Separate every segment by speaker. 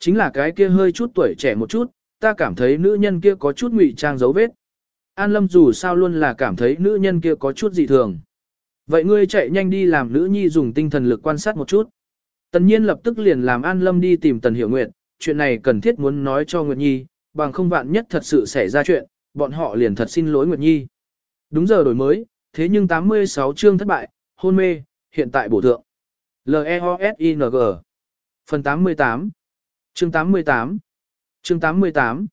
Speaker 1: Chính là cái kia hơi chút tuổi trẻ một chút, ta cảm thấy nữ nhân kia có chút ngụy trang dấu vết. An Lâm dù sao luôn là cảm thấy nữ nhân kia có chút dị thường. Vậy ngươi chạy nhanh đi làm nữ nhi dùng tinh thần lực quan sát một chút. Tần nhiên lập tức liền làm An Lâm đi tìm Tần Hiểu Nguyệt, chuyện này cần thiết muốn nói cho Nguyệt Nhi, bằng không vạn nhất thật sự xảy ra chuyện, bọn họ liền thật xin lỗi Nguyệt Nhi. Đúng giờ đổi mới, thế nhưng 86 chương thất bại, hôn mê, hiện tại bổ thượng. L-E-O-S-I-N-G Phần 88 Chương 88 Chương 88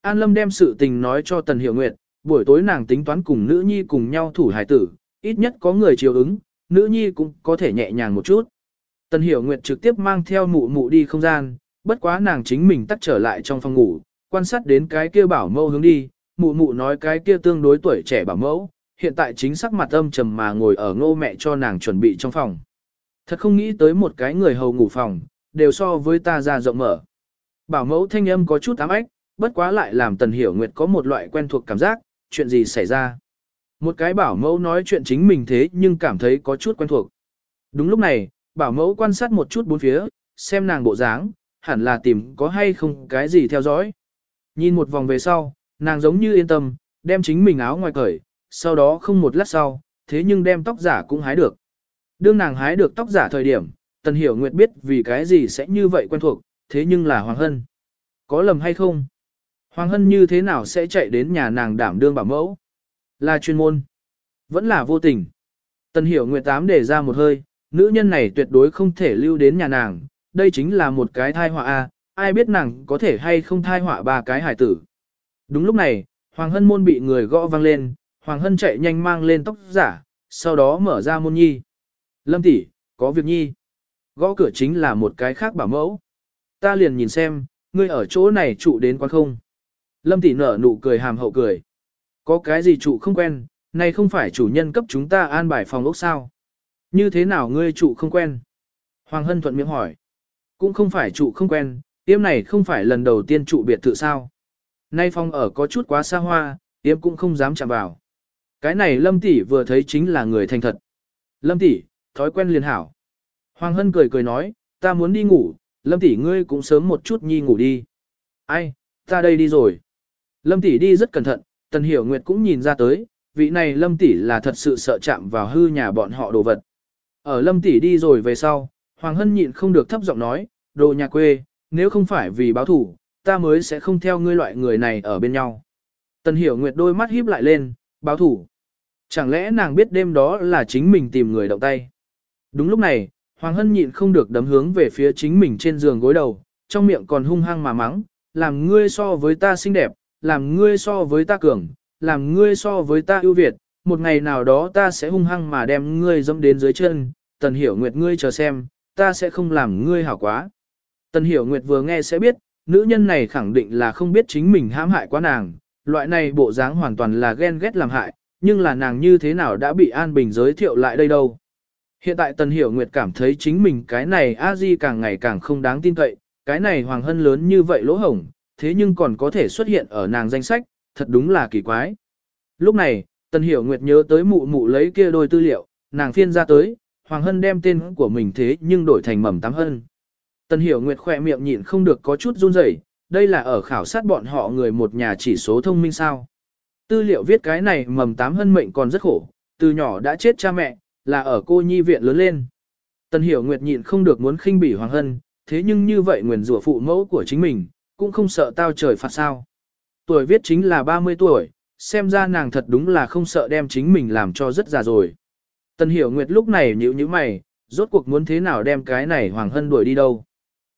Speaker 1: An Lâm đem sự tình nói cho Tần Hiểu Nguyệt, buổi tối nàng tính toán cùng nữ nhi cùng nhau thủ hải tử, ít nhất có người chiều ứng, nữ nhi cũng có thể nhẹ nhàng một chút. Tần Hiểu Nguyệt trực tiếp mang theo mụ mụ đi không gian, bất quá nàng chính mình tắt trở lại trong phòng ngủ, quan sát đến cái kia bảo mẫu hướng đi, mụ mụ nói cái kia tương đối tuổi trẻ bảo mẫu, hiện tại chính sắc mặt âm trầm mà ngồi ở ngô mẹ cho nàng chuẩn bị trong phòng. Thật không nghĩ tới một cái người hầu ngủ phòng, đều so với ta ra rộng mở. Bảo mẫu thanh âm có chút ám ách, bất quá lại làm Tần Hiểu Nguyệt có một loại quen thuộc cảm giác, chuyện gì xảy ra. Một cái bảo mẫu nói chuyện chính mình thế nhưng cảm thấy có chút quen thuộc. Đúng lúc này, bảo mẫu quan sát một chút bốn phía, xem nàng bộ dáng, hẳn là tìm có hay không cái gì theo dõi. Nhìn một vòng về sau, nàng giống như yên tâm, đem chính mình áo ngoài cởi, sau đó không một lát sau, thế nhưng đem tóc giả cũng hái được. Đương nàng hái được tóc giả thời điểm, Tần Hiểu Nguyệt biết vì cái gì sẽ như vậy quen thuộc, thế nhưng là Hoàng Hân. Có lầm hay không? Hoàng Hân như thế nào sẽ chạy đến nhà nàng đảm đương bảo mẫu? Là chuyên môn. Vẫn là vô tình. Tần Hiểu Nguyệt tám để ra một hơi, nữ nhân này tuyệt đối không thể lưu đến nhà nàng, đây chính là một cái thai họa a, ai biết nàng có thể hay không thai họa ba cái hải tử. Đúng lúc này, Hoàng Hân môn bị người gõ vang lên, Hoàng Hân chạy nhanh mang lên tóc giả, sau đó mở ra môn nhi. Lâm tỷ, có việc nhi. Gõ cửa chính là một cái khác bảo mẫu. Ta liền nhìn xem, ngươi ở chỗ này trụ đến quán không. Lâm tỷ nở nụ cười hàm hậu cười. Có cái gì trụ không quen, này không phải chủ nhân cấp chúng ta an bài phòng ốc sao. Như thế nào ngươi trụ không quen? Hoàng Hân thuận miệng hỏi. Cũng không phải trụ không quen, tiêm này không phải lần đầu tiên trụ biệt thự sao. Nay phòng ở có chút quá xa hoa, tiêm cũng không dám chạm vào. Cái này Lâm tỷ vừa thấy chính là người thành thật. Lâm tỷ, thói quen liền hảo. Hoàng Hân cười cười nói, ta muốn đi ngủ, Lâm tỷ ngươi cũng sớm một chút nhi ngủ đi. Ai, ta đây đi rồi. Lâm tỷ đi rất cẩn thận, Tần Hiểu Nguyệt cũng nhìn ra tới, vị này Lâm tỷ là thật sự sợ chạm vào hư nhà bọn họ đồ vật. Ở Lâm tỷ đi rồi về sau, Hoàng Hân nhịn không được thấp giọng nói, đồ nhà quê, nếu không phải vì báo thủ, ta mới sẽ không theo ngươi loại người này ở bên nhau. Tần Hiểu Nguyệt đôi mắt híp lại lên, báo thủ. Chẳng lẽ nàng biết đêm đó là chính mình tìm người động tay. Đúng lúc này, Hoàng Hân nhịn không được đấm hướng về phía chính mình trên giường gối đầu, trong miệng còn hung hăng mà mắng, làm ngươi so với ta xinh đẹp, làm ngươi so với ta cường, làm ngươi so với ta ưu việt, một ngày nào đó ta sẽ hung hăng mà đem ngươi dẫm đến dưới chân, tần hiểu nguyệt ngươi chờ xem, ta sẽ không làm ngươi hảo quá. Tần hiểu nguyệt vừa nghe sẽ biết, nữ nhân này khẳng định là không biết chính mình hãm hại quá nàng, loại này bộ dáng hoàn toàn là ghen ghét làm hại, nhưng là nàng như thế nào đã bị An Bình giới thiệu lại đây đâu. Hiện tại Tần Hiểu Nguyệt cảm thấy chính mình cái này a di càng ngày càng không đáng tin cậy, cái này Hoàng Hân lớn như vậy lỗ hổng, thế nhưng còn có thể xuất hiện ở nàng danh sách, thật đúng là kỳ quái. Lúc này, Tần Hiểu Nguyệt nhớ tới mụ mụ lấy kia đôi tư liệu, nàng phiên ra tới, Hoàng Hân đem tên của mình thế nhưng đổi thành mầm tám hân. Tần Hiểu Nguyệt khỏe miệng nhịn không được có chút run rẩy, đây là ở khảo sát bọn họ người một nhà chỉ số thông minh sao. Tư liệu viết cái này mầm tám hân mệnh còn rất khổ, từ nhỏ đã chết cha mẹ, là ở cô nhi viện lớn lên. Tần Hiểu Nguyệt nhịn không được muốn khinh bỉ Hoàng Hân, thế nhưng như vậy nguyền rủa phụ mẫu của chính mình, cũng không sợ tao trời phạt sao. Tuổi viết chính là 30 tuổi, xem ra nàng thật đúng là không sợ đem chính mình làm cho rất già rồi. Tần Hiểu Nguyệt lúc này nhíu nhíu mày, rốt cuộc muốn thế nào đem cái này Hoàng Hân đuổi đi đâu.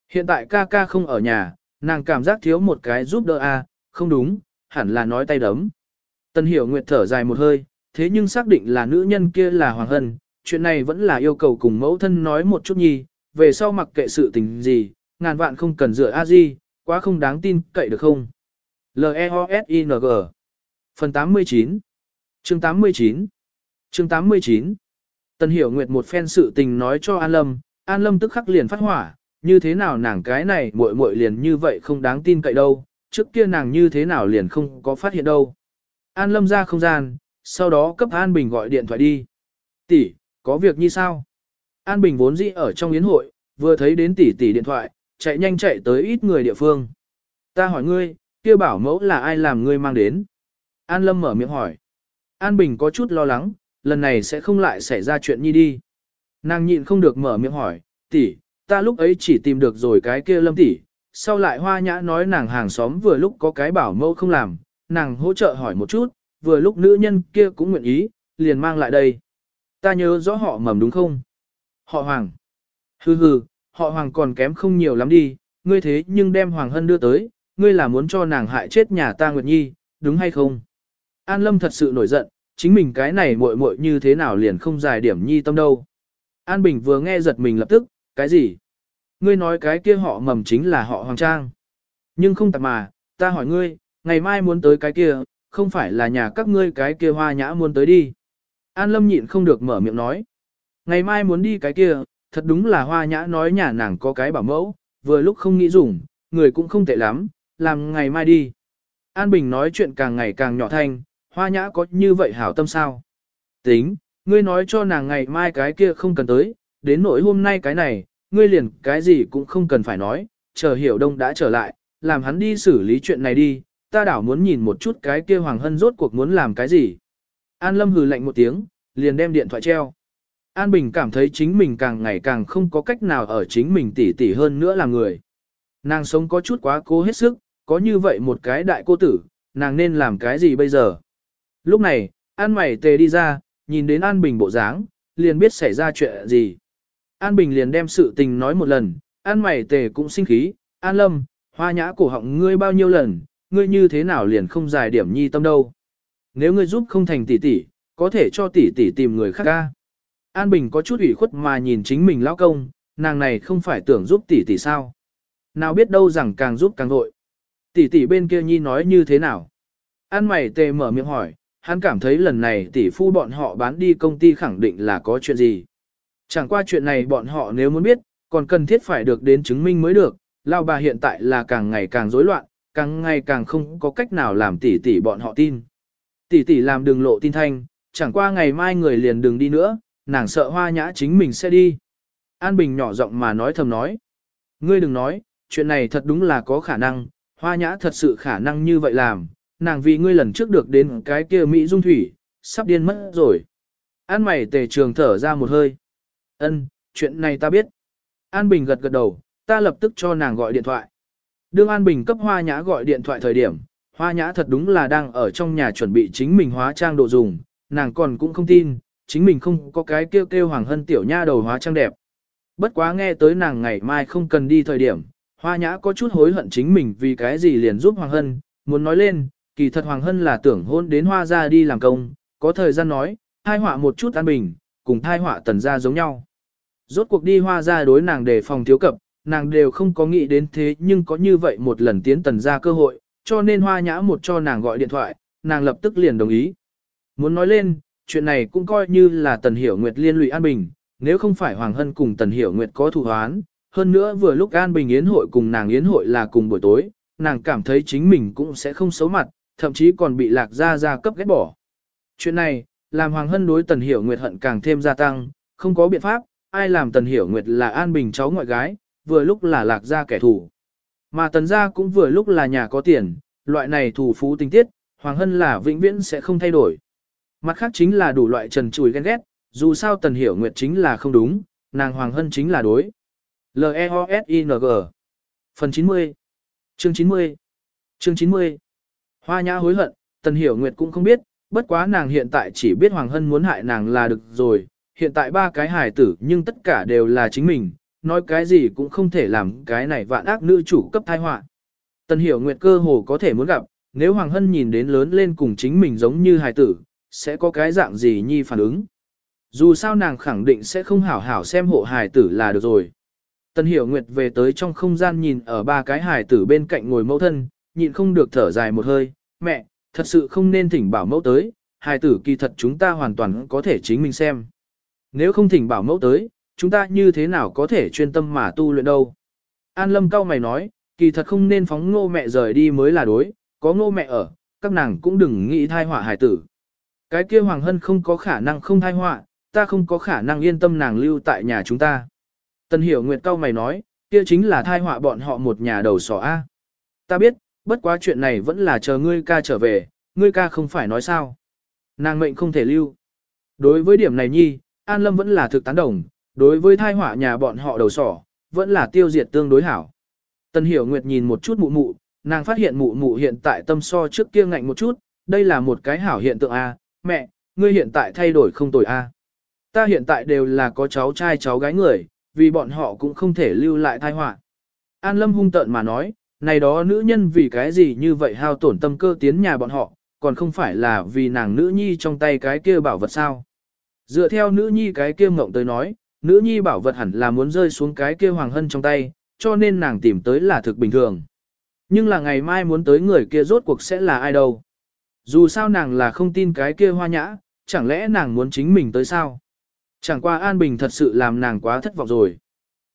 Speaker 1: Hiện tại ca ca không ở nhà, nàng cảm giác thiếu một cái giúp đỡ a, không đúng, hẳn là nói tay đấm. Tần Hiểu Nguyệt thở dài một hơi, thế nhưng xác định là nữ nhân kia là Hoàng Hân, chuyện này vẫn là yêu cầu cùng mẫu thân nói một chút nhi, về sau mặc kệ sự tình gì, ngàn vạn không cần dựa a di, quá không đáng tin cậy được không. L-E-O-S-I-N-G Phần 89 Chương 89 Chương 89 Tần Hiểu Nguyệt một phen sự tình nói cho An Lâm, An Lâm tức khắc liền phát hỏa, như thế nào nàng cái này muội muội liền như vậy không đáng tin cậy đâu, trước kia nàng như thế nào liền không có phát hiện đâu. An Lâm ra không gian, sau đó cấp An Bình gọi điện thoại đi. Tỷ, có việc như sao? An Bình vốn dĩ ở trong yến hội, vừa thấy đến tỷ tỷ điện thoại, chạy nhanh chạy tới ít người địa phương. Ta hỏi ngươi, kia bảo mẫu là ai làm ngươi mang đến? An Lâm mở miệng hỏi. An Bình có chút lo lắng, lần này sẽ không lại xảy ra chuyện nhi đi. Nàng nhịn không được mở miệng hỏi, tỷ, ta lúc ấy chỉ tìm được rồi cái kia Lâm tỷ, sau lại hoa nhã nói nàng hàng xóm vừa lúc có cái bảo mẫu không làm, nàng hỗ trợ hỏi một chút, vừa lúc nữ nhân kia cũng nguyện ý, liền mang lại đây. Ta nhớ rõ họ mầm đúng không? Họ Hoàng. Hừ hừ, họ Hoàng còn kém không nhiều lắm đi, ngươi thế nhưng đem Hoàng Hân đưa tới, ngươi là muốn cho nàng hại chết nhà ta Nguyệt Nhi, đúng hay không? An Lâm thật sự nổi giận, chính mình cái này muội muội như thế nào liền không giải điểm Nhi tâm đâu. An Bình vừa nghe giật mình lập tức, cái gì? Ngươi nói cái kia họ mầm chính là họ Hoàng Trang. Nhưng không tạp mà, ta hỏi ngươi, ngày mai muốn tới cái kia, không phải là nhà các ngươi cái kia hoa nhã muốn tới đi. An Lâm nhịn không được mở miệng nói. Ngày mai muốn đi cái kia, thật đúng là hoa nhã nói nhà nàng có cái bảo mẫu, vừa lúc không nghĩ dùng, người cũng không tệ lắm, làm ngày mai đi. An Bình nói chuyện càng ngày càng nhỏ thanh, hoa nhã có như vậy hảo tâm sao? Tính, ngươi nói cho nàng ngày mai cái kia không cần tới, đến nỗi hôm nay cái này, ngươi liền cái gì cũng không cần phải nói, chờ hiểu đông đã trở lại, làm hắn đi xử lý chuyện này đi, ta đảo muốn nhìn một chút cái kia Hoàng Hân rốt cuộc muốn làm cái gì. An Lâm hừ lạnh một tiếng, liền đem điện thoại treo. An Bình cảm thấy chính mình càng ngày càng không có cách nào ở chính mình tỉ tỉ hơn nữa là người. Nàng sống có chút quá cố hết sức, có như vậy một cái đại cô tử, nàng nên làm cái gì bây giờ? Lúc này, An mày tề đi ra, nhìn đến An Bình bộ dáng, liền biết xảy ra chuyện gì. An Bình liền đem sự tình nói một lần, An mày tề cũng sinh khí, An Lâm, hoa nhã cổ họng ngươi bao nhiêu lần, ngươi như thế nào liền không giải điểm nhi tâm đâu. Nếu ngươi giúp không thành tỷ tỷ, có thể cho tỷ tỷ tìm người khác ca. An Bình có chút ủy khuất mà nhìn chính mình lão công, nàng này không phải tưởng giúp tỷ tỷ sao. Nào biết đâu rằng càng giúp càng vội. Tỷ tỷ bên kia nhi nói như thế nào? An mày tề mở miệng hỏi, hắn cảm thấy lần này tỷ phu bọn họ bán đi công ty khẳng định là có chuyện gì. Chẳng qua chuyện này bọn họ nếu muốn biết, còn cần thiết phải được đến chứng minh mới được, lao bà hiện tại là càng ngày càng rối loạn, càng ngày càng không có cách nào làm tỷ tỷ bọn họ tin. Tỷ tỷ làm đường lộ tin thanh, chẳng qua ngày mai người liền đừng đi nữa, nàng sợ hoa nhã chính mình sẽ đi. An Bình nhỏ giọng mà nói thầm nói. Ngươi đừng nói, chuyện này thật đúng là có khả năng, hoa nhã thật sự khả năng như vậy làm, nàng vì ngươi lần trước được đến cái kia Mỹ Dung Thủy, sắp điên mất rồi. An mày tề trường thở ra một hơi. Ân, chuyện này ta biết. An Bình gật gật đầu, ta lập tức cho nàng gọi điện thoại. Đương An Bình cấp hoa nhã gọi điện thoại thời điểm, hoa nhã thật đúng là đang ở trong nhà chuẩn bị chính mình hóa trang đồ dùng, nàng còn cũng không tin, chính mình không có cái kêu kêu hoàng hân tiểu nha đầu hóa trang đẹp. Bất quá nghe tới nàng ngày mai không cần đi thời điểm, hoa nhã có chút hối hận chính mình vì cái gì liền giúp hoàng hân, muốn nói lên, kỳ thật hoàng hân là tưởng hôn đến hoa ra đi làm công, có thời gian nói, thai họa một chút an bình, cùng thai họa tần ra giống nhau. Rốt cuộc đi hoa ra đối nàng để phòng thiếu cập, nàng đều không có nghĩ đến thế nhưng có như vậy một lần tiến tần ra cơ hội, cho nên hoa nhã một cho nàng gọi điện thoại, nàng lập tức liền đồng ý. Muốn nói lên, chuyện này cũng coi như là tần hiểu nguyệt liên lụy an bình, nếu không phải Hoàng Hân cùng tần hiểu nguyệt có thù hoán, hơn nữa vừa lúc an bình yến hội cùng nàng yến hội là cùng buổi tối, nàng cảm thấy chính mình cũng sẽ không xấu mặt, thậm chí còn bị lạc gia gia cấp ghét bỏ. Chuyện này, làm Hoàng Hân đối tần hiểu nguyệt hận càng thêm gia tăng, không có biện pháp, ai làm tần hiểu nguyệt là an bình cháu ngoại gái, vừa lúc là lạc gia kẻ thù. Mà tần gia cũng vừa lúc là nhà có tiền, loại này thủ phú tinh tiết, Hoàng Hân là vĩnh viễn sẽ không thay đổi. Mặt khác chính là đủ loại trần chùi ghen ghét, dù sao tần hiểu nguyệt chính là không đúng, nàng Hoàng Hân chính là đối. L-E-O-S-I-N-G Phần 90 Chương 90 Chương 90 Hoa nhã hối hận, tần hiểu nguyệt cũng không biết, bất quá nàng hiện tại chỉ biết Hoàng Hân muốn hại nàng là được rồi, hiện tại ba cái hài tử nhưng tất cả đều là chính mình, nói cái gì cũng không thể làm cái này vạn ác nữ chủ cấp thai họa. Tần hiểu nguyệt cơ hồ có thể muốn gặp, nếu Hoàng Hân nhìn đến lớn lên cùng chính mình giống như hài tử, sẽ có cái dạng gì nhi phản ứng. Dù sao nàng khẳng định sẽ không hảo hảo xem hộ hài tử là được rồi. Tần hiểu nguyệt về tới trong không gian nhìn ở ba cái hài tử bên cạnh ngồi mẫu thân, nhịn không được thở dài một hơi, mẹ, thật sự không nên thỉnh bảo mẫu tới, hài tử kỳ thật chúng ta hoàn toàn có thể chính mình xem. Nếu không thỉnh bảo mẫu tới, chúng ta như thế nào có thể chuyên tâm mà tu luyện đâu. An lâm cao mày nói, kỳ thật không nên phóng ngô mẹ rời đi mới là đối, có ngô mẹ ở, các nàng cũng đừng nghĩ thai họa hải tử. Cái kia Hoàng Hân không có khả năng không thai họa, ta không có khả năng yên tâm nàng lưu tại nhà chúng ta. Tần Hiểu Nguyệt cao mày nói, kia chính là thai họa bọn họ một nhà đầu sỏ A. Ta biết, bất quá chuyện này vẫn là chờ ngươi ca trở về, ngươi ca không phải nói sao. Nàng mệnh không thể lưu. Đối với điểm này nhi, An Lâm vẫn là thực tán đồng, đối với thai họa nhà bọn họ đầu sỏ, vẫn là tiêu diệt tương đối hảo. Tần Hiểu Nguyệt nhìn một chút mụ mụ, nàng phát hiện mụ mụ hiện tại tâm so trước kia ngạnh một chút, đây là một cái hảo hiện tượng A, mẹ, ngươi hiện tại thay đổi không tồi A. Ta hiện tại đều là có cháu trai cháu gái người, vì bọn họ cũng không thể lưu lại thai họa. An Lâm hung tợn mà nói, này đó nữ nhân vì cái gì như vậy hao tổn tâm cơ tiến nhà bọn họ, còn không phải là vì nàng nữ nhi trong tay cái kia bảo vật sao. Dựa theo nữ nhi cái kia mộng tới nói, nữ nhi bảo vật hẳn là muốn rơi xuống cái kia hoàng hân trong tay, cho nên nàng tìm tới là thực bình thường. Nhưng là ngày mai muốn tới người kia rốt cuộc sẽ là ai đâu. Dù sao nàng là không tin cái kia hoa nhã, chẳng lẽ nàng muốn chính mình tới sao? Chẳng qua An Bình thật sự làm nàng quá thất vọng rồi.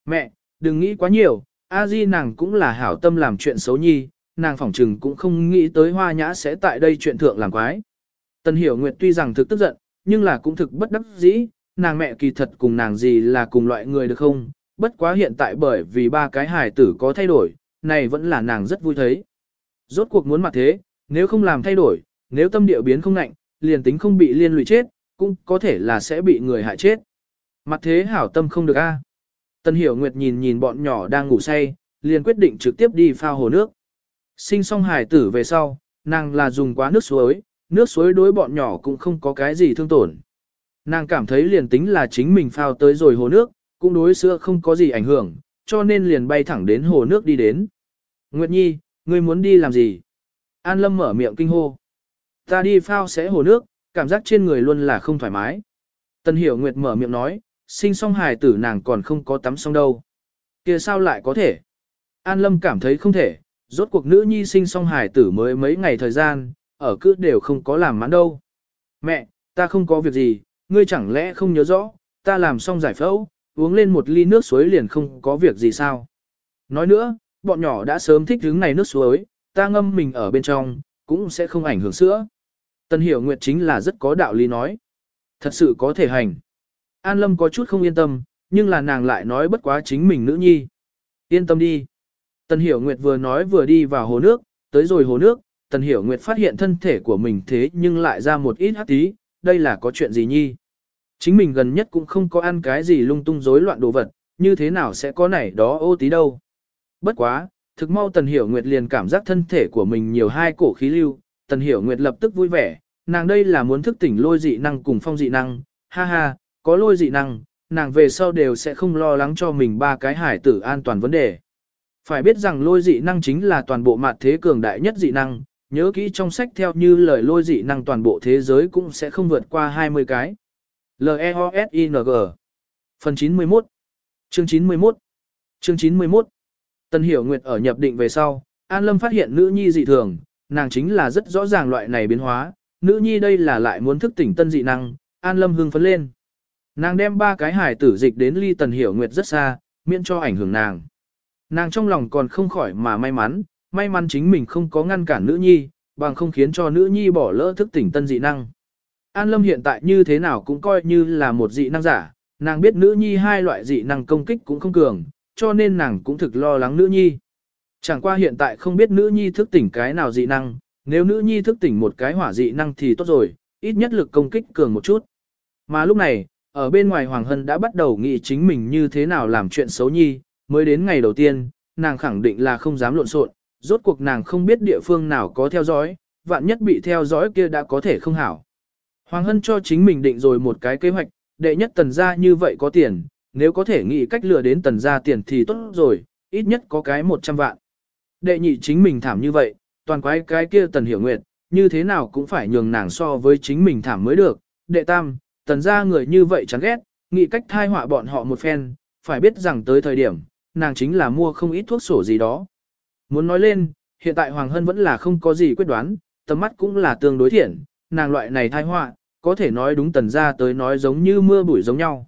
Speaker 1: Mẹ, đừng nghĩ quá nhiều, A Di nàng cũng là hảo tâm làm chuyện xấu nhi, nàng phỏng trừng cũng không nghĩ tới hoa nhã sẽ tại đây chuyện thượng làm quái. Tần Hiểu Nguyệt tuy rằng thực tức giận, nhưng là cũng thực bất đắc dĩ, nàng mẹ kỳ thật cùng nàng gì là cùng loại người được không, bất quá hiện tại bởi vì ba cái hài tử có thay đổi, này vẫn là nàng rất vui thấy. Rốt cuộc muốn mặt thế, nếu không làm thay đổi, nếu tâm địa biến không nạnh, liền tính không bị liên lụy chết, cũng có thể là sẽ bị người hại chết. Mặt thế hảo tâm không được a. À. Tần Hiểu Nguyệt nhìn nhìn bọn nhỏ đang ngủ say, liền quyết định trực tiếp đi phao hồ nước. Sinh xong hài tử về sau, nàng là dùng quá nước suối, nước suối đối bọn nhỏ cũng không có cái gì thương tổn. Nàng cảm thấy liền tính là chính mình phao tới rồi hồ nước, cũng đối sữa không có gì ảnh hưởng, cho nên liền bay thẳng đến hồ nước đi đến. Nguyệt Nhi, ngươi muốn đi làm gì? An Lâm mở miệng kinh hô. Ta đi phao sẽ hồ nước, cảm giác trên người luôn là không thoải mái. Tần Hiểu Nguyệt mở miệng nói, sinh xong hài tử nàng còn không có tắm xong đâu. kia sao lại có thể? An Lâm cảm thấy không thể, rốt cuộc nữ nhi sinh xong hài tử mới mấy ngày thời gian, ở cứ đều không có làm mãn đâu. Mẹ, ta không có việc gì, ngươi chẳng lẽ không nhớ rõ, ta làm xong giải phẫu, uống lên một ly nước suối liền không có việc gì sao. Nói nữa, bọn nhỏ đã sớm thích hứng này nước suối, ta ngâm mình ở bên trong, cũng sẽ không ảnh hưởng sữa. Tần Hiểu Nguyệt chính là rất có đạo lý nói. Thật sự có thể hành. An Lâm có chút không yên tâm, nhưng là nàng lại nói bất quá chính mình nữ nhi. Yên tâm đi. Tần Hiểu Nguyệt vừa nói vừa đi vào hồ nước, tới rồi hồ nước, Tần Hiểu Nguyệt phát hiện thân thể của mình thế nhưng lại ra một ít hắc tí, đây là có chuyện gì nhi? Chính mình gần nhất cũng không có ăn cái gì lung tung rối loạn đồ vật, như thế nào sẽ có này đó ô tí đâu. Bất quá, thực mau Tần Hiểu Nguyệt liền cảm giác thân thể của mình nhiều hai cổ khí lưu, Tần Hiểu Nguyệt lập tức vui vẻ, nàng đây là muốn thức tỉnh lôi dị năng cùng phong dị năng, ha ha, có lôi dị năng, nàng về sau đều sẽ không lo lắng cho mình ba cái hải tử an toàn vấn đề. Phải biết rằng lôi dị năng chính là toàn bộ mặt thế cường đại nhất dị năng, nhớ kỹ trong sách theo như lời lôi dị năng toàn bộ thế giới cũng sẽ không vượt qua 20 cái. L-E-O-S-I-N-G Phần 91 Chương 91 Chương 91 Tân Hiểu Nguyệt ở nhập định về sau, An Lâm phát hiện nữ nhi dị thường, nàng chính là rất rõ ràng loại này biến hóa, nữ nhi đây là lại muốn thức tỉnh tân dị năng, An Lâm hưng phấn lên. Nàng đem ba cái hải tử dịch đến ly Tần Hiểu Nguyệt rất xa, miễn cho ảnh hưởng nàng. Nàng trong lòng còn không khỏi mà may mắn, may mắn chính mình không có ngăn cản nữ nhi, bằng không khiến cho nữ nhi bỏ lỡ thức tỉnh tân dị năng. An Lâm hiện tại như thế nào cũng coi như là một dị năng giả, nàng biết nữ nhi hai loại dị năng công kích cũng không cường, cho nên nàng cũng thực lo lắng nữ nhi. Chẳng qua hiện tại không biết nữ nhi thức tỉnh cái nào dị năng, nếu nữ nhi thức tỉnh một cái hỏa dị năng thì tốt rồi, ít nhất lực công kích cường một chút. Mà lúc này, ở bên ngoài Hoàng Hân đã bắt đầu nghĩ chính mình như thế nào làm chuyện xấu nhi, mới đến ngày đầu tiên, nàng khẳng định là không dám lộn xộn, rốt cuộc nàng không biết địa phương nào có theo dõi, vạn nhất bị theo dõi kia đã có thể không hảo. Hoàng Hân cho chính mình định rồi một cái kế hoạch, đệ nhất tần gia như vậy có tiền, nếu có thể nghĩ cách lừa đến tần gia tiền thì tốt rồi, ít nhất có cái 100 vạn. Đệ nhị chính mình thảm như vậy, toàn quái cái kia tần hiểu nguyệt, như thế nào cũng phải nhường nàng so với chính mình thảm mới được. Đệ tam, tần gia người như vậy chán ghét, nghĩ cách thai họa bọn họ một phen, phải biết rằng tới thời điểm, nàng chính là mua không ít thuốc sổ gì đó. Muốn nói lên, hiện tại Hoàng Hân vẫn là không có gì quyết đoán, tầm mắt cũng là tương đối thiện, nàng loại này thai họa, có thể nói đúng tần gia tới nói giống như mưa bụi giống nhau.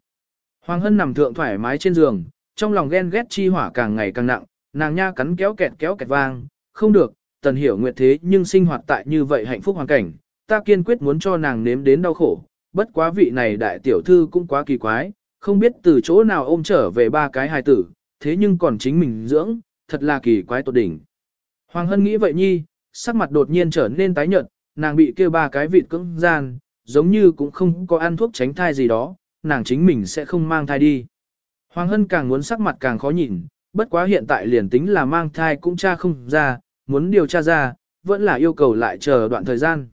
Speaker 1: Hoàng Hân nằm thượng thoải mái trên giường, trong lòng ghen ghét chi hỏa càng ngày càng nặng, nàng nha cắn kéo kẹt kéo kẹt vang, không được, tần hiểu nguyệt thế nhưng sinh hoạt tại như vậy hạnh phúc hoàn cảnh, ta kiên quyết muốn cho nàng nếm đến đau khổ, bất quá vị này đại tiểu thư cũng quá kỳ quái, không biết từ chỗ nào ôm trở về ba cái hài tử, thế nhưng còn chính mình dưỡng, thật là kỳ quái tột đỉnh. Hoàng Hân nghĩ vậy nhi, sắc mặt đột nhiên trở nên tái nhợt, nàng bị kêu ba cái vịt cứng gian, giống như cũng không có ăn thuốc tránh thai gì đó, nàng chính mình sẽ không mang thai đi. Hoàng Hân càng muốn sắc mặt càng khó nhìn, bất quá hiện tại liền tính là mang thai cũng tra không ra, muốn điều tra ra, vẫn là yêu cầu lại chờ đoạn thời gian.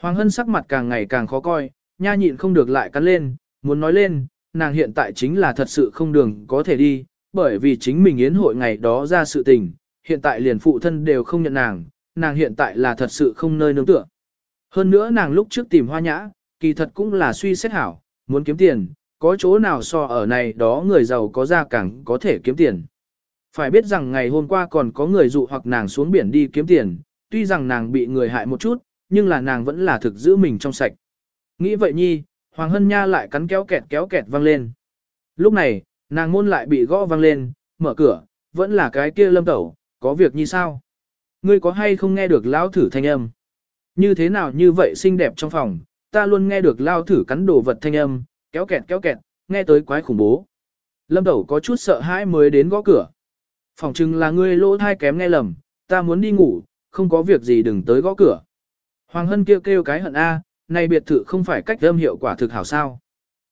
Speaker 1: Hoàng Hân sắc mặt càng ngày càng khó coi, nha nhịn không được lại cắn lên, muốn nói lên, nàng hiện tại chính là thật sự không đường có thể đi, bởi vì chính mình yến hội ngày đó ra sự tình, hiện tại liền phụ thân đều không nhận nàng, nàng hiện tại là thật sự không nơi nương tựa. Hơn nữa nàng lúc trước tìm hoa nhã, kỳ thật cũng là suy xét hảo, muốn kiếm tiền, có chỗ nào so ở này đó người giàu có ra càng có thể kiếm tiền. Phải biết rằng ngày hôm qua còn có người dụ hoặc nàng xuống biển đi kiếm tiền, tuy rằng nàng bị người hại một chút, nhưng là nàng vẫn là thực giữ mình trong sạch. Nghĩ vậy nhi, Hoàng Hân Nha lại cắn kéo kẹt kéo kẹt vang lên. Lúc này, nàng môn lại bị gõ vang lên, mở cửa, vẫn là cái kia lâm tẩu, có việc như sao? Ngươi có hay không nghe được lão thử thanh âm? Như thế nào như vậy xinh đẹp trong phòng, ta luôn nghe được lao thử cắn đồ vật thanh âm, kéo kẹt kéo kẹt, nghe tới quái khủng bố. Lâm tẩu có chút sợ hãi mới đến gõ cửa. Phòng chừng là ngươi lỗ thai kém nghe lầm, ta muốn đi ngủ, không có việc gì đừng tới gõ cửa. Hoàng Hân kêu kêu cái hận A, này biệt thự không phải cách âm hiệu quả thực hảo sao.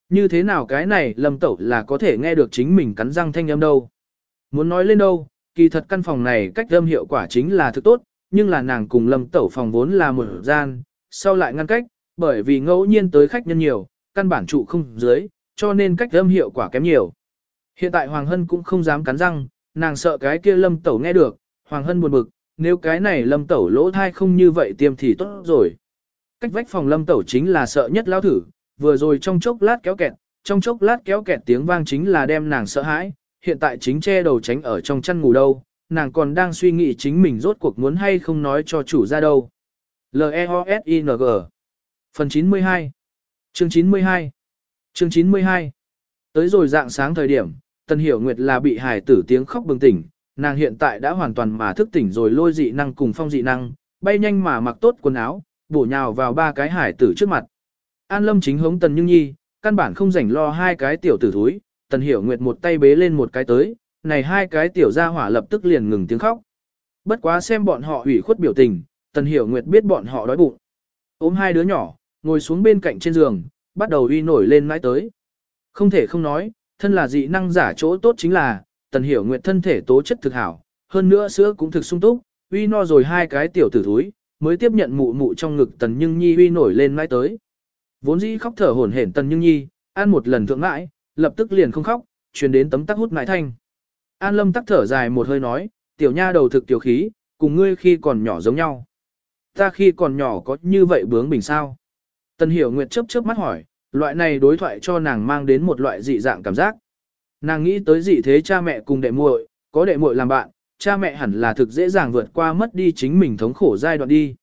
Speaker 1: Như thế nào cái này lâm tẩu là có thể nghe được chính mình cắn răng thanh âm đâu. Muốn nói lên đâu, kỳ thật căn phòng này cách âm hiệu quả chính là thực tốt, nhưng là nàng cùng lâm tẩu phòng vốn là một gian, sau lại ngăn cách, bởi vì ngẫu nhiên tới khách nhân nhiều, căn bản trụ không dưới, cho nên cách âm hiệu quả kém nhiều. Hiện tại Hoàng Hân cũng không dám cắn răng, nàng sợ cái kia lâm tẩu nghe được, Hoàng Hân buồn bực, nếu cái này lâm tẩu lỗ thai không như vậy tiêm thì tốt rồi. Cách vách phòng lâm tẩu chính là sợ nhất lao thử, vừa rồi trong chốc lát kéo kẹt, trong chốc lát kéo kẹt tiếng vang chính là đem nàng sợ hãi, hiện tại chính che đầu tránh ở trong chăn ngủ đâu, nàng còn đang suy nghĩ chính mình rốt cuộc muốn hay không nói cho chủ ra đâu. L-E-O-S-I-N-G Phần 92 Chương 92 Chương 92 Tới rồi dạng sáng thời điểm, tân Hiểu Nguyệt là bị hải tử tiếng khóc bừng tỉnh, nàng hiện tại đã hoàn toàn mà thức tỉnh rồi lôi dị năng cùng phong dị năng, bay nhanh mà mặc tốt quần áo, bổ nhào vào ba cái hải tử trước mặt. An Lâm chính hống Tần Như Nhi, căn bản không rảnh lo hai cái tiểu tử thúi, Tần Hiểu Nguyệt một tay bế lên một cái tới, này hai cái tiểu gia hỏa lập tức liền ngừng tiếng khóc. Bất quá xem bọn họ ủy khuất biểu tình, Tần Hiểu Nguyệt biết bọn họ đói bụng. Ôm hai đứa nhỏ, ngồi xuống bên cạnh trên giường, bắt đầu uy nổi lên mãi tới. Không thể không nói, thân là dị năng giả chỗ tốt chính là, Tần Hiểu Nguyệt thân thể tố chất thực hảo, hơn nữa sữa cũng thực sung túc, uy no rồi hai cái tiểu tử thúi, mới tiếp nhận mụ mụ trong ngực Tần Nhưng Nhi uy nổi lên mãi tới. Vốn dĩ khóc thở hổn hển Tần Nhưng Nhi, ăn một lần thượng ngãi, lập tức liền không khóc, truyền đến tấm tắc hút mãi thanh. An Lâm tắc thở dài một hơi nói, tiểu nha đầu thực tiểu khí, cùng ngươi khi còn nhỏ giống nhau. Ta khi còn nhỏ có như vậy bướng bình sao? Tần Hiểu Nguyệt chớp chớp mắt hỏi, loại này đối thoại cho nàng mang đến một loại dị dạng cảm giác. Nàng nghĩ tới dị thế cha mẹ cùng đệ muội, có đệ muội làm bạn, cha mẹ hẳn là thực dễ dàng vượt qua mất đi chính mình thống khổ giai đoạn đi.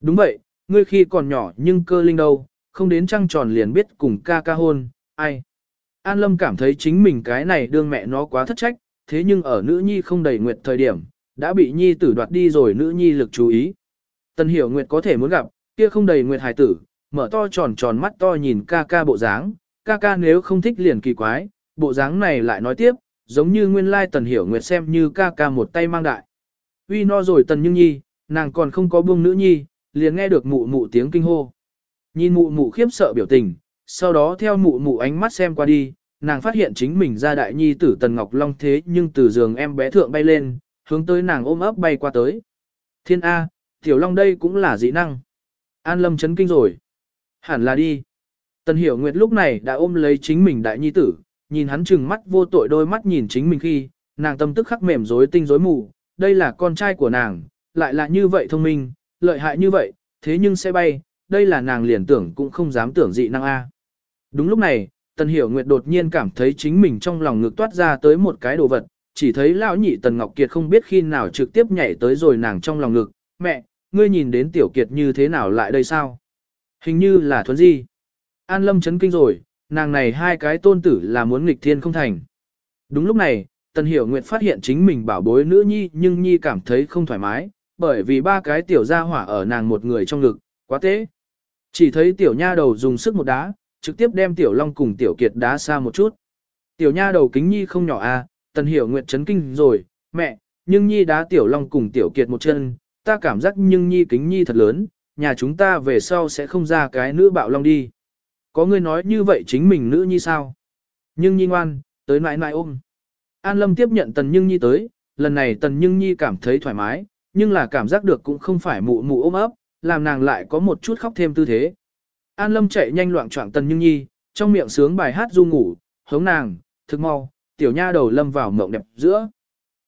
Speaker 1: Đúng vậy, ngươi khi còn nhỏ nhưng cơ linh đâu, không đến trăng tròn liền biết cùng ca ca hôn, ai. An Lâm cảm thấy chính mình cái này đương mẹ nó quá thất trách, thế nhưng ở nữ nhi không đầy nguyệt thời điểm, đã bị nhi tử đoạt đi rồi nữ nhi lực chú ý. Tần hiểu nguyệt có thể muốn gặp, kia không đầy nguyệt hài tử, mở to tròn tròn mắt to nhìn ca ca bộ dáng, ca ca nếu không thích liền kỳ quái, bộ dáng này lại nói tiếp, giống như nguyên lai tần hiểu nguyệt xem như ca ca một tay mang đại. Uy no rồi tần như nhi, nàng còn không có buông nữ nhi, liền nghe được mụ mụ tiếng kinh hô. Nhìn mụ mụ khiếp sợ biểu tình, sau đó theo mụ mụ ánh mắt xem qua đi, nàng phát hiện chính mình ra đại nhi tử tần ngọc long thế nhưng từ giường em bé thượng bay lên, hướng tới nàng ôm ấp bay qua tới. Thiên A, tiểu long đây cũng là dị năng. An lâm chấn kinh rồi. Hẳn là đi. Tần hiểu nguyệt lúc này đã ôm lấy chính mình đại nhi tử, nhìn hắn chừng mắt vô tội đôi mắt nhìn chính mình khi, nàng tâm tức khắc mềm rối tinh rối mù, đây là con trai của nàng, lại là như vậy thông minh, lợi hại như vậy, thế nhưng sẽ bay, đây là nàng liền tưởng cũng không dám tưởng dị năng A. Đúng lúc này, Tần Hiểu Nguyệt đột nhiên cảm thấy chính mình trong lòng ngực toát ra tới một cái đồ vật, chỉ thấy lão nhị Tần Ngọc Kiệt không biết khi nào trực tiếp nhảy tới rồi nàng trong lòng ngực, mẹ, ngươi nhìn đến Tiểu Kiệt như thế nào lại đây sao? Hình như là thuấn di. An Lâm chấn kinh rồi, nàng này hai cái tôn tử là muốn nghịch thiên không thành. Đúng lúc này, Tần Hiểu Nguyệt phát hiện chính mình bảo bối nữ nhi nhưng nhi cảm thấy không thoải mái, bởi vì ba cái tiểu gia hỏa ở nàng một người trong ngực, quá tế. Chỉ thấy tiểu nha đầu dùng sức một đá, trực tiếp đem tiểu long cùng tiểu kiệt đá xa một chút. Tiểu nha đầu kính nhi không nhỏ à, Tần Hiểu Nguyệt chấn kinh rồi, mẹ, nhưng Nhi đá Tiểu Long cùng Tiểu Kiệt một chân, ta cảm giác nhưng Nhi kính Nhi thật lớn, nhà chúng ta về sau sẽ không ra cái nữ bạo Long đi. Có người nói như vậy chính mình nữ Nhi sao? Nhưng Nhi ngoan, tới nãi nãi ôm. An Lâm tiếp nhận Tần Nhưng Nhi tới, lần này Tần Nhưng Nhi cảm thấy thoải mái, nhưng là cảm giác được cũng không phải mụ mụ ôm ấp, làm nàng lại có một chút khóc thêm tư thế. An Lâm chạy nhanh loạn choạng Tần Nhưng Nhi, trong miệng sướng bài hát du ngủ, hống nàng, thức mau, tiểu nha đầu lâm vào mộng đẹp giữa.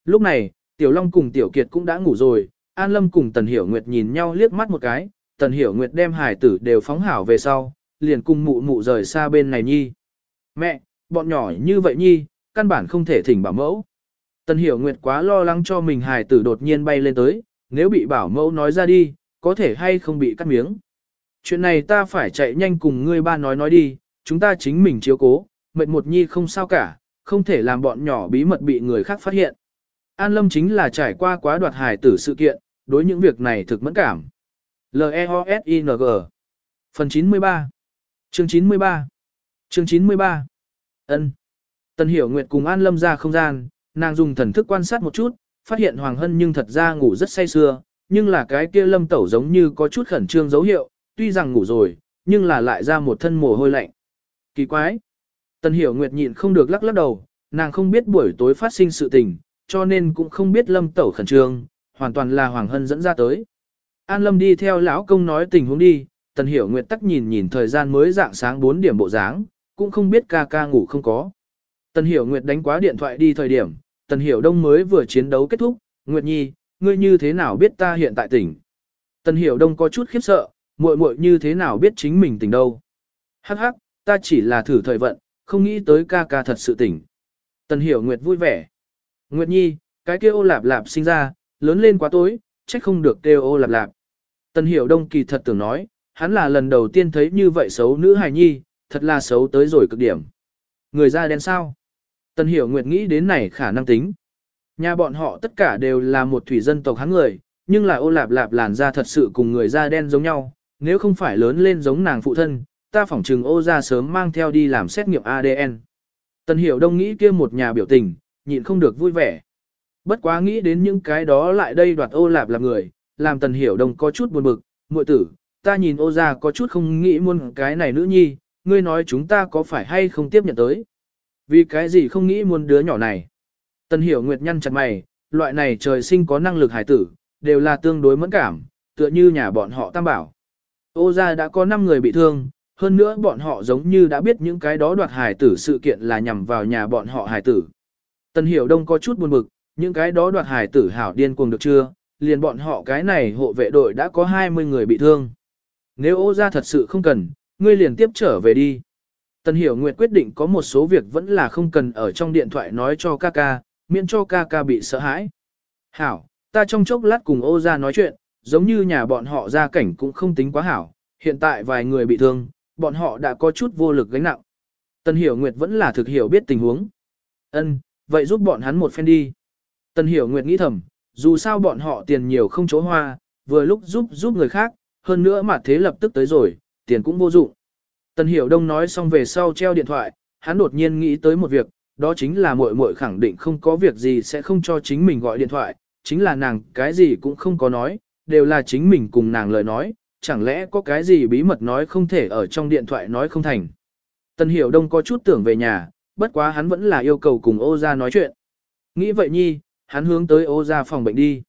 Speaker 1: Lúc này, tiểu long cùng tiểu kiệt cũng đã ngủ rồi, An Lâm cùng Tần Hiểu Nguyệt nhìn nhau liếc mắt một cái, Tần Hiểu Nguyệt đem hải tử đều phóng hảo về sau, liền cùng mụ mụ rời xa bên này nhi. Mẹ, bọn nhỏ như vậy nhi, căn bản không thể thỉnh bảo mẫu. Tần Hiểu Nguyệt quá lo lắng cho mình hài tử đột nhiên bay lên tới, nếu bị bảo mẫu nói ra đi, có thể hay không bị cắt miếng. Chuyện này ta phải chạy nhanh cùng ngươi ba nói nói đi, chúng ta chính mình chiếu cố, mệt một nhi không sao cả, không thể làm bọn nhỏ bí mật bị người khác phát hiện. An Lâm chính là trải qua quá đoạt hài tử sự kiện, đối những việc này thực mẫn cảm. L-E-O-S-I-N-G Phần 93 Chương 93 Chương 93 ân Tần Hiểu Nguyệt cùng An Lâm ra không gian, nàng dùng thần thức quan sát một chút, phát hiện Hoàng Hân nhưng thật ra ngủ rất say sưa, nhưng là cái kia Lâm Tẩu giống như có chút khẩn trương dấu hiệu, tuy rằng ngủ rồi, nhưng là lại ra một thân mồ hôi lạnh. Kỳ quái! Tần Hiểu Nguyệt nhịn không được lắc lắc đầu, nàng không biết buổi tối phát sinh sự tình, cho nên cũng không biết Lâm Tẩu khẩn trương, hoàn toàn là Hoàng Hân dẫn ra tới. An Lâm đi theo lão công nói tình huống đi, Tần Hiểu Nguyệt tắc nhìn nhìn thời gian mới dạng sáng 4 điểm bộ dáng, cũng không biết ca ca ngủ không có. Tần Hiểu Nguyệt đánh quá điện thoại đi thời điểm, Tần Hiểu Đông mới vừa chiến đấu kết thúc, Nguyệt Nhi, ngươi như thế nào biết ta hiện tại tỉnh? Tần Hiểu Đông có chút khiếp sợ, muội muội như thế nào biết chính mình tỉnh đâu? Hắc hắc, ta chỉ là thử thời vận, không nghĩ tới ca ca thật sự tỉnh. Tần Hiểu Nguyệt vui vẻ. Nguyệt Nhi, cái kia ô lạp lạp sinh ra, lớn lên quá tối, trách không được kêu ô lạp lạp. Tần Hiểu Đông kỳ thật tưởng nói, hắn là lần đầu tiên thấy như vậy xấu nữ hài nhi, thật là xấu tới rồi cực điểm. Người da đen sao? Tần Hiểu Nguyệt nghĩ đến này khả năng tính. Nhà bọn họ tất cả đều là một thủy dân tộc hắn người, nhưng là ô lạp lạp làn da thật sự cùng người da đen giống nhau, nếu không phải lớn lên giống nàng phụ thân, ta phỏng trừng ô ra sớm mang theo đi làm xét nghiệm ADN. Tần Hiểu Đông nghĩ kia một nhà biểu tình, nhịn không được vui vẻ. Bất quá nghĩ đến những cái đó lại đây đoạt ô lạp làm người, làm Tần Hiểu Đông có chút buồn bực, muội tử, ta nhìn ô ra có chút không nghĩ muôn cái này nữ nhi, ngươi nói chúng ta có phải hay không tiếp nhận tới. Vì cái gì không nghĩ muôn đứa nhỏ này. Tần Hiểu Nguyệt nhăn chặt mày, loại này trời sinh có năng lực hải tử, đều là tương đối mẫn cảm, tựa như nhà bọn họ tam bảo. Ô gia đã có 5 người bị thương, hơn nữa bọn họ giống như đã biết những cái đó đoạt hải tử sự kiện là nhằm vào nhà bọn họ hải tử. Tần Hiểu Đông có chút buồn bực, những cái đó đoạt hải tử hảo điên cuồng được chưa, liền bọn họ cái này hộ vệ đội đã có 20 người bị thương. Nếu ô gia thật sự không cần, ngươi liền tiếp trở về đi. Tần Hiểu Nguyệt quyết định có một số việc vẫn là không cần ở trong điện thoại nói cho ca ca, miễn cho ca ca bị sợ hãi. Hảo, ta trong chốc lát cùng ô ra nói chuyện, giống như nhà bọn họ ra cảnh cũng không tính quá hảo, hiện tại vài người bị thương, bọn họ đã có chút vô lực gánh nặng. Tần Hiểu Nguyệt vẫn là thực hiểu biết tình huống. Ân, vậy giúp bọn hắn một phen đi. Tần Hiểu Nguyệt nghĩ thầm, dù sao bọn họ tiền nhiều không chỗ hoa, vừa lúc giúp giúp người khác, hơn nữa mà thế lập tức tới rồi, tiền cũng vô dụng. Tần Hiểu Đông nói xong về sau treo điện thoại, hắn đột nhiên nghĩ tới một việc, đó chính là muội muội khẳng định không có việc gì sẽ không cho chính mình gọi điện thoại, chính là nàng cái gì cũng không có nói, đều là chính mình cùng nàng lời nói, chẳng lẽ có cái gì bí mật nói không thể ở trong điện thoại nói không thành. Tần Hiểu Đông có chút tưởng về nhà, bất quá hắn vẫn là yêu cầu cùng ô gia nói chuyện. Nghĩ vậy nhi, hắn hướng tới ô gia phòng bệnh đi.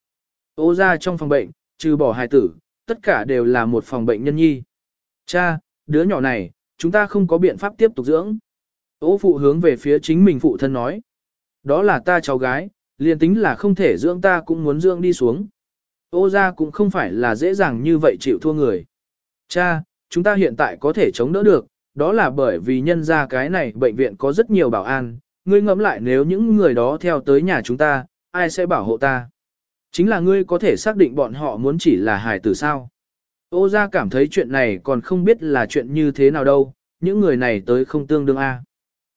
Speaker 1: Ô gia trong phòng bệnh, trừ bỏ hài tử, tất cả đều là một phòng bệnh nhân nhi. Cha, đứa nhỏ này, chúng ta không có biện pháp tiếp tục dưỡng. Ô phụ hướng về phía chính mình phụ thân nói. Đó là ta cháu gái, liền tính là không thể dưỡng ta cũng muốn dưỡng đi xuống. Ô gia cũng không phải là dễ dàng như vậy chịu thua người. Cha, chúng ta hiện tại có thể chống đỡ được, đó là bởi vì nhân ra cái này bệnh viện có rất nhiều bảo an, ngươi ngẫm lại nếu những người đó theo tới nhà chúng ta, ai sẽ bảo hộ ta? Chính là ngươi có thể xác định bọn họ muốn chỉ là hài tử sao. Ô gia cảm thấy chuyện này còn không biết là chuyện như thế nào đâu, những người này tới không tương đương A.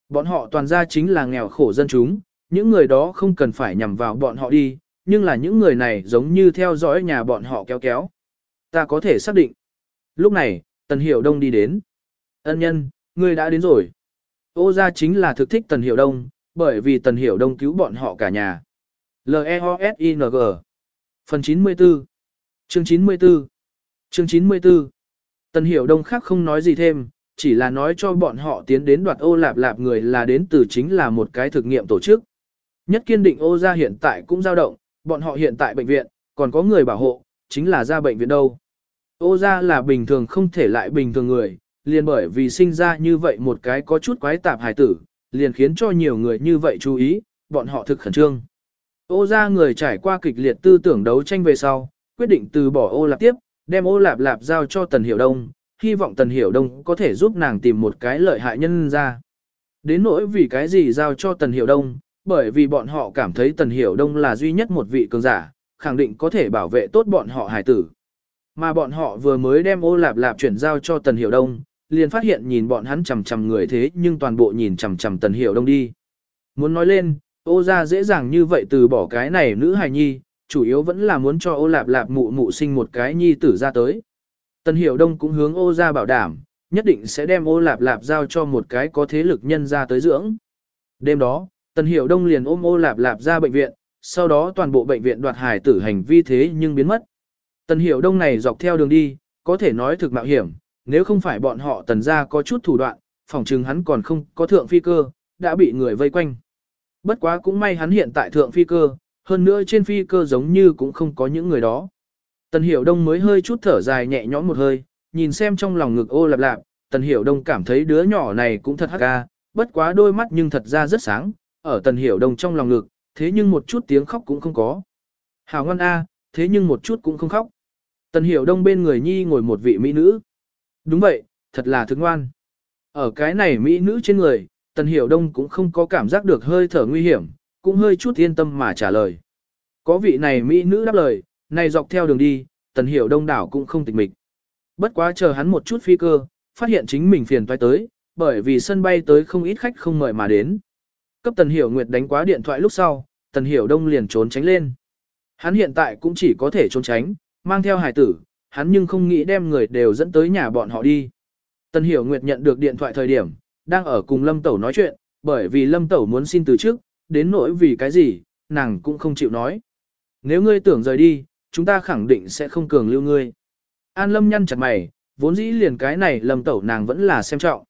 Speaker 1: Bọn họ toàn ra chính là nghèo khổ dân chúng, những người đó không cần phải nhằm vào bọn họ đi, nhưng là những người này giống như theo dõi nhà bọn họ kéo kéo. Ta có thể xác định. Lúc này, Tần Hiểu Đông đi đến. Ân nhân, ngươi đã đến rồi. Ô gia chính là thực thích Tần Hiểu Đông, bởi vì Tần Hiểu Đông cứu bọn họ cả nhà. L-E-O-S-I-N-G Phần 94 Chương 94 Chương 94 Tần Hiểu Đông khác không nói gì thêm, chỉ là nói cho bọn họ tiến đến đoạt ô lạp lạp người là đến từ chính là một cái thực nghiệm tổ chức. Nhất kiên định ô ra hiện tại cũng dao động, bọn họ hiện tại bệnh viện, còn có người bảo hộ, chính là ra bệnh viện đâu. Ô ra là bình thường không thể lại bình thường người, liền bởi vì sinh ra như vậy một cái có chút quái tạp hài tử, liền khiến cho nhiều người như vậy chú ý, bọn họ thực khẩn trương. Ô ra người trải qua kịch liệt tư tưởng đấu tranh về sau, quyết định từ bỏ ô lạp tiếp, đem ô lạp lạp giao cho Tần Hiểu Đông, hy vọng Tần Hiểu Đông có thể giúp nàng tìm một cái lợi hại nhân ra. Đến nỗi vì cái gì giao cho Tần Hiểu Đông, bởi vì bọn họ cảm thấy Tần Hiểu Đông là duy nhất một vị cường giả, khẳng định có thể bảo vệ tốt bọn họ hải tử. Mà bọn họ vừa mới đem ô lạp lạp chuyển giao cho Tần Hiểu Đông, liền phát hiện nhìn bọn hắn chằm chằm người thế nhưng toàn bộ nhìn chằm chằm Tần Hiểu Đông đi. Muốn nói lên, ô ra dễ dàng như vậy từ bỏ cái này nữ hài nhi, chủ yếu vẫn là muốn cho ô lạp lạp mụ mụ sinh một cái nhi tử ra tới. Tần Hiểu Đông cũng hướng ô ra bảo đảm, nhất định sẽ đem ô lạp lạp giao cho một cái có thế lực nhân ra tới dưỡng. Đêm đó, Tần Hiểu Đông liền ôm ô lạp lạp ra bệnh viện, sau đó toàn bộ bệnh viện đoạt hải tử hành vi thế nhưng biến mất. Tần Hiểu Đông này dọc theo đường đi, có thể nói thực mạo hiểm, nếu không phải bọn họ tần ra có chút thủ đoạn, phòng chừng hắn còn không có thượng phi cơ, đã bị người vây quanh. Bất quá cũng may hắn hiện tại thượng phi cơ, hơn nữa trên phi cơ giống như cũng không có những người đó. Tần Hiểu Đông mới hơi chút thở dài nhẹ nhõm một hơi, nhìn xem trong lòng ngực ô lạp lạp, Tần Hiểu Đông cảm thấy đứa nhỏ này cũng thật hắc ca, bất quá đôi mắt nhưng thật ra rất sáng, ở Tần Hiểu Đông trong lòng ngực, thế nhưng một chút tiếng khóc cũng không có. Hảo ngoan a, thế nhưng một chút cũng không khóc. Tần Hiểu Đông bên người nhi ngồi một vị mỹ nữ. Đúng vậy, thật là thức ngoan. Ở cái này mỹ nữ trên người, Tần Hiểu Đông cũng không có cảm giác được hơi thở nguy hiểm, cũng hơi chút yên tâm mà trả lời. Có vị này mỹ nữ đáp lời, này dọc theo đường đi, Tần Hiểu Đông đảo cũng không tịch mịch. Bất quá chờ hắn một chút phi cơ, phát hiện chính mình phiền toái tới, bởi vì sân bay tới không ít khách không mời mà đến. Cấp Tần Hiểu Nguyệt đánh quá điện thoại lúc sau, Tần Hiểu Đông liền trốn tránh lên. Hắn hiện tại cũng chỉ có thể trốn tránh, mang theo hải tử, hắn nhưng không nghĩ đem người đều dẫn tới nhà bọn họ đi. Tần Hiểu Nguyệt nhận được điện thoại thời điểm, đang ở cùng Lâm Tẩu nói chuyện, bởi vì Lâm Tẩu muốn xin từ trước, đến nỗi vì cái gì, nàng cũng không chịu nói. Nếu ngươi tưởng rời đi, chúng ta khẳng định sẽ không cường lưu ngươi. An Lâm nhăn chặt mày, vốn dĩ liền cái này Lâm Tẩu nàng vẫn là xem trọng.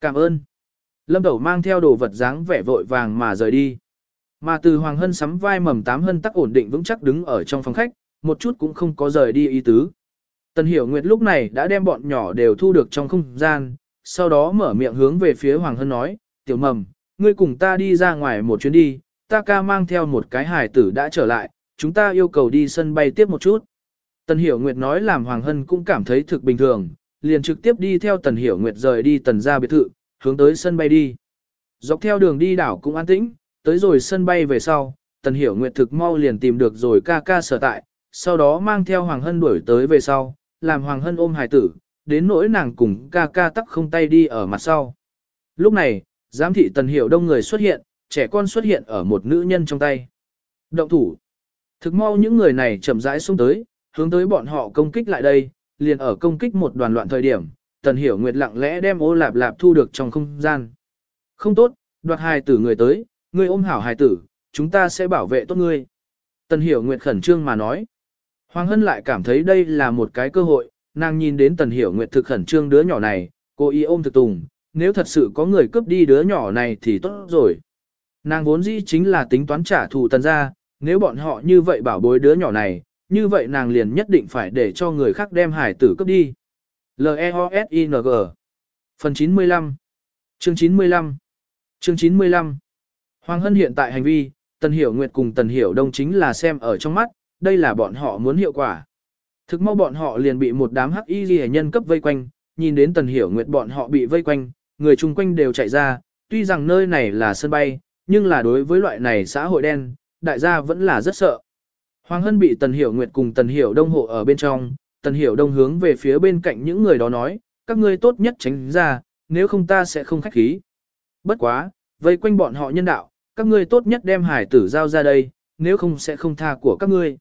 Speaker 1: Cảm ơn. Lâm Tẩu mang theo đồ vật dáng vẻ vội vàng mà rời đi. Mà từ Hoàng Hân sắm vai mầm tám hân tắc ổn định vững chắc đứng ở trong phòng khách, một chút cũng không có rời đi ý tứ. Tần Hiểu Nguyệt lúc này đã đem bọn nhỏ đều thu được trong không gian, sau đó mở miệng hướng về phía Hoàng Hân nói, tiểu mầm, ngươi cùng ta đi ra ngoài một chuyến đi, ta ca mang theo một cái hài tử đã trở lại, chúng ta yêu cầu đi sân bay tiếp một chút. Tần Hiểu Nguyệt nói làm Hoàng Hân cũng cảm thấy thực bình thường, liền trực tiếp đi theo Tần Hiểu Nguyệt rời đi tần ra biệt thự, hướng tới sân bay đi. Dọc theo đường đi đảo cũng an tĩnh, tới rồi sân bay về sau, Tần Hiểu Nguyệt thực mau liền tìm được rồi ca ca sở tại, sau đó mang theo Hoàng Hân đuổi tới về sau, làm Hoàng Hân ôm hài tử, đến nỗi nàng cùng ca ca tắc không tay đi ở mặt sau. Lúc này, giám thị Tần Hiểu đông người xuất hiện, trẻ con xuất hiện ở một nữ nhân trong tay. Động thủ. Thực mau những người này chậm rãi xuống tới, hướng tới bọn họ công kích lại đây, liền ở công kích một đoàn loạn thời điểm, Tần Hiểu Nguyệt lặng lẽ đem ô lạp lạp thu được trong không gian. Không tốt, đoạt hài tử người tới, ngươi ôm hảo hài tử, chúng ta sẽ bảo vệ tốt ngươi. Tần Hiểu Nguyệt khẩn trương mà nói. Hoàng Hân lại cảm thấy đây là một cái cơ hội, nàng nhìn đến Tần Hiểu Nguyệt thực khẩn trương đứa nhỏ này, cô ý ôm thực tùng, nếu thật sự có người cướp đi đứa nhỏ này thì tốt rồi. Nàng vốn dĩ chính là tính toán trả thù tần gia nếu bọn họ như vậy bảo bối đứa nhỏ này, như vậy nàng liền nhất định phải để cho người khác đem hải tử cướp đi. L-E-O-S-I-N-G Phần 95 Chương 95 Chương 95 Hoàng Hân hiện tại hành vi, Tần Hiểu Nguyệt cùng Tần Hiểu Đông chính là xem ở trong mắt, đây là bọn họ muốn hiệu quả. Thực mau bọn họ liền bị một đám hắc y ghi nhân cấp vây quanh, nhìn đến Tần Hiểu Nguyệt bọn họ bị vây quanh, người chung quanh đều chạy ra, tuy rằng nơi này là sân bay, nhưng là đối với loại này xã hội đen, đại gia vẫn là rất sợ. Hoàng Hân bị Tần Hiểu Nguyệt cùng Tần Hiểu Đông hộ ở bên trong, Tần Hiểu Đông hướng về phía bên cạnh những người đó nói, các ngươi tốt nhất tránh ra, nếu không ta sẽ không khách khí. Bất quá, vây quanh bọn họ nhân đạo, các ngươi tốt nhất đem hải tử giao ra đây, nếu không sẽ không tha của các ngươi.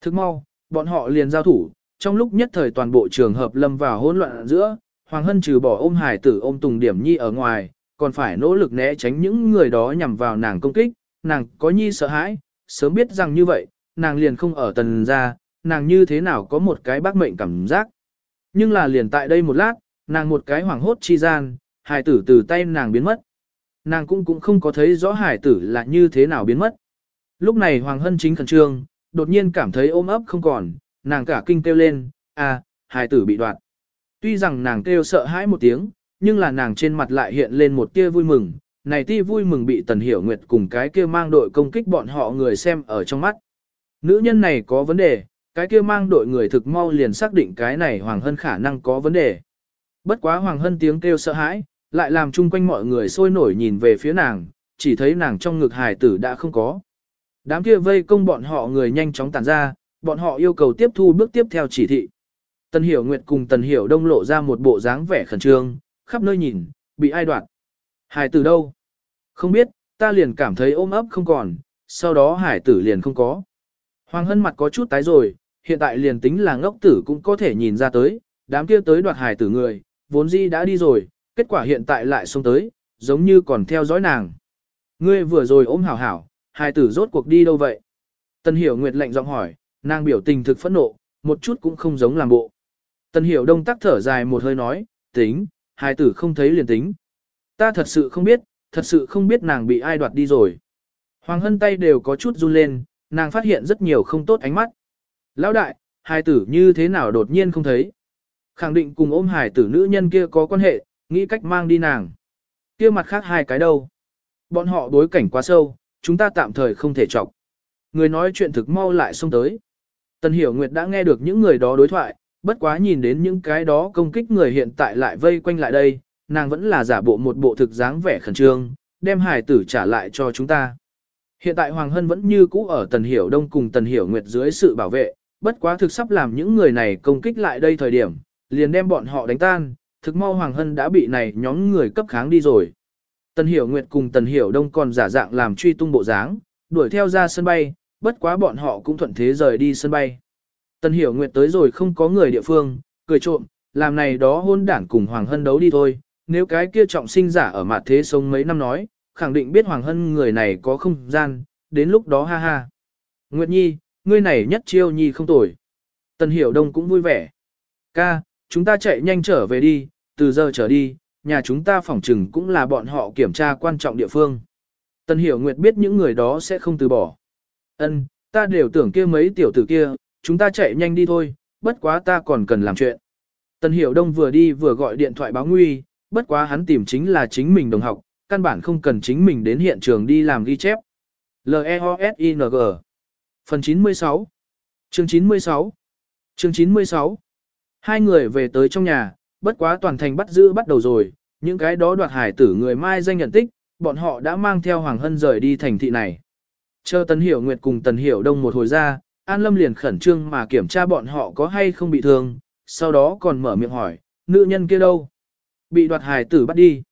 Speaker 1: Thức mau, bọn họ liền giao thủ, trong lúc nhất thời toàn bộ trường hợp lâm vào hỗn loạn giữa, Hoàng Hân trừ bỏ ôm hải tử ôm Tùng Điểm Nhi ở ngoài, còn phải nỗ lực né tránh những người đó nhằm vào nàng công kích, nàng có nhi sợ hãi, sớm biết rằng như vậy, nàng liền không ở tần ra, nàng như thế nào có một cái bác mệnh cảm giác. Nhưng là liền tại đây một lát, nàng một cái hoảng hốt chi gian, hài tử từ tay nàng biến mất. Nàng cũng cũng không có thấy rõ hài tử là như thế nào biến mất. Lúc này Hoàng Hân chính khẩn trương, đột nhiên cảm thấy ôm ấp không còn, nàng cả kinh kêu lên, à, hài tử bị đoạt. Tuy rằng nàng kêu sợ hãi một tiếng, nhưng là nàng trên mặt lại hiện lên một tia vui mừng, này ti vui mừng bị Tần Hiểu Nguyệt cùng cái kia mang đội công kích bọn họ người xem ở trong mắt. Nữ nhân này có vấn đề, cái kia mang đội người thực mau liền xác định cái này Hoàng Hân khả năng có vấn đề. Bất quá Hoàng Hân tiếng kêu sợ hãi, lại làm chung quanh mọi người sôi nổi nhìn về phía nàng, chỉ thấy nàng trong ngực hài tử đã không có. Đám kia vây công bọn họ người nhanh chóng tản ra, bọn họ yêu cầu tiếp thu bước tiếp theo chỉ thị. Tần Hiểu Nguyệt cùng Tần Hiểu Đông lộ ra một bộ dáng vẻ khẩn trương, khắp nơi nhìn, bị ai đoạt. Hải tử đâu? Không biết, ta liền cảm thấy ôm ấp không còn, sau đó hải tử liền không có. Hoàng Hân mặt có chút tái rồi, hiện tại liền tính là ngốc tử cũng có thể nhìn ra tới, đám kia tới đoạt hải tử người, vốn dĩ đã đi rồi, kết quả hiện tại lại xông tới, giống như còn theo dõi nàng. Ngươi vừa rồi ôm hảo hảo, hải tử rốt cuộc đi đâu vậy? Tần Hiểu Nguyệt lệnh giọng hỏi, nàng biểu tình thực phẫn nộ, một chút cũng không giống làm bộ. Tần Hiểu Đông tắc thở dài một hơi nói, tính, hải tử không thấy liền tính. Ta thật sự không biết, thật sự không biết nàng bị ai đoạt đi rồi. Hoàng Hân tay đều có chút run lên, nàng phát hiện rất nhiều không tốt ánh mắt. Lão đại, hài tử như thế nào đột nhiên không thấy. Khẳng định cùng ôm hài tử nữ nhân kia có quan hệ, nghĩ cách mang đi nàng. kia mặt khác hai cái đâu. Bọn họ đối cảnh quá sâu, chúng ta tạm thời không thể chọc. Người nói chuyện thực mau lại xông tới. Tần Hiểu Nguyệt đã nghe được những người đó đối thoại, bất quá nhìn đến những cái đó công kích người hiện tại lại vây quanh lại đây, nàng vẫn là giả bộ một bộ thực dáng vẻ khẩn trương, đem hải tử trả lại cho chúng ta. Hiện tại Hoàng Hân vẫn như cũ ở Tần Hiểu Đông cùng Tần Hiểu Nguyệt dưới sự bảo vệ, bất quá thực sắp làm những người này công kích lại đây thời điểm, liền đem bọn họ đánh tan, thực mau Hoàng Hân đã bị này nhóm người cấp kháng đi rồi. Tần Hiểu Nguyệt cùng Tần Hiểu Đông còn giả dạng làm truy tung bộ dáng, đuổi theo ra sân bay, bất quá bọn họ cũng thuận thế rời đi sân bay. Tần Hiểu Nguyệt tới rồi không có người địa phương, cười trộm, làm này đó hôn đảng cùng Hoàng Hân đấu đi thôi, nếu cái kia trọng sinh giả ở mặt thế sống mấy năm nói, khẳng định biết Hoàng Hân người này có không gian, đến lúc đó ha ha. Nguyệt Nhi, ngươi này nhất chiêu Nhi không tồi. Tần Hiểu Đông cũng vui vẻ. Ca, chúng ta chạy nhanh trở về đi, từ giờ trở đi, nhà chúng ta phỏng trừng cũng là bọn họ kiểm tra quan trọng địa phương. Tần Hiểu Nguyệt biết những người đó sẽ không từ bỏ. Ân, ta đều tưởng kia mấy tiểu tử kia, chúng ta chạy nhanh đi thôi, bất quá ta còn cần làm chuyện. Tần Hiểu Đông vừa đi vừa gọi điện thoại báo nguy, bất quá hắn tìm chính là chính mình đồng học, căn bản không cần chính mình đến hiện trường đi làm ghi chép. L-E-O-S-I-N-G Phần 96 Chương 96 Chương 96 Hai người về tới trong nhà, bất quá toàn thành bắt giữ bắt đầu rồi, những cái đó đoạt hải tử người mai danh nhận tích, bọn họ đã mang theo Hoàng Hân rời đi thành thị này. Chờ Tần Hiểu Nguyệt cùng Tần Hiểu Đông một hồi ra, An Lâm liền khẩn trương mà kiểm tra bọn họ có hay không bị thương, sau đó còn mở miệng hỏi, nữ nhân kia đâu? Bị đoạt hài tử bắt đi.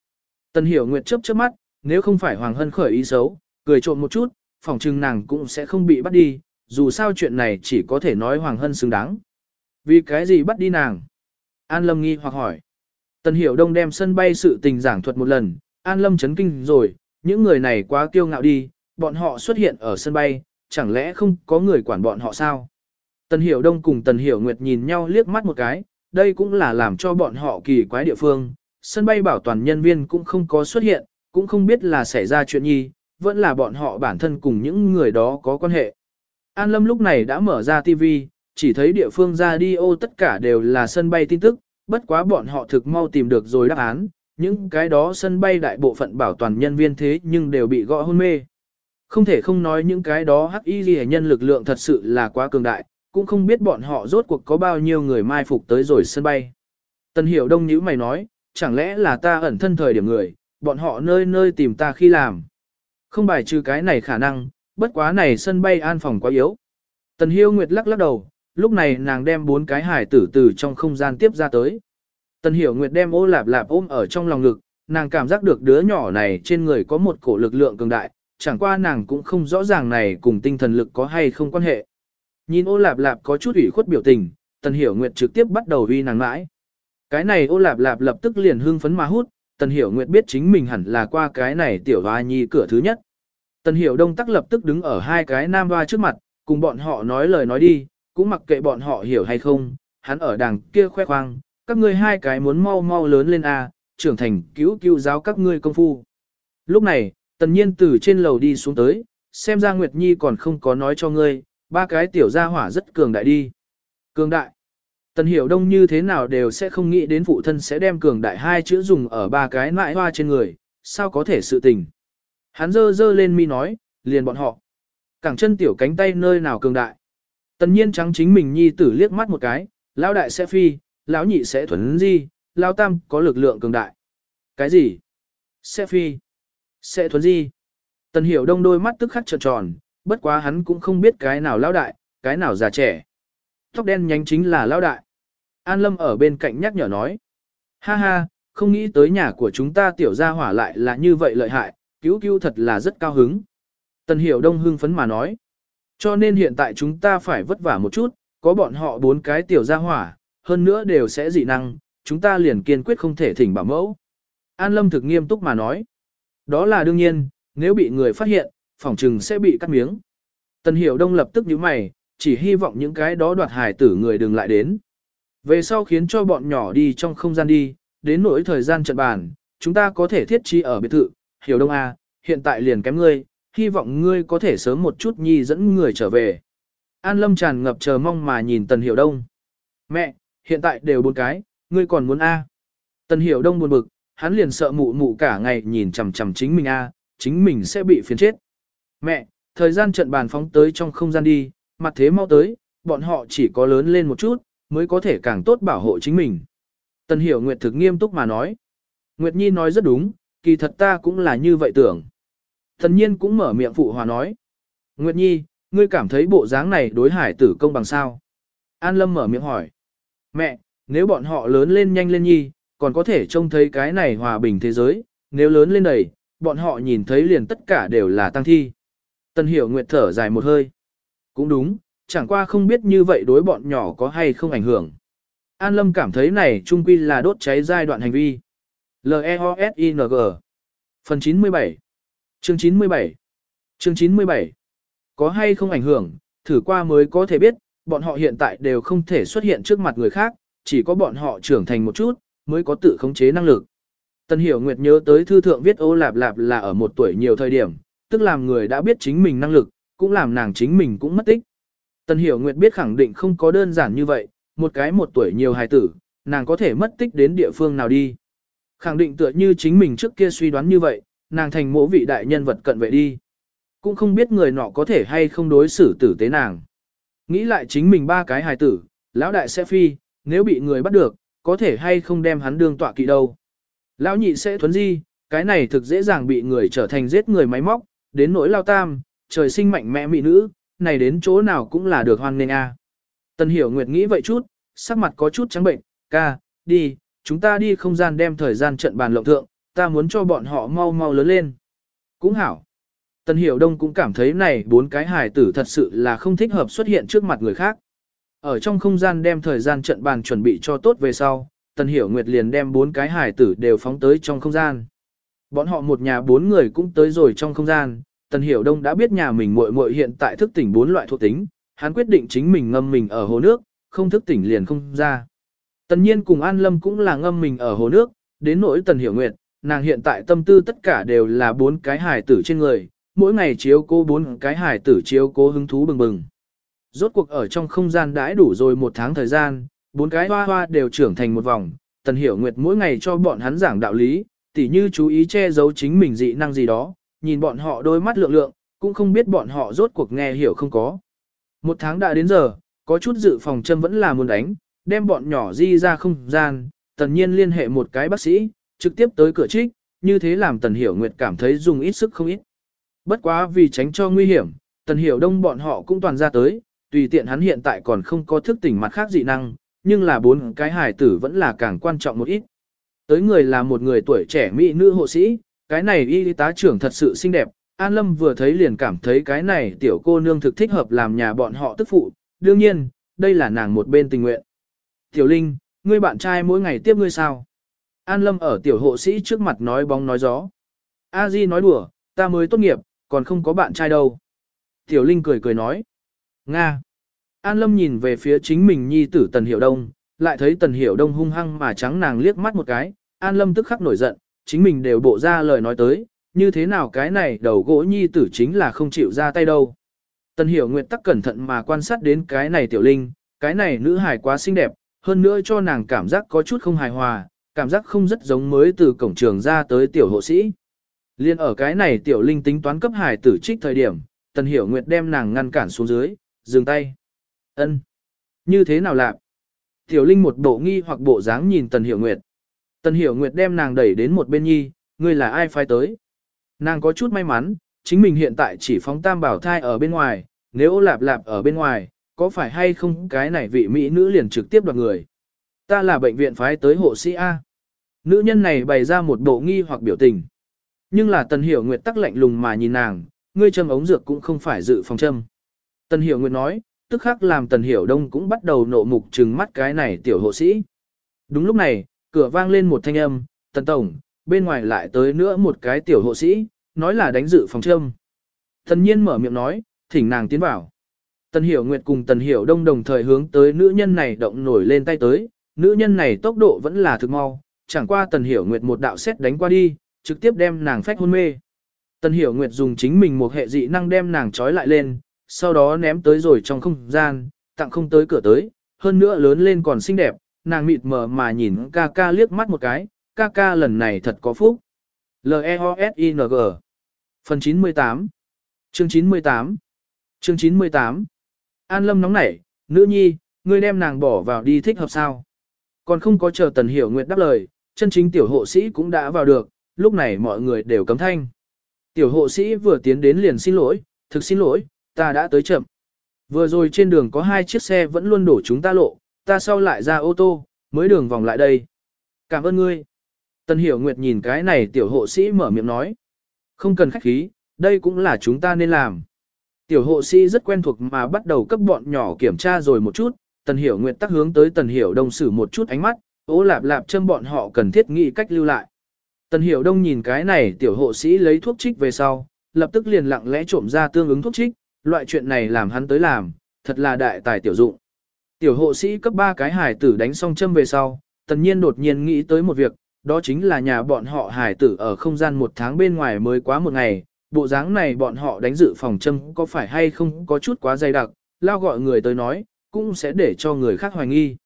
Speaker 1: Tần hiểu nguyệt chớp chớp mắt, nếu không phải Hoàng Hân khởi ý xấu, cười trộn một chút, phỏng chừng nàng cũng sẽ không bị bắt đi, dù sao chuyện này chỉ có thể nói Hoàng Hân xứng đáng. Vì cái gì bắt đi nàng? An Lâm nghi hoặc hỏi. Tần Hiểu Đông đem sân bay sự tình giảng thuật một lần, An Lâm chấn kinh rồi, những người này quá kiêu ngạo đi, bọn họ xuất hiện ở sân bay, chẳng lẽ không có người quản bọn họ sao? Tần Hiểu Đông cùng Tần Hiểu Nguyệt nhìn nhau liếc mắt một cái, đây cũng là làm cho bọn họ kỳ quái địa phương, sân bay bảo toàn nhân viên cũng không có xuất hiện, cũng không biết là xảy ra chuyện gì, vẫn là bọn họ bản thân cùng những người đó có quan hệ. An Lâm lúc này đã mở ra TV, chỉ thấy địa phương ra đi ô tất cả đều là sân bay tin tức, bất quá bọn họ thực mau tìm được rồi đáp án, những cái đó sân bay đại bộ phận bảo toàn nhân viên thế nhưng đều bị gõ hôn mê. Không thể không nói những cái đó hắc y ghi nhân lực lượng thật sự là quá cường đại, cũng không biết bọn họ rốt cuộc có bao nhiêu người mai phục tới rồi sân bay. Tần hiểu đông nhíu mày nói, chẳng lẽ là ta ẩn thân thời điểm người, bọn họ nơi nơi tìm ta khi làm. Không bài trừ cái này khả năng, bất quá này sân bay an phòng quá yếu. Tần Hiêu Nguyệt lắc lắc đầu, lúc này nàng đem bốn cái hải tử từ trong không gian tiếp ra tới. Tần Hiểu Nguyệt đem ô lạp lạp ôm ở trong lòng ngực, nàng cảm giác được đứa nhỏ này trên người có một cổ lực lượng cường đại, chẳng qua nàng cũng không rõ ràng này cùng tinh thần lực có hay không quan hệ. Nhìn ô lạp lạp có chút ủy khuất biểu tình, Tần Hiểu Nguyệt trực tiếp bắt đầu uy nàng mãi. Cái này ô lạp lạp lập tức liền hưng phấn mà hút, Tần Hiểu Nguyệt biết chính mình hẳn là qua cái này tiểu hoa nhi cửa thứ nhất. Tần Hiểu Đông tắc lập tức đứng ở hai cái nam hoa trước mặt, cùng bọn họ nói lời nói đi, cũng mặc kệ bọn họ hiểu hay không, hắn ở đằng kia khoe khoang, các ngươi hai cái muốn mau mau lớn lên a, trưởng thành cứu cứu giáo các ngươi công phu. Lúc này, tần nhiên từ trên lầu đi xuống tới, xem ra Nguyệt Nhi còn không có nói cho ngươi, ba cái tiểu gia hỏa rất cường đại đi. Cường đại. Tần hiểu đông như thế nào đều sẽ không nghĩ đến phụ thân sẽ đem cường đại hai chữ dùng ở ba cái nại hoa trên người, sao có thể sự tình. Hắn dơ dơ lên mi nói, liền bọn họ. Cẳng chân tiểu cánh tay nơi nào cường đại. Tần nhiên trắng chính mình nhi tử liếc mắt một cái, lão đại sẽ phi, lão nhị sẽ thuần di, lão tam có lực lượng cường đại. Cái gì? Sẽ phi. Sẽ thuần di. Tần hiểu đông đôi mắt tức khắc trợn tròn, bất quá hắn cũng không biết cái nào lão đại, cái nào già trẻ. Tóc đen nhánh chính là lão đại. An Lâm ở bên cạnh nhắc nhở nói. Ha ha, không nghĩ tới nhà của chúng ta tiểu gia hỏa lại là như vậy lợi hại, cứu cứu thật là rất cao hứng. Tần Hiểu Đông hưng phấn mà nói. Cho nên hiện tại chúng ta phải vất vả một chút, có bọn họ bốn cái tiểu gia hỏa, hơn nữa đều sẽ dị năng, chúng ta liền kiên quyết không thể thỉnh bảo mẫu. An Lâm thực nghiêm túc mà nói. Đó là đương nhiên, nếu bị người phát hiện, phỏng trừng sẽ bị cắt miếng. Tần Hiểu Đông lập tức nhíu mày, chỉ hy vọng những cái đó đoạt hải tử người đừng lại đến. Về sau khiến cho bọn nhỏ đi trong không gian đi, đến nỗi thời gian trận bàn, chúng ta có thể thiết trí ở biệt thự, Hiểu Đông A, hiện tại liền kém ngươi, hy vọng ngươi có thể sớm một chút nhi dẫn người trở về. An Lâm tràn ngập chờ mong mà nhìn Tần Hiểu Đông. Mẹ, hiện tại đều bốn cái, ngươi còn muốn A. Tần Hiểu Đông buồn bực, hắn liền sợ mụ mụ cả ngày nhìn chằm chằm chính mình A, chính mình sẽ bị phiền chết. Mẹ, thời gian trận bàn phóng tới trong không gian đi, mặt thế mau tới, bọn họ chỉ có lớn lên một chút, mới có thể càng tốt bảo hộ chính mình. Tần Hiểu Nguyệt thực nghiêm túc mà nói. Nguyệt Nhi nói rất đúng, kỳ thật ta cũng là như vậy tưởng. Thần nhiên cũng mở miệng phụ hòa nói. Nguyệt Nhi, ngươi cảm thấy bộ dáng này đối hải tử công bằng sao? An Lâm mở miệng hỏi. Mẹ, nếu bọn họ lớn lên nhanh lên nhi, còn có thể trông thấy cái này hòa bình thế giới, nếu lớn lên đầy, bọn họ nhìn thấy liền tất cả đều là tăng thi. Tần Hiểu Nguyệt thở dài một hơi. Cũng đúng, chẳng qua không biết như vậy đối bọn nhỏ có hay không ảnh hưởng. An Lâm cảm thấy này trung quy là đốt cháy giai đoạn hành vi. L-E-O-S-I-N-G Phần 97 Chương 97 Chương 97 Có hay không ảnh hưởng, thử qua mới có thể biết, bọn họ hiện tại đều không thể xuất hiện trước mặt người khác, chỉ có bọn họ trưởng thành một chút, mới có tự khống chế năng lực. Tân Hiểu Nguyệt nhớ tới thư thượng viết ô lạp lạp là ở một tuổi nhiều thời điểm, tức làm người đã biết chính mình năng lực, cũng làm nàng chính mình cũng mất tích. Tần Hiểu Nguyệt biết khẳng định không có đơn giản như vậy, một cái một tuổi nhiều hài tử, nàng có thể mất tích đến địa phương nào đi. Khẳng định tựa như chính mình trước kia suy đoán như vậy, nàng thành mỗ vị đại nhân vật cận vệ đi. Cũng không biết người nọ có thể hay không đối xử tử tế nàng. Nghĩ lại chính mình ba cái hài tử, lão đại sẽ phi, nếu bị người bắt được, có thể hay không đem hắn đương tọa kỵ đâu. Lão nhị sẽ thuấn di, cái này thực dễ dàng bị người trở thành giết người máy móc, đến nỗi lao tam, trời sinh mạnh mẽ mỹ nữ, này đến chỗ nào cũng là được hoan nghênh a. À. Tần Hiểu Nguyệt nghĩ vậy chút, sắc mặt có chút trắng bệnh, ca, đi, chúng ta đi không gian đem thời gian trận bàn lộng thượng, ta muốn cho bọn họ mau mau lớn lên. Cũng hảo. Tần Hiểu Đông cũng cảm thấy này bốn cái hài tử thật sự là không thích hợp xuất hiện trước mặt người khác. Ở trong không gian đem thời gian trận bàn chuẩn bị cho tốt về sau, Tần Hiểu Nguyệt liền đem bốn cái hài tử đều phóng tới trong không gian. Bọn họ một nhà bốn người cũng tới rồi trong không gian, Tần Hiểu Đông đã biết nhà mình muội muội hiện tại thức tỉnh bốn loại thuộc tính, hắn quyết định chính mình ngâm mình ở hồ nước, không thức tỉnh liền không ra. Tần Nhiên cùng An Lâm cũng là ngâm mình ở hồ nước, đến nỗi Tần Hiểu Nguyệt, nàng hiện tại tâm tư tất cả đều là bốn cái hài tử trên người, mỗi ngày chiếu cố bốn cái hài tử chiếu cố hứng thú bừng bừng. Rốt cuộc ở trong không gian đãi đủ rồi một tháng thời gian, bốn cái hoa hoa đều trưởng thành một vòng, Tần Hiểu Nguyệt mỗi ngày cho bọn hắn giảng đạo lý, tỉ như chú ý che giấu chính mình dị năng gì đó, nhìn bọn họ đôi mắt lượng lượng, cũng không biết bọn họ rốt cuộc nghe hiểu không có. Một tháng đã đến giờ, có chút dự phòng châm vẫn là muốn đánh, đem bọn nhỏ di ra không gian, tần nhiên liên hệ một cái bác sĩ, trực tiếp tới cửa trích, như thế làm tần hiểu nguyệt cảm thấy dùng ít sức không ít. Bất quá vì tránh cho nguy hiểm, tần hiểu đông bọn họ cũng toàn ra tới, tùy tiện hắn hiện tại còn không có thức tỉnh mặt khác dị năng, nhưng là bốn cái hài tử vẫn là càng quan trọng một ít. Tới người là một người tuổi trẻ mỹ nữ hộ sĩ, cái này y tá trưởng thật sự xinh đẹp, An Lâm vừa thấy liền cảm thấy cái này tiểu cô nương thực thích hợp làm nhà bọn họ tức phụ, đương nhiên, đây là nàng một bên tình nguyện. Tiểu Linh, ngươi bạn trai mỗi ngày tiếp ngươi sao? An Lâm ở tiểu hộ sĩ trước mặt nói bóng nói gió. A Di nói đùa, ta mới tốt nghiệp, còn không có bạn trai đâu. Tiểu Linh cười cười nói. Nga. An Lâm nhìn về phía chính mình nhi tử Tần Hiểu Đông, lại thấy Tần Hiểu Đông hung hăng mà trắng nàng liếc mắt một cái. An Lâm tức khắc nổi giận, chính mình đều bộ ra lời nói tới, như thế nào cái này đầu gỗ nhi tử chính là không chịu ra tay đâu. Tần Hiểu Nguyệt tắc cẩn thận mà quan sát đến cái này Tiểu Linh, cái này nữ hài quá xinh đẹp, hơn nữa cho nàng cảm giác có chút không hài hòa, cảm giác không rất giống mới từ cổng trường ra tới tiểu hộ sĩ. Liên ở cái này tiểu linh tính toán cấp hài tử trích thời điểm, Tần Hiểu Nguyệt đem nàng ngăn cản xuống dưới, dừng tay. Ân, Như thế nào lạc? Tiểu linh một bộ nghi hoặc bộ dáng nhìn Tần Hiểu Nguyệt. Tần Hiểu Nguyệt đem nàng đẩy đến một bên nhi, ngươi là ai phái tới? Nàng có chút may mắn, chính mình hiện tại chỉ phóng tam bảo thai ở bên ngoài, nếu ô lạp lạp ở bên ngoài, có phải hay không cái này vị mỹ nữ liền trực tiếp đoạt người. Ta là bệnh viện phái tới hộ sĩ A. Nữ nhân này bày ra một bộ nghi hoặc biểu tình. Nhưng là Tần Hiểu Nguyệt tắc lạnh lùng mà nhìn nàng, ngươi châm ống dược cũng không phải dự phòng châm. Tần Hiểu Nguyệt nói, tức khắc làm Tần Hiểu Đông cũng bắt đầu nộ mục trừng mắt cái này tiểu hộ sĩ. Đúng lúc này, cửa vang lên một thanh âm, Tần Tổng, bên ngoài lại tới nữa một cái tiểu hộ sĩ, nói là đánh dự phòng châm. Thần nhiên mở miệng nói, thỉnh nàng tiến vào. Tần Hiểu Nguyệt cùng Tần Hiểu Đông đồng thời hướng tới nữ nhân này động nổi lên tay tới, nữ nhân này tốc độ vẫn là thực mau, chẳng qua Tần Hiểu Nguyệt một đạo xét đánh qua đi, trực tiếp đem nàng phách hôn mê. Tần Hiểu Nguyệt dùng chính mình một hệ dị năng đem nàng trói lại lên, sau đó ném tới rồi trong không gian, tặng không tới cửa tới, hơn nữa lớn lên còn xinh đẹp, nàng mịt mờ mà nhìn ca ca liếc mắt một cái, ca ca lần này thật có phúc. L-E-O-S-I-N-G Phần 98 Chương 98 Chương 98 An Lâm nóng nảy, nữ nhi, ngươi đem nàng bỏ vào đi thích hợp sao? Còn không có chờ Tần Hiểu Nguyệt đáp lời, chân chính tiểu hộ sĩ cũng đã vào được, lúc này mọi người đều cấm thanh. Tiểu hộ sĩ vừa tiến đến liền xin lỗi, thực xin lỗi, ta đã tới chậm. Vừa rồi trên đường có hai chiếc xe vẫn luôn đổ chúng ta lộ, ta sau lại ra ô tô, mới đường vòng lại đây. Cảm ơn ngươi. Tần Hiểu Nguyệt nhìn cái này tiểu hộ sĩ mở miệng nói. Không cần khách khí, đây cũng là chúng ta nên làm. Tiểu hộ sĩ rất quen thuộc mà bắt đầu cấp bọn nhỏ kiểm tra rồi một chút, Tần Hiểu Nguyệt tắc hướng tới Tần Hiểu Đông sử một chút ánh mắt, ố lạp lạp châm bọn họ cần thiết nghĩ cách lưu lại. Tần Hiểu Đông nhìn cái này tiểu hộ sĩ lấy thuốc trích về sau, lập tức liền lặng lẽ trộm ra tương ứng thuốc trích, loại chuyện này làm hắn tới làm, thật là đại tài tiểu dụng. Tiểu hộ sĩ cấp ba cái hải tử đánh xong châm về sau, tần nhiên đột nhiên nghĩ tới một việc, đó chính là nhà bọn họ hải tử ở không gian một tháng bên ngoài mới quá một ngày, bộ dáng này bọn họ đánh dự phòng châm có phải hay không có chút quá dày đặc, lao gọi người tới nói, cũng sẽ để cho người khác hoài nghi.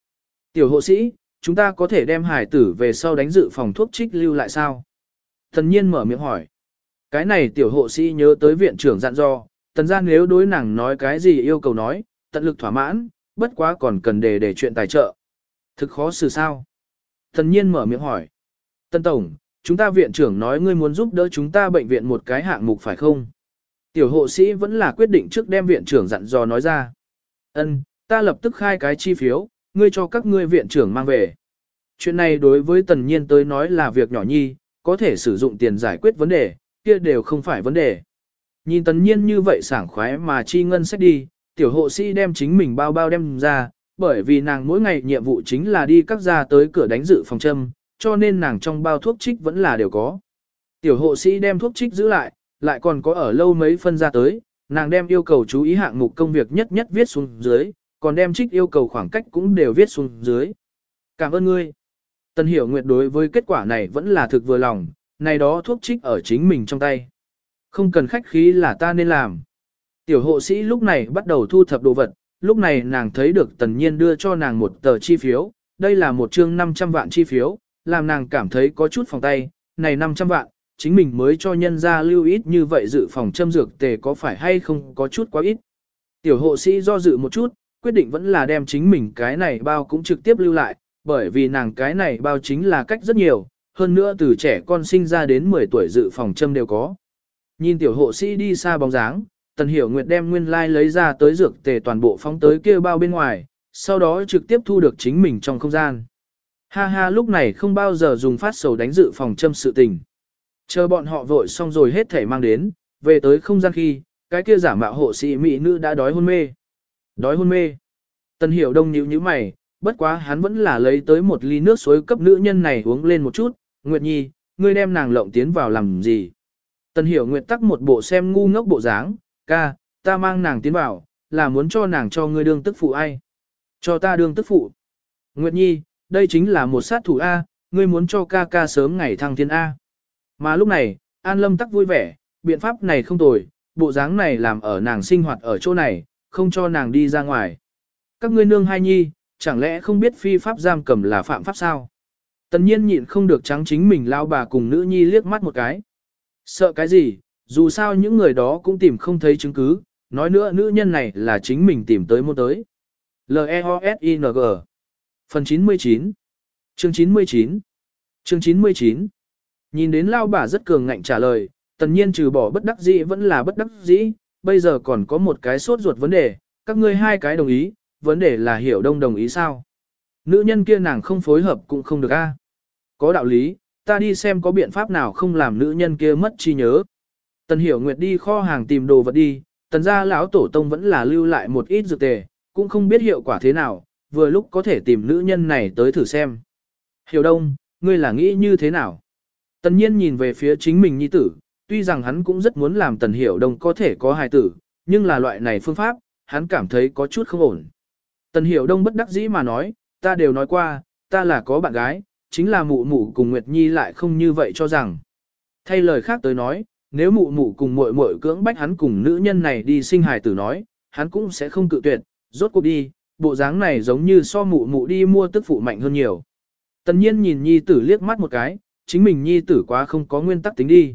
Speaker 1: Tiểu hộ sĩ, chúng ta có thể đem hải tử về sau đánh dự phòng thuốc trích lưu lại sao? Tần nhiên mở miệng hỏi. Cái này tiểu hộ sĩ nhớ tới viện trưởng dặn dò, tần ra nếu đối nàng nói cái gì yêu cầu nói, tận lực thỏa mãn, bất quá còn cần để để chuyện tài trợ. Thực khó xử sao? Thần nhiên mở miệng hỏi. Tân Tổng, chúng ta viện trưởng nói ngươi muốn giúp đỡ chúng ta bệnh viện một cái hạng mục phải không? Tiểu hộ sĩ vẫn là quyết định trước đem viện trưởng dặn dò nói ra. Ân, ta lập tức khai cái chi phiếu, ngươi cho các ngươi viện trưởng mang về. Chuyện này đối với tần nhiên tới nói là việc nhỏ nhi, có thể sử dụng tiền giải quyết vấn đề, kia đều không phải vấn đề. Nhìn tần nhiên như vậy sảng khoái mà chi ngân sách đi, tiểu hộ sĩ đem chính mình bao bao đem ra, bởi vì nàng mỗi ngày nhiệm vụ chính là đi các gia tới cửa đánh dự phòng châm, cho nên nàng trong bao thuốc trích vẫn là đều có. Tiểu hộ sĩ đem thuốc trích giữ lại, lại còn có ở lâu mấy phân ra tới, nàng đem yêu cầu chú ý hạng mục công việc nhất nhất viết xuống dưới, còn đem trích yêu cầu khoảng cách cũng đều viết xuống dưới. Cảm ơn ngươi. Tần hiểu nguyệt đối với kết quả này vẫn là thực vừa lòng, này đó thuốc trích ở chính mình trong tay. Không cần khách khí là ta nên làm. Tiểu hộ sĩ lúc này bắt đầu thu thập đồ vật, lúc này nàng thấy được tần nhiên đưa cho nàng một tờ chi phiếu, đây là một chương 500 vạn chi phiếu, làm nàng cảm thấy có chút phòng tay, này 500 vạn, chính mình mới cho nhân ra lưu ít như vậy dự phòng châm dược tề có phải hay không có chút quá ít. Tiểu hộ sĩ do dự một chút, quyết định vẫn là đem chính mình cái này bao cũng trực tiếp lưu lại, bởi vì nàng cái này bao chính là cách rất nhiều, hơn nữa từ trẻ con sinh ra đến 10 tuổi dự phòng châm đều có. Nhìn tiểu hộ sĩ đi xa bóng dáng, Tần Hiểu Nguyệt đem nguyên lai like lấy ra tới dược tề toàn bộ phóng tới kia bao bên ngoài, sau đó trực tiếp thu được chính mình trong không gian. Ha ha lúc này không bao giờ dùng phát sầu đánh dự phòng châm sự tình. Chờ bọn họ vội xong rồi hết thể mang đến, về tới không gian khi, cái kia giả mạo hộ sĩ mỹ nữ đã đói hôn mê. Đói hôn mê. Tần hiểu đông nhíu nhíu mày, bất quá hắn vẫn là lấy tới một ly nước suối cấp nữ nhân này uống lên một chút, Nguyệt Nhi, ngươi đem nàng lộng tiến vào làm gì? Tần hiểu Nguyệt tắc một bộ xem ngu ngốc bộ dáng, ca, ta mang nàng tiến vào, là muốn cho nàng cho ngươi đương tức phụ ai? Cho ta đương tức phụ. Nguyệt Nhi, đây chính là một sát thủ A, ngươi muốn cho ca ca sớm ngày thăng thiên A. Mà lúc này, An Lâm tắc vui vẻ, biện pháp này không tồi, bộ dáng này làm ở nàng sinh hoạt ở chỗ này, không cho nàng đi ra ngoài. Các ngươi nương hai nhi, chẳng lẽ không biết phi pháp giam cầm là phạm pháp sao? Tần nhiên nhịn không được trắng chính mình lao bà cùng nữ nhi liếc mắt một cái. Sợ cái gì, dù sao những người đó cũng tìm không thấy chứng cứ, nói nữa nữ nhân này là chính mình tìm tới mua tới. L-E-O-S-I-N-G Phần 99 Chương 99 Chương 99 Nhìn đến lao bà rất cường ngạnh trả lời, tần nhiên trừ bỏ bất đắc dĩ vẫn là bất đắc dĩ, bây giờ còn có một cái sốt ruột vấn đề, các ngươi hai cái đồng ý, vấn đề là hiểu đông đồng ý sao. Nữ nhân kia nàng không phối hợp cũng không được a. Có đạo lý, ta đi xem có biện pháp nào không làm nữ nhân kia mất trí nhớ. Tần hiểu nguyệt đi kho hàng tìm đồ vật đi, tần gia lão tổ tông vẫn là lưu lại một ít dược tề, cũng không biết hiệu quả thế nào, vừa lúc có thể tìm nữ nhân này tới thử xem. Hiểu đông, ngươi là nghĩ như thế nào? Tần nhiên nhìn về phía chính mình nhi tử, tuy rằng hắn cũng rất muốn làm tần hiểu đông có thể có hài tử, nhưng là loại này phương pháp, hắn cảm thấy có chút không ổn. Tần hiểu đông bất đắc dĩ mà nói, ta đều nói qua, ta là có bạn gái, chính là mụ mụ cùng Nguyệt Nhi lại không như vậy cho rằng. Thay lời khác tới nói, nếu mụ mụ cùng muội muội cưỡng bách hắn cùng nữ nhân này đi sinh hài tử nói, hắn cũng sẽ không cự tuyệt, rốt cuộc đi, bộ dáng này giống như so mụ mụ đi mua tức phụ mạnh hơn nhiều. Tần nhiên nhìn nhi tử liếc mắt một cái, chính mình nhi tử quá không có nguyên tắc tính đi.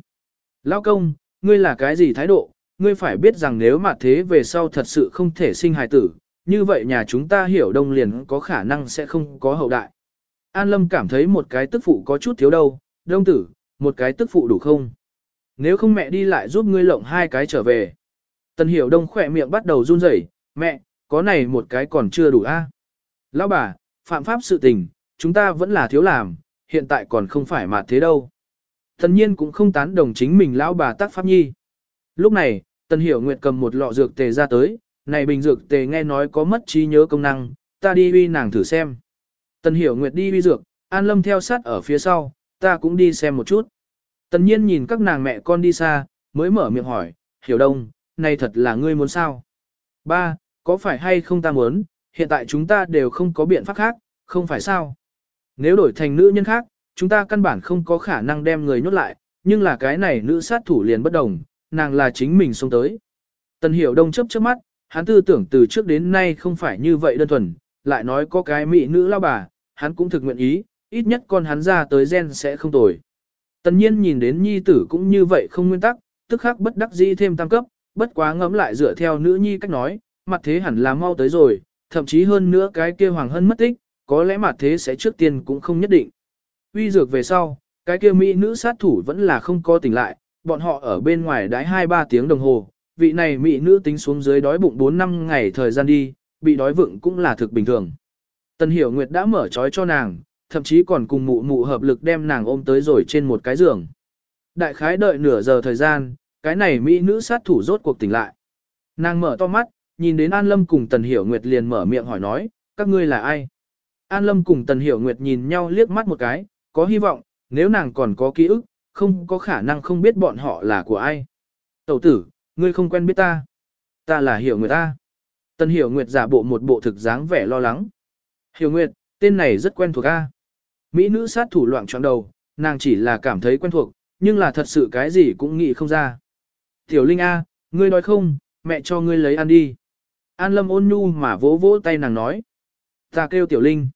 Speaker 1: Lao công, ngươi là cái gì thái độ, ngươi phải biết rằng nếu mà thế về sau thật sự không thể sinh hài tử, như vậy nhà chúng ta hiểu đông liền có khả năng sẽ không có hậu đại. An Lâm cảm thấy một cái tức phụ có chút thiếu đâu, đông tử, một cái tức phụ đủ không? Nếu không mẹ đi lại giúp ngươi lộng hai cái trở về. Tần hiểu đông khỏe miệng bắt đầu run rẩy, mẹ, có này một cái còn chưa đủ a. Lão bà, phạm pháp sự tình, chúng ta vẫn là thiếu làm, hiện tại còn không phải mà thế đâu. Thần nhiên cũng không tán đồng chính mình lão bà tác pháp nhi. Lúc này, Tần Hiểu Nguyệt cầm một lọ dược tề ra tới, này bình dược tề nghe nói có mất trí nhớ công năng, ta đi uy nàng thử xem. Tần Hiểu Nguyệt đi uy dược, An Lâm theo sát ở phía sau, ta cũng đi xem một chút. Tần nhiên nhìn các nàng mẹ con đi xa, mới mở miệng hỏi, Hiểu Đông, này thật là ngươi muốn sao? Ba, có phải hay không ta muốn, hiện tại chúng ta đều không có biện pháp khác, không phải sao? Nếu đổi thành nữ nhân khác, chúng ta căn bản không có khả năng đem người nhốt lại, nhưng là cái này nữ sát thủ liền bất đồng, nàng là chính mình xông tới. Tần Hiểu Đông chớp chớp mắt, hắn tư tưởng từ trước đến nay không phải như vậy đơn thuần, lại nói có cái mỹ nữ lao bà, hắn cũng thực nguyện ý, ít nhất con hắn ra tới gen sẽ không tồi. Tần nhiên nhìn đến nhi tử cũng như vậy không nguyên tắc, tức khắc bất đắc dĩ thêm tam cấp, bất quá ngẫm lại dựa theo nữ nhi cách nói, mặt thế hẳn là mau tới rồi, thậm chí hơn nữa cái kia hoàng hân mất tích, có lẽ mặt thế sẽ trước tiên cũng không nhất định. Uy dược về sau, cái kia mỹ nữ sát thủ vẫn là không có tỉnh lại, bọn họ ở bên ngoài đái 2-3 tiếng đồng hồ, vị này mỹ nữ tính xuống dưới đói bụng 4 năm ngày thời gian đi, bị đói vựng cũng là thực bình thường. Tần Hiểu Nguyệt đã mở trói cho nàng, thậm chí còn cùng mụ mụ hợp lực đem nàng ôm tới rồi trên một cái giường. Đại khái đợi nửa giờ thời gian, cái này mỹ nữ sát thủ rốt cuộc tỉnh lại. Nàng mở to mắt, nhìn đến An Lâm cùng Tần Hiểu Nguyệt liền mở miệng hỏi nói, các ngươi là ai? An Lâm cùng Tần Hiểu Nguyệt nhìn nhau liếc mắt một cái, có hy vọng, nếu nàng còn có ký ức, không có khả năng không biết bọn họ là của ai. Tẩu tử, ngươi không quen biết ta. Ta là Hiểu Nguyệt ta. Tần Hiểu Nguyệt giả bộ một bộ thực dáng vẻ lo lắng. Hiểu Nguyệt, tên này rất quen thuộc a. Mỹ nữ sát thủ loạn trọng đầu, nàng chỉ là cảm thấy quen thuộc, nhưng là thật sự cái gì cũng nghĩ không ra. Tiểu Linh A, ngươi nói không, mẹ cho ngươi lấy ăn đi. An Lâm ôn nhu mà vỗ vỗ tay nàng nói. Ta kêu Tiểu Linh.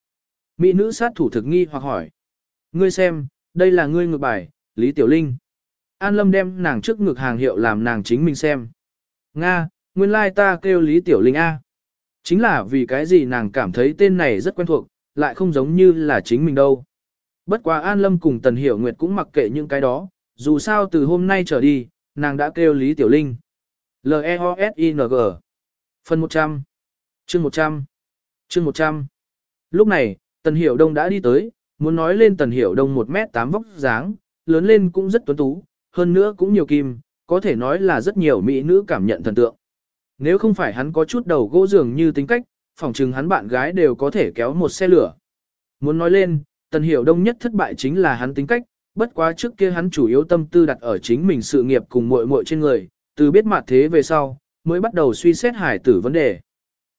Speaker 1: Mỹ nữ sát thủ thực nghi hoặc hỏi. Ngươi xem, đây là ngươi ngược bài, Lý Tiểu Linh. An Lâm đem nàng trước ngược hàng hiệu làm nàng chính mình xem. Nga, nguyên lai ta kêu Lý Tiểu Linh A. Chính là vì cái gì nàng cảm thấy tên này rất quen thuộc, lại không giống như là chính mình đâu. Bất quá An Lâm cùng Tần Hiểu Nguyệt cũng mặc kệ những cái đó, dù sao từ hôm nay trở đi, nàng đã kêu Lý Tiểu Linh. L-E-O-S-I-N-G Phần 100 Chương 100 Chương 100 Lúc này, Tần Hiểu Đông đã đi tới, muốn nói lên Tần Hiểu Đông 1m8 vóc dáng, lớn lên cũng rất tuấn tú, hơn nữa cũng nhiều kim, có thể nói là rất nhiều mỹ nữ cảm nhận thần tượng. Nếu không phải hắn có chút đầu gỗ dường như tính cách, phòng chừng hắn bạn gái đều có thể kéo một xe lửa. Muốn nói lên, Tần Hiểu Đông nhất thất bại chính là hắn tính cách, bất quá trước kia hắn chủ yếu tâm tư đặt ở chính mình sự nghiệp cùng muội muội trên người, từ biết mặt thế về sau, mới bắt đầu suy xét hải tử vấn đề.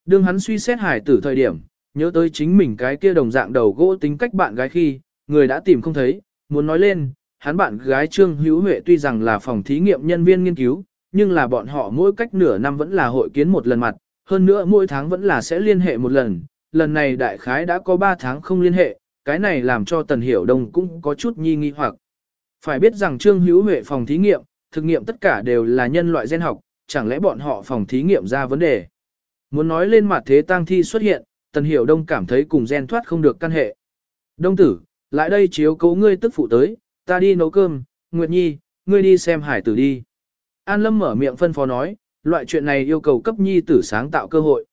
Speaker 1: Đương hắn suy xét hải tử thời điểm, nhớ tới chính mình cái kia đồng dạng đầu gỗ tính cách bạn gái khi, người đã tìm không thấy, muốn nói lên, hắn bạn gái Trương Hữu Huệ tuy rằng là phòng thí nghiệm nhân viên nghiên cứu, nhưng là bọn họ mỗi cách nửa năm vẫn là hội kiến một lần mặt, hơn nữa mỗi tháng vẫn là sẽ liên hệ một lần, lần này đại khái đã có 3 tháng không liên hệ, cái này làm cho Tần Hiểu Đông cũng có chút nghi nghi hoặc. Phải biết rằng Trương Hữu Huệ phòng thí nghiệm, thực nghiệm tất cả đều là nhân loại gen học, chẳng lẽ bọn họ phòng thí nghiệm ra vấn đề. Muốn nói lên mặt thế tang thi xuất hiện, Tần Hiểu Đông cảm thấy cùng gen thoát không được căn hệ. Đông tử, lại đây chiếu cố ngươi tức phụ tới, ta đi nấu cơm, Nguyệt Nhi, ngươi đi xem hải tử đi. An Lâm mở miệng phân phó nói, loại chuyện này yêu cầu cấp Nhi tử sáng tạo cơ hội.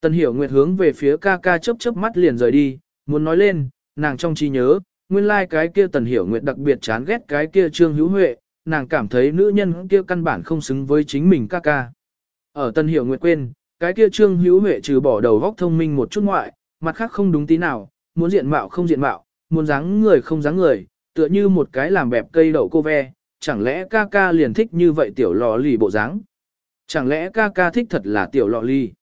Speaker 1: Tần Hiểu Nguyệt hướng về phía ca ca chớp chớp mắt liền rời đi, muốn nói lên, nàng trong trí nhớ, nguyên lai like cái kia Tần Hiểu Nguyệt đặc biệt chán ghét cái kia Trương Hữu Huệ, nàng cảm thấy nữ nhân kia căn bản không xứng với chính mình ca ca. Ở Tần Hiểu Nguyệt quên, cái kia Trương Hữu Huệ trừ bỏ đầu góc thông minh một chút ngoại, mặt khác không đúng tí nào, muốn diện mạo không diện mạo, muốn dáng người không dáng người, tựa như một cái làm bẹp cây đậu cô ve, chẳng lẽ ca ca liền thích như vậy tiểu lò lì bộ dáng? Chẳng lẽ ca ca thích thật là tiểu lọ ly?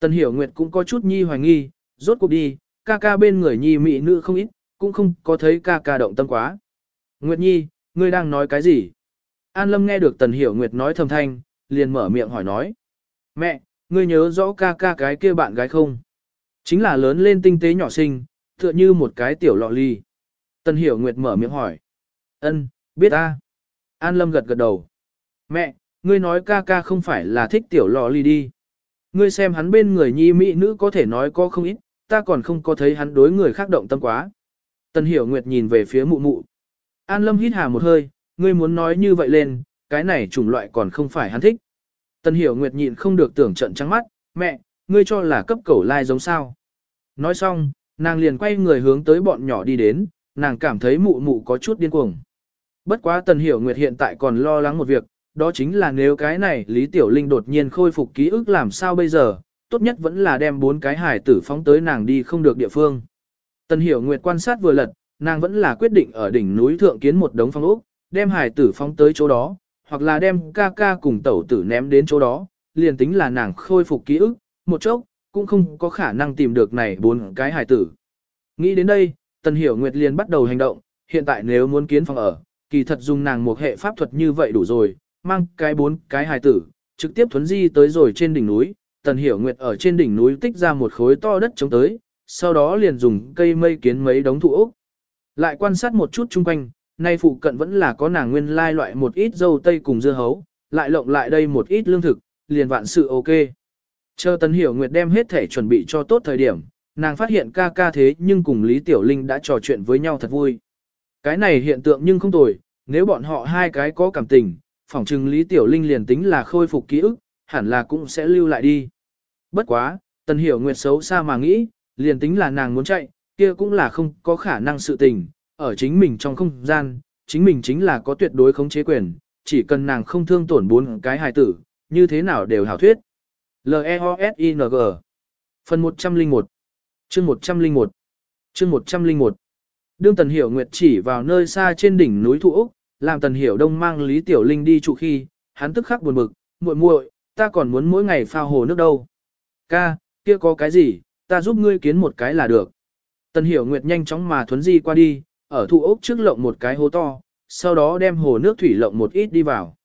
Speaker 1: Tần Hiểu Nguyệt cũng có chút nhi hoài nghi, rốt cuộc đi, ca ca bên người nhi mỹ nữ không ít, cũng không có thấy ca ca động tâm quá. Nguyệt Nhi, ngươi đang nói cái gì? An Lâm nghe được Tần Hiểu Nguyệt nói thầm thanh, liền mở miệng hỏi nói. Mẹ, ngươi nhớ rõ ca ca cái kia bạn gái không? Chính là lớn lên tinh tế nhỏ xinh, tựa như một cái tiểu lọ ly. Tần Hiểu Nguyệt mở miệng hỏi. Ân, biết a. An Lâm gật gật đầu. Mẹ, ngươi nói ca ca không phải là thích tiểu lọ ly đi. Ngươi xem hắn bên người nhi mỹ nữ có thể nói có không ít, ta còn không có thấy hắn đối người khác động tâm quá. Tần Hiểu Nguyệt nhìn về phía mụ mụ. An Lâm hít hà một hơi, ngươi muốn nói như vậy lên, cái này chủng loại còn không phải hắn thích. Tần Hiểu Nguyệt nhịn không được tưởng trận trắng mắt, mẹ, ngươi cho là cấp cẩu lai giống sao. Nói xong, nàng liền quay người hướng tới bọn nhỏ đi đến, nàng cảm thấy mụ mụ có chút điên cuồng. Bất quá Tần Hiểu Nguyệt hiện tại còn lo lắng một việc, đó chính là nếu cái này Lý Tiểu Linh đột nhiên khôi phục ký ức làm sao bây giờ, tốt nhất vẫn là đem bốn cái hải tử phóng tới nàng đi không được địa phương. Tần Hiểu Nguyệt quan sát vừa lật, nàng vẫn là quyết định ở đỉnh núi thượng kiến một đống phong ốc, đem hải tử phóng tới chỗ đó, hoặc là đem ca ca cùng tẩu tử ném đến chỗ đó, liền tính là nàng khôi phục ký ức, một chốc, cũng không có khả năng tìm được này bốn cái hải tử. Nghĩ đến đây, Tần Hiểu Nguyệt liền bắt đầu hành động, hiện tại nếu muốn kiến phòng ở, kỳ thật dùng nàng một hệ pháp thuật như vậy đủ rồi, mang cái bốn cái hài tử, trực tiếp thuấn di tới rồi trên đỉnh núi, Tần Hiểu Nguyệt ở trên đỉnh núi tích ra một khối to đất chống tới, sau đó liền dùng cây mây kiến mấy đống thụ ốc. Lại quan sát một chút chung quanh, nay phụ cận vẫn là có nàng nguyên lai loại một ít dâu tây cùng dưa hấu, lại lộng lại đây một ít lương thực, liền vạn sự ok. Chờ Tần Hiểu Nguyệt đem hết thể chuẩn bị cho tốt thời điểm, nàng phát hiện ca ca thế nhưng cùng Lý Tiểu Linh đã trò chuyện với nhau thật vui. Cái này hiện tượng nhưng không tồi, nếu bọn họ hai cái có cảm tình, phỏng chừng Lý Tiểu Linh liền tính là khôi phục ký ức, hẳn là cũng sẽ lưu lại đi. Bất quá, Tần Hiểu Nguyệt xấu xa mà nghĩ, liền tính là nàng muốn chạy, kia cũng là không có khả năng sự tình, ở chính mình trong không gian, chính mình chính là có tuyệt đối khống chế quyền, chỉ cần nàng không thương tổn bốn cái hài tử, như thế nào đều hảo thuyết. L-E-O-S-I-N-G Phần 101 Chương 101 Chương 101 Đương Tần Hiểu Nguyệt chỉ vào nơi xa trên đỉnh núi Thụ Úc, làm Tần Hiểu Đông mang Lý Tiểu Linh đi trụ khi, hắn tức khắc buồn bực, muội muội, ta còn muốn mỗi ngày phao hồ nước đâu. Ca, kia có cái gì, ta giúp ngươi kiến một cái là được. Tần Hiểu Nguyệt nhanh chóng mà thuấn di qua đi, ở thụ ốc trước lộng một cái hố to, sau đó đem hồ nước thủy lộng một ít đi vào.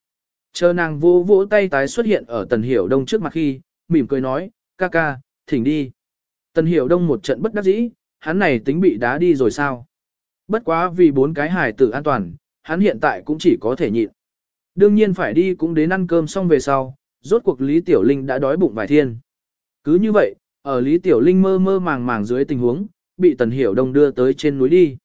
Speaker 1: Chờ nàng vô vỗ tay tái xuất hiện ở Tần Hiểu Đông trước mặt khi, mỉm cười nói, ca ca, thỉnh đi. Tần Hiểu Đông một trận bất đắc dĩ, hắn này tính bị đá đi rồi sao? Bất quá vì bốn cái hải tử an toàn, hắn hiện tại cũng chỉ có thể nhịn. Đương nhiên phải đi cũng đến ăn cơm xong về sau, rốt cuộc Lý Tiểu Linh đã đói bụng vài thiên. Cứ như vậy, ở Lý Tiểu Linh mơ mơ màng màng dưới tình huống, bị Tần Hiểu Đông đưa tới trên núi đi.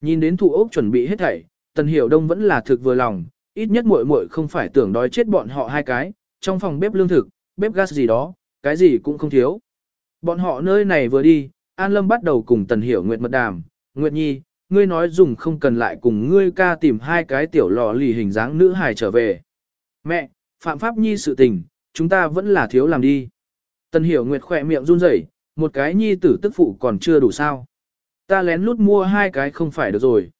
Speaker 1: Nhìn đến thụ ốc chuẩn bị hết thảy, Tần Hiểu Đông vẫn là thực vừa lòng, ít nhất muội muội không phải tưởng đói chết bọn họ hai cái, trong phòng bếp lương thực, bếp gas gì đó, cái gì cũng không thiếu. Bọn họ nơi này vừa đi, An Lâm bắt đầu cùng Tần Hiểu Nguyệt mật đàm, Nguyệt Nhi, ngươi nói dùng không cần lại cùng ngươi ca tìm hai cái tiểu lò lì hình dáng nữ hài trở về. Mẹ, Phạm Pháp Nhi sự tình, chúng ta vẫn là thiếu làm đi. Tần Hiểu Nguyệt khỏe miệng run rẩy, một cái nhi tử tức phụ còn chưa đủ sao. Ta lén lút mua hai cái không phải được rồi.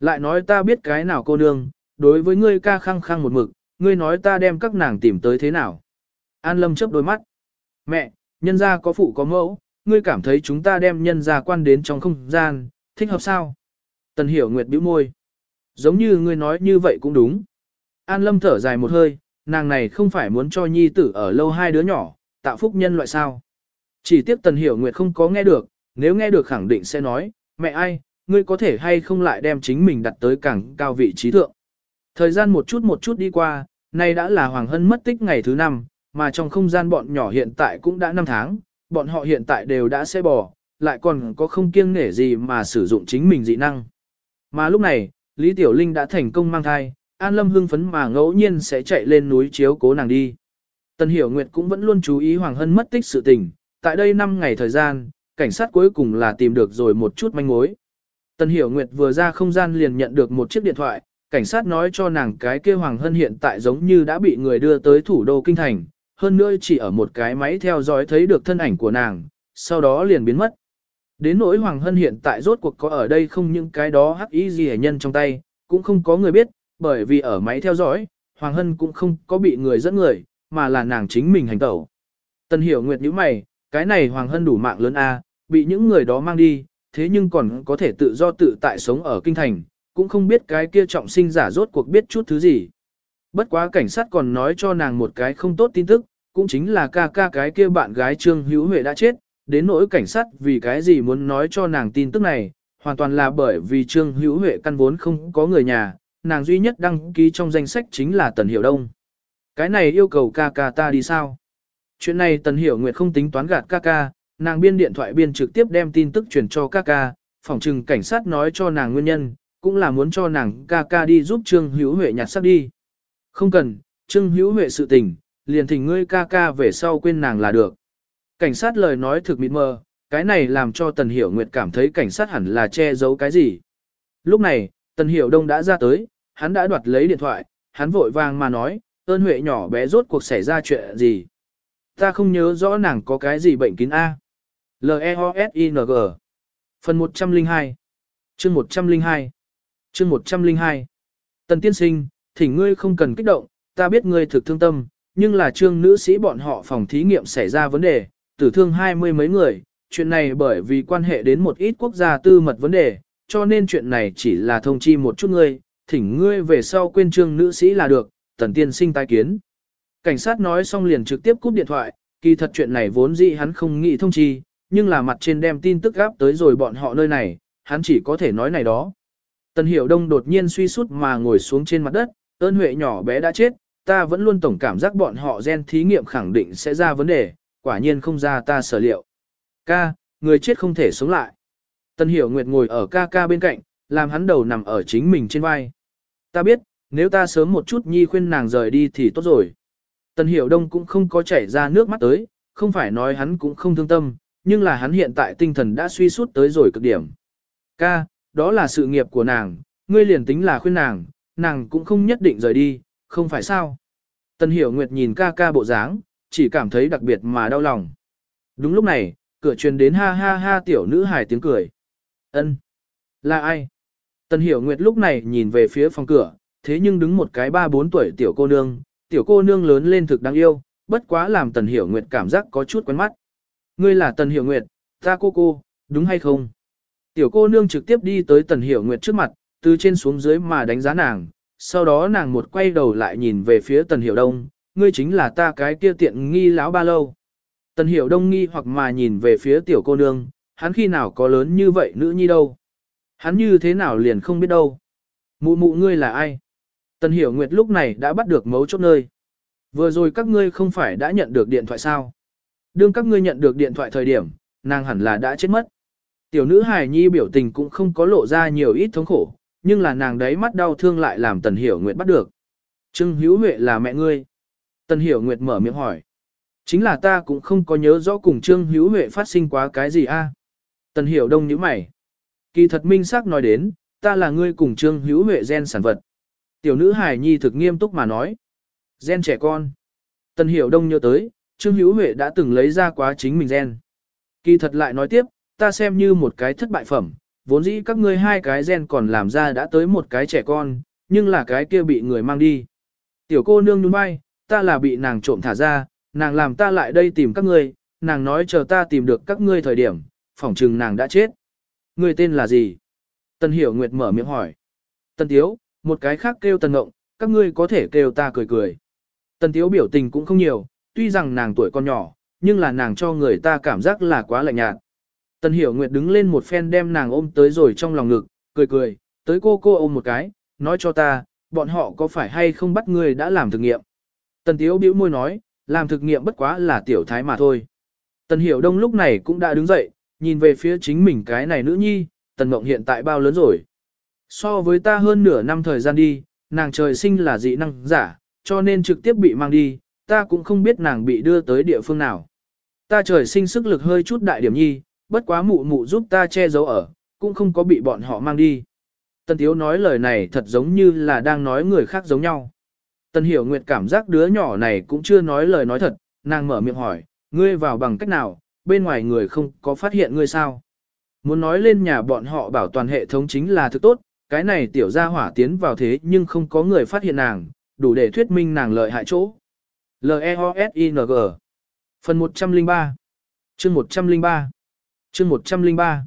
Speaker 1: Lại nói ta biết cái nào cô nương, đối với ngươi ca khăng khăng một mực, ngươi nói ta đem các nàng tìm tới thế nào. An Lâm chớp đôi mắt. Mẹ, nhân gia có phụ có mẫu, ngươi cảm thấy chúng ta đem nhân gia quan đến trong không gian, thích hợp sao? Tần Hiểu Nguyệt bĩu môi. Giống như ngươi nói như vậy cũng đúng. An Lâm thở dài một hơi, nàng này không phải muốn cho nhi tử ở lâu hai đứa nhỏ, tạo phúc nhân loại sao. Chỉ tiếc Tần Hiểu Nguyệt không có nghe được, nếu nghe được khẳng định sẽ nói, mẹ ai, ngươi có thể hay không lại đem chính mình đặt tới càng cao vị trí thượng. Thời gian một chút một chút đi qua, nay đã là Hoàng Hân mất tích ngày thứ năm, mà trong không gian bọn nhỏ hiện tại cũng đã 5 tháng, bọn họ hiện tại đều đã xe bò, lại còn có không kiêng nể gì mà sử dụng chính mình dị năng. Mà lúc này, Lý Tiểu Linh đã thành công mang thai, An Lâm hưng phấn mà ngẫu nhiên sẽ chạy lên núi chiếu cố nàng đi. Tần Hiểu Nguyệt cũng vẫn luôn chú ý Hoàng Hân mất tích sự tình, tại đây 5 ngày thời gian, cảnh sát cuối cùng là tìm được rồi một chút manh mối. Tần Hiểu Nguyệt vừa ra không gian liền nhận được một chiếc điện thoại, cảnh sát nói cho nàng cái kia Hoàng Hân hiện tại giống như đã bị người đưa tới thủ đô Kinh Thành, hơn nữa chỉ ở một cái máy theo dõi thấy được thân ảnh của nàng, sau đó liền biến mất. Đến nỗi Hoàng Hân hiện tại rốt cuộc có ở đây không những cái đó hắc ý gì nhân trong tay, cũng không có người biết, bởi vì ở máy theo dõi, Hoàng Hân cũng không có bị người dẫn người, mà là nàng chính mình hành tẩu. Tần hiểu nguyệt như mày, cái này Hoàng Hân đủ mạng lớn A, bị những người đó mang đi, thế nhưng còn có thể tự do tự tại sống ở kinh thành, cũng không biết cái kia trọng sinh giả rốt cuộc biết chút thứ gì. Bất quá cảnh sát còn nói cho nàng một cái không tốt tin tức, cũng chính là ca ca cái kia bạn gái Trương Hữu Huệ đã chết, đến nỗi cảnh sát vì cái gì muốn nói cho nàng tin tức này, hoàn toàn là bởi vì Trương Hữu Huệ căn vốn không có người nhà, nàng duy nhất đăng ký trong danh sách chính là Tần Hiểu Đông. Cái này yêu cầu ca ca ta đi sao? Chuyện này Tần Hiểu Nguyệt không tính toán gạt ca ca, nàng biên điện thoại biên trực tiếp đem tin tức truyền cho ca ca, phòng trừng cảnh sát nói cho nàng nguyên nhân, cũng là muốn cho nàng ca ca đi giúp Trương Hữu Huệ nhặt xác đi. Không cần, Trương Hữu Huệ sự tình, liền thỉnh ngươi ca ca về sau quên nàng là được. Cảnh sát lời nói thực mịt mờ, cái này làm cho Tần Hiểu Nguyệt cảm thấy cảnh sát hẳn là che giấu cái gì. Lúc này, Tần Hiểu Đông đã ra tới, hắn đã đoạt lấy điện thoại, hắn vội vàng mà nói, ơn Huệ nhỏ bé rốt cuộc xảy ra chuyện gì. Ta không nhớ rõ nàng có cái gì bệnh kín A. L-E-O-S-I-N-G Phần 102 Chương 102 Chương 102 Tần tiên sinh, thỉnh ngươi không cần kích động, ta biết ngươi thực thương tâm, nhưng là trương nữ sĩ bọn họ phòng thí nghiệm xảy ra vấn đề, tử thương hai mươi mấy người, chuyện này bởi vì quan hệ đến một ít quốc gia tư mật vấn đề, cho nên chuyện này chỉ là thông chi một chút ngươi, thỉnh ngươi về sau quên trương nữ sĩ là được, tần tiên sinh tai kiến. Cảnh sát nói xong liền trực tiếp cúp điện thoại, kỳ thật chuyện này vốn dĩ hắn không nghĩ thông chi, nhưng là mặt trên đem tin tức gáp tới rồi bọn họ nơi này, hắn chỉ có thể nói này đó. Tần Hiểu Đông đột nhiên suy sút mà ngồi xuống trên mặt đất, ơn huệ nhỏ bé đã chết, ta vẫn luôn tổng cảm giác bọn họ gen thí nghiệm khẳng định sẽ ra vấn đề, quả nhiên không ra ta sở liệu. Ca, người chết không thể sống lại. tân Hiểu Nguyệt ngồi ở ca ca bên cạnh, làm hắn đầu nằm ở chính mình trên vai. Ta biết, nếu ta sớm một chút nhi khuyên nàng rời đi thì tốt rồi. tân Hiểu Đông cũng không có chảy ra nước mắt tới, không phải nói hắn cũng không thương tâm, nhưng là hắn hiện tại tinh thần đã suy sút tới rồi cực điểm. Ca, đó là sự nghiệp của nàng, ngươi liền tính là khuyên nàng, nàng cũng không nhất định rời đi, không phải sao. tân Hiểu Nguyệt nhìn ca ca bộ dáng, chỉ cảm thấy đặc biệt mà đau lòng. Đúng lúc này, cửa truyền đến ha ha ha tiểu nữ hài tiếng cười. Ân, Là ai? Tần Hiểu Nguyệt lúc này nhìn về phía phòng cửa, thế nhưng đứng một cái ba bốn tuổi tiểu cô nương, tiểu cô nương lớn lên thực đáng yêu, bất quá làm Tần Hiểu Nguyệt cảm giác có chút quen mắt. Ngươi là Tần Hiểu Nguyệt, ta cô cô, đúng hay không? Tiểu cô nương trực tiếp đi tới Tần Hiểu Nguyệt trước mặt, từ trên xuống dưới mà đánh giá nàng, sau đó nàng một quay đầu lại nhìn về phía Tần Hiểu Đông, ngươi chính là ta cái kia tiện nghi lão ba lâu. Tần Hiểu Đông nghi hoặc mà nhìn về phía tiểu cô nương, hắn khi nào có lớn như vậy nữ nhi đâu. Hắn như thế nào liền không biết đâu. Mụ mụ ngươi là ai? Tần Hiểu Nguyệt lúc này đã bắt được mấu chốt nơi. Vừa rồi các ngươi không phải đã nhận được điện thoại sao? Đương các ngươi nhận được điện thoại thời điểm, nàng hẳn là đã chết mất. Tiểu nữ hài nhi biểu tình cũng không có lộ ra nhiều ít thống khổ, nhưng là nàng đấy mắt đau thương lại làm Tần Hiểu Nguyệt bắt được. Trương Hữu Huệ là mẹ ngươi. Tần Hiểu Nguyệt mở miệng hỏi. Chính là ta cũng không có nhớ rõ cùng Trương Hữu Huệ phát sinh quá cái gì a. Tần Hiểu Đông nhíu mày. Kỳ thật minh xác nói đến, ta là ngươi cùng Trương Hữu Huệ gen sản vật. Tiểu nữ Hải Nhi thực nghiêm túc mà nói. Gen trẻ con. Tần Hiểu Đông nhớ tới, Trương Hữu Huệ đã từng lấy ra quá chính mình gen. Kỳ thật lại nói tiếp, ta xem như một cái thất bại phẩm, vốn dĩ các ngươi hai cái gen còn làm ra đã tới một cái trẻ con, nhưng là cái kia bị người mang đi. Tiểu cô nương nhún vai, ta là bị nàng trộm thả ra, nàng làm ta lại đây tìm các ngươi, nàng nói chờ ta tìm được các ngươi thời điểm, phỏng chừng nàng đã chết. Ngươi tên là gì? Tần Hiểu Nguyệt mở miệng hỏi. Tần Tiếu, một cái khác kêu Tần Ngộng, các ngươi có thể kêu ta cười cười. Tần Tiếu biểu tình cũng không nhiều, tuy rằng nàng tuổi còn nhỏ, nhưng là nàng cho người ta cảm giác là quá lạnh nhạt. Tần Hiểu Nguyệt đứng lên một phen đem nàng ôm tới rồi trong lòng ngực, cười cười, tới cô cô ôm một cái, nói cho ta, bọn họ có phải hay không bắt ngươi đã làm thực nghiệm. Tần Tiếu bĩu môi nói, làm thực nghiệm bất quá là tiểu thái mà thôi. Tần Hiểu Đông lúc này cũng đã đứng dậy, nhìn về phía chính mình cái này nữ nhi, Tần Mộng hiện tại bao lớn rồi. So với ta hơn nửa năm thời gian đi, nàng trời sinh là dị năng giả, cho nên trực tiếp bị mang đi, ta cũng không biết nàng bị đưa tới địa phương nào. Ta trời sinh sức lực hơi chút đại điểm nhi, bất quá mụ mụ giúp ta che giấu ở, cũng không có bị bọn họ mang đi. Tần Tiếu nói lời này thật giống như là đang nói người khác giống nhau. Tần Hiểu Nguyệt cảm giác đứa nhỏ này cũng chưa nói lời nói thật, nàng mở miệng hỏi, ngươi vào bằng cách nào, bên ngoài người không có phát hiện ngươi sao. Muốn nói lên nhà bọn họ bảo toàn hệ thống chính là thứ tốt, cái này tiểu gia hỏa tiến vào thế nhưng không có người phát hiện nàng, đủ để thuyết minh nàng lợi hại chỗ. L-E-O-S-I-N-G Phần 103 Chương 103 Chương 103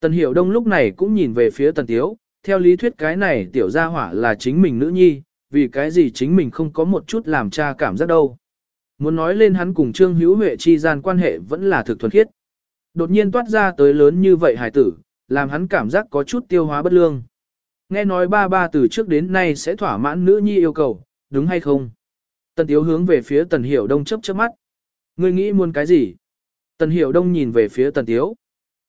Speaker 1: Tần Hiểu Đông lúc này cũng nhìn về phía Tần Tiếu, theo lý thuyết cái này tiểu gia hỏa là chính mình nữ nhi, vì cái gì chính mình không có một chút làm cha cảm giác đâu. Muốn nói lên hắn cùng Trương Hữu Huệ chi gian quan hệ vẫn là thực thuần khiết. Đột nhiên toát ra tới lớn như vậy hài tử, làm hắn cảm giác có chút tiêu hóa bất lương. Nghe nói ba ba từ trước đến nay sẽ thỏa mãn nữ nhi yêu cầu, đúng hay không? Tần Tiếu hướng về phía Tần Hiểu Đông chấp chớp mắt. Ngươi nghĩ muốn cái gì? Tần Hiểu Đông nhìn về phía Tần Tiếu.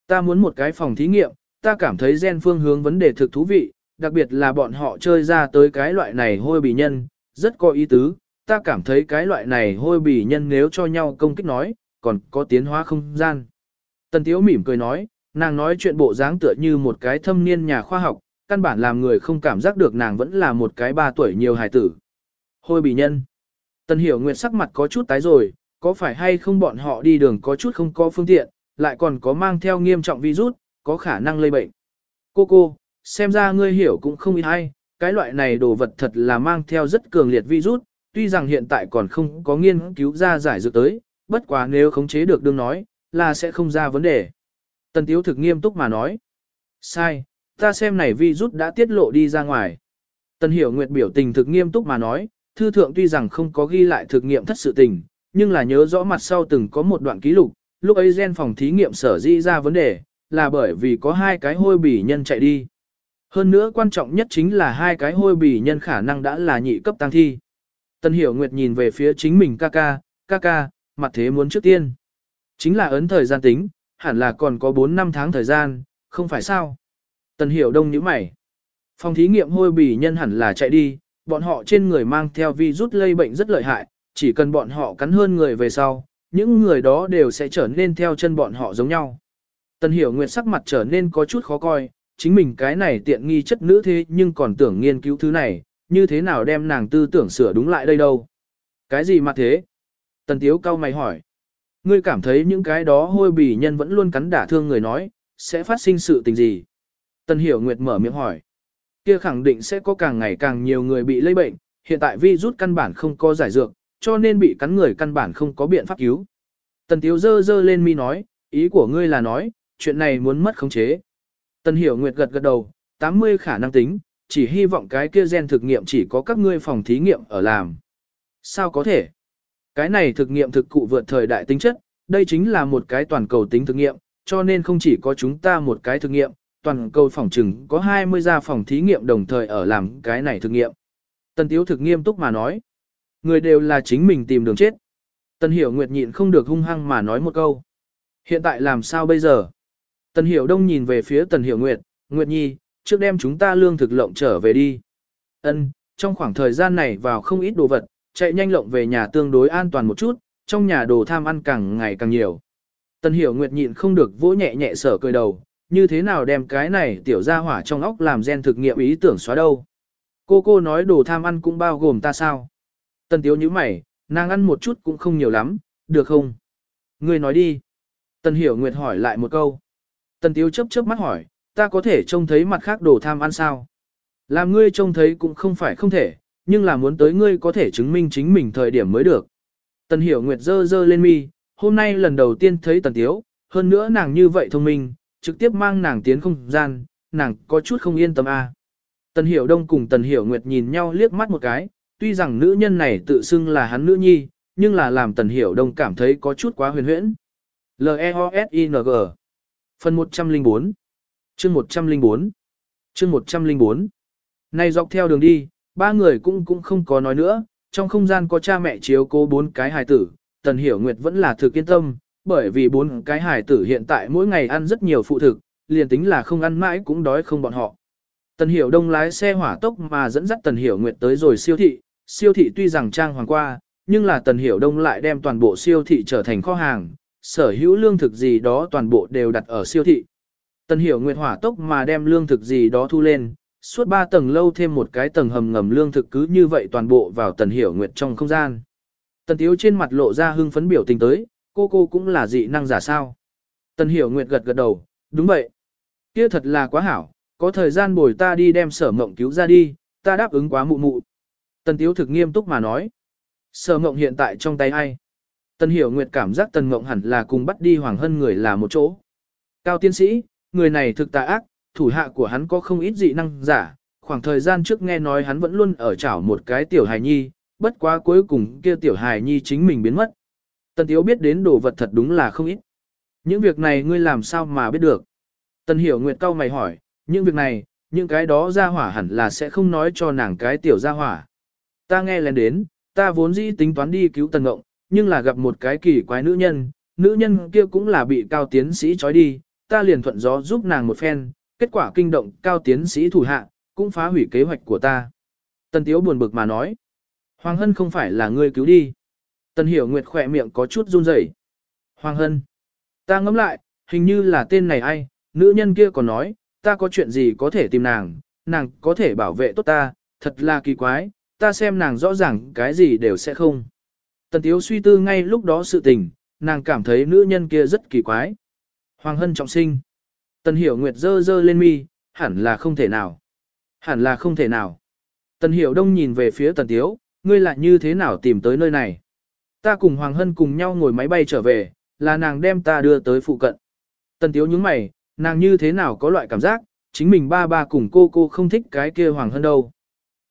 Speaker 1: Ta muốn một cái phòng thí nghiệm, ta cảm thấy gen phương hướng vấn đề thực thú vị, đặc biệt là bọn họ chơi ra tới cái loại này hôi bì nhân, rất có ý tứ. Ta cảm thấy cái loại này hôi bì nhân nếu cho nhau công kích nói, còn có tiến hóa không gian. Tần Tiếu mỉm cười nói, nàng nói chuyện bộ dáng tựa như một cái thâm niên nhà khoa học, căn bản làm người không cảm giác được nàng vẫn là một cái ba tuổi nhiều hài tử. Hôi bì nhân. Tần Hiểu Nguyệt sắc mặt có chút tái rồi, có phải hay không bọn họ đi đường có chút không có phương tiện, lại còn có mang theo nghiêm trọng virus, có khả năng lây bệnh. Cô cô, xem ra ngươi hiểu cũng không ít hay, cái loại này đồ vật thật là mang theo rất cường liệt virus, tuy rằng hiện tại còn không có nghiên cứu ra giải dược tới, bất quá nếu khống chế được đương nói, là sẽ không ra vấn đề. Tần Tiếu thực nghiêm túc mà nói. Sai, ta xem này virus đã tiết lộ đi ra ngoài. Tần Hiểu Nguyệt biểu tình thực nghiêm túc mà nói, thư thượng tuy rằng không có ghi lại thực nghiệm thất sự tình, nhưng là nhớ rõ mặt sau từng có một đoạn ký lục, lúc ấy gen phòng thí nghiệm sở di ra vấn đề, là bởi vì có hai cái hôi bỉ nhân chạy đi. Hơn nữa quan trọng nhất chính là hai cái hôi bỉ nhân khả năng đã là nhị cấp tăng thi. Tân Hiểu Nguyệt nhìn về phía chính mình ca ca, ca ca, mặt thế muốn trước tiên. Chính là ấn thời gian tính, hẳn là còn có 4 năm tháng thời gian, không phải sao. Tần Hiểu Đông nhíu mày. Phòng thí nghiệm hôi bỉ nhân hẳn là chạy đi, bọn họ trên người mang theo virus lây bệnh rất lợi hại, chỉ cần bọn họ cắn hơn người về sau, những người đó đều sẽ trở nên theo chân bọn họ giống nhau. Tần Hiểu Nguyệt sắc mặt trở nên có chút khó coi, chính mình cái này tiện nghi chất nữ thế nhưng còn tưởng nghiên cứu thứ này, như thế nào đem nàng tư tưởng sửa đúng lại đây đâu. Cái gì mà thế? Tần Tiếu cao mày hỏi. Ngươi cảm thấy những cái đó hôi bỉ nhân vẫn luôn cắn đả thương người nói, sẽ phát sinh sự tình gì? Tần Hiểu Nguyệt mở miệng hỏi. Kia khẳng định sẽ có càng ngày càng nhiều người bị lây bệnh, hiện tại vi rút căn bản không có giải dược, cho nên bị cắn người căn bản không có biện pháp cứu. Tần Tiếu dơ dơ lên mi nói, ý của ngươi là nói, chuyện này muốn mất khống chế. Tần Hiểu Nguyệt gật gật đầu, 80 khả năng tính, chỉ hy vọng cái kia gen thực nghiệm chỉ có các ngươi phòng thí nghiệm ở làm. Sao có thể? Cái này thực nghiệm thực cụ vượt thời đại tính chất, đây chính là một cái toàn cầu tính thực nghiệm, cho nên không chỉ có chúng ta một cái thực nghiệm, toàn cầu phòng trừng có 20 gia phòng thí nghiệm đồng thời ở làm cái này thực nghiệm. Tần Tiếu thực nghiêm túc mà nói. Người đều là chính mình tìm đường chết. Tần Hiểu Nguyệt nhịn không được hung hăng mà nói một câu. Hiện tại làm sao bây giờ? Tần Hiểu Đông nhìn về phía Tần Hiểu Nguyệt, Nguyệt Nhi, trước đem chúng ta lương thực lộng trở về đi. Ân, trong khoảng thời gian này vào không ít đồ vật, chạy nhanh lộng về nhà tương đối an toàn một chút, trong nhà đồ tham ăn càng ngày càng nhiều. Tần Hiểu Nguyệt nhịn không được vỗ nhẹ nhẹ sở cười đầu, như thế nào đem cái này tiểu ra hỏa trong óc làm gen thực nghiệm ý tưởng xóa đâu. Cô cô nói đồ tham ăn cũng bao gồm ta sao? Tần tiếu như mày, nàng ăn một chút cũng không nhiều lắm, được không? Ngươi nói đi. Tần Hiểu Nguyệt hỏi lại một câu. Tần Tiếu chớp chớp mắt hỏi, ta có thể trông thấy mặt khác đồ tham ăn sao? Làm ngươi trông thấy cũng không phải không thể, nhưng là muốn tới ngươi có thể chứng minh chính mình thời điểm mới được. Tần Hiểu Nguyệt dơ dơ lên mi, hôm nay lần đầu tiên thấy Tần Tiếu, hơn nữa nàng như vậy thông minh, trực tiếp mang nàng tiến không gian, nàng có chút không yên tâm a. À. Tần Hiểu Đông cùng Tần Hiểu Nguyệt nhìn nhau liếc mắt một cái, tuy rằng nữ nhân này tự xưng là hắn nữ nhi, nhưng là làm Tần Hiểu Đông cảm thấy có chút quá huyền huyễn. L-E-O-S-I-N-G Phần 104 Chương 104 Chương 104 Này dọc theo đường đi, ba người cũng cũng không có nói nữa, trong không gian có cha mẹ chiếu cố bốn cái hài tử, Tần Hiểu Nguyệt vẫn là thực yên tâm, bởi vì bốn cái hài tử hiện tại mỗi ngày ăn rất nhiều phụ thực, liền tính là không ăn mãi cũng đói không bọn họ. Tần Hiểu Đông lái xe hỏa tốc mà dẫn dắt Tần Hiểu Nguyệt tới rồi siêu thị, siêu thị tuy rằng trang hoàng qua, nhưng là Tần Hiểu Đông lại đem toàn bộ siêu thị trở thành kho hàng, sở hữu lương thực gì đó toàn bộ đều đặt ở siêu thị. Tần Hiểu Nguyệt hỏa tốc mà đem lương thực gì đó thu lên, suốt ba tầng lâu thêm một cái tầng hầm ngầm lương thực cứ như vậy toàn bộ vào Tần Hiểu Nguyệt trong không gian. Tần Tiếu trên mặt lộ ra hưng phấn biểu tình tới, cô cô cũng là dị năng giả sao. Tần Hiểu Nguyệt gật gật đầu, đúng vậy. Kia thật là quá hảo, có thời gian bồi ta đi đem sở mộng cứu ra đi, ta đáp ứng quá mụ mụ. Tần Tiếu thực nghiêm túc mà nói. Sở mộng hiện tại trong tay ai? Tần Hiểu Nguyệt cảm giác Tần Ngộng hẳn là cùng bắt đi Hoàng Hân người là một chỗ. Cao tiến sĩ, người này thực tà ác, thủ hạ của hắn có không ít dị năng giả, khoảng thời gian trước nghe nói hắn vẫn luôn ở chảo một cái tiểu hài nhi, bất quá cuối cùng kia tiểu hài nhi chính mình biến mất. Tần Tiếu biết đến đồ vật thật đúng là không ít. Những việc này ngươi làm sao mà biết được? Tần Hiểu Nguyệt cao mày hỏi, những việc này, những cái đó ra hỏa hẳn là sẽ không nói cho nàng cái tiểu ra hỏa. Ta nghe lên đến, ta vốn dĩ tính toán đi cứu Tần Ngộng, nhưng là gặp một cái kỳ quái nữ nhân, nữ nhân kia cũng là bị cao tiến sĩ trói đi, ta liền thuận gió giúp nàng một phen, kết quả kinh động cao tiến sĩ thủ hạ, cũng phá hủy kế hoạch của ta. Tần Tiếu buồn bực mà nói, Hoàng Hân không phải là ngươi cứu đi. Tần Hiểu Nguyệt khỏe miệng có chút run rẩy. Hoàng Hân, ta ngẫm lại, hình như là tên này ai, nữ nhân kia còn nói, ta có chuyện gì có thể tìm nàng, nàng có thể bảo vệ tốt ta, thật là kỳ quái, ta xem nàng rõ ràng cái gì đều sẽ không. Tần Tiếu suy tư ngay lúc đó sự tình, nàng cảm thấy nữ nhân kia rất kỳ quái. Hoàng Hân trọng sinh. Tần Hiểu Nguyệt dơ dơ lên mi, hẳn là không thể nào. Hẳn là không thể nào. Tần Hiểu Đông nhìn về phía Tần Tiếu, ngươi lại như thế nào tìm tới nơi này. Ta cùng Hoàng Hân cùng nhau ngồi máy bay trở về, là nàng đem ta đưa tới phụ cận. Tần Tiếu nhướng mày, nàng như thế nào có loại cảm giác, chính mình ba ba cùng cô cô không thích cái kia Hoàng Hân đâu.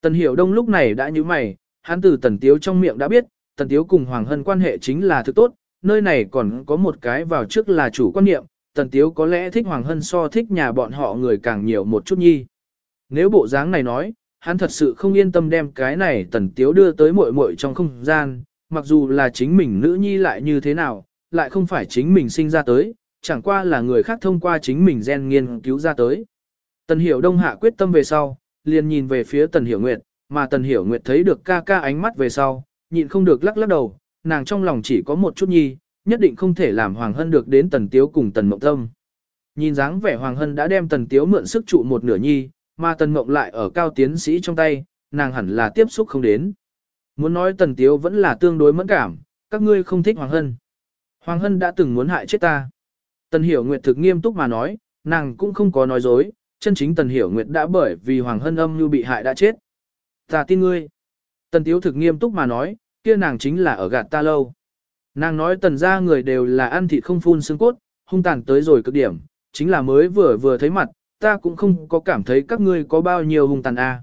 Speaker 1: Tần Hiểu Đông lúc này đã như mày, hắn từ Tần Tiếu trong miệng đã biết, Tần Tiếu cùng Hoàng Hân quan hệ chính là thứ tốt, nơi này còn có một cái vào trước là chủ quan niệm, Tần Tiếu có lẽ thích Hoàng Hân so thích nhà bọn họ người càng nhiều một chút nhi. Nếu bộ dáng này nói, hắn thật sự không yên tâm đem cái này Tần Tiếu đưa tới muội muội trong không gian, mặc dù là chính mình nữ nhi lại như thế nào, lại không phải chính mình sinh ra tới, chẳng qua là người khác thông qua chính mình gen nghiên cứu ra tới. Tần Hiểu Đông hạ quyết tâm về sau, liền nhìn về phía Tần Hiểu Nguyệt, mà Tần Hiểu Nguyệt thấy được ca ca ánh mắt về sau, nhịn không được lắc lắc đầu, nàng trong lòng chỉ có một chút nhi, nhất định không thể làm Hoàng Hân được đến Tần Tiếu cùng Tần Mộng Tâm. Nhìn dáng vẻ Hoàng Hân đã đem Tần Tiếu mượn sức trụ một nửa nhi, mà Tần Mộng lại ở cao tiến sĩ trong tay, nàng hẳn là tiếp xúc không đến. Muốn nói Tần Tiếu vẫn là tương đối mẫn cảm, các ngươi không thích Hoàng Hân. Hoàng Hân đã từng muốn hại chết ta. Tần Hiểu Nguyệt thực nghiêm túc mà nói, nàng cũng không có nói dối, chân chính Tần Hiểu Nguyệt đã bởi vì Hoàng Hân âm như bị hại đã chết. Ta tin ngươi. Tần Tiếu thực nghiêm túc mà nói, kia nàng chính là ở gạt ta lâu. Nàng nói tần ra người đều là ăn thịt không phun xương cốt, hung tàn tới rồi cực điểm, chính là mới vừa vừa thấy mặt, ta cũng không có cảm thấy các ngươi có bao nhiêu hung tàn a. À.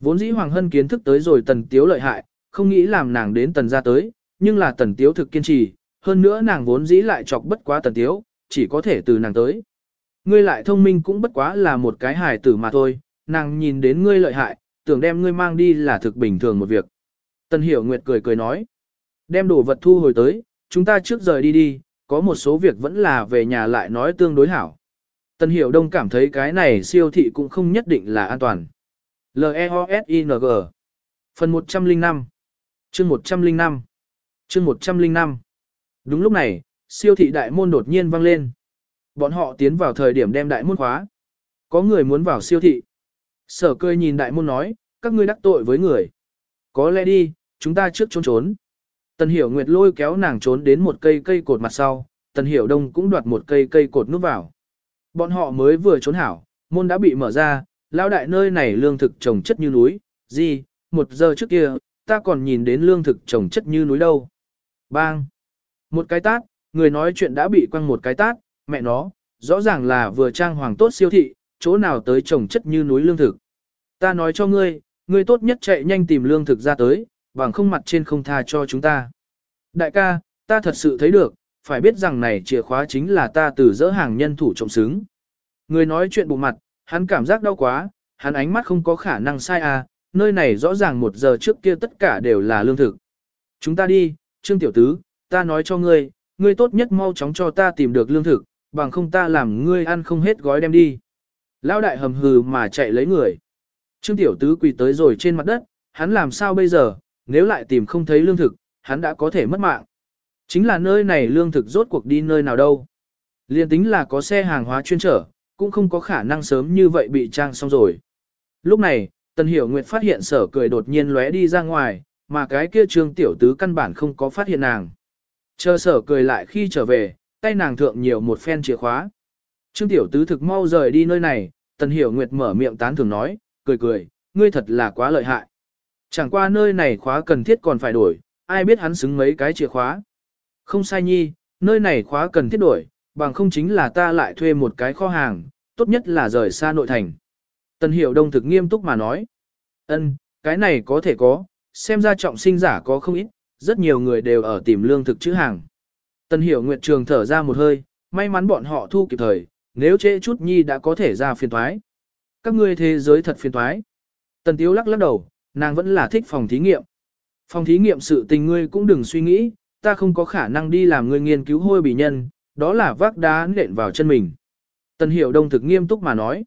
Speaker 1: Vốn dĩ Hoàng Hân kiến thức tới rồi tần tiếu lợi hại, không nghĩ làm nàng đến tần ra tới, nhưng là tần tiếu thực kiên trì, hơn nữa nàng vốn dĩ lại chọc bất quá tần tiếu, chỉ có thể từ nàng tới. Ngươi lại thông minh cũng bất quá là một cái hài tử mà thôi, nàng nhìn đến ngươi lợi hại, tưởng đem ngươi mang đi là thực bình thường một việc. Tần Hiểu Nguyệt cười cười nói, đem đồ vật thu hồi tới, chúng ta trước rời đi đi, có một số việc vẫn là về nhà lại nói tương đối hảo. Tần Hiểu Đông cảm thấy cái này siêu thị cũng không nhất định là an toàn. L-E-O-S-I-N-G Phần 105 Chương 105 Chương 105 Đúng lúc này, siêu thị đại môn đột nhiên vang lên. Bọn họ tiến vào thời điểm đem đại môn khóa. Có người muốn vào siêu thị. Sở cười nhìn đại môn nói, các ngươi đắc tội với người. Có lẽ đi, chúng ta trước trốn trốn. Tần hiểu nguyệt lôi kéo nàng trốn đến một cây cây cột mặt sau, Tần Hiểu Đông cũng đoạt một cây cây cột núp vào. Bọn họ mới vừa trốn hảo, môn đã bị mở ra, lao đại nơi này lương thực trồng chất như núi, gì, một giờ trước kia, ta còn nhìn đến lương thực trồng chất như núi đâu. Bang! Một cái tát, người nói chuyện đã bị quăng một cái tát, mẹ nó, rõ ràng là vừa trang hoàng tốt siêu thị, chỗ nào tới trồng chất như núi lương thực. Ta nói cho ngươi, ngươi tốt nhất chạy nhanh tìm lương thực ra tới, bằng không mặt trên không tha cho chúng ta. Đại ca, ta thật sự thấy được, phải biết rằng này chìa khóa chính là ta từ dỡ hàng nhân thủ trọng xứng. Người nói chuyện bụng mặt, hắn cảm giác đau quá, hắn ánh mắt không có khả năng sai à, nơi này rõ ràng một giờ trước kia tất cả đều là lương thực. Chúng ta đi, Trương Tiểu Tứ, ta nói cho ngươi, ngươi tốt nhất mau chóng cho ta tìm được lương thực, bằng không ta làm ngươi ăn không hết gói đem đi. Lão đại hầm hừ mà chạy lấy người. Trương Tiểu Tứ quỳ tới rồi trên mặt đất, hắn làm sao bây giờ, nếu lại tìm không thấy lương thực, hắn đã có thể mất mạng. Chính là nơi này lương thực rốt cuộc đi nơi nào đâu. Liên tính là có xe hàng hóa chuyên trở, cũng không có khả năng sớm như vậy bị trang xong rồi. Lúc này, Tần Hiểu Nguyệt phát hiện sở cười đột nhiên lóe đi ra ngoài, mà cái kia trương tiểu tứ căn bản không có phát hiện nàng. Chờ sở cười lại khi trở về, tay nàng thượng nhiều một phen chìa khóa. Trương tiểu tứ thực mau rời đi nơi này, Tần Hiểu Nguyệt mở miệng tán thường nói, cười cười, ngươi thật là quá lợi hại. Chẳng qua nơi này khóa cần thiết còn phải đổi, ai biết hắn xứng mấy cái chìa khóa. Không sai nhi, nơi này khóa cần thiết đổi, bằng không chính là ta lại thuê một cái kho hàng, tốt nhất là rời xa nội thành. Tần Hiểu Đông thực nghiêm túc mà nói. ân, cái này có thể có, xem ra trọng sinh giả có không ít, rất nhiều người đều ở tìm lương thực chữ hàng. Tần Hiểu Nguyệt Trường thở ra một hơi, may mắn bọn họ thu kịp thời, nếu trễ chút nhi đã có thể ra phiền thoái. Các ngươi thế giới thật phiền thoái. Tần Tiếu lắc lắc đầu, nàng vẫn là thích phòng thí nghiệm. Phòng thí nghiệm sự tình ngươi cũng đừng suy nghĩ, ta không có khả năng đi làm ngươi nghiên cứu hôi bị nhân, đó là vác đá nện vào chân mình. Tần Hiểu Đông thực nghiêm túc mà nói.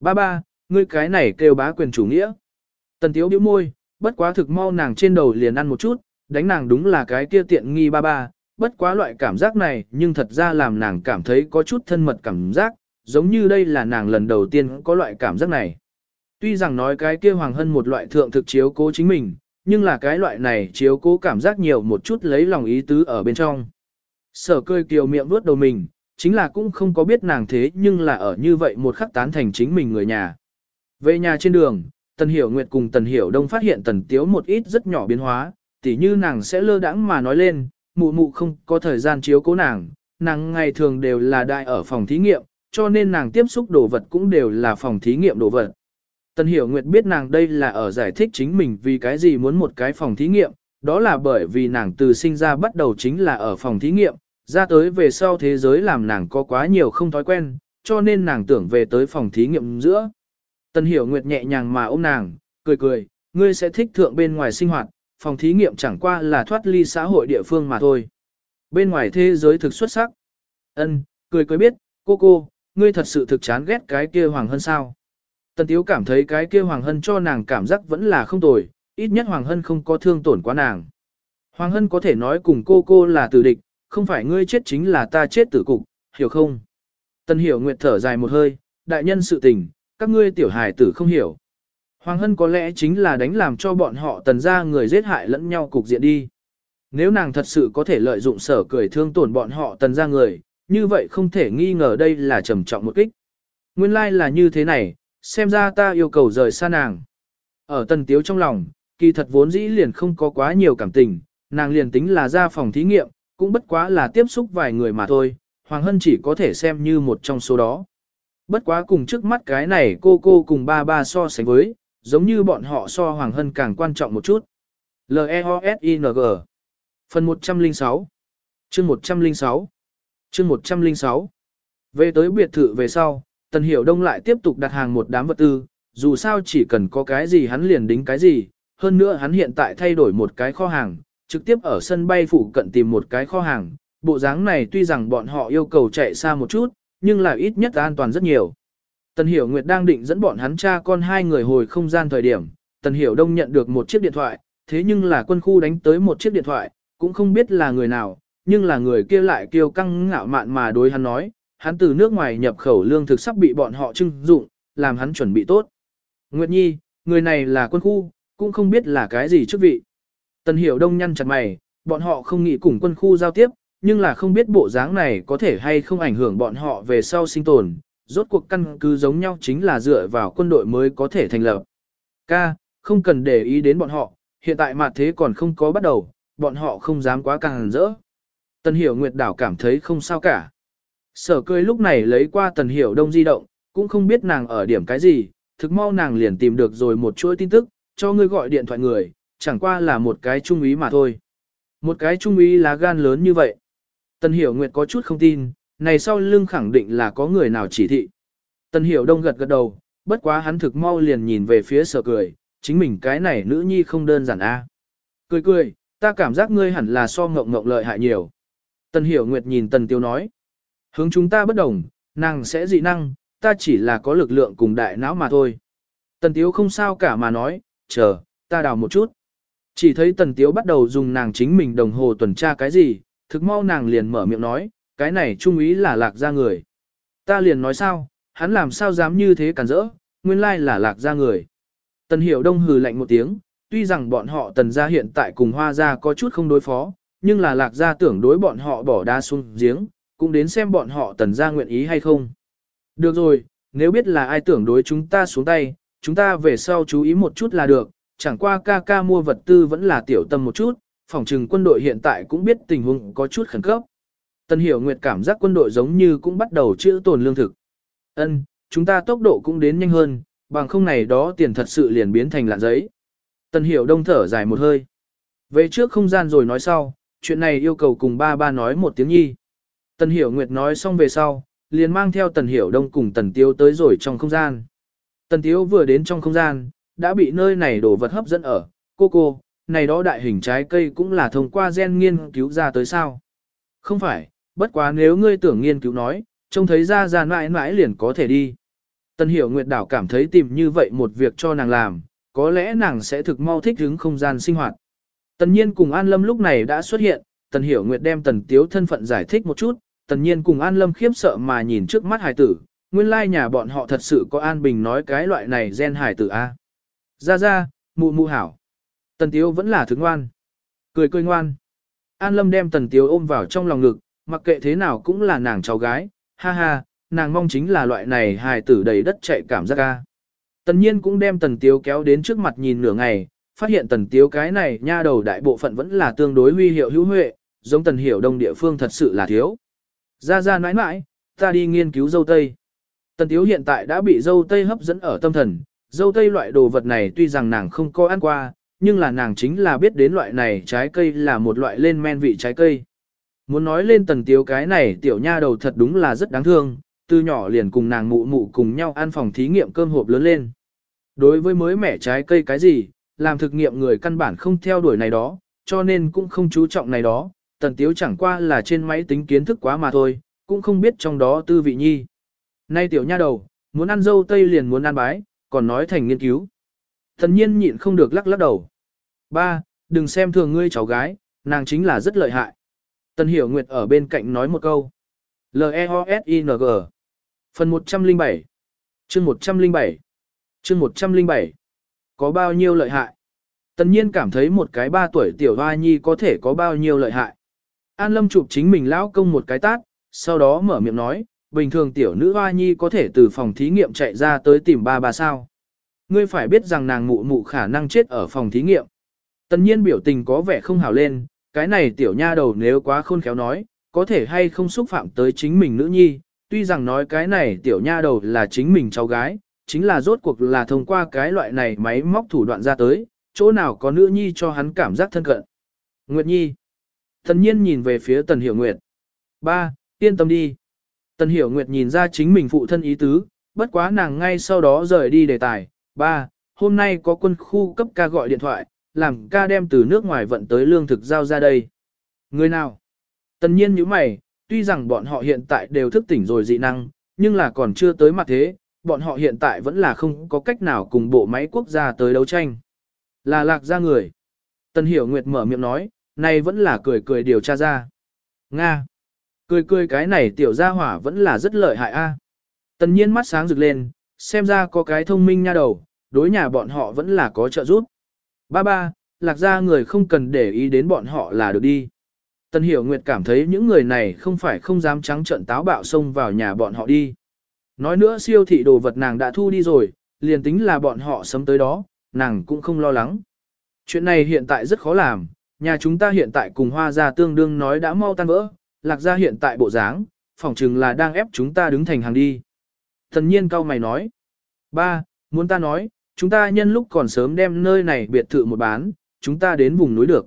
Speaker 1: Ba ba, ngươi cái này kêu bá quyền chủ nghĩa. Tần Tiếu bĩu môi, bất quá thực mau nàng trên đầu liền ăn một chút, đánh nàng đúng là cái kia tiện nghi ba ba, bất quá loại cảm giác này nhưng thật ra làm nàng cảm thấy có chút thân mật cảm giác, giống như đây là nàng lần đầu tiên có loại cảm giác này. Tuy rằng nói cái kia Hoàng Hân một loại thượng thực chiếu cố chính mình, nhưng là cái loại này chiếu cố cảm giác nhiều một chút lấy lòng ý tứ ở bên trong. Sở cười kiều miệng vuốt đầu mình, chính là cũng không có biết nàng thế nhưng là ở như vậy một khắc tán thành chính mình người nhà. Về nhà trên đường, Tần Hiểu Nguyệt cùng Tần Hiểu Đông phát hiện Tần Tiếu một ít rất nhỏ biến hóa, tỉ như nàng sẽ lơ đãng mà nói lên, mụ mụ không có thời gian chiếu cố nàng, nàng ngày thường đều là đại ở phòng thí nghiệm, cho nên nàng tiếp xúc đồ vật cũng đều là phòng thí nghiệm đồ vật. Tần Hiểu Nguyệt biết nàng đây là ở giải thích chính mình vì cái gì muốn một cái phòng thí nghiệm, đó là bởi vì nàng từ sinh ra bắt đầu chính là ở phòng thí nghiệm, ra tới về sau thế giới làm nàng có quá nhiều không thói quen, cho nên nàng tưởng về tới phòng thí nghiệm giữa. Tần Hiểu Nguyệt nhẹ nhàng mà ôm nàng, cười cười, ngươi sẽ thích thượng bên ngoài sinh hoạt, phòng thí nghiệm chẳng qua là thoát ly xã hội địa phương mà thôi. Bên ngoài thế giới thực xuất sắc. Ân, cười cười biết, cô cô, ngươi thật sự thực chán ghét cái kia Hoàng Hân sao. Tần Tiếu cảm thấy cái kia Hoàng Hân cho nàng cảm giác vẫn là không tồi, ít nhất Hoàng Hân không có thương tổn quá nàng. Hoàng Hân có thể nói cùng cô cô là tử địch, không phải ngươi chết chính là ta chết tử cục, hiểu không? Tần Hiểu Nguyệt thở dài một hơi, đại nhân sự tình, các ngươi tiểu hài tử không hiểu. Hoàng Hân có lẽ chính là đánh làm cho bọn họ tần ra người giết hại lẫn nhau cục diện đi. Nếu nàng thật sự có thể lợi dụng sở cười thương tổn bọn họ tần ra người, như vậy không thể nghi ngờ đây là trầm trọng một kích. Nguyên lai like là như thế này, xem ra ta yêu cầu rời xa nàng. Ở tần tiếu trong lòng, kỳ thật vốn dĩ liền không có quá nhiều cảm tình, nàng liền tính là ra phòng thí nghiệm, cũng bất quá là tiếp xúc vài người mà thôi, Hoàng Hân chỉ có thể xem như một trong số đó. Bất quá cùng trước mắt cái này cô cô cùng ba ba so sánh với, giống như bọn họ so Hoàng Hân càng quan trọng một chút. L-E-O-S-I-N-G Phần 106 Chương 106 Chương 106 Về tới biệt thự về sau, Tần Hiểu Đông lại tiếp tục đặt hàng một đám vật tư, dù sao chỉ cần có cái gì hắn liền đính cái gì, hơn nữa hắn hiện tại thay đổi một cái kho hàng, trực tiếp ở sân bay phụ cận tìm một cái kho hàng, bộ dáng này tuy rằng bọn họ yêu cầu chạy xa một chút, nhưng là ít nhất an toàn rất nhiều. Tần Hiểu Nguyệt đang định dẫn bọn hắn cha con hai người hồi không gian thời điểm, Tần Hiểu Đông nhận được một chiếc điện thoại, thế nhưng là quân khu đánh tới một chiếc điện thoại, cũng không biết là người nào, nhưng là người kia lại kêu căng ngạo mạn mà đối hắn nói, hắn từ nước ngoài nhập khẩu lương thực sắp bị bọn họ trưng dụng, làm hắn chuẩn bị tốt. Nguyệt Nhi, người này là quân khu, cũng không biết là cái gì chức vị. Tần Hiểu Đông nhăn chặt mày, bọn họ không nghĩ cùng quân khu giao tiếp, nhưng là không biết bộ dáng này có thể hay không ảnh hưởng bọn họ về sau sinh tồn, rốt cuộc căn cứ giống nhau chính là dựa vào quân đội mới có thể thành lập. Ca, không cần để ý đến bọn họ, hiện tại mặt thế còn không có bắt đầu, bọn họ không dám quá càng rỡ. Tần Hiểu Nguyệt Đảo cảm thấy không sao cả. Sở cười lúc này lấy qua Tần Hiểu Đông di động, cũng không biết nàng ở điểm cái gì, thực mau nàng liền tìm được rồi một chuỗi tin tức, cho ngươi gọi điện thoại người, chẳng qua là một cái trung úy mà thôi. Một cái trung úy lá gan lớn như vậy. Tần Hiểu Nguyệt có chút không tin, này sau lưng khẳng định là có người nào chỉ thị. Tần Hiểu Đông gật gật đầu, bất quá hắn thực mau liền nhìn về phía sở cười, chính mình cái này nữ nhi không đơn giản a. Cười cười, ta cảm giác ngươi hẳn là so ngộng ngộng lợi hại nhiều. Tần Hiểu Nguyệt nhìn Tần Tiêu nói, hướng chúng ta bất đồng, nàng sẽ dị năng, ta chỉ là có lực lượng cùng đại não mà thôi. Tần Tiếu không sao cả mà nói, chờ, ta đào một chút. Chỉ thấy Tần Tiếu bắt đầu dùng nàng chính mình đồng hồ tuần tra cái gì, thực mau nàng liền mở miệng nói, cái này trung ý là lạc ra người. Ta liền nói sao, hắn làm sao dám như thế cản rỡ, nguyên lai là lạc ra người. Tần Hiểu Đông hừ lạnh một tiếng, tuy rằng bọn họ tần gia hiện tại cùng hoa gia có chút không đối phó, nhưng là lạc gia tưởng đối bọn họ bỏ đa xuống giếng, cũng đến xem bọn họ tần gia nguyện ý hay không. Được rồi, nếu biết là ai tưởng đối chúng ta xuống tay, chúng ta về sau chú ý một chút là được, chẳng qua ca ca mua vật tư vẫn là tiểu tâm một chút, phòng trừng quân đội hiện tại cũng biết tình huống có chút khẩn cấp. Tần Hiểu Nguyệt cảm giác quân đội giống như cũng bắt đầu chữ tồn lương thực. Ân, chúng ta tốc độ cũng đến nhanh hơn, bằng không này đó tiền thật sự liền biến thành lạn giấy. Tần Hiểu Đông thở dài một hơi. Về trước không gian rồi nói sau, chuyện này yêu cầu cùng ba ba nói một tiếng nhi. Tần Hiểu Nguyệt nói xong về sau, liền mang theo Tần Hiểu Đông cùng Tần Tiêu tới rồi trong không gian. Tần Tiếu vừa đến trong không gian, đã bị nơi này đổ vật hấp dẫn ở, cô cô, này đó đại hình trái cây cũng là thông qua gen nghiên cứu ra tới sao. Không phải, bất quá nếu ngươi tưởng nghiên cứu nói, trông thấy ra ra mãi mãi liền có thể đi. Tần Hiểu Nguyệt Đảo cảm thấy tìm như vậy một việc cho nàng làm, có lẽ nàng sẽ thực mau thích hứng không gian sinh hoạt. Tần Nhiên cùng An Lâm lúc này đã xuất hiện, Tần Hiểu Nguyệt đem Tần Tiếu thân phận giải thích một chút, Tần Nhiên cùng An Lâm khiếp sợ mà nhìn trước mắt hải tử, nguyên lai nhà bọn họ thật sự có An Bình nói cái loại này gen hải tử A. Ra ra, mụ mụ hảo. Tần Tiếu vẫn là thứ ngoan. Cười cười ngoan. An Lâm đem Tần Tiếu ôm vào trong lòng ngực, mặc kệ thế nào cũng là nàng cháu gái, ha ha, nàng mong chính là loại này hài tử đầy đất chạy cảm giác a. Tần nhiên cũng đem tần tiếu kéo đến trước mặt nhìn nửa ngày, phát hiện tần tiếu cái này nha đầu đại bộ phận vẫn là tương đối huy hiệu hữu huệ, giống tần hiểu đông địa phương thật sự là thiếu. Ra ra nãi nãi, ta đi nghiên cứu dâu tây. Tần tiếu hiện tại đã bị dâu tây hấp dẫn ở tâm thần, dâu tây loại đồ vật này tuy rằng nàng không có ăn qua, nhưng là nàng chính là biết đến loại này trái cây là một loại lên men vị trái cây. Muốn nói lên tần tiếu cái này tiểu nha đầu thật đúng là rất đáng thương, từ nhỏ liền cùng nàng mụ mụ cùng nhau ăn phòng thí nghiệm cơm hộp lớn lên. Đối với mới mẻ trái cây cái gì, làm thực nghiệm người căn bản không theo đuổi này đó, cho nên cũng không chú trọng này đó, tần tiếu chẳng qua là trên máy tính kiến thức quá mà thôi, cũng không biết trong đó tư vị nhi. Nay tiểu nha đầu, muốn ăn dâu tây liền muốn ăn bái, còn nói thành nghiên cứu. Thần nhiên nhịn không được lắc lắc đầu. Ba, đừng xem thường ngươi cháu gái, nàng chính là rất lợi hại. Tần Hiểu Nguyệt ở bên cạnh nói một câu. L-E-O-S-I-N-G Phần 107 chương 107 chương 107 có bao nhiêu lợi hại? Tần nhiên cảm thấy một cái ba tuổi tiểu hoa nhi có thể có bao nhiêu lợi hại. An lâm chụp chính mình lão công một cái tát, sau đó mở miệng nói, bình thường tiểu nữ hoa nhi có thể từ phòng thí nghiệm chạy ra tới tìm ba bà sao. Ngươi phải biết rằng nàng mụ mụ khả năng chết ở phòng thí nghiệm. Tần nhiên biểu tình có vẻ không hào lên, cái này tiểu nha đầu nếu quá khôn khéo nói, có thể hay không xúc phạm tới chính mình nữ nhi, tuy rằng nói cái này tiểu nha đầu là chính mình cháu gái, chính là rốt cuộc là thông qua cái loại này máy móc thủ đoạn ra tới, chỗ nào có nữ nhi cho hắn cảm giác thân cận. Nguyệt Nhi. Thần nhiên nhìn về phía Tần Hiểu Nguyệt. Ba, yên tâm đi. Tần Hiểu Nguyệt nhìn ra chính mình phụ thân ý tứ, bất quá nàng ngay sau đó rời đi đề tài. Ba, hôm nay có quân khu cấp ca gọi điện thoại, làm ca đem từ nước ngoài vận tới lương thực giao ra đây. Người nào? Tần nhiên như mày, tuy rằng bọn họ hiện tại đều thức tỉnh rồi dị năng, nhưng là còn chưa tới mặt thế, bọn họ hiện tại vẫn là không có cách nào cùng bộ máy quốc gia tới đấu tranh. Là lạc ra người. Tần Hiểu Nguyệt mở miệng nói, này vẫn là cười cười điều tra ra. Nga. Cười cười cái này tiểu gia hỏa vẫn là rất lợi hại a. Tần nhiên mắt sáng rực lên, xem ra có cái thông minh nha đầu, đối nhà bọn họ vẫn là có trợ giúp. Ba ba, lạc ra người không cần để ý đến bọn họ là được đi. Tần Hiểu Nguyệt cảm thấy những người này không phải không dám trắng trận táo bạo xông vào nhà bọn họ đi. Nói nữa siêu thị đồ vật nàng đã thu đi rồi, liền tính là bọn họ sớm tới đó, nàng cũng không lo lắng. Chuyện này hiện tại rất khó làm, nhà chúng ta hiện tại cùng hoa gia tương đương nói đã mau tan vỡ, lạc gia hiện tại bộ dáng, phỏng chừng là đang ép chúng ta đứng thành hàng đi. Thần nhiên cao mày nói. Ba, muốn ta nói, chúng ta nhân lúc còn sớm đem nơi này biệt thự một bán, chúng ta đến vùng núi được.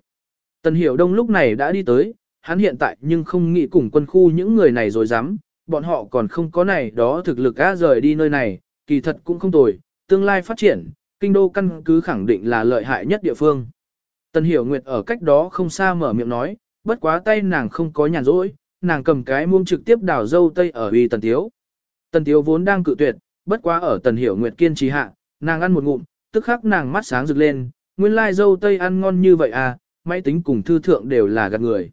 Speaker 1: Tần Hiểu Đông lúc này đã đi tới, hắn hiện tại nhưng không nghĩ cùng quân khu những người này rồi dám, bọn họ còn không có này đó thực lực á rời đi nơi này, kỳ thật cũng không tồi, tương lai phát triển, kinh đô căn cứ khẳng định là lợi hại nhất địa phương. Tần Hiểu Nguyệt ở cách đó không xa mở miệng nói, bất quá tay nàng không có nhàn rỗi, nàng cầm cái muông trực tiếp đào dâu tây ở uy Tần Tiếu. Tần Tiếu vốn đang cự tuyệt, bất quá ở Tần Hiểu Nguyệt kiên trì hạ, nàng ăn một ngụm, tức khắc nàng mắt sáng rực lên, nguyên lai dâu tây ăn ngon như vậy à, máy tính cùng thư thượng đều là gạt người.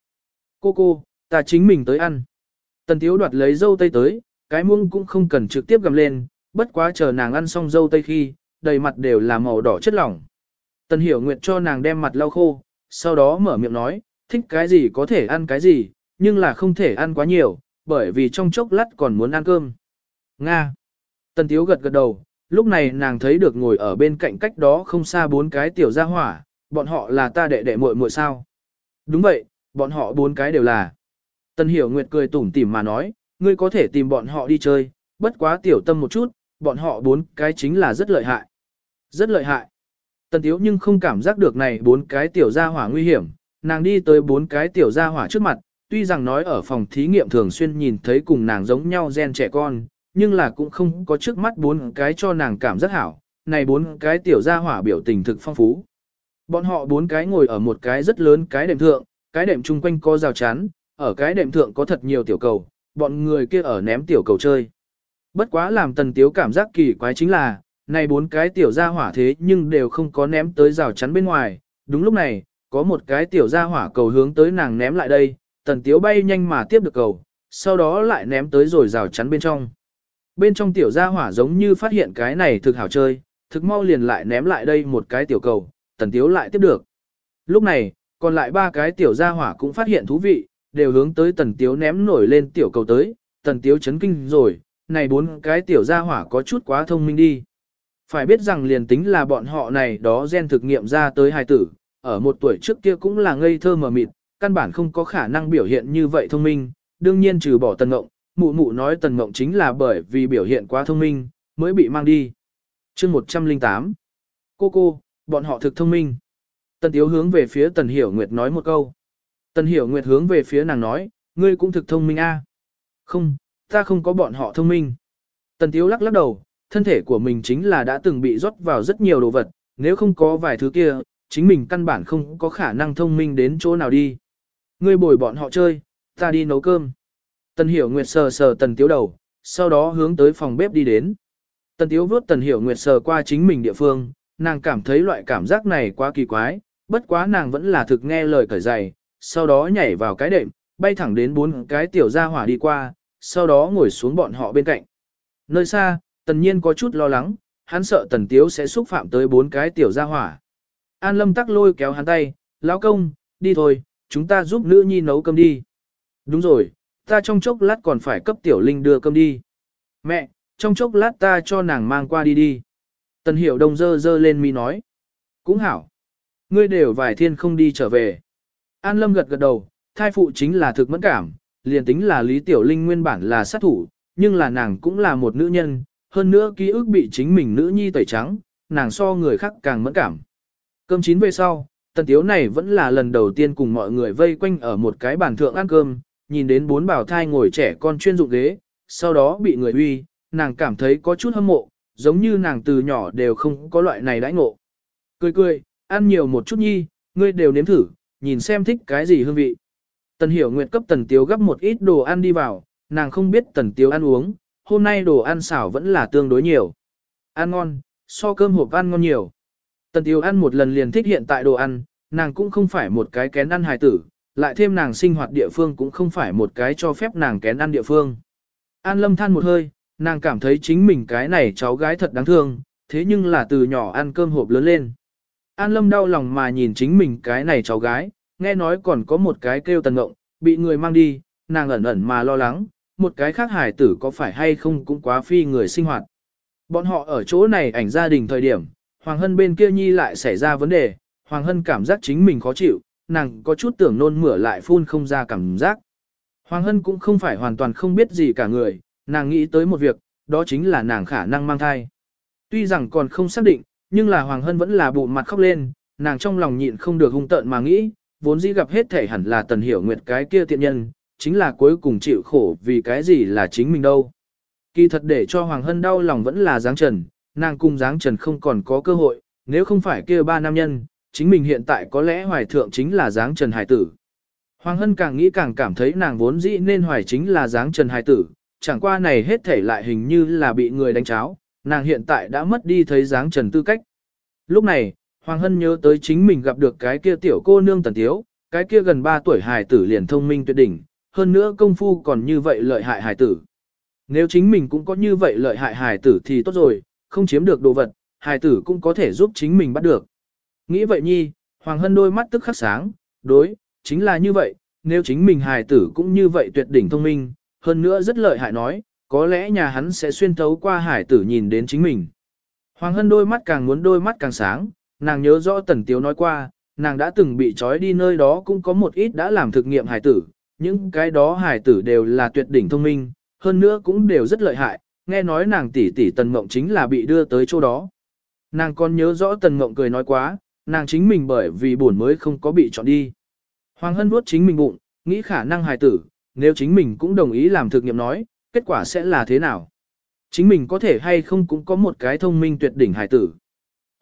Speaker 1: Cô cô, ta chính mình tới ăn. Tần Tiếu đoạt lấy dâu tây tới, cái muông cũng không cần trực tiếp gầm lên, bất quá chờ nàng ăn xong dâu tây khi, đầy mặt đều là màu đỏ chất lỏng. Tần Hiểu Nguyệt cho nàng đem mặt lau khô, sau đó mở miệng nói, thích cái gì có thể ăn cái gì, nhưng là không thể ăn quá nhiều, bởi vì trong chốc lát còn muốn ăn cơm. Nga. Tần Tiếu gật gật đầu, lúc này nàng thấy được ngồi ở bên cạnh cách đó không xa bốn cái tiểu gia hỏa, bọn họ là ta đệ đệ muội muội sao. Đúng vậy, bọn họ bốn cái đều là. Tần Hiểu Nguyệt cười tủm tỉm mà nói, ngươi có thể tìm bọn họ đi chơi, bất quá tiểu tâm một chút, bọn họ bốn cái chính là rất lợi hại. Rất lợi hại. Tần Tiếu nhưng không cảm giác được này bốn cái tiểu gia hỏa nguy hiểm, nàng đi tới bốn cái tiểu gia hỏa trước mặt, tuy rằng nói ở phòng thí nghiệm thường xuyên nhìn thấy cùng nàng giống nhau gen trẻ con, nhưng là cũng không có trước mắt bốn cái cho nàng cảm rất hảo, này bốn cái tiểu gia hỏa biểu tình thực phong phú. Bọn họ bốn cái ngồi ở một cái rất lớn cái đệm thượng, cái đệm chung quanh có rào chắn, ở cái đệm thượng có thật nhiều tiểu cầu, bọn người kia ở ném tiểu cầu chơi. Bất quá làm tần tiếu cảm giác kỳ quái chính là, này bốn cái tiểu gia hỏa thế nhưng đều không có ném tới rào chắn bên ngoài. Đúng lúc này, có một cái tiểu gia hỏa cầu hướng tới nàng ném lại đây, tần tiếu bay nhanh mà tiếp được cầu, sau đó lại ném tới rồi rào chắn bên trong. Bên trong tiểu gia hỏa giống như phát hiện cái này thực hảo chơi, thực mau liền lại ném lại đây một cái tiểu cầu, tần tiếu lại tiếp được. Lúc này, còn lại ba cái tiểu gia hỏa cũng phát hiện thú vị, đều hướng tới tần tiếu ném nổi lên tiểu cầu tới, tần tiếu chấn kinh rồi, này bốn cái tiểu gia hỏa có chút quá thông minh đi. Phải biết rằng liền tính là bọn họ này đó gen thực nghiệm ra tới hài tử, ở một tuổi trước kia cũng là ngây thơ mờ mịt, căn bản không có khả năng biểu hiện như vậy thông minh, đương nhiên trừ bỏ tần ngộng, mụ mụ nói tần ngộng chính là bởi vì biểu hiện quá thông minh, mới bị mang đi. chương 108 Cô cô, bọn họ thực thông minh. Tần Tiếu hướng về phía Tần Hiểu Nguyệt nói một câu. Tần Hiểu Nguyệt hướng về phía nàng nói, ngươi cũng thực thông minh a. Không, ta không có bọn họ thông minh. Tần Tiếu lắc lắc đầu, thân thể của mình chính là đã từng bị rót vào rất nhiều đồ vật, nếu không có vài thứ kia, chính mình căn bản không có khả năng thông minh đến chỗ nào đi. Ngươi bồi bọn họ chơi, ta đi nấu cơm. Tần Hiểu Nguyệt sờ sờ Tần Tiếu đầu, sau đó hướng tới phòng bếp đi đến. Tần Tiếu vuốt Tần Hiểu Nguyệt sờ qua chính mình địa phương, nàng cảm thấy loại cảm giác này quá kỳ quái, bất quá nàng vẫn là thực nghe lời cởi giày, sau đó nhảy vào cái đệm, bay thẳng đến bốn cái tiểu gia hỏa đi qua, sau đó ngồi xuống bọn họ bên cạnh. Nơi xa, tần nhiên có chút lo lắng, hắn sợ tần tiếu sẽ xúc phạm tới bốn cái tiểu gia hỏa. An lâm tắc lôi kéo hắn tay, lão công, đi thôi, chúng ta giúp nữ nhi nấu cơm đi. Đúng rồi, ta trong chốc lát còn phải cấp tiểu linh đưa cơm đi. Mẹ, trong chốc lát ta cho nàng mang qua đi đi. Tần hiểu đông dơ dơ lên mi nói. Cũng hảo. Ngươi đều vài thiên không đi trở về. An lâm gật gật đầu, thai phụ chính là thực mẫn cảm, liền tính là Lý Tiểu Linh nguyên bản là sát thủ, nhưng là nàng cũng là một nữ nhân, hơn nữa ký ức bị chính mình nữ nhi tẩy trắng, nàng so người khác càng mẫn cảm. Cơm chín về sau, tần tiếu này vẫn là lần đầu tiên cùng mọi người vây quanh ở một cái bàn thượng ăn cơm, nhìn đến bốn bảo thai ngồi trẻ con chuyên dụng ghế, sau đó bị người uy, nàng cảm thấy có chút hâm mộ, giống như nàng từ nhỏ đều không có loại này đãi ngộ. Cười cười, ăn nhiều một chút nhi, ngươi đều nếm thử, nhìn xem thích cái gì hương vị. Tần Hiểu Nguyệt cấp Tần Tiếu gấp một ít đồ ăn đi vào, nàng không biết Tần Tiếu ăn uống, hôm nay đồ ăn xảo vẫn là tương đối nhiều. Ăn ngon, so cơm hộp ăn ngon nhiều. Tần Tiếu ăn một lần liền thích hiện tại đồ ăn, nàng cũng không phải một cái kén ăn hài tử, lại thêm nàng sinh hoạt địa phương cũng không phải một cái cho phép nàng kén ăn địa phương. An Lâm than một hơi, nàng cảm thấy chính mình cái này cháu gái thật đáng thương, thế nhưng là từ nhỏ ăn cơm hộp lớn lên. An Lâm đau lòng mà nhìn chính mình cái này cháu gái, nghe nói còn có một cái kêu tần ngộng, bị người mang đi, nàng ẩn ẩn mà lo lắng, một cái khác hài tử có phải hay không cũng quá phi người sinh hoạt. Bọn họ ở chỗ này ảnh gia đình thời điểm, Hoàng Hân bên kia nhi lại xảy ra vấn đề, Hoàng Hân cảm giác chính mình khó chịu, nàng có chút tưởng nôn mửa lại phun không ra cảm giác. Hoàng Hân cũng không phải hoàn toàn không biết gì cả người, nàng nghĩ tới một việc, đó chính là nàng khả năng mang thai. Tuy rằng còn không xác định, nhưng là Hoàng Hân vẫn là bụ mặt khóc lên, nàng trong lòng nhịn không được hung tợn mà nghĩ, vốn dĩ gặp hết thể hẳn là tần hiểu nguyệt cái kia tiện nhân, chính là cuối cùng chịu khổ vì cái gì là chính mình đâu. Kỳ thật để cho Hoàng Hân đau lòng vẫn là Giáng Trần, nàng cùng Giáng Trần không còn có cơ hội, nếu không phải kia ba nam nhân, chính mình hiện tại có lẽ hoài thượng chính là Giáng Trần Hải Tử. Hoàng Hân càng nghĩ càng cảm thấy nàng vốn dĩ nên hoài chính là Giáng Trần Hải Tử, chẳng qua này hết thể lại hình như là bị người đánh cháo, nàng hiện tại đã mất đi thấy dáng Trần tư cách. Lúc này, Hoàng Hân nhớ tới chính mình gặp được cái kia tiểu cô nương tần tiếu, cái kia gần 3 tuổi hài tử liền thông minh tuyệt đỉnh, hơn nữa công phu còn như vậy lợi hại hài tử. Nếu chính mình cũng có như vậy lợi hại hài tử thì tốt rồi, không chiếm được đồ vật, hài tử cũng có thể giúp chính mình bắt được. Nghĩ vậy nhi, Hoàng Hân đôi mắt tức khắc sáng, đối, chính là như vậy, nếu chính mình hài tử cũng như vậy tuyệt đỉnh thông minh, hơn nữa rất lợi hại nói, có lẽ nhà hắn sẽ xuyên thấu qua hải tử nhìn đến chính mình. Hoàng Hân đôi mắt càng muốn đôi mắt càng sáng, nàng nhớ rõ Tần Tiếu nói qua, nàng đã từng bị trói đi nơi đó cũng có một ít đã làm thực nghiệm hải tử, những cái đó hải tử đều là tuyệt đỉnh thông minh, hơn nữa cũng đều rất lợi hại, nghe nói nàng tỷ tỷ Tần Mộng chính là bị đưa tới chỗ đó. Nàng còn nhớ rõ Tần Mộng cười nói quá, nàng chính mình bởi vì buồn mới không có bị chọn đi. Hoàng Hân vuốt chính mình bụng, nghĩ khả năng hài tử, nếu chính mình cũng đồng ý làm thực nghiệm nói, kết quả sẽ là thế nào? Chính mình có thể hay không cũng có một cái thông minh tuyệt đỉnh hài tử.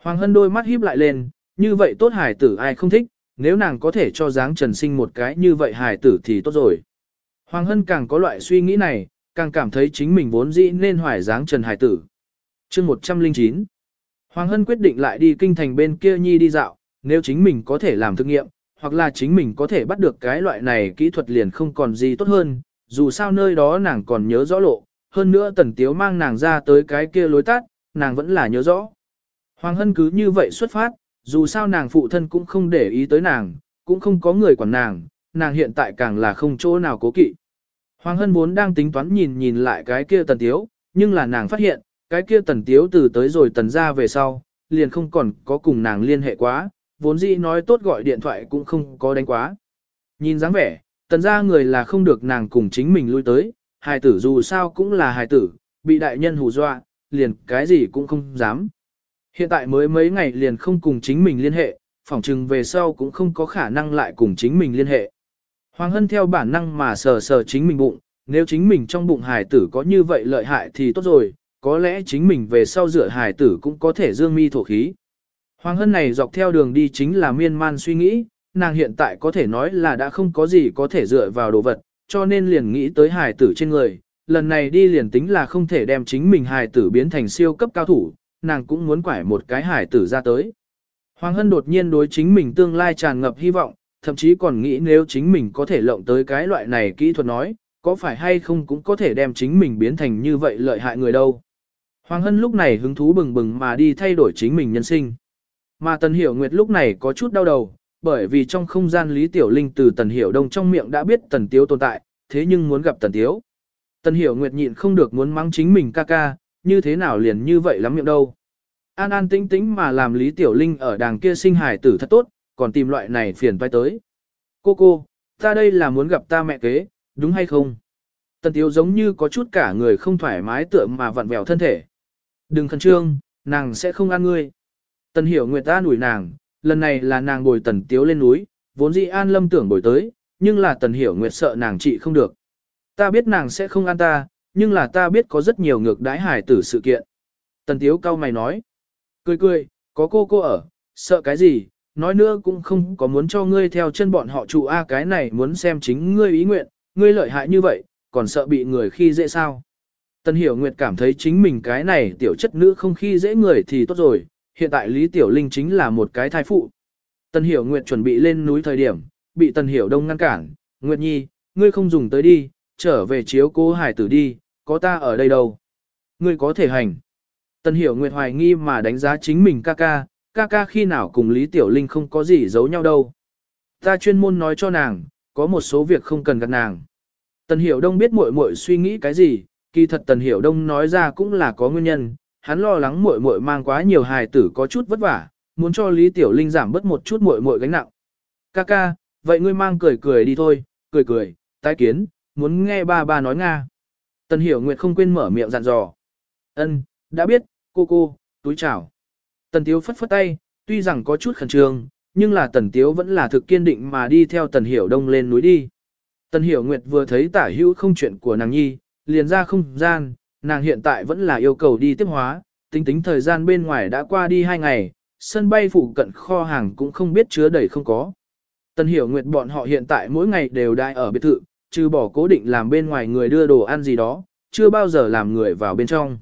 Speaker 1: Hoàng Hân đôi mắt híp lại lên, như vậy tốt hài tử ai không thích, nếu nàng có thể cho dáng trần sinh một cái như vậy hài tử thì tốt rồi. Hoàng Hân càng có loại suy nghĩ này, càng cảm thấy chính mình vốn dĩ nên hoài dáng trần hài tử. chương 109 Hoàng Hân quyết định lại đi kinh thành bên kia nhi đi dạo, nếu chính mình có thể làm thực nghiệm, hoặc là chính mình có thể bắt được cái loại này kỹ thuật liền không còn gì tốt hơn, dù sao nơi đó nàng còn nhớ rõ lộ, hơn nữa tần tiếu mang nàng ra tới cái kia lối tắt nàng vẫn là nhớ rõ. Hoàng Hân cứ như vậy xuất phát, dù sao nàng phụ thân cũng không để ý tới nàng, cũng không có người quản nàng, nàng hiện tại càng là không chỗ nào cố kỵ. Hoàng Hân vốn đang tính toán nhìn nhìn lại cái kia tần tiếu, nhưng là nàng phát hiện, cái kia tần tiếu từ tới rồi tần ra về sau, liền không còn có cùng nàng liên hệ quá, vốn dĩ nói tốt gọi điện thoại cũng không có đánh quá. Nhìn dáng vẻ, tần ra người là không được nàng cùng chính mình lui tới, hài tử dù sao cũng là hài tử, bị đại nhân hù dọa, liền cái gì cũng không dám. Hiện tại mới mấy ngày liền không cùng chính mình liên hệ, phỏng chừng về sau cũng không có khả năng lại cùng chính mình liên hệ. Hoàng Hân theo bản năng mà sờ sờ chính mình bụng, nếu chính mình trong bụng hài tử có như vậy lợi hại thì tốt rồi, có lẽ chính mình về sau rửa hài tử cũng có thể dương mi thổ khí. Hoàng Hân này dọc theo đường đi chính là miên man suy nghĩ, nàng hiện tại có thể nói là đã không có gì có thể dựa vào đồ vật, cho nên liền nghĩ tới hài tử trên người, lần này đi liền tính là không thể đem chính mình hài tử biến thành siêu cấp cao thủ, nàng cũng muốn quải một cái hài tử ra tới. Hoàng Hân đột nhiên đối chính mình tương lai tràn ngập hy vọng, thậm chí còn nghĩ nếu chính mình có thể lộng tới cái loại này kỹ thuật nói, có phải hay không cũng có thể đem chính mình biến thành như vậy lợi hại người đâu. Hoàng Hân lúc này hứng thú bừng bừng mà đi thay đổi chính mình nhân sinh. Mà Tần Hiểu Nguyệt lúc này có chút đau đầu, bởi vì trong không gian Lý Tiểu Linh từ Tần Hiểu Đông trong miệng đã biết Tần Tiếu tồn tại, thế nhưng muốn gặp Tần Tiếu. Tần Hiểu Nguyệt nhịn không được muốn mắng chính mình ca ca, như thế nào liền như vậy lắm miệng đâu. An an tĩnh tĩnh mà làm Lý Tiểu Linh ở đàng kia sinh hài tử thật tốt, còn tìm loại này phiền toái tới. Cô cô, ta đây là muốn gặp ta mẹ kế, đúng hay không? Tần Tiếu giống như có chút cả người không thoải mái tựa mà vặn vẹo thân thể. Đừng khẩn trương, nàng sẽ không ăn ngươi. Tần Hiểu Nguyệt ta đuổi nàng, lần này là nàng bồi Tần Tiếu lên núi, vốn dĩ An Lâm tưởng bồi tới, nhưng là Tần Hiểu Nguyệt sợ nàng trị không được. Ta biết nàng sẽ không ăn ta, nhưng là ta biết có rất nhiều ngược đái hải tử sự kiện. Tần Tiếu cao mày nói. Cười cười, có cô cô ở, sợ cái gì, nói nữa cũng không có muốn cho ngươi theo chân bọn họ trụ A cái này muốn xem chính ngươi ý nguyện, ngươi lợi hại như vậy, còn sợ bị người khi dễ sao. Tần Hiểu Nguyệt cảm thấy chính mình cái này tiểu chất nữ không khi dễ người thì tốt rồi, hiện tại Lý Tiểu Linh chính là một cái thai phụ. Tần Hiểu Nguyệt chuẩn bị lên núi thời điểm, bị Tần Hiểu Đông ngăn cản, Nguyệt Nhi, ngươi không dùng tới đi, trở về chiếu cố hải tử đi, có ta ở đây đâu. Ngươi có thể hành. Tần Hiểu Nguyệt hoài nghi mà đánh giá chính mình ca ca, ca ca khi nào cùng Lý Tiểu Linh không có gì giấu nhau đâu. Ta chuyên môn nói cho nàng, có một số việc không cần gặp nàng. Tần Hiểu Đông biết muội muội suy nghĩ cái gì, kỳ thật Tần Hiểu Đông nói ra cũng là có nguyên nhân, hắn lo lắng muội muội mang quá nhiều hài tử có chút vất vả, muốn cho Lý Tiểu Linh giảm bớt một chút muội muội gánh nặng. Kaka, ca, vậy ngươi mang cười cười đi thôi, cười cười, tái kiến, muốn nghe ba ba nói Nga. Tần Hiểu Nguyệt không quên mở miệng dặn dò. Ân, đã biết, cô cô, túi chào. Tần Tiếu phất phất tay, tuy rằng có chút khẩn trương, nhưng là Tần Tiếu vẫn là thực kiên định mà đi theo Tần Hiểu Đông lên núi đi. Tần Hiểu Nguyệt vừa thấy tả hữu không chuyện của nàng nhi, liền ra không gian, nàng hiện tại vẫn là yêu cầu đi tiếp hóa, tính tính thời gian bên ngoài đã qua đi hai ngày, sân bay phụ cận kho hàng cũng không biết chứa đầy không có. Tần Hiểu Nguyệt bọn họ hiện tại mỗi ngày đều đại ở biệt thự, trừ bỏ cố định làm bên ngoài người đưa đồ ăn gì đó, chưa bao giờ làm người vào bên trong.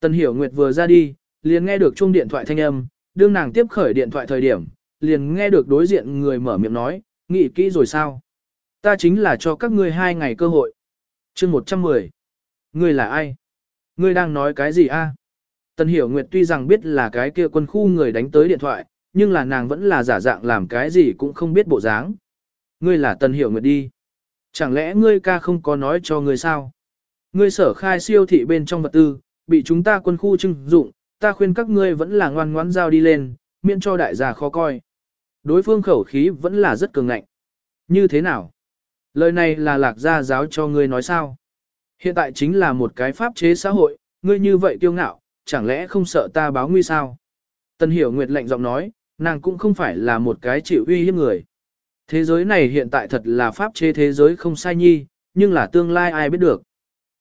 Speaker 1: Tần Hiểu Nguyệt vừa ra đi, liền nghe được chuông điện thoại thanh âm, đương nàng tiếp khởi điện thoại thời điểm, liền nghe được đối diện người mở miệng nói, nghĩ kỹ rồi sao? Ta chính là cho các ngươi hai ngày cơ hội. chương 110. Ngươi là ai? Ngươi đang nói cái gì a? Tần Hiểu Nguyệt tuy rằng biết là cái kia quân khu người đánh tới điện thoại, nhưng là nàng vẫn là giả dạng làm cái gì cũng không biết bộ dáng. Ngươi là Tần Hiểu Nguyệt đi. Chẳng lẽ ngươi ca không có nói cho ngươi sao? Ngươi sở khai siêu thị bên trong vật tư, bị chúng ta quân khu trưng dụng, ta khuyên các ngươi vẫn là ngoan ngoãn giao đi lên, miễn cho đại gia khó coi. Đối phương khẩu khí vẫn là rất cường ngạnh. Như thế nào? Lời này là lạc gia giáo cho ngươi nói sao? Hiện tại chính là một cái pháp chế xã hội, ngươi như vậy kiêu ngạo, chẳng lẽ không sợ ta báo nguy sao? Tân hiểu nguyệt lạnh giọng nói, nàng cũng không phải là một cái chịu uy hiếp người. Thế giới này hiện tại thật là pháp chế thế giới không sai nhi, nhưng là tương lai ai biết được.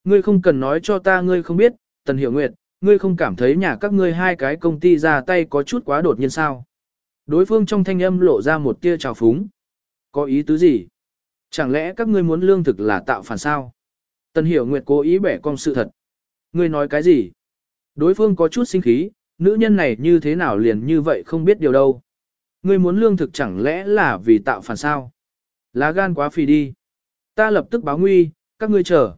Speaker 1: Ngươi không cần nói cho ta ngươi không biết, Tần Hiểu Nguyệt, ngươi không cảm thấy nhà các ngươi hai cái công ty ra tay có chút quá đột nhiên sao? Đối phương trong thanh âm lộ ra một tia trào phúng. Có ý tứ gì? Chẳng lẽ các ngươi muốn lương thực là tạo phản sao? Tần Hiểu Nguyệt cố ý bẻ cong sự thật. Ngươi nói cái gì? Đối phương có chút sinh khí, nữ nhân này như thế nào liền như vậy không biết điều đâu. Ngươi muốn lương thực chẳng lẽ là vì tạo phản sao? Lá gan quá phì đi. Ta lập tức báo nguy, các ngươi chờ.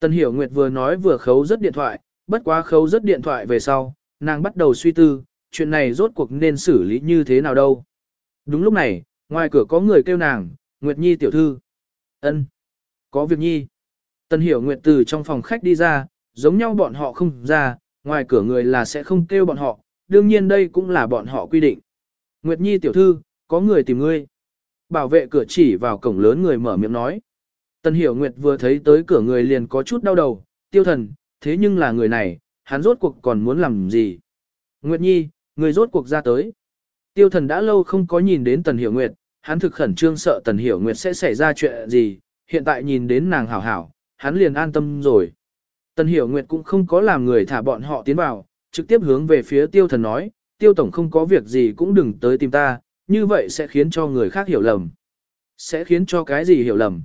Speaker 1: Tần Hiểu Nguyệt vừa nói vừa khấu rất điện thoại, bất quá khấu rất điện thoại về sau, nàng bắt đầu suy tư, chuyện này rốt cuộc nên xử lý như thế nào đâu. Đúng lúc này, ngoài cửa có người kêu nàng, Nguyệt Nhi tiểu thư. ân, Có việc nhi. Tần Hiểu Nguyệt từ trong phòng khách đi ra, giống nhau bọn họ không ra, ngoài cửa người là sẽ không kêu bọn họ, đương nhiên đây cũng là bọn họ quy định. Nguyệt Nhi tiểu thư, có người tìm ngươi. Bảo vệ cửa chỉ vào cổng lớn người mở miệng nói. Tần Hiểu Nguyệt vừa thấy tới cửa người liền có chút đau đầu, tiêu thần, thế nhưng là người này, hắn rốt cuộc còn muốn làm gì? Nguyệt Nhi, người rốt cuộc ra tới. Tiêu thần đã lâu không có nhìn đến Tần Hiểu Nguyệt, hắn thực khẩn trương sợ Tần Hiểu Nguyệt sẽ xảy ra chuyện gì, hiện tại nhìn đến nàng hảo hảo, hắn liền an tâm rồi. Tần Hiểu Nguyệt cũng không có làm người thả bọn họ tiến vào, trực tiếp hướng về phía tiêu thần nói, tiêu tổng không có việc gì cũng đừng tới tìm ta, như vậy sẽ khiến cho người khác hiểu lầm. Sẽ khiến cho cái gì hiểu lầm?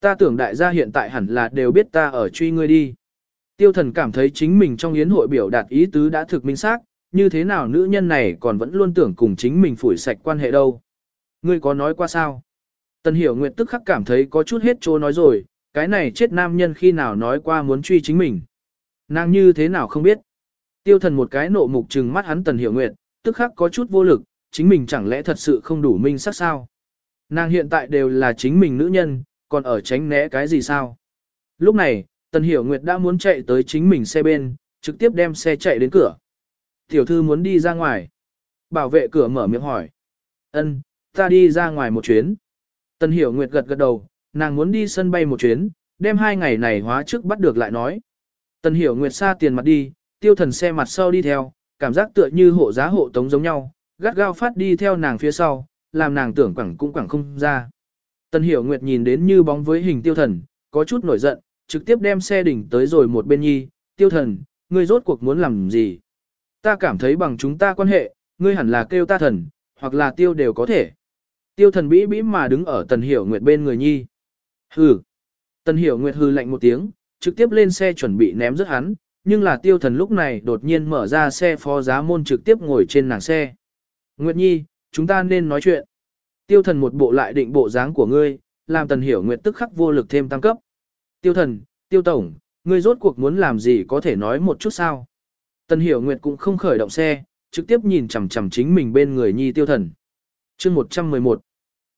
Speaker 1: Ta tưởng đại gia hiện tại hẳn là đều biết ta ở truy ngươi đi. Tiêu thần cảm thấy chính mình trong yến hội biểu đạt ý tứ đã thực minh xác, như thế nào nữ nhân này còn vẫn luôn tưởng cùng chính mình phủi sạch quan hệ đâu. Ngươi có nói qua sao? Tần hiểu nguyệt tức khắc cảm thấy có chút hết chỗ nói rồi, cái này chết nam nhân khi nào nói qua muốn truy chính mình. Nàng như thế nào không biết. Tiêu thần một cái nộ mục trừng mắt hắn tần hiểu nguyệt, tức khắc có chút vô lực, chính mình chẳng lẽ thật sự không đủ minh sắc sao. Nàng hiện tại đều là chính mình nữ nhân, còn ở tránh né cái gì sao. Lúc này, tần hiểu nguyệt đã muốn chạy tới chính mình xe bên, trực tiếp đem xe chạy đến cửa. Tiểu thư muốn đi ra ngoài. Bảo vệ cửa mở miệng hỏi. Ân, ta đi ra ngoài một chuyến. Tần hiểu nguyệt gật gật đầu, nàng muốn đi sân bay một chuyến, đem hai ngày này hóa trước bắt được lại nói. Tần hiểu nguyệt xa tiền mặt đi, tiêu thần xe mặt sau đi theo, cảm giác tựa như hộ giá hộ tống giống nhau, gắt gao phát đi theo nàng phía sau, làm nàng tưởng quẳng cũng quẳng không ra. Tần hiểu nguyệt nhìn đến như bóng với hình tiêu thần, có chút nổi giận, trực tiếp đem xe đỉnh tới rồi một bên nhi, tiêu thần, ngươi rốt cuộc muốn làm gì? Ta cảm thấy bằng chúng ta quan hệ, ngươi hẳn là kêu ta thần, hoặc là tiêu đều có thể. Tiêu thần bĩ bĩ mà đứng ở tần hiểu nguyệt bên người nhi. Hừ. Tần hiểu nguyệt hừ lạnh một tiếng, trực tiếp lên xe chuẩn bị ném rớt hắn, nhưng là tiêu thần lúc này đột nhiên mở ra xe phó giá môn trực tiếp ngồi trên nàng xe. Nguyệt nhi, chúng ta nên nói chuyện. Tiêu thần một bộ lại định bộ dáng của ngươi, làm tần hiểu nguyệt tức khắc vô lực thêm tăng cấp. Tiêu thần, tiêu tổng, ngươi rốt cuộc muốn làm gì có thể nói một chút sao? Tần hiểu nguyệt cũng không khởi động xe, trực tiếp nhìn chằm chằm chính mình bên người nhi tiêu thần. chương 111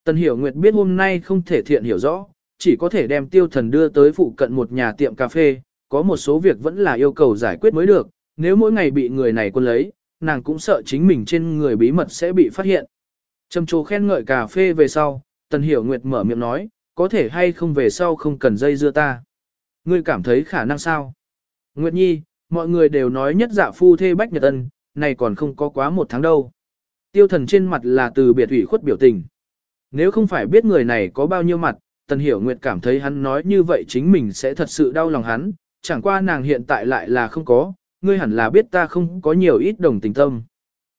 Speaker 1: Tần Hiểu Nguyệt biết hôm nay không thể thiện hiểu rõ, chỉ có thể đem tiêu thần đưa tới phụ cận một nhà tiệm cà phê, có một số việc vẫn là yêu cầu giải quyết mới được, nếu mỗi ngày bị người này quân lấy, nàng cũng sợ chính mình trên người bí mật sẽ bị phát hiện. Trầm trồ khen ngợi cà phê về sau, Tần Hiểu Nguyệt mở miệng nói, có thể hay không về sau không cần dây dưa ta. Ngươi cảm thấy khả năng sao? Nguyệt Nhi, mọi người đều nói nhất dạ phu thê bách nhật ân, này còn không có quá một tháng đâu. Tiêu thần trên mặt là từ biệt ủy khuất biểu tình. Nếu không phải biết người này có bao nhiêu mặt, Tần Hiểu Nguyệt cảm thấy hắn nói như vậy chính mình sẽ thật sự đau lòng hắn, chẳng qua nàng hiện tại lại là không có, ngươi hẳn là biết ta không có nhiều ít đồng tình tâm.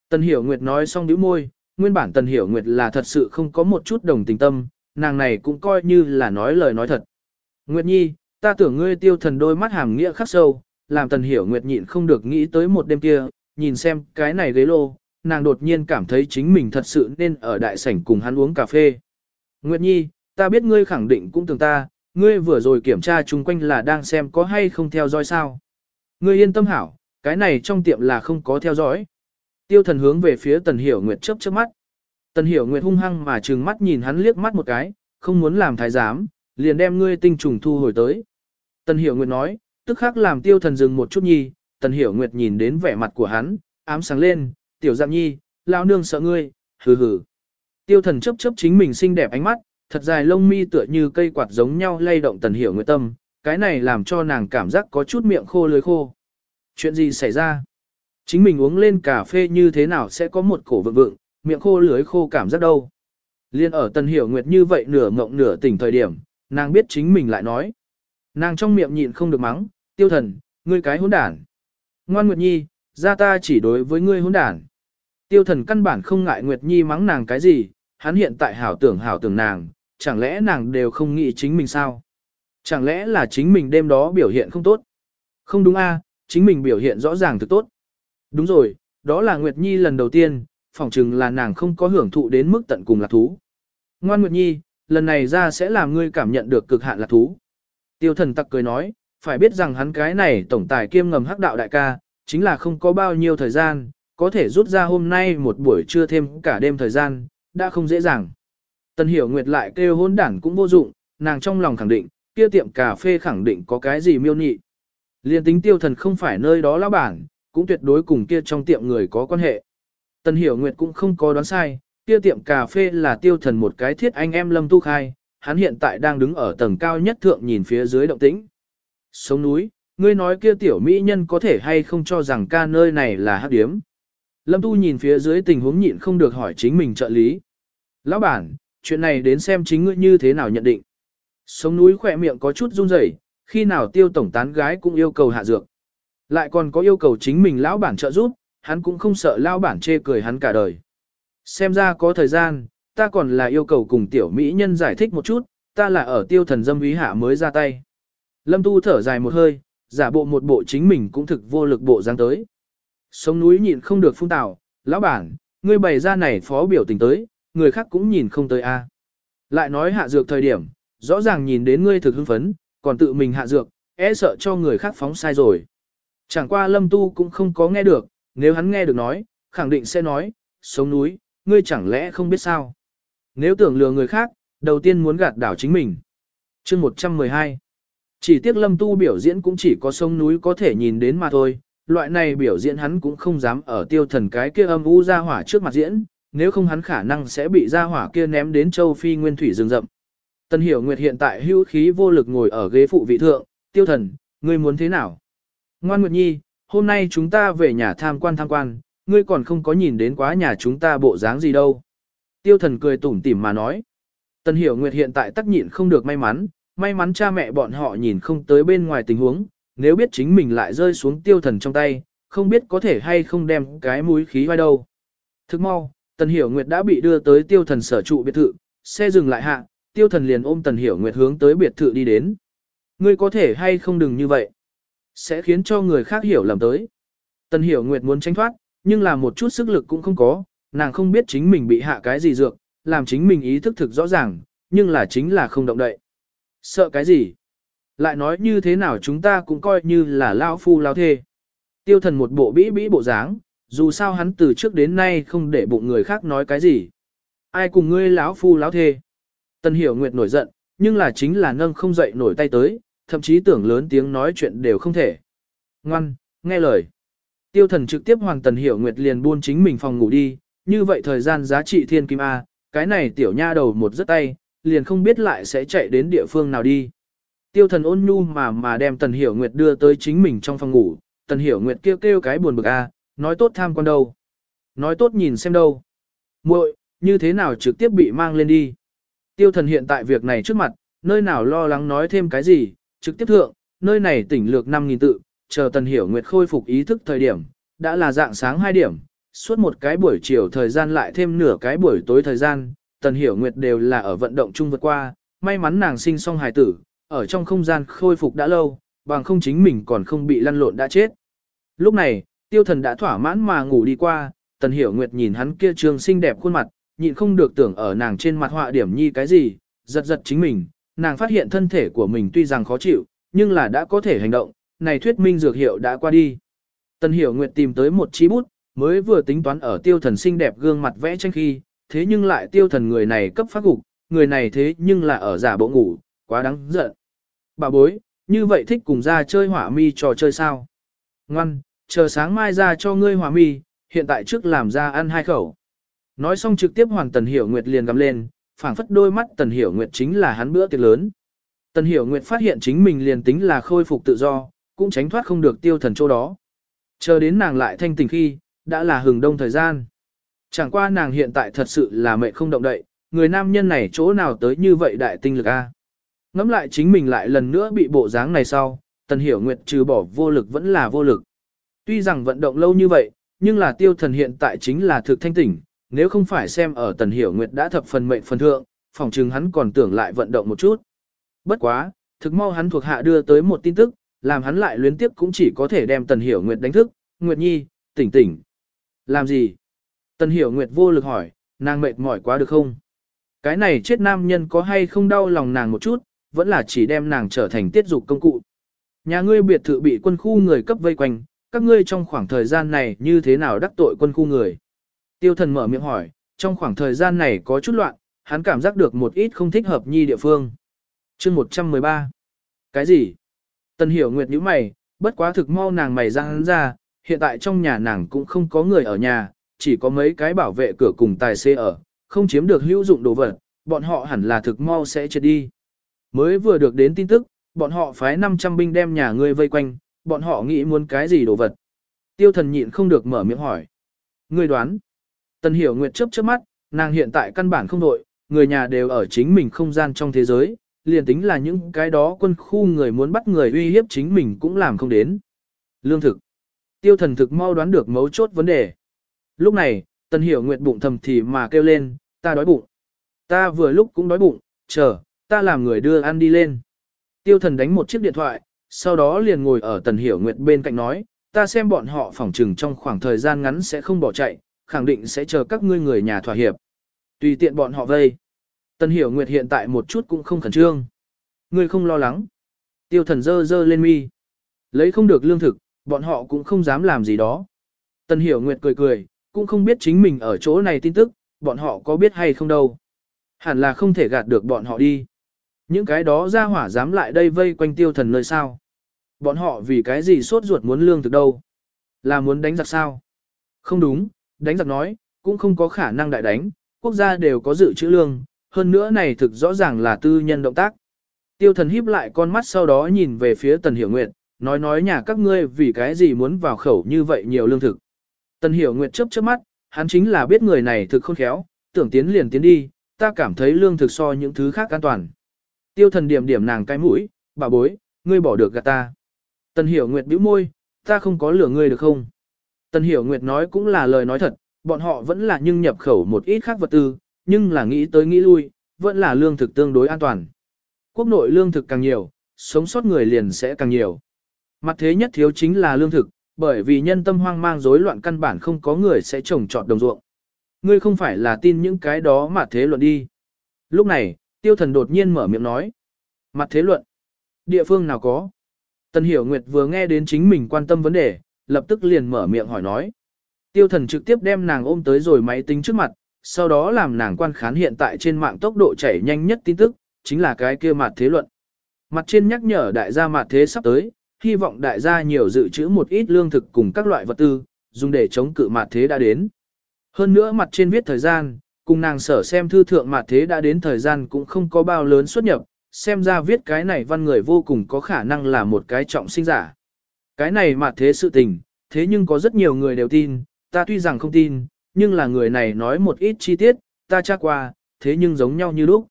Speaker 1: Tần Hiểu Nguyệt nói xong nhíu môi, nguyên bản Tần Hiểu Nguyệt là thật sự không có một chút đồng tình tâm, nàng này cũng coi như là nói lời nói thật. Nguyệt Nhi, ta tưởng ngươi tiêu thần đôi mắt hàm nghĩa khắc sâu, làm Tần Hiểu Nguyệt nhịn không được nghĩ tới một đêm kia, nhìn xem cái này ghế lô, nàng đột nhiên cảm thấy chính mình thật sự nên ở đại sảnh cùng hắn uống cà phê. Nguyệt Nhi, ta biết ngươi khẳng định cũng tưởng ta, ngươi vừa rồi kiểm tra chung quanh là đang xem có hay không theo dõi sao. Ngươi yên tâm hảo, cái này trong tiệm là không có theo dõi. Tiêu thần hướng về phía Tần Hiểu Nguyệt chớp chớp mắt. Tần Hiểu Nguyệt hung hăng mà trừng mắt nhìn hắn liếc mắt một cái, không muốn làm thái giám, liền đem ngươi tinh trùng thu hồi tới. Tần Hiểu Nguyệt nói, tức khắc làm tiêu thần dừng một chút nhi, Tần Hiểu Nguyệt nhìn đến vẻ mặt của hắn, ám sáng lên, tiểu dạng nhi, lao nương sợ ngươi, hừ hừ. Tiêu thần chấp chấp chính mình xinh đẹp ánh mắt, thật dài lông mi tựa như cây quạt giống nhau lay động Tần Hiểu Nguyệt tâm, cái này làm cho nàng cảm giác có chút miệng khô lưới khô. Chuyện gì xảy ra? Chính mình uống lên cà phê như thế nào sẽ có một cổ vượng vượng, miệng khô lưới khô cảm giác đâu. Liên ở Tần Hiểu Nguyệt như vậy nửa ngộng nửa tỉnh thời điểm, nàng biết chính mình lại nói. Nàng trong miệng nhịn không được mắng, tiêu thần, ngươi cái hỗn đản. Ngoan Nguyệt Nhi, ra ta chỉ đối với ngươi hỗn đản. Tiêu thần căn bản không ngại Nguyệt Nhi mắng nàng cái gì, hắn hiện tại hảo tưởng hảo tưởng nàng, chẳng lẽ nàng đều không nghĩ chính mình sao? Chẳng lẽ là chính mình đêm đó biểu hiện không tốt? Không đúng a, chính mình biểu hiện rõ ràng thực tốt. Đúng rồi, đó là Nguyệt Nhi lần đầu tiên, phỏng chừng là nàng không có hưởng thụ đến mức tận cùng lạc thú. Ngoan Nguyệt Nhi, lần này ra sẽ làm ngươi cảm nhận được cực hạn lạc thú. Tiêu thần tặc cười nói, phải biết rằng hắn cái này tổng tài kiêm ngầm hắc đạo đại ca, chính là không có bao nhiêu thời gian, có thể rút ra hôm nay một buổi trưa thêm cả đêm thời gian, đã không dễ dàng. Tần hiểu nguyệt lại kêu hôn đảng cũng vô dụng, nàng trong lòng khẳng định, kia tiệm cà phê khẳng định có cái gì miêu nhị. Liên tính tiêu thần không phải nơi đó lão bản, cũng tuyệt đối cùng kia trong tiệm người có quan hệ. Tần Hiểu Nguyệt cũng không có đoán sai, kia tiệm cà phê là tiêu thần một cái thiết anh em Lâm Tu Khai, hắn hiện tại đang đứng ở tầng cao nhất thượng nhìn phía dưới động tĩnh. Sống núi, ngươi nói kia tiểu mỹ nhân có thể hay không cho rằng ca nơi này là hắc điếm. Lâm Tu nhìn phía dưới tình huống nhịn không được hỏi chính mình trợ lý. Lão bản, chuyện này đến xem chính ngươi như thế nào nhận định. Sống núi khỏe miệng có chút run rẩy, khi nào tiêu tổng tán gái cũng yêu cầu hạ dược. Lại còn có yêu cầu chính mình lão bản trợ giúp, hắn cũng không sợ lão bản chê cười hắn cả đời. Xem ra có thời gian, ta còn là yêu cầu cùng tiểu mỹ nhân giải thích một chút, ta là ở tiêu thần dâm ý hạ mới ra tay. Lâm Tu thở dài một hơi, giả bộ một bộ chính mình cũng thực vô lực bộ dáng tới. Sống núi nhịn không được phun tào, lão bản, ngươi bày ra này phó biểu tình tới, người khác cũng nhìn không tới a. Lại nói hạ dược thời điểm, rõ ràng nhìn đến ngươi thực hưng phấn, còn tự mình hạ dược, e sợ cho người khác phóng sai rồi. Chẳng qua lâm tu cũng không có nghe được, nếu hắn nghe được nói, khẳng định sẽ nói, sống núi, ngươi chẳng lẽ không biết sao. Nếu tưởng lừa người khác, đầu tiên muốn gạt đảo chính mình. chương 112 Chỉ tiếc lâm tu biểu diễn cũng chỉ có sông núi có thể nhìn đến mà thôi, loại này biểu diễn hắn cũng không dám ở tiêu thần cái kia âm u ra hỏa trước mặt diễn, nếu không hắn khả năng sẽ bị ra hỏa kia ném đến châu Phi nguyên thủy rừng rậm. Tân Hiểu Nguyệt hiện tại hữu khí vô lực ngồi ở ghế phụ vị thượng, tiêu thần, ngươi muốn thế nào? Ngoan Nguyệt Nhi, hôm nay chúng ta về nhà tham quan tham quan, ngươi còn không có nhìn đến quá nhà chúng ta bộ dáng gì đâu. Tiêu thần cười tủm tỉm mà nói. Tân Hiểu Nguyệt hiện tại tắc nhịn không được may mắn, may mắn cha mẹ bọn họ nhìn không tới bên ngoài tình huống, nếu biết chính mình lại rơi xuống tiêu thần trong tay, không biết có thể hay không đem cái mũi khí vai đâu. Thức mau, Tần Hiểu Nguyệt đã bị đưa tới tiêu thần sở trụ biệt thự, xe dừng lại hạ, tiêu thần liền ôm Tần Hiểu Nguyệt hướng tới biệt thự đi đến. Ngươi có thể hay không đừng như vậy. Sẽ khiến cho người khác hiểu lầm tới. Tần Hiểu Nguyệt muốn tránh thoát, nhưng là một chút sức lực cũng không có, nàng không biết chính mình bị hạ cái gì dược, làm chính mình ý thức thực rõ ràng, nhưng là chính là không động đậy. Sợ cái gì? Lại nói như thế nào chúng ta cũng coi như là lao phu lao thê. Tiêu thần một bộ bĩ bĩ bộ dáng, dù sao hắn từ trước đến nay không để bụng người khác nói cái gì. Ai cùng ngươi lão phu lão thê? Tần Hiểu Nguyệt nổi giận, nhưng là chính là nâng không dậy nổi tay tới, thậm chí tưởng lớn tiếng nói chuyện đều không thể. Ngoan, nghe lời. Tiêu thần trực tiếp Hoàng Tần Hiểu Nguyệt liền buôn chính mình phòng ngủ đi, như vậy thời gian giá trị thiên kim A, cái này tiểu nha đầu một giấc tay, liền không biết lại sẽ chạy đến địa phương nào đi. Tiêu thần ôn nhu mà mà đem Tần Hiểu Nguyệt đưa tới chính mình trong phòng ngủ, Tần Hiểu Nguyệt kêu kêu cái buồn bực A, nói tốt tham quan đâu. Nói tốt nhìn xem đâu. muội như thế nào trực tiếp bị mang lên đi. Tiêu thần hiện tại việc này trước mặt, nơi nào lo lắng nói thêm cái gì, trực tiếp thượng, nơi này tỉnh lược 5.000 tự, chờ Tần Hiểu Nguyệt khôi phục ý thức thời điểm, đã là dạng sáng 2 điểm, suốt một cái buổi chiều thời gian lại thêm nửa cái buổi tối thời gian, Tần Hiểu Nguyệt đều là ở vận động chung vượt qua, may mắn nàng sinh xong hài tử, ở trong không gian khôi phục đã lâu, bằng không chính mình còn không bị lăn lộn đã chết. Lúc này, tiêu thần đã thỏa mãn mà ngủ đi qua, Tần Hiểu Nguyệt nhìn hắn kia trường xinh đẹp khuôn mặt, nhịn không được tưởng ở nàng trên mặt họa điểm nhi cái gì, giật giật chính mình, nàng phát hiện thân thể của mình tuy rằng khó chịu, nhưng là đã có thể hành động, này thuyết minh dược hiệu đã qua đi. Tần Hiểu Nguyệt tìm tới một chi bút, mới vừa tính toán ở tiêu thần xinh đẹp gương mặt vẽ tranh khi, thế nhưng lại tiêu thần người này cấp phát gục, người này thế nhưng là ở giả bộ ngủ, quá đáng giận. Bà bối, như vậy thích cùng ra chơi hỏa mi trò chơi sao? Ngoan, chờ sáng mai ra cho ngươi hòa mi, hiện tại trước làm ra ăn hai khẩu. Nói xong trực tiếp hoàn Tần Hiểu Nguyệt liền gầm lên, phảng phất đôi mắt Tần Hiểu Nguyệt chính là hắn bữa tiệc lớn. Tần Hiểu Nguyệt phát hiện chính mình liền tính là khôi phục tự do, cũng tránh thoát không được tiêu thần chỗ đó. Chờ đến nàng lại thanh tỉnh khi, đã là hừng đông thời gian. Chẳng qua nàng hiện tại thật sự là mẹ không động đậy, người nam nhân này chỗ nào tới như vậy đại tinh lực a? Ngắm lại chính mình lại lần nữa bị bộ dáng này sau, Tần Hiểu Nguyệt trừ bỏ vô lực vẫn là vô lực. Tuy rằng vận động lâu như vậy, nhưng là tiêu thần hiện tại chính là thực thanh tỉnh, nếu không phải xem ở Tần Hiểu Nguyệt đã thập phần mệnh phần thượng, phòng chừng hắn còn tưởng lại vận động một chút. Bất quá, thực mau hắn thuộc hạ đưa tới một tin tức, làm hắn lại luyến tiếp cũng chỉ có thể đem Tần Hiểu Nguyệt đánh thức, Nguyệt Nhi, tỉnh tỉnh. Làm gì? Tần Hiểu Nguyệt vô lực hỏi, nàng mệt mỏi quá được không? Cái này chết nam nhân có hay không đau lòng nàng một chút, vẫn là chỉ đem nàng trở thành tiết dục công cụ. Nhà ngươi biệt thự bị quân khu người cấp vây quanh, các ngươi trong khoảng thời gian này như thế nào đắc tội quân khu người? Tiêu thần mở miệng hỏi, trong khoảng thời gian này có chút loạn, hắn cảm giác được một ít không thích hợp nhi địa phương. chương 113. Cái gì? Tần hiểu nguyệt nhíu mày, bất quá thực mau nàng mày ra hắn ra, hiện tại trong nhà nàng cũng không có người ở nhà, chỉ có mấy cái bảo vệ cửa cùng tài xế ở, không chiếm được hữu dụng đồ vật, bọn họ hẳn là thực mau sẽ chết đi. Mới vừa được đến tin tức, bọn họ phái 500 binh đem nhà ngươi vây quanh, bọn họ nghĩ muốn cái gì đồ vật. Tiêu thần nhịn không được mở miệng hỏi. Ngươi đoán. Tần hiểu nguyệt chớp chớp mắt, nàng hiện tại căn bản không đội, người nhà đều ở chính mình không gian trong thế giới, liền tính là những cái đó quân khu người muốn bắt người uy hiếp chính mình cũng làm không đến. Lương thực. Tiêu thần thực mau đoán được mấu chốt vấn đề. Lúc này, tần hiểu nguyệt bụng thầm thì mà kêu lên, ta đói bụng. Ta vừa lúc cũng đói bụng, chờ, ta làm người đưa ăn đi lên. Tiêu thần đánh một chiếc điện thoại, sau đó liền ngồi ở tần hiểu nguyệt bên cạnh nói, ta xem bọn họ phỏng trừng trong khoảng thời gian ngắn sẽ không bỏ chạy, khẳng định sẽ chờ các ngươi người nhà thỏa hiệp. Tùy tiện bọn họ vây. Tần hiểu nguyệt hiện tại một chút cũng không khẩn trương. Ngươi không lo lắng. Tiêu thần dơ dơ lên mi. Lấy không được lương thực, bọn họ cũng không dám làm gì đó. Tần hiểu nguyệt cười cười, cũng không biết chính mình ở chỗ này tin tức, bọn họ có biết hay không đâu. Hẳn là không thể gạt được bọn họ đi. Những cái đó ra hỏa dám lại đây vây quanh tiêu thần nơi sao. Bọn họ vì cái gì sốt ruột muốn lương thực đâu. Là muốn đánh giặc sao? Không đúng, đánh giặc nói, cũng không có khả năng đại đánh, quốc gia đều có dự trữ lương, hơn nữa này thực rõ ràng là tư nhân động tác. Tiêu thần híp lại con mắt sau đó nhìn về phía Tần Hiểu Nguyệt, nói nói nhà các ngươi vì cái gì muốn vào khẩu như vậy nhiều lương thực. Tần Hiểu Nguyệt chớp chớp mắt, hắn chính là biết người này thực khôn khéo, tưởng tiến liền tiến đi, ta cảm thấy lương thực so những thứ khác an toàn. Tiêu thần điểm điểm nàng cái mũi, bà bối, ngươi bỏ được gạt ta. Tần Hiểu Nguyệt bĩu môi, ta không có lửa ngươi được không? Tần Hiểu Nguyệt nói cũng là lời nói thật, bọn họ vẫn là nhưng nhập khẩu một ít khác vật tư, nhưng là nghĩ tới nghĩ lui, vẫn là lương thực tương đối an toàn. Quốc nội lương thực càng nhiều, sống sót người liền sẽ càng nhiều. Mặt thế nhất thiếu chính là lương thực, bởi vì nhân tâm hoang mang rối loạn căn bản không có người sẽ trồng trọt đồng ruộng. Ngươi không phải là tin những cái đó mà thế luận đi. Lúc này, tiêu thần đột nhiên mở miệng nói. Mặt thế luận. Địa phương nào có? Tần Hiểu Nguyệt vừa nghe đến chính mình quan tâm vấn đề, lập tức liền mở miệng hỏi nói. Tiêu thần trực tiếp đem nàng ôm tới rồi máy tính trước mặt, sau đó làm nàng quan khán hiện tại trên mạng tốc độ chảy nhanh nhất tin tức, chính là cái kia mặt thế luận. Mặt trên nhắc nhở đại gia mặt thế sắp tới, hy vọng đại gia nhiều dự trữ một ít lương thực cùng các loại vật tư, dùng để chống cự mặt thế đã đến. Hơn nữa mặt trên viết thời gian, cùng nàng sở xem thư thượng mặt thế đã đến thời gian cũng không có bao lớn xuất nhập, xem ra viết cái này văn người vô cùng có khả năng là một cái trọng sinh giả. Cái này mà thế sự tình, thế nhưng có rất nhiều người đều tin, ta tuy rằng không tin, nhưng là người này nói một ít chi tiết, ta tra qua, thế nhưng giống nhau như lúc.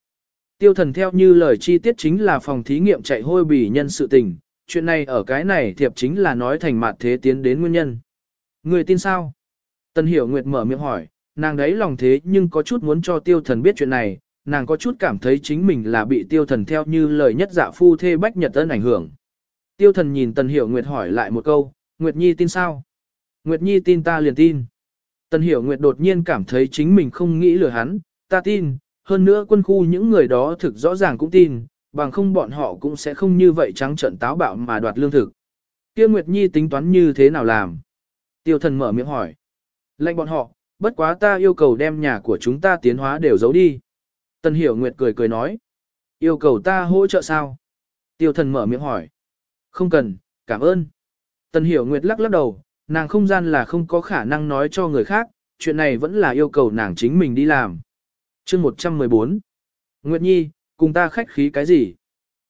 Speaker 1: Tiêu thần theo như lời chi tiết chính là phòng thí nghiệm chạy hôi bỉ nhân sự tình, chuyện này ở cái này thiệp chính là nói thành mặt thế tiến đến nguyên nhân. Người tin sao? Tần Hiểu Nguyệt mở miệng hỏi, nàng đấy lòng thế nhưng có chút muốn cho tiêu thần biết chuyện này, nàng có chút cảm thấy chính mình là bị tiêu thần theo như lời nhất dạ phu thê bách nhật ân ảnh hưởng. Tiêu thần nhìn Tần Hiểu Nguyệt hỏi lại một câu, Nguyệt Nhi tin sao? Nguyệt Nhi tin ta liền tin. Tần Hiểu Nguyệt đột nhiên cảm thấy chính mình không nghĩ lừa hắn, ta tin, hơn nữa quân khu những người đó thực rõ ràng cũng tin, bằng không bọn họ cũng sẽ không như vậy trắng trợn táo bạo mà đoạt lương thực. Kia Nguyệt Nhi tính toán như thế nào làm? Tiêu thần mở miệng hỏi. Lệnh bọn họ, bất quá ta yêu cầu đem nhà của chúng ta tiến hóa đều giấu đi. Tần Hiểu Nguyệt cười cười nói. Yêu cầu ta hỗ trợ sao? Tiêu thần mở miệng hỏi. Không cần, cảm ơn. Tần Hiểu Nguyệt lắc lắc đầu, nàng không gian là không có khả năng nói cho người khác, chuyện này vẫn là yêu cầu nàng chính mình đi làm. chương 114 Nguyệt Nhi, cùng ta khách khí cái gì?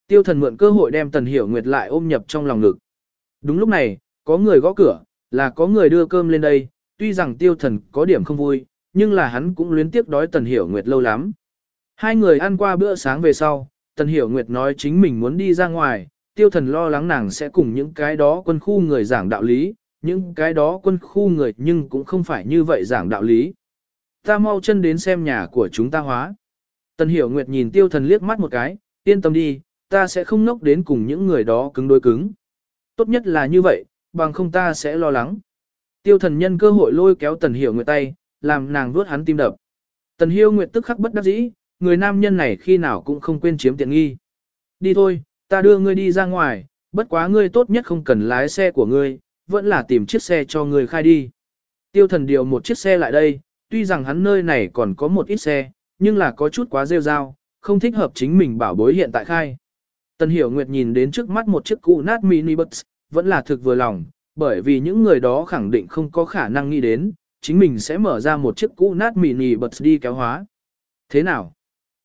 Speaker 1: Tiêu thần mượn cơ hội đem Tần Hiểu Nguyệt lại ôm nhập trong lòng ngực. Đúng lúc này, có người gõ cửa, là có người đưa cơm lên đây, tuy rằng tiêu thần có điểm không vui, nhưng là hắn cũng luyến tiếc đói Tần Hiểu Nguyệt lâu lắm. Hai người ăn qua bữa sáng về sau, Tần Hiểu Nguyệt nói chính mình muốn đi ra ngoài, tiêu thần lo lắng nàng sẽ cùng những cái đó quân khu người giảng đạo lý, những cái đó quân khu người nhưng cũng không phải như vậy giảng đạo lý. Ta mau chân đến xem nhà của chúng ta hóa. Tần Hiểu Nguyệt nhìn tiêu thần liếc mắt một cái, yên tâm đi, ta sẽ không nốc đến cùng những người đó cứng đối cứng. Tốt nhất là như vậy, bằng không ta sẽ lo lắng. Tiêu thần nhân cơ hội lôi kéo Tần Hiểu Nguyệt tay, làm nàng vuốt hắn tim đập. Tần Hiểu Nguyệt tức khắc bất đắc dĩ, người nam nhân này khi nào cũng không quên chiếm tiện nghi. Đi thôi, ta đưa ngươi đi ra ngoài, bất quá ngươi tốt nhất không cần lái xe của ngươi, vẫn là tìm chiếc xe cho ngươi khai đi. Tiêu thần điều một chiếc xe lại đây, tuy rằng hắn nơi này còn có một ít xe, nhưng là có chút quá rêu rao, không thích hợp chính mình bảo bối hiện tại khai. Tần Hiểu Nguyệt nhìn đến trước mắt một chiếc cũ nát mini bus, vẫn là thực vừa lòng, bởi vì những người đó khẳng định không có khả năng nghĩ đến, chính mình sẽ mở ra một chiếc cũ nát mini bus đi kéo hóa. Thế nào?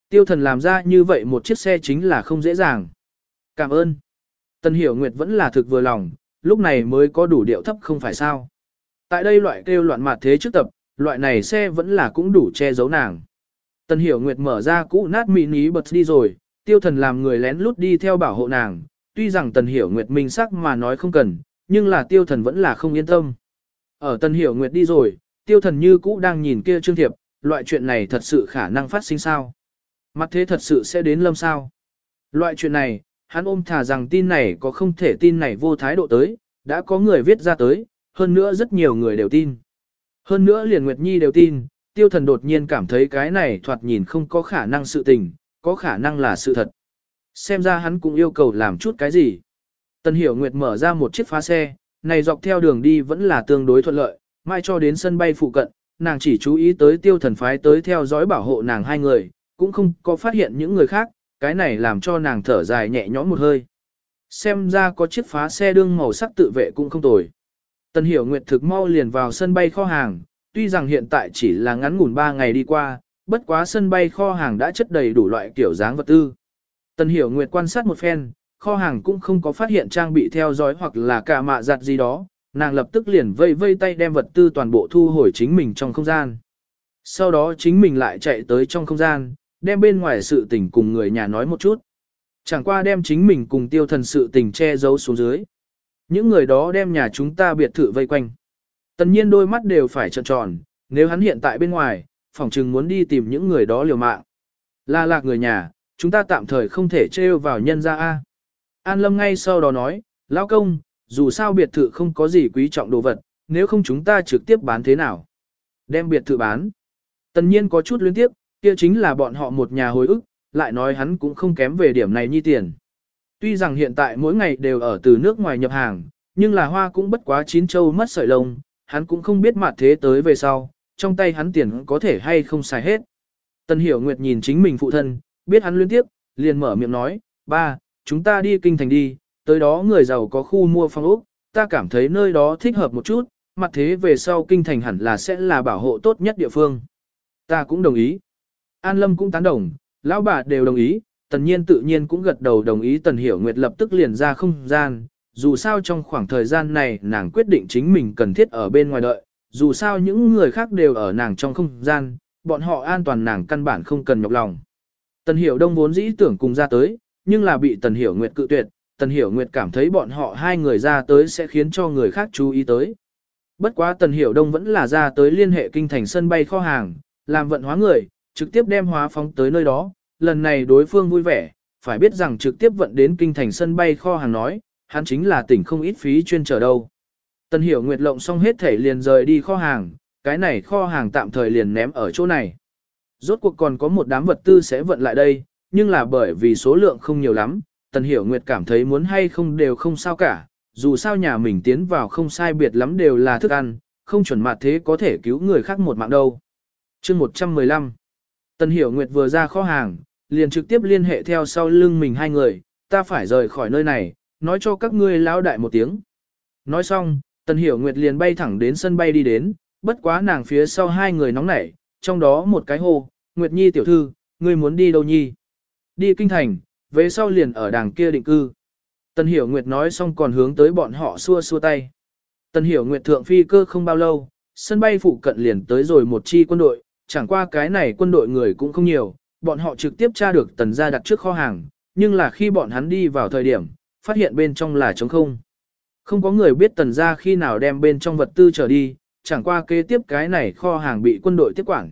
Speaker 1: Tiêu thần làm ra như vậy một chiếc xe chính là không dễ dàng. Cảm ơn. Tần Hiểu Nguyệt vẫn là thực vừa lòng, lúc này mới có đủ điệu thấp không phải sao. Tại đây loại kêu loạn mặt thế trước tập, loại này xe vẫn là cũng đủ che giấu nàng. Tần Hiểu Nguyệt mở ra cũ nát mini bật đi rồi, tiêu thần làm người lén lút đi theo bảo hộ nàng, tuy rằng Tần Hiểu Nguyệt minh sắc mà nói không cần, nhưng là tiêu thần vẫn là không yên tâm. Ở Tần Hiểu Nguyệt đi rồi, tiêu thần như cũ đang nhìn kia trương thiệp, loại chuyện này thật sự khả năng phát sinh sao. Mặt thế thật sự sẽ đến lâm sao. Loại chuyện này, hắn ôm thả rằng tin này có không thể tin này vô thái độ tới, đã có người viết ra tới, hơn nữa rất nhiều người đều tin. Hơn nữa liền Nguyệt Nhi đều tin, tiêu thần đột nhiên cảm thấy cái này thoạt nhìn không có khả năng sự tình, có khả năng là sự thật. Xem ra hắn cũng yêu cầu làm chút cái gì. Tần Hiểu Nguyệt mở ra một chiếc phá xe, này dọc theo đường đi vẫn là tương đối thuận lợi, mai cho đến sân bay phụ cận, nàng chỉ chú ý tới tiêu thần phái tới theo dõi bảo hộ nàng hai người, cũng không có phát hiện những người khác, cái này làm cho nàng thở dài nhẹ nhõm một hơi. Xem ra có chiếc phá xe đương màu sắc tự vệ cũng không tồi. Tần Hiểu Nguyệt thực mau liền vào sân bay kho hàng, tuy rằng hiện tại chỉ là ngắn ngủn 3 ngày đi qua, bất quá sân bay kho hàng đã chất đầy đủ loại kiểu dáng vật tư. Tần Hiểu Nguyệt quan sát một phen, kho hàng cũng không có phát hiện trang bị theo dõi hoặc là cả mạ giặt gì đó, nàng lập tức liền vây vây tay đem vật tư toàn bộ thu hồi chính mình trong không gian. Sau đó chính mình lại chạy tới trong không gian, đem bên ngoài sự tình cùng người nhà nói một chút. Chẳng qua đem chính mình cùng tiêu thần sự tình che giấu xuống dưới. Những người đó đem nhà chúng ta biệt thự vây quanh. Tần nhiên đôi mắt đều phải trợn tròn, nếu hắn hiện tại bên ngoài, phỏng chừng muốn đi tìm những người đó liều mạng. là lạc người nhà, chúng ta tạm thời không thể trêu vào nhân ra A. An Lâm ngay sau đó nói, lão công, dù sao biệt thự không có gì quý trọng đồ vật, nếu không chúng ta trực tiếp bán thế nào? Đem biệt thự bán. Tần nhiên có chút luyến tiếp, kia chính là bọn họ một nhà hồi ức, lại nói hắn cũng không kém về điểm này nhi tiền. Tuy rằng hiện tại mỗi ngày đều ở từ nước ngoài nhập hàng, nhưng là hoa cũng bất quá chín châu mất sợi lông, hắn cũng không biết mặt thế tới về sau, trong tay hắn tiền có thể hay không xài hết. Tần Hiểu Nguyệt nhìn chính mình phụ thân, biết hắn liên tiếp, liền mở miệng nói, ba, chúng ta đi kinh thành đi, tới đó người giàu có khu mua phong ốc, ta cảm thấy nơi đó thích hợp một chút, mặt thế về sau kinh thành hẳn là sẽ là bảo hộ tốt nhất địa phương. Ta cũng đồng ý. An Lâm cũng tán đồng, lão bà đều đồng ý, tần nhiên tự nhiên cũng gật đầu đồng ý tần hiểu nguyệt lập tức liền ra không gian, dù sao trong khoảng thời gian này nàng quyết định chính mình cần thiết ở bên ngoài đợi, dù sao những người khác đều ở nàng trong không gian, bọn họ an toàn nàng căn bản không cần nhọc lòng. Tần hiểu đông vốn dĩ tưởng cùng ra tới, nhưng là bị tần hiểu nguyệt cự tuyệt, tần hiểu nguyệt cảm thấy bọn họ hai người ra tới sẽ khiến cho người khác chú ý tới. Bất quá tần hiểu đông vẫn là ra tới liên hệ kinh thành sân bay kho hàng, làm vận hóa người, trực tiếp đem hóa phóng tới nơi đó, lần này đối phương vui vẻ, phải biết rằng trực tiếp vận đến kinh thành sân bay kho hàng nói, hắn chính là tỉnh không ít phí chuyên trở đâu. Tần hiểu nguyệt lộng xong hết thể liền rời đi kho hàng, cái này kho hàng tạm thời liền ném ở chỗ này. Rốt cuộc còn có một đám vật tư sẽ vận lại đây, nhưng là bởi vì số lượng không nhiều lắm, Tần Hiểu Nguyệt cảm thấy muốn hay không đều không sao cả, dù sao nhà mình tiến vào không sai biệt lắm đều là thức ăn, không chuẩn mặt thế có thể cứu người khác một mạng đâu. chương 115 Tần Hiểu Nguyệt vừa ra kho hàng, liền trực tiếp liên hệ theo sau lưng mình hai người, ta phải rời khỏi nơi này, nói cho các ngươi lão đại một tiếng. Nói xong, Tần Hiểu Nguyệt liền bay thẳng đến sân bay đi đến, bất quá nàng phía sau hai người nóng nảy, trong đó một cái hô, Nguyệt Nhi tiểu thư, ngươi muốn đi đâu nhi? Đi kinh thành, về sau liền ở đàng kia định cư. Tần Hiểu Nguyệt nói xong còn hướng tới bọn họ xua xua tay. Tần Hiểu Nguyệt thượng phi cơ không bao lâu, sân bay phụ cận liền tới rồi một chi quân đội, chẳng qua cái này quân đội người cũng không nhiều, bọn họ trực tiếp tra được tần gia đặt trước kho hàng, nhưng là khi bọn hắn đi vào thời điểm, phát hiện bên trong là trống không. Không có người biết tần gia khi nào đem bên trong vật tư trở đi, chẳng qua kế tiếp cái này kho hàng bị quân đội tiếp quản.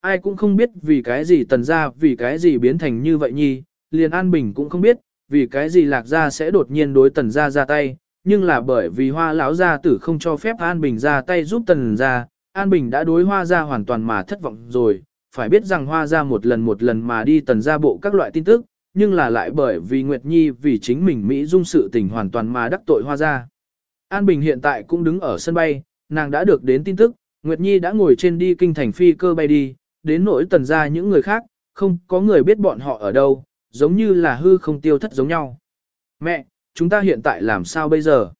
Speaker 1: Ai cũng không biết vì cái gì tần gia vì cái gì biến thành như vậy nhi, liền An Bình cũng không biết, vì cái gì lạc gia sẽ đột nhiên đối tần gia ra tay, nhưng là bởi vì hoa lão gia tử không cho phép An Bình ra tay giúp tần gia, An Bình đã đối hoa gia hoàn toàn mà thất vọng rồi, phải biết rằng hoa gia một lần một lần mà đi tần gia bộ các loại tin tức, nhưng là lại bởi vì Nguyệt Nhi vì chính mình Mỹ dung sự tình hoàn toàn mà đắc tội hoa gia. An Bình hiện tại cũng đứng ở sân bay, nàng đã được đến tin tức, Nguyệt Nhi đã ngồi trên đi kinh thành phi cơ bay đi, đến nỗi tần gia những người khác, không có người biết bọn họ ở đâu, giống như là hư không tiêu thất giống nhau. Mẹ, chúng ta hiện tại làm sao bây giờ?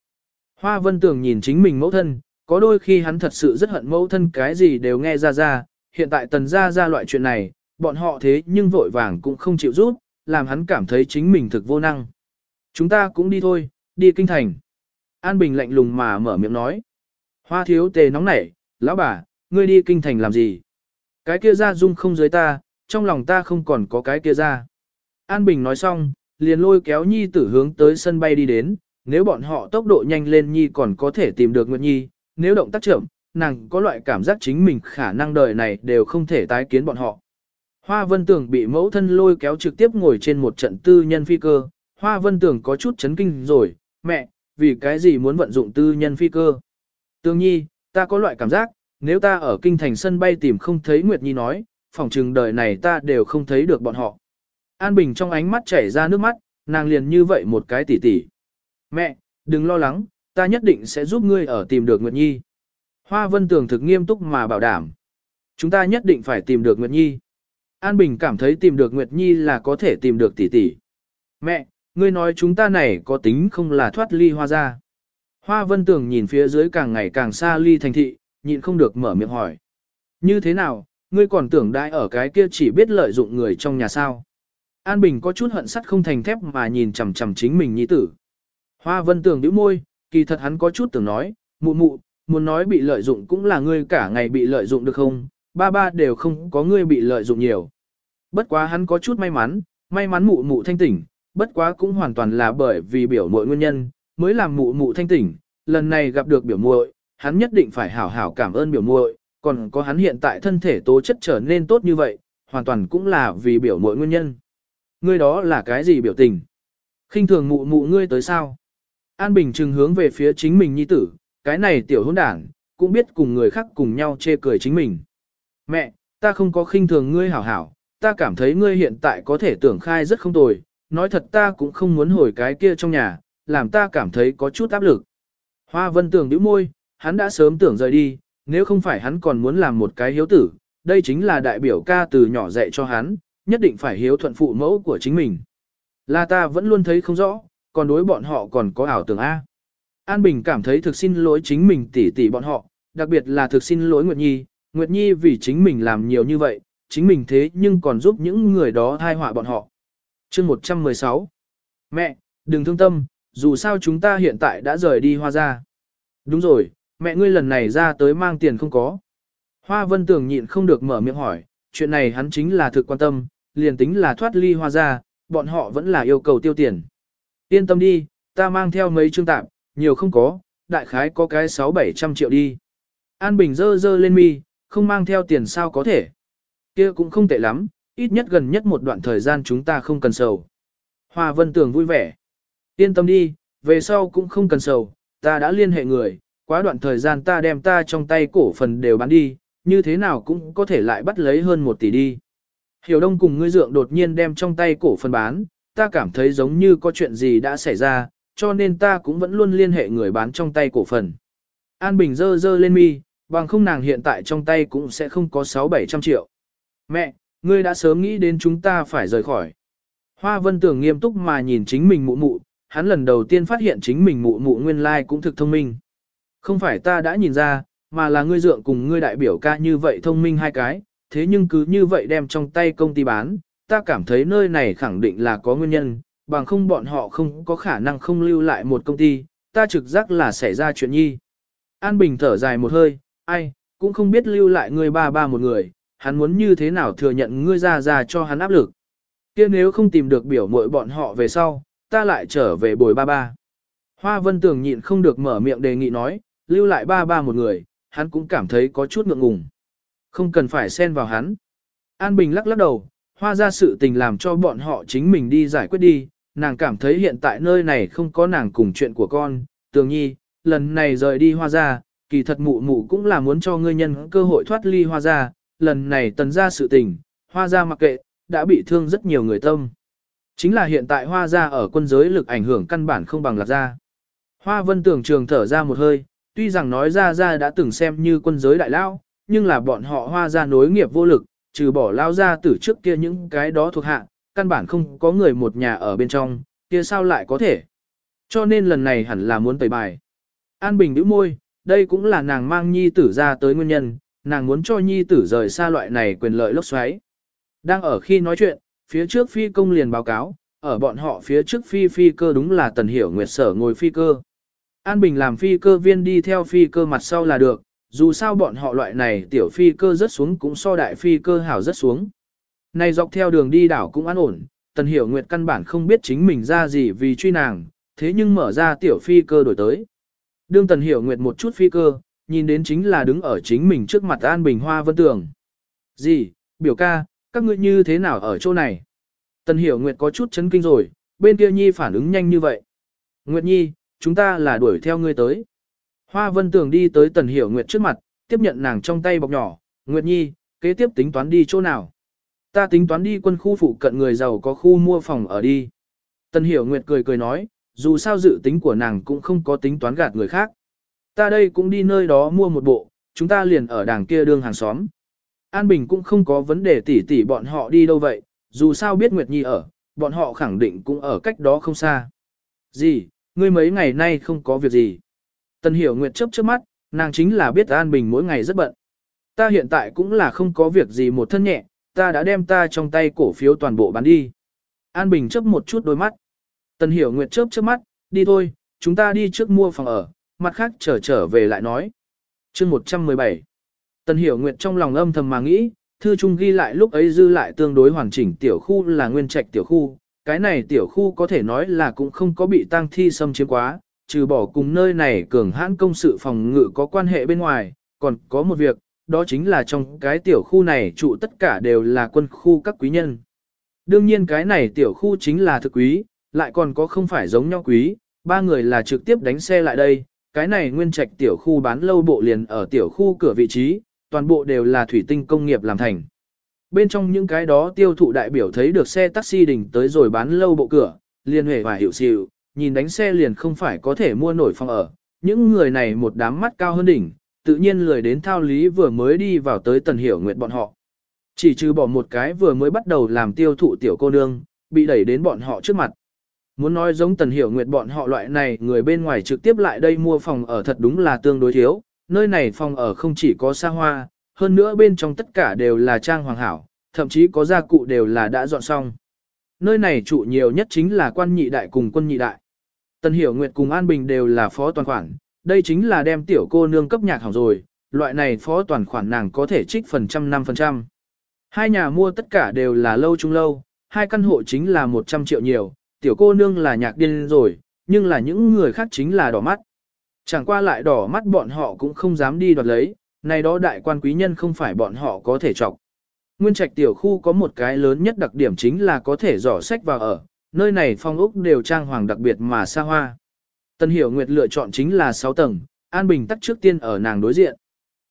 Speaker 1: Hoa Vân Tường nhìn chính mình mẫu thân, có đôi khi hắn thật sự rất hận mẫu thân cái gì đều nghe ra ra, hiện tại tần ra ra loại chuyện này, bọn họ thế nhưng vội vàng cũng không chịu rút, làm hắn cảm thấy chính mình thực vô năng. Chúng ta cũng đi thôi, đi kinh thành. An Bình lạnh lùng mà mở miệng nói. Hoa thiếu tề nóng nảy, lão bà, ngươi đi kinh thành làm gì? Cái kia ra dung không dưới ta, trong lòng ta không còn có cái kia ra. An Bình nói xong, liền lôi kéo Nhi tử hướng tới sân bay đi đến, nếu bọn họ tốc độ nhanh lên Nhi còn có thể tìm được Nguyệt Nhi, nếu động tác chậm, nàng có loại cảm giác chính mình khả năng đời này đều không thể tái kiến bọn họ. Hoa Vân Tường bị mẫu thân lôi kéo trực tiếp ngồi trên một trận tư nhân phi cơ, Hoa Vân Tường có chút chấn kinh rồi, mẹ, vì cái gì muốn vận dụng tư nhân phi cơ? Tương Nhi, ta có loại cảm giác, nếu ta ở kinh thành sân bay tìm không thấy Nguyệt Nhi nói, phòng trừng đời này ta đều không thấy được bọn họ. An Bình trong ánh mắt chảy ra nước mắt, nàng liền như vậy một cái tỉ tỉ. Mẹ, đừng lo lắng, ta nhất định sẽ giúp ngươi ở tìm được Nguyệt Nhi. Hoa Vân Tường thực nghiêm túc mà bảo đảm. Chúng ta nhất định phải tìm được Nguyệt Nhi. An Bình cảm thấy tìm được Nguyệt Nhi là có thể tìm được tỷ tỷ. Mẹ, ngươi nói chúng ta này có tính không là thoát ly hoa ra. Hoa Vân Tường nhìn phía dưới càng ngày càng xa ly thành thị, nhịn không được mở miệng hỏi. Như thế nào, ngươi còn tưởng đại ở cái kia chỉ biết lợi dụng người trong nhà sao? An Bình có chút hận sắt không thành thép mà nhìn chằm chằm chính mình nhi tử. Hoa Vân Tường nhíu môi, kỳ thật hắn có chút tưởng nói, mụ mụ, muốn nói bị lợi dụng cũng là ngươi cả ngày bị lợi dụng được không, ba ba đều không có ngươi bị lợi dụng nhiều. Bất quá hắn có chút may mắn, may mắn mụ mụ thanh tỉnh, bất quá cũng hoàn toàn là bởi vì biểu muội nguyên nhân, mới làm mụ mụ thanh tỉnh, lần này gặp được biểu muội, hắn nhất định phải hảo hảo cảm ơn biểu muội, còn có hắn hiện tại thân thể tố chất trở nên tốt như vậy, hoàn toàn cũng là vì biểu muội nguyên nhân. Ngươi đó là cái gì biểu tình? khinh thường mụ mụ ngươi tới sao? An Bình trừng hướng về phía chính mình nhi tử, cái này tiểu hôn đảng, cũng biết cùng người khác cùng nhau chê cười chính mình. Mẹ, ta không có khinh thường ngươi hảo hảo, ta cảm thấy ngươi hiện tại có thể tưởng khai rất không tồi, nói thật ta cũng không muốn hồi cái kia trong nhà, làm ta cảm thấy có chút áp lực. Hoa vân tưởng nhíu môi, hắn đã sớm tưởng rời đi, nếu không phải hắn còn muốn làm một cái hiếu tử, đây chính là đại biểu ca từ nhỏ dạy cho hắn, nhất định phải hiếu thuận phụ mẫu của chính mình. Là ta vẫn luôn thấy không rõ, còn đối bọn họ còn có ảo tưởng A. An Bình cảm thấy thực xin lỗi chính mình tỉ tỉ bọn họ, đặc biệt là thực xin lỗi Nguyệt Nhi, Nguyệt Nhi vì chính mình làm nhiều như vậy, chính mình thế nhưng còn giúp những người đó thai họa bọn họ. chương 116 Mẹ, đừng thương tâm, dù sao chúng ta hiện tại đã rời đi hoa ra. Đúng rồi, mẹ ngươi lần này ra tới mang tiền không có. Hoa vân tưởng nhịn không được mở miệng hỏi, chuyện này hắn chính là thực quan tâm, liền tính là thoát ly hoa ra, bọn họ vẫn là yêu cầu tiêu tiền. Yên tâm đi, ta mang theo mấy chương tạm, nhiều không có, đại khái có cái 6-700 triệu đi. An Bình dơ dơ lên mi, không mang theo tiền sao có thể. kia cũng không tệ lắm, ít nhất gần nhất một đoạn thời gian chúng ta không cần sầu. Hoa Vân Tường vui vẻ. Yên tâm đi, về sau cũng không cần sầu, ta đã liên hệ người, quá đoạn thời gian ta đem ta trong tay cổ phần đều bán đi, như thế nào cũng có thể lại bắt lấy hơn một tỷ đi. Hiểu Đông cùng ngươi dượng đột nhiên đem trong tay cổ phần bán, ta cảm thấy giống như có chuyện gì đã xảy ra, cho nên ta cũng vẫn luôn liên hệ người bán trong tay cổ phần. An Bình dơ dơ lên mi, bằng không nàng hiện tại trong tay cũng sẽ không có 6-700 triệu. Mẹ, ngươi đã sớm nghĩ đến chúng ta phải rời khỏi. Hoa Vân Tưởng nghiêm túc mà nhìn chính mình mụ mụ, hắn lần đầu tiên phát hiện chính mình mụ mụ nguyên lai cũng thực thông minh. Không phải ta đã nhìn ra, mà là ngươi dượng cùng ngươi đại biểu ca như vậy thông minh hai cái, thế nhưng cứ như vậy đem trong tay công ty bán, ta cảm thấy nơi này khẳng định là có nguyên nhân, bằng không bọn họ không có khả năng không lưu lại một công ty, ta trực giác là xảy ra chuyện nhi. An Bình thở dài một hơi, ai, cũng không biết lưu lại ngươi ba ba một người, hắn muốn như thế nào thừa nhận ngươi ra ra cho hắn áp lực. kia nếu không tìm được biểu mội bọn họ về sau, ta lại trở về bồi ba ba. Hoa Vân Tường nhịn không được mở miệng đề nghị nói, lưu lại ba ba một người, hắn cũng cảm thấy có chút ngượng ngùng. Không cần phải xen vào hắn. An Bình lắc lắc đầu, hoa ra sự tình làm cho bọn họ chính mình đi giải quyết đi, nàng cảm thấy hiện tại nơi này không có nàng cùng chuyện của con, tường nhi, lần này rời đi hoa ra, kỳ thật mụ mụ cũng là muốn cho ngươi nhân cơ hội thoát ly hoa ra, lần này tần ra sự tình, hoa ra mặc kệ, đã bị thương rất nhiều người tâm. Chính là hiện tại hoa ra ở quân giới lực ảnh hưởng căn bản không bằng lạc ra. Hoa vân tưởng trường thở ra một hơi, tuy rằng nói ra ra đã từng xem như quân giới đại lao, nhưng là bọn họ hoa ra nối nghiệp vô lực, trừ bỏ lao ra từ trước kia những cái đó thuộc hạ, căn bản không có người một nhà ở bên trong, kia sao lại có thể. Cho nên lần này hẳn là muốn tẩy bài. An Bình đứa môi, đây cũng là nàng mang nhi tử ra tới nguyên nhân, nàng muốn cho nhi tử rời xa loại này quyền lợi lốc xoáy. Đang ở khi nói chuyện, phía trước phi công liền báo cáo, ở bọn họ phía trước phi phi cơ đúng là tần hiểu nguyệt sở ngồi phi cơ. An Bình làm phi cơ viên đi theo phi cơ mặt sau là được, dù sao bọn họ loại này tiểu phi cơ rất xuống cũng so đại phi cơ hảo rất xuống. Này dọc theo đường đi đảo cũng an ổn, tần hiểu nguyệt căn bản không biết chính mình ra gì vì truy nàng, thế nhưng mở ra tiểu phi cơ đổi tới. Đương tần hiểu nguyệt một chút phi cơ, nhìn đến chính là đứng ở chính mình trước mặt An Bình Hoa Vân Tường. Gì, biểu ca, các ngươi như thế nào ở chỗ này? Tần hiểu nguyệt có chút chấn kinh rồi, bên kia nhi phản ứng nhanh như vậy. Nguyệt nhi, chúng ta là đuổi theo ngươi tới. Hoa Vân Tường đi tới Tần Hiểu Nguyệt trước mặt, tiếp nhận nàng trong tay bọc nhỏ, Nguyệt Nhi, kế tiếp tính toán đi chỗ nào? Ta tính toán đi quân khu phụ cận người giàu có khu mua phòng ở đi. Tần Hiểu Nguyệt cười cười nói, dù sao dự tính của nàng cũng không có tính toán gạt người khác. Ta đây cũng đi nơi đó mua một bộ, chúng ta liền ở đàng kia đương hàng xóm. An Bình cũng không có vấn đề tỉ tỉ bọn họ đi đâu vậy, dù sao biết Nguyệt Nhi ở, bọn họ khẳng định cũng ở cách đó không xa. Gì, ngươi mấy ngày nay không có việc gì. Tần Hiểu Nguyệt chớp chớp mắt, nàng chính là biết An Bình mỗi ngày rất bận. Ta hiện tại cũng là không có việc gì một thân nhẹ, ta đã đem ta trong tay cổ phiếu toàn bộ bán đi. An Bình chớp một chút đôi mắt. Tần Hiểu Nguyệt chớp chớp mắt, đi thôi, chúng ta đi trước mua phòng ở, mặt khác trở trở về lại nói. chương 117 Tần Hiểu Nguyệt trong lòng âm thầm mà nghĩ, thư trung ghi lại lúc ấy dư lại tương đối hoàn chỉnh tiểu khu là nguyên trạch tiểu khu, cái này tiểu khu có thể nói là cũng không có bị tăng thi xâm chiếm quá, trừ bỏ cùng nơi này cường hãn công sự phòng ngự có quan hệ bên ngoài, còn có một việc, đó chính là trong cái tiểu khu này trụ tất cả đều là quân khu các quý nhân. Đương nhiên cái này tiểu khu chính là thực quý, lại còn có không phải giống nhau quý, ba người là trực tiếp đánh xe lại đây, cái này nguyên trạch tiểu khu bán lâu bộ liền ở tiểu khu cửa vị trí, toàn bộ đều là thủy tinh công nghiệp làm thành. Bên trong những cái đó tiêu thụ đại biểu thấy được xe taxi đỉnh tới rồi bán lâu bộ cửa, liền huệ và hiểu xịu, nhìn đánh xe liền không phải có thể mua nổi phòng ở. Những người này một đám mắt cao hơn đỉnh, tự nhiên lười đến thao lý vừa mới đi vào tới Tần Hiểu nguyện bọn họ. Chỉ trừ bỏ một cái vừa mới bắt đầu làm tiêu thụ tiểu cô nương, bị đẩy đến bọn họ trước mặt. Muốn nói giống Tần Hiểu Nguyệt bọn họ loại này người bên ngoài trực tiếp lại đây mua phòng ở thật đúng là tương đối thiếu, nơi này phòng ở không chỉ có xa hoa, hơn nữa bên trong tất cả đều là trang hoàng hảo, thậm chí có gia cụ đều là đã dọn xong. Nơi này trụ nhiều nhất chính là quan nhị đại cùng quân nhị đại. Tần Hiểu Nguyệt cùng An Bình đều là phó toàn khoản, đây chính là đem tiểu cô nương cấp nhạc hỏng rồi, loại này phó toàn khoản nàng có thể trích phần trăm năm phần trăm. Hai nhà mua tất cả đều là lâu trung lâu, hai căn hộ chính là 100 triệu nhiều, tiểu cô nương là nhạc điên rồi, nhưng là những người khác chính là đỏ mắt. Chẳng qua lại đỏ mắt bọn họ cũng không dám đi đoạt lấy, này đó đại quan quý nhân không phải bọn họ có thể chọc. Nguyên trạch tiểu khu có một cái lớn nhất đặc điểm chính là có thể dò sách vào ở, nơi này phong ốc đều trang hoàng đặc biệt mà xa hoa. Tân Hiểu Nguyệt lựa chọn chính là 6 tầng, An Bình tắt trước tiên ở nàng đối diện.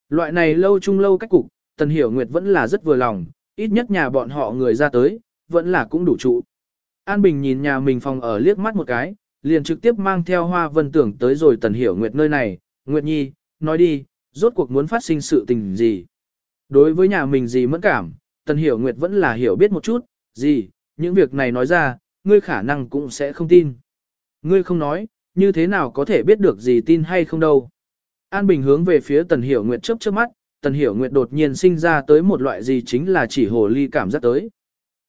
Speaker 1: Loại này lâu chung lâu cách cục, Tân Hiểu Nguyệt vẫn là rất vừa lòng, ít nhất nhà bọn họ người ra tới, vẫn là cũng đủ trụ. An Bình nhìn nhà mình phòng ở liếc mắt một cái, liền trực tiếp mang theo hoa vân tưởng tới rồi Tần Hiểu Nguyệt nơi này, Nguyệt Nhi, nói đi, rốt cuộc muốn phát sinh sự tình gì. Đối với nhà mình gì mẫn cảm, Tần Hiểu Nguyệt vẫn là hiểu biết một chút, gì, những việc này nói ra, ngươi khả năng cũng sẽ không tin. Ngươi không nói, như thế nào có thể biết được gì tin hay không đâu. An Bình hướng về phía Tần Hiểu Nguyệt chớp chớp mắt, Tần Hiểu Nguyệt đột nhiên sinh ra tới một loại gì chính là chỉ hồ ly cảm giác tới.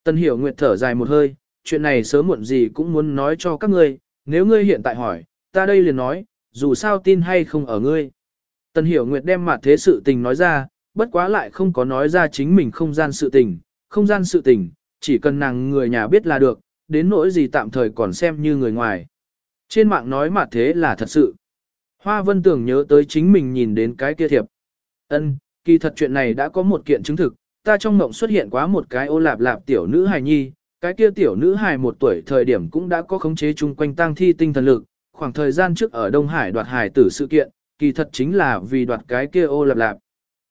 Speaker 1: Tần Hiểu Nguyệt thở dài một hơi, chuyện này sớm muộn gì cũng muốn nói cho các ngươi, nếu ngươi hiện tại hỏi, ta đây liền nói, dù sao tin hay không ở ngươi. Tần Hiểu Nguyệt đem mặt thế sự tình nói ra, bất quá lại không có nói ra chính mình không gian sự tình, không gian sự tình, chỉ cần nàng người nhà biết là được, đến nỗi gì tạm thời còn xem như người ngoài. Trên mạng nói mà thế là thật sự. Hoa Vân tưởng nhớ tới chính mình nhìn đến cái kia thiệp. Ân, kỳ thật chuyện này đã có một kiện chứng thực, ta trong mộng xuất hiện quá một cái ô lạp lạp tiểu nữ hài nhi, cái kia tiểu nữ hài một tuổi thời điểm cũng đã có khống chế chung quanh tăng thi tinh thần lực, khoảng thời gian trước ở Đông Hải đoạt hài tử sự kiện, kỳ thật chính là vì đoạt cái kia ô lạp lạp.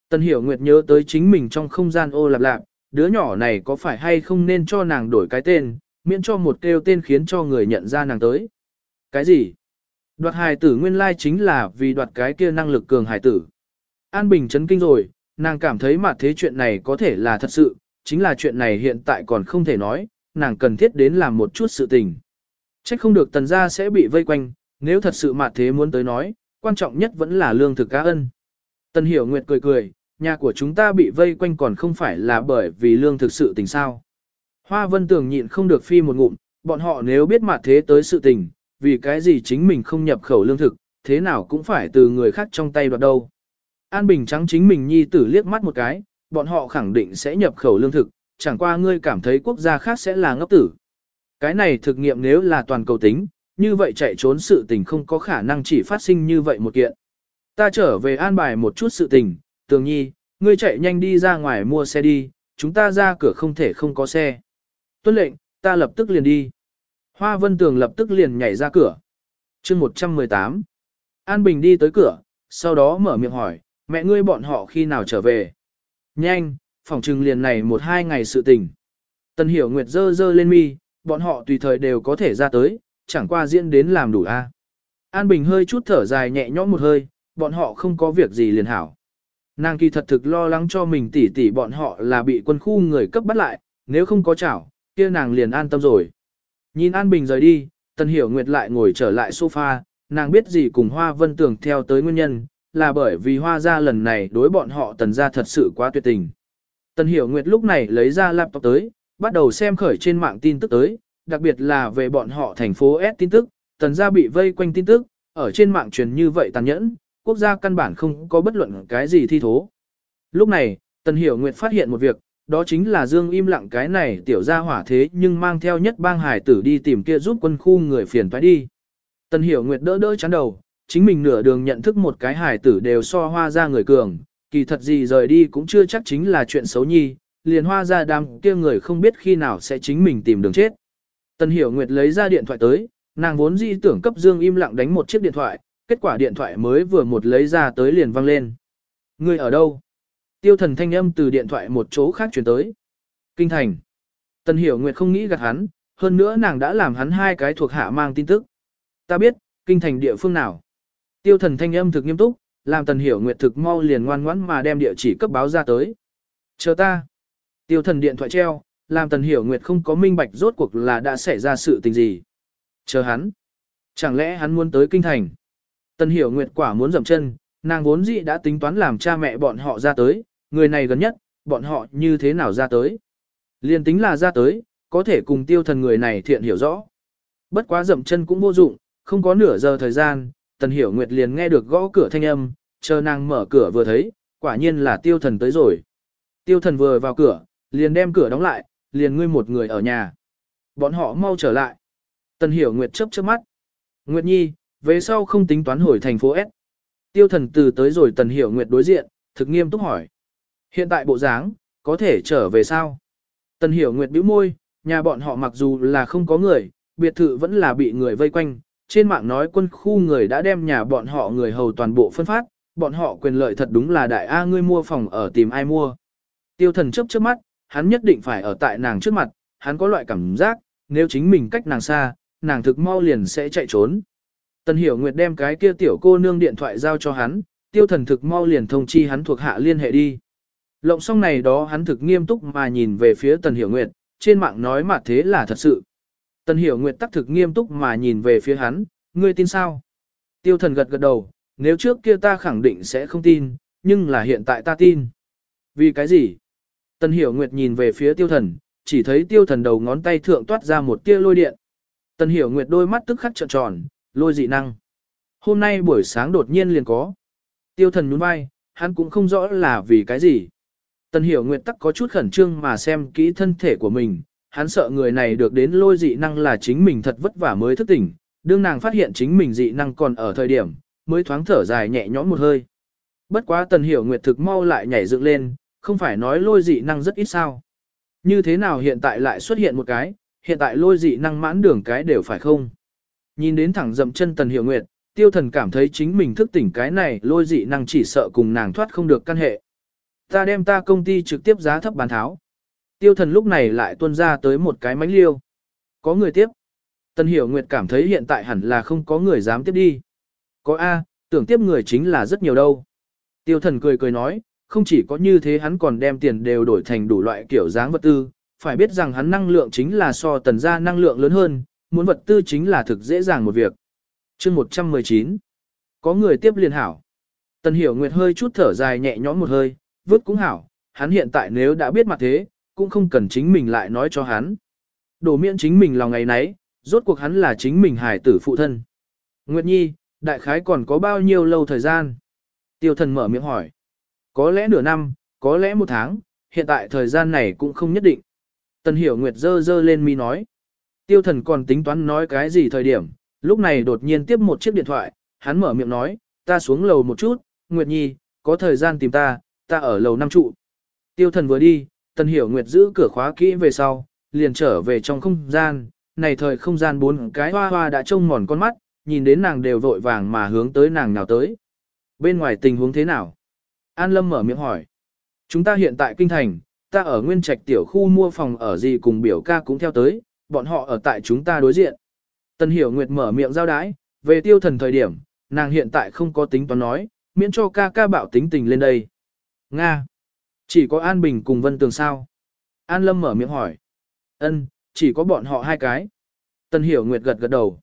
Speaker 1: Tân Hiểu Nguyệt nhớ tới chính mình trong không gian ô lạp lạp, đứa nhỏ này có phải hay không nên cho nàng đổi cái tên, miễn cho một kêu tên khiến cho người nhận ra nàng tới. Cái gì? Đoạt hài tử nguyên lai chính là vì đoạt cái kia năng lực cường hài tử. An Bình chấn kinh rồi, nàng cảm thấy mà thế chuyện này có thể là thật sự, chính là chuyện này hiện tại còn không thể nói, nàng cần thiết đến làm một chút sự tình. Chắc không được tần gia sẽ bị vây quanh, nếu thật sự mà thế muốn tới nói, quan trọng nhất vẫn là lương thực cá ân. Tần Hiểu Nguyệt cười cười, nhà của chúng ta bị vây quanh còn không phải là bởi vì lương thực sự tình sao. Hoa Vân Tường nhịn không được phi một ngụm, bọn họ nếu biết mà thế tới sự tình, vì cái gì chính mình không nhập khẩu lương thực, thế nào cũng phải từ người khác trong tay đoạt đâu. An Bình trắng chính mình nhi tử liếc mắt một cái, bọn họ khẳng định sẽ nhập khẩu lương thực, chẳng qua ngươi cảm thấy quốc gia khác sẽ là ngốc tử. Cái này thực nghiệm nếu là toàn cầu tính, như vậy chạy trốn sự tình không có khả năng chỉ phát sinh như vậy một kiện. Ta trở về an bài một chút sự tình, tường nhi, ngươi chạy nhanh đi ra ngoài mua xe đi, chúng ta ra cửa không thể không có xe. Tuân lệnh, ta lập tức liền đi. Hoa Vân Tường lập tức liền nhảy ra cửa. chương 118. An Bình đi tới cửa, sau đó mở miệng hỏi, mẹ ngươi bọn họ khi nào trở về? Nhanh, phòng trừng liền này một hai ngày sự tình. Tần Hiểu Nguyệt dơ dơ lên mi, bọn họ tùy thời đều có thể ra tới, chẳng qua diễn đến làm đủ a. An Bình hơi chút thở dài nhẹ nhõm một hơi, bọn họ không có việc gì liền hảo. Nàng kỳ thật thực lo lắng cho mình tỉ tỉ bọn họ là bị quân khu người cấp bắt lại, nếu không có chảo, kia nàng liền an tâm rồi. Nhìn An Bình rời đi, Tần Hiểu Nguyệt lại ngồi trở lại sofa, nàng biết gì cùng Hoa Vân Tường theo tới nguyên nhân, là bởi vì Hoa gia lần này đối bọn họ Tần gia thật sự quá tuyệt tình. Tần Hiểu Nguyệt lúc này lấy ra laptop tới, bắt đầu xem khởi trên mạng tin tức tới, đặc biệt là về bọn họ thành phố S tin tức, Tần gia bị vây quanh tin tức, ở trên mạng truyền như vậy tàn nhẫn, quốc gia căn bản không có bất luận cái gì thi thố. Lúc này, Tần Hiểu Nguyệt phát hiện một việc, đó chính là Dương im lặng cái này tiểu gia hỏa thế nhưng mang theo nhất bang hải tử đi tìm kia giúp quân khu người phiền toái đi. Tần Hiểu Nguyệt đỡ đỡ chán đầu, chính mình nửa đường nhận thức một cái hải tử đều so hoa ra người cường, kỳ thật gì rời đi cũng chưa chắc chính là chuyện xấu nhi, liền hoa ra đám kia người không biết khi nào sẽ chính mình tìm đường chết. Tần Hiểu Nguyệt lấy ra điện thoại tới, nàng vốn dĩ tưởng cấp Dương im lặng đánh một chiếc điện thoại, kết quả điện thoại mới vừa một lấy ra tới liền vang lên. Người ở đâu? Tiêu thần thanh âm từ điện thoại một chỗ khác chuyển tới. Kinh thành. Tần Hiểu Nguyệt không nghĩ gạt hắn, hơn nữa nàng đã làm hắn hai cái thuộc hạ mang tin tức. Ta biết, kinh thành địa phương nào. Tiêu thần thanh âm thực nghiêm túc, làm Tần Hiểu Nguyệt thực mau liền ngoan ngoãn mà đem địa chỉ cấp báo ra tới. Chờ ta. Tiêu thần điện thoại treo, làm Tần Hiểu Nguyệt không có minh bạch rốt cuộc là đã xảy ra sự tình gì. Chờ hắn. Chẳng lẽ hắn muốn tới kinh thành? Tần Hiểu Nguyệt quả muốn dậm chân, nàng vốn dĩ đã tính toán làm cha mẹ bọn họ ra tới, người này gần nhất, bọn họ như thế nào ra tới. Liên tính là ra tới, có thể cùng tiêu thần người này thiện hiểu rõ. Bất quá dậm chân cũng vô dụng, không có nửa giờ thời gian, Tần Hiểu Nguyệt liền nghe được gõ cửa thanh âm, chờ nàng mở cửa vừa thấy, quả nhiên là tiêu thần tới rồi. Tiêu thần vừa vào cửa, liền đem cửa đóng lại, liền ngươi một người ở nhà. Bọn họ mau trở lại. Tần Hiểu Nguyệt chớp chớp mắt. Nguyệt Nhi, về sau không tính toán hồi thành phố S. Tiêu thần từ tới rồi Tần Hiểu Nguyệt đối diện, thực nghiêm túc hỏi. Hiện tại bộ dáng, có thể trở về sao? Tần Hiểu Nguyệt bĩu môi, nhà bọn họ mặc dù là không có người, biệt thự vẫn là bị người vây quanh. Trên mạng nói quân khu người đã đem nhà bọn họ người hầu toàn bộ phân phát, bọn họ quyền lợi thật đúng là đại A ngươi mua phòng ở tìm ai mua. Tiêu thần chấp trước mắt, hắn nhất định phải ở tại nàng trước mặt, hắn có loại cảm giác, nếu chính mình cách nàng xa, nàng thực mau liền sẽ chạy trốn. Tần Hiểu Nguyệt đem cái kia tiểu cô nương điện thoại giao cho hắn, tiêu thần thực mau liền thông chi hắn thuộc hạ liên hệ đi. Lộng xong này đó hắn thực nghiêm túc mà nhìn về phía Tần Hiểu Nguyệt, trên mạng nói mà thế là thật sự. Tần Hiểu Nguyệt tắc thực nghiêm túc mà nhìn về phía hắn, ngươi tin sao? Tiêu thần gật gật đầu, nếu trước kia ta khẳng định sẽ không tin, nhưng là hiện tại ta tin. Vì cái gì? Tần Hiểu Nguyệt nhìn về phía tiêu thần, chỉ thấy tiêu thần đầu ngón tay thượng toát ra một tia lôi điện. Tần Hiểu Nguyệt đôi mắt tức khắc trợn tròn, lôi dị năng. Hôm nay buổi sáng đột nhiên liền có. Tiêu thần nhún vai, hắn cũng không rõ là vì cái gì. Tần Hiểu Nguyệt tắc có chút khẩn trương mà xem kỹ thân thể của mình, hắn sợ người này được đến lôi dị năng là chính mình thật vất vả mới thức tỉnh, đương nàng phát hiện chính mình dị năng còn ở thời điểm, mới thoáng thở dài nhẹ nhõm một hơi. Bất quá Tần Hiểu Nguyệt thực mau lại nhảy dựng lên, không phải nói lôi dị năng rất ít sao. Như thế nào hiện tại lại xuất hiện một cái, hiện tại lôi dị năng mãn đường cái đều phải không? Nhìn đến thẳng dậm chân Tần Hiểu Nguyệt, tiêu thần cảm thấy chính mình thức tỉnh cái này lôi dị năng chỉ sợ cùng nàng thoát không được căn hệ. Ta đem ta công ty trực tiếp giá thấp bán tháo. Tiêu thần lúc này lại tuôn ra tới một cái mánh liêu. Có người tiếp. Tần Hiểu Nguyệt cảm thấy hiện tại hẳn là không có người dám tiếp đi. Có A, tưởng tiếp người chính là rất nhiều đâu. Tiêu thần cười cười nói, không chỉ có như thế hắn còn đem tiền đều đổi thành đủ loại kiểu dáng vật tư, phải biết rằng hắn năng lượng chính là so tần gia năng lượng lớn hơn, muốn vật tư chính là thực dễ dàng một việc. chương 119 Có người tiếp liền hảo. Tần Hiểu Nguyệt hơi chút thở dài nhẹ nhõm một hơi, vứt cũng hảo, hắn hiện tại nếu đã biết mặt thế, cũng không cần chính mình lại nói cho hắn. Đổ miễn chính mình lòng ngày nấy, rốt cuộc hắn là chính mình hải tử phụ thân. Nguyệt Nhi, đại khái còn có bao nhiêu lâu thời gian? Tiêu thần mở miệng hỏi. Có lẽ nửa năm, có lẽ một tháng, hiện tại thời gian này cũng không nhất định. Tần hiểu Nguyệt dơ dơ lên mi nói. Tiêu thần còn tính toán nói cái gì thời điểm, lúc này đột nhiên tiếp một chiếc điện thoại, hắn mở miệng nói, ta xuống lầu một chút, Nguyệt Nhi, có thời gian tìm ta, ta ở lầu năm trụ. Tiêu thần vừa đi, tần hiểu Nguyệt giữ cửa khóa kỹ về sau, liền trở về trong không gian, này thời không gian bốn cái hoa hoa đã trông mòn con mắt, nhìn đến nàng đều vội vàng mà hướng tới nàng nào tới. Bên ngoài tình huống thế nào? An Lâm mở miệng hỏi. Chúng ta hiện tại kinh thành, ta ở nguyên trạch tiểu khu mua phòng ở gì cùng biểu ca cũng theo tới, bọn họ ở tại chúng ta đối diện. Tần Hiểu Nguyệt mở miệng giao đái, về tiêu thần thời điểm, nàng hiện tại không có tính toán nói, miễn cho ca ca bạo tính tình lên đây. Nga. Chỉ có An Bình cùng Vân Tường sao? An Lâm mở miệng hỏi. Ân, chỉ có bọn họ hai cái. Tân Hiểu Nguyệt gật gật đầu.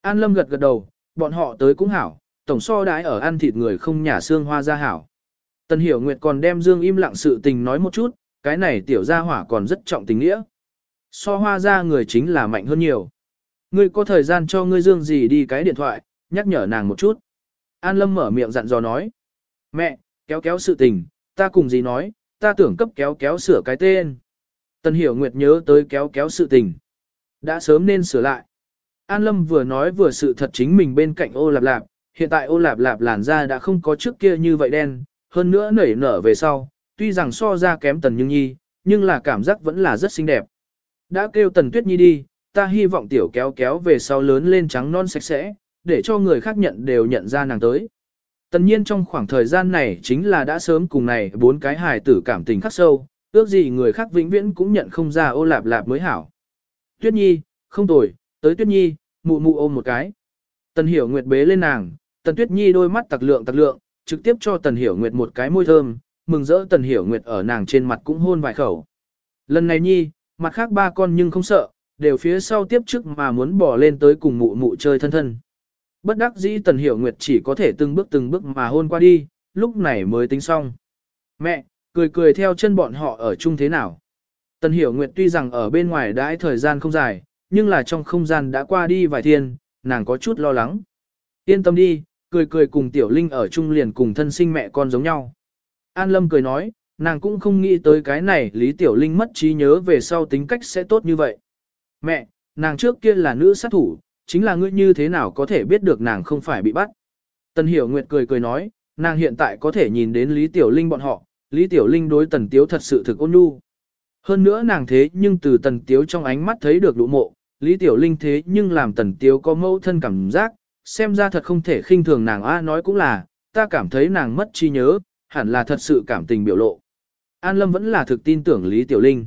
Speaker 1: An Lâm gật gật đầu, bọn họ tới cũng hảo, tổng so đái ở ăn thịt người không nhả xương hoa ra hảo. Tần Hiểu Nguyệt còn đem Dương im lặng sự tình nói một chút, cái này tiểu gia hỏa còn rất trọng tình nghĩa. So hoa ra người chính là mạnh hơn nhiều. Ngươi có thời gian cho ngươi Dương gì đi cái điện thoại, nhắc nhở nàng một chút. An Lâm mở miệng dặn dò nói. Mẹ, kéo kéo sự tình, ta cùng gì nói, ta tưởng cấp kéo kéo sửa cái tên. Tần Hiểu Nguyệt nhớ tới kéo kéo sự tình. Đã sớm nên sửa lại. An Lâm vừa nói vừa sự thật chính mình bên cạnh ô lạp lạp, hiện tại ô lạp lạp làn da đã không có trước kia như vậy đen, hơn nữa nảy nở về sau, tuy rằng so ra kém tần nhưng nhi, nhưng là cảm giác vẫn là rất xinh đẹp. Đã kêu tần tuyết nhi đi, ta hy vọng tiểu kéo kéo về sau lớn lên trắng non sạch sẽ, để cho người khác nhận đều nhận ra nàng tới. Tần nhiên trong khoảng thời gian này chính là đã sớm cùng này bốn cái hài tử cảm tình khắc sâu, ước gì người khác vĩnh viễn cũng nhận không ra ô lạp lạp mới hảo. Tuyết nhi, không tồi, tới tuyết nhi, mụ mụ ôm một cái. Tần hiểu nguyệt bế lên nàng, tần tuyết nhi đôi mắt tặc lượng tặc lượng, trực tiếp cho Tần Hiểu Nguyệt một cái môi thơm, mừng rỡ Tần Hiểu Nguyệt ở nàng trên mặt cũng hôn vài khẩu. Lần này nhi, mặt khác ba con nhưng không sợ, đều phía sau tiếp trước mà muốn bỏ lên tới cùng mụ mụ chơi thân thân. Bất đắc dĩ Tần Hiểu Nguyệt chỉ có thể từng bước từng bước mà hôn qua đi, lúc này mới tính xong. Mẹ, cười cười theo chân bọn họ ở chung thế nào. Tần Hiểu Nguyệt tuy rằng ở bên ngoài đãi thời gian không dài, nhưng là trong không gian đã qua đi vài thiên, nàng có chút lo lắng. Yên tâm đi, cười cười cùng Tiểu Linh ở chung liền cùng thân sinh mẹ con giống nhau. An Lâm cười nói, nàng cũng không nghĩ tới cái này Lý Tiểu Linh mất trí nhớ về sau tính cách sẽ tốt như vậy. Mẹ, nàng trước kia là nữ sát thủ, chính là ngươi như thế nào có thể biết được nàng không phải bị bắt. Tần Hiểu Nguyệt cười cười nói, nàng hiện tại có thể nhìn đến Lý Tiểu Linh bọn họ, Lý Tiểu Linh đối Tần Tiếu thật sự thực ôn nhu. Hơn nữa nàng thế nhưng từ Tần Tiếu trong ánh mắt thấy được lũ mộ, Lý Tiểu Linh thế nhưng làm Tần Tiếu có mâu thân cảm giác, xem ra thật không thể khinh thường nàng A nói cũng là, ta cảm thấy nàng mất trí nhớ, hẳn là thật sự cảm tình biểu lộ. An Lâm vẫn là thực tin tưởng Lý Tiểu Linh.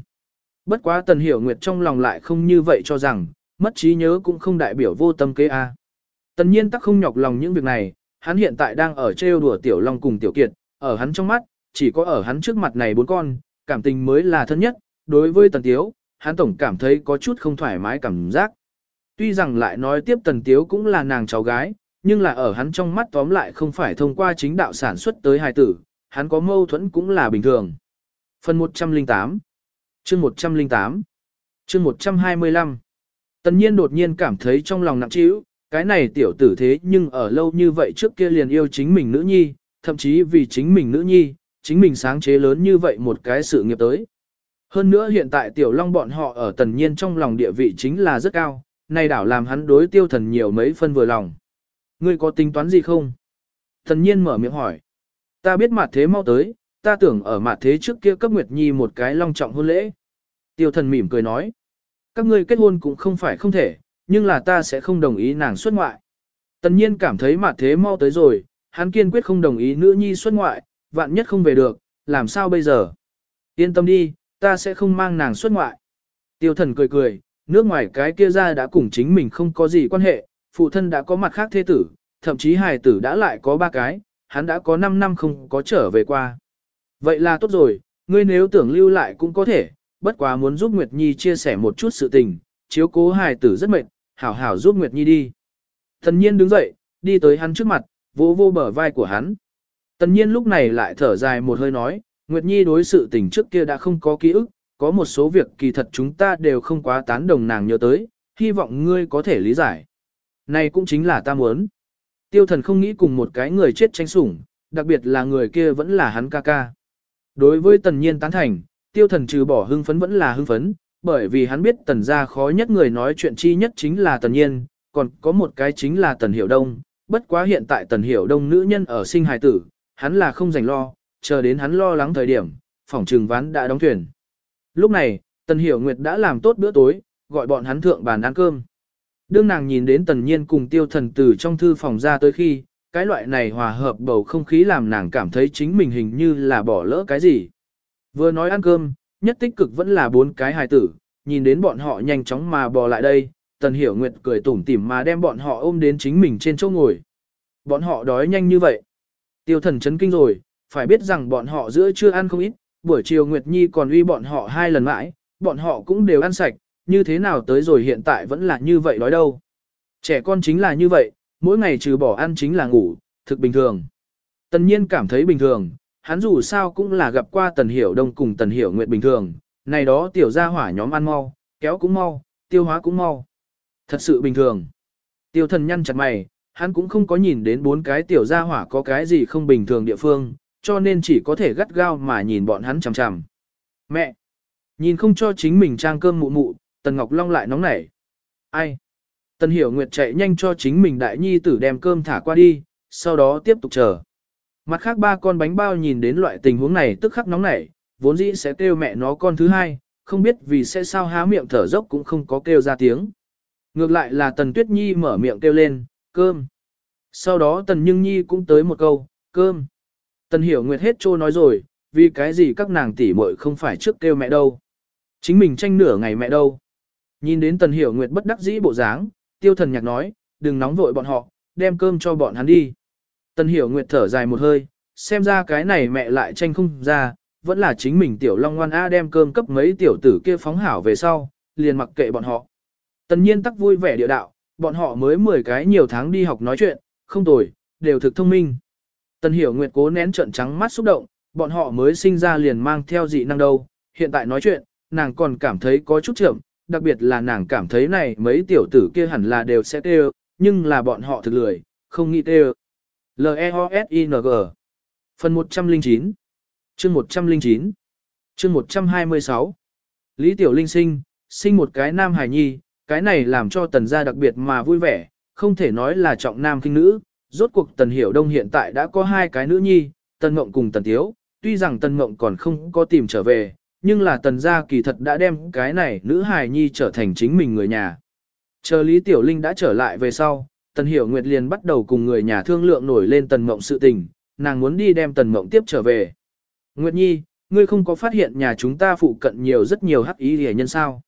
Speaker 1: Bất quá Tần Hiểu Nguyệt trong lòng lại không như vậy cho rằng, mất trí nhớ cũng không đại biểu vô tâm kế A. Tần nhiên tắc không nhọc lòng những việc này, hắn hiện tại đang ở trêu đùa Tiểu Long cùng Tiểu Kiệt, ở hắn trong mắt, chỉ có ở hắn trước mặt này bốn con, cảm tình mới là thân nhất, đối với Tần Tiếu, hắn tổng cảm thấy có chút không thoải mái cảm giác. Tuy rằng lại nói tiếp Tần Tiếu cũng là nàng cháu gái, nhưng là ở hắn trong mắt tóm lại không phải thông qua chính đạo sản xuất tới hài tử, hắn có mâu thuẫn cũng là bình thường. Phần 108 chương 108 chương 125 Tần nhiên đột nhiên cảm thấy trong lòng nặng trĩu, cái này tiểu tử thế nhưng ở lâu như vậy trước kia liền yêu chính mình nữ nhi, thậm chí vì chính mình nữ nhi, chính mình sáng chế lớn như vậy một cái sự nghiệp tới. Hơn nữa hiện tại tiểu long bọn họ ở tần nhiên trong lòng địa vị chính là rất cao, này đảo làm hắn đối tiêu thần nhiều mấy phân vừa lòng. Ngươi có tính toán gì không? Tần nhiên mở miệng hỏi. Ta biết mặt thế mau tới, ta tưởng ở mặt thế trước kia cấp Nguyệt Nhi một cái long trọng hôn lễ. Tiêu thần mỉm cười nói. Các ngươi kết hôn cũng không phải không thể, nhưng là ta sẽ không đồng ý nàng xuất ngoại. Tần nhiên cảm thấy mặt thế mau tới rồi, hắn kiên quyết không đồng ý nữ nhi xuất ngoại, vạn nhất không về được, làm sao bây giờ? Yên tâm đi, ta sẽ không mang nàng xuất ngoại. Tiêu thần cười cười, nước ngoài cái kia ra đã cùng chính mình không có gì quan hệ, phụ thân đã có mặt khác thế tử, thậm chí hài tử đã lại có ba cái, hắn đã có 5 năm không có trở về qua. Vậy là tốt rồi, ngươi nếu tưởng lưu lại cũng có thể, bất quá muốn giúp Nguyệt Nhi chia sẻ một chút sự tình, chiếu cố hài tử rất mệt, hảo hảo giúp Nguyệt Nhi đi. Thần nhiên đứng dậy, đi tới hắn trước mặt, vỗ vô bờ vai của hắn. Tần nhiên lúc này lại thở dài một hơi nói, Nguyệt Nhi đối sự tình trước kia đã không có ký ức, có một số việc kỳ thật chúng ta đều không quá tán đồng nàng nhớ tới, hy vọng ngươi có thể lý giải. Này cũng chính là ta muốn. Tiêu thần không nghĩ cùng một cái người chết tranh sủng, đặc biệt là người kia vẫn là hắn ca ca. Đối với tần nhiên tán thành, tiêu thần trừ bỏ hưng phấn vẫn là hưng phấn, bởi vì hắn biết tần gia khó nhất người nói chuyện chi nhất chính là tần nhiên, còn có một cái chính là tần hiểu đông. Bất quá hiện tại tần hiểu đông nữ nhân ở sinh hài tử, hắn là không dành lo, chờ đến hắn lo lắng thời điểm, phòng trừng ván đã đóng thuyền. Lúc này, Tần Hiểu Nguyệt đã làm tốt bữa tối, gọi bọn hắn thượng bàn ăn cơm. Đương nàng nhìn đến Tần Nhiên cùng tiêu thần từ trong thư phòng ra tới khi, cái loại này hòa hợp bầu không khí làm nàng cảm thấy chính mình hình như là bỏ lỡ cái gì. Vừa nói ăn cơm, nhất tích cực vẫn là bốn cái hài tử, nhìn đến bọn họ nhanh chóng mà bò lại đây, Tần Hiểu Nguyệt cười tủm tỉm mà đem bọn họ ôm đến chính mình trên chỗ ngồi. Bọn họ đói nhanh như vậy. Tiêu thần chấn kinh rồi, phải biết rằng bọn họ giữa chưa ăn không ít, buổi chiều Nguyệt Nhi còn uy bọn họ hai lần mãi, bọn họ cũng đều ăn sạch, như thế nào tới rồi hiện tại vẫn là như vậy đói đâu. Trẻ con chính là như vậy, mỗi ngày trừ bỏ ăn chính là ngủ, thực bình thường. Tần nhiên cảm thấy bình thường, hắn dù sao cũng là gặp qua tần hiểu đông cùng tần hiểu nguyệt bình thường, này đó tiểu gia hỏa nhóm ăn mau, kéo cũng mau, tiêu hóa cũng mau. Thật sự bình thường. Tiêu thần nhăn chặt mày, hắn cũng không có nhìn đến bốn cái tiểu gia hỏa có cái gì không bình thường địa phương, cho nên chỉ có thể gắt gao mà nhìn bọn hắn chằm chằm. Mẹ! Nhìn không cho chính mình trang cơm mụ mụ, Tần Ngọc Long lại nóng nảy. Ai? Tần Hiểu Nguyệt chạy nhanh cho chính mình đại nhi tử đem cơm thả qua đi, sau đó tiếp tục chờ. Mặt khác ba con bánh bao nhìn đến loại tình huống này tức khắc nóng nảy, vốn dĩ sẽ kêu mẹ nó con thứ hai, không biết vì sẽ sao há miệng thở dốc cũng không có kêu ra tiếng. Ngược lại là Tần Tuyết Nhi mở miệng kêu lên, cơm. Sau đó Tần Nhưng Nhi cũng tới một câu, cơm. Tần Hiểu Nguyệt hết trô nói rồi, vì cái gì các nàng tỷ muội không phải trước kêu mẹ đâu. Chính mình tranh nửa ngày mẹ đâu. Nhìn đến Tần Hiểu Nguyệt bất đắc dĩ bộ dáng, tiêu thần nhạc nói, đừng nóng vội bọn họ, đem cơm cho bọn hắn đi. Tần hiểu nguyệt thở dài một hơi, xem ra cái này mẹ lại tranh không ra, vẫn là chính mình tiểu long ngoan A đem cơm cấp mấy tiểu tử kia phóng hảo về sau, liền mặc kệ bọn họ. Tần nhiên tắc vui vẻ địa đạo, bọn họ mới 10 cái nhiều tháng đi học nói chuyện, không tồi, đều thực thông minh. Tần hiểu nguyệt cố nén trận trắng mắt xúc động, bọn họ mới sinh ra liền mang theo dị năng đâu, hiện tại nói chuyện, nàng còn cảm thấy có chút chậm, đặc biệt là nàng cảm thấy này mấy tiểu tử kia hẳn là đều sẽ tê nhưng là bọn họ thực lười, không nghĩ tê L-E-O-S-I-N-G Phần 109 Chương 109 Chương 126 Lý Tiểu Linh sinh, sinh một cái nam hài nhi, cái này làm cho tần gia đặc biệt mà vui vẻ, không thể nói là trọng nam kinh nữ, rốt cuộc tần hiểu đông hiện tại đã có hai cái nữ nhi, tần mộng cùng tần tiếu, tuy rằng tần mộng còn không có tìm trở về, nhưng là tần gia kỳ thật đã đem cái này nữ hài nhi trở thành chính mình người nhà. Chờ Lý Tiểu Linh đã trở lại về sau, tần hiểu nguyệt liền bắt đầu cùng người nhà thương lượng nổi lên tần mộng sự tình, nàng muốn đi đem tần mộng tiếp trở về. Nguyệt Nhi, ngươi không có phát hiện nhà chúng ta phụ cận nhiều rất nhiều hắc ý hề nhân sao.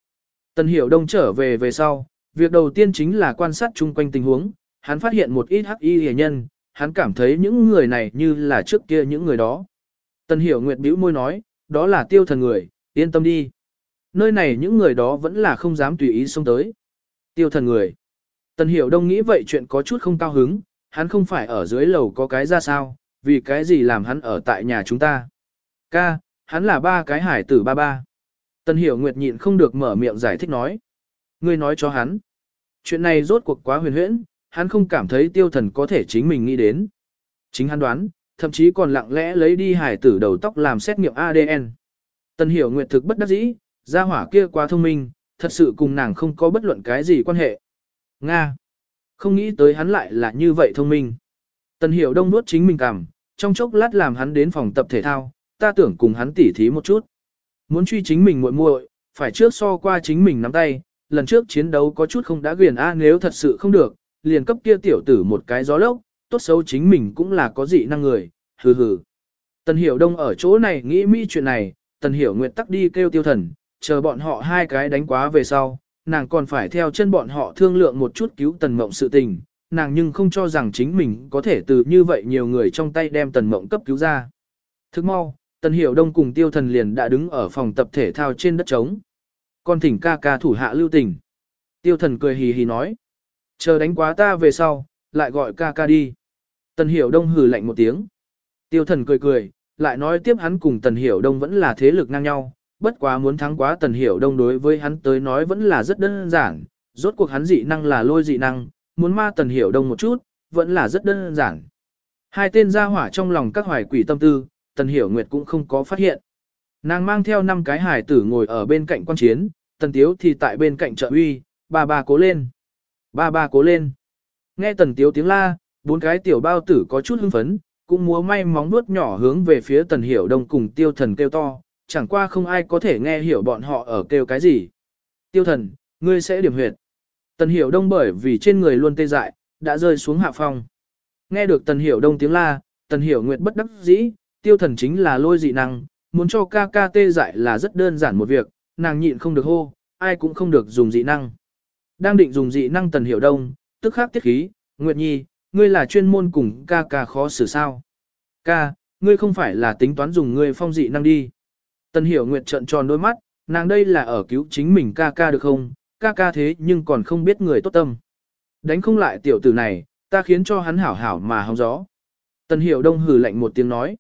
Speaker 1: Tần Hiểu Đông trở về về sau, việc đầu tiên chính là quan sát chung quanh tình huống, hắn phát hiện một ít hắc y hề nhân, hắn cảm thấy những người này như là trước kia những người đó. Tần Hiểu Nguyệt bĩu môi nói, đó là tiêu thần người, yên tâm đi. Nơi này những người đó vẫn là không dám tùy ý xông tới. Tiêu thần người. Tần Hiểu Đông nghĩ vậy chuyện có chút không cao hứng, hắn không phải ở dưới lầu có cái ra sao, vì cái gì làm hắn ở tại nhà chúng ta. Ca, hắn là ba cái hải tử ba ba. Tần Hiểu Nguyệt nhịn không được mở miệng giải thích nói. Ngươi nói cho hắn. Chuyện này rốt cuộc quá huyền huyễn, hắn không cảm thấy tiêu thần có thể chính mình nghĩ đến. Chính hắn đoán, thậm chí còn lặng lẽ lấy đi hải tử đầu tóc làm xét nghiệm ADN. Tần Hiểu Nguyệt thực bất đắc dĩ, gia hỏa kia quá thông minh, thật sự cùng nàng không có bất luận cái gì quan hệ. Nga. Không nghĩ tới hắn lại là như vậy thông minh. Tần Hiểu Đông nuốt chính mình cảm, trong chốc lát làm hắn đến phòng tập thể thao, ta tưởng cùng hắn tỉ thí một chút. Muốn truy chính mình muội muội, phải trước so qua chính mình nắm tay, lần trước chiến đấu có chút không đã quyền a nếu thật sự không được, liền cấp kia tiểu tử một cái gió lốc, tốt xấu chính mình cũng là có dị năng người, hừ hừ. Tần Hiểu Đông ở chỗ này nghĩ mỹ chuyện này, Tần Hiểu Nguyệt tắc đi kêu tiêu thần, chờ bọn họ hai cái đánh quá về sau, nàng còn phải theo chân bọn họ thương lượng một chút cứu Tần Mộng sự tình, nàng nhưng không cho rằng chính mình có thể từ như vậy nhiều người trong tay đem Tần Mộng cấp cứu ra. Thức mau, Tần Hiểu Đông cùng tiêu thần liền đã đứng ở phòng tập thể thao trên đất trống. Con thỉnh ca ca thủ hạ lưu tình. Tiêu thần cười hì hì nói. Chờ đánh quá ta về sau, lại gọi ca ca đi. Tần Hiểu Đông hừ lạnh một tiếng. Tiêu thần cười cười, lại nói tiếp hắn cùng Tần Hiểu Đông vẫn là thế lực ngang nhau, bất quá muốn thắng quá Tần Hiểu Đông đối với hắn tới nói vẫn là rất đơn giản, rốt cuộc hắn dị năng là lôi dị năng, muốn ma Tần Hiểu Đông một chút, vẫn là rất đơn giản. Hai tên gia hỏa trong lòng các hoài quỷ tâm tư, Tần Hiểu Nguyệt cũng không có phát hiện. Nàng mang theo năm cái hải tử ngồi ở bên cạnh quan chiến, Tần Tiếu thì tại bên cạnh trợ uy, ba ba cố lên. Ba ba cố lên. Nghe Tần Tiếu tiếng la, bốn cái tiểu bao tử có chút hưng phấn, cũng múa may móng nuốt nhỏ hướng về phía Tần Hiểu Đông cùng tiêu thần kêu to, chẳng qua không ai có thể nghe hiểu bọn họ ở kêu cái gì. Tiêu thần, ngươi sẽ điểm huyệt. Tần Hiểu Đông bởi vì trên người luôn tê dại, đã rơi xuống hạ phong. Nghe được Tần Hiểu Đông tiếng la, Tần Hiểu Nguyệt bất đắc dĩ, tiêu thần chính là lôi dị năng, muốn cho ca ca tê dại là rất đơn giản một việc, nàng nhịn không được hô, ai cũng không được dùng dị năng. Đang định dùng dị năng Tần Hiểu Đông, tức khắc tiết khí, Nguyệt Nhi, ngươi là chuyên môn cùng ca ca khó xử sao. Ca, ngươi không phải là tính toán dùng ngươi phong dị năng đi. Tần Hiểu Nguyệt trợn tròn đôi mắt, nàng đây là ở cứu chính mình ca ca được không, ca ca thế nhưng còn không biết người tốt tâm. Đánh không lại tiểu tử này, ta khiến cho hắn hảo hảo mà hóng gió. Tần Hiểu Đông hừ lạnh một tiếng nói.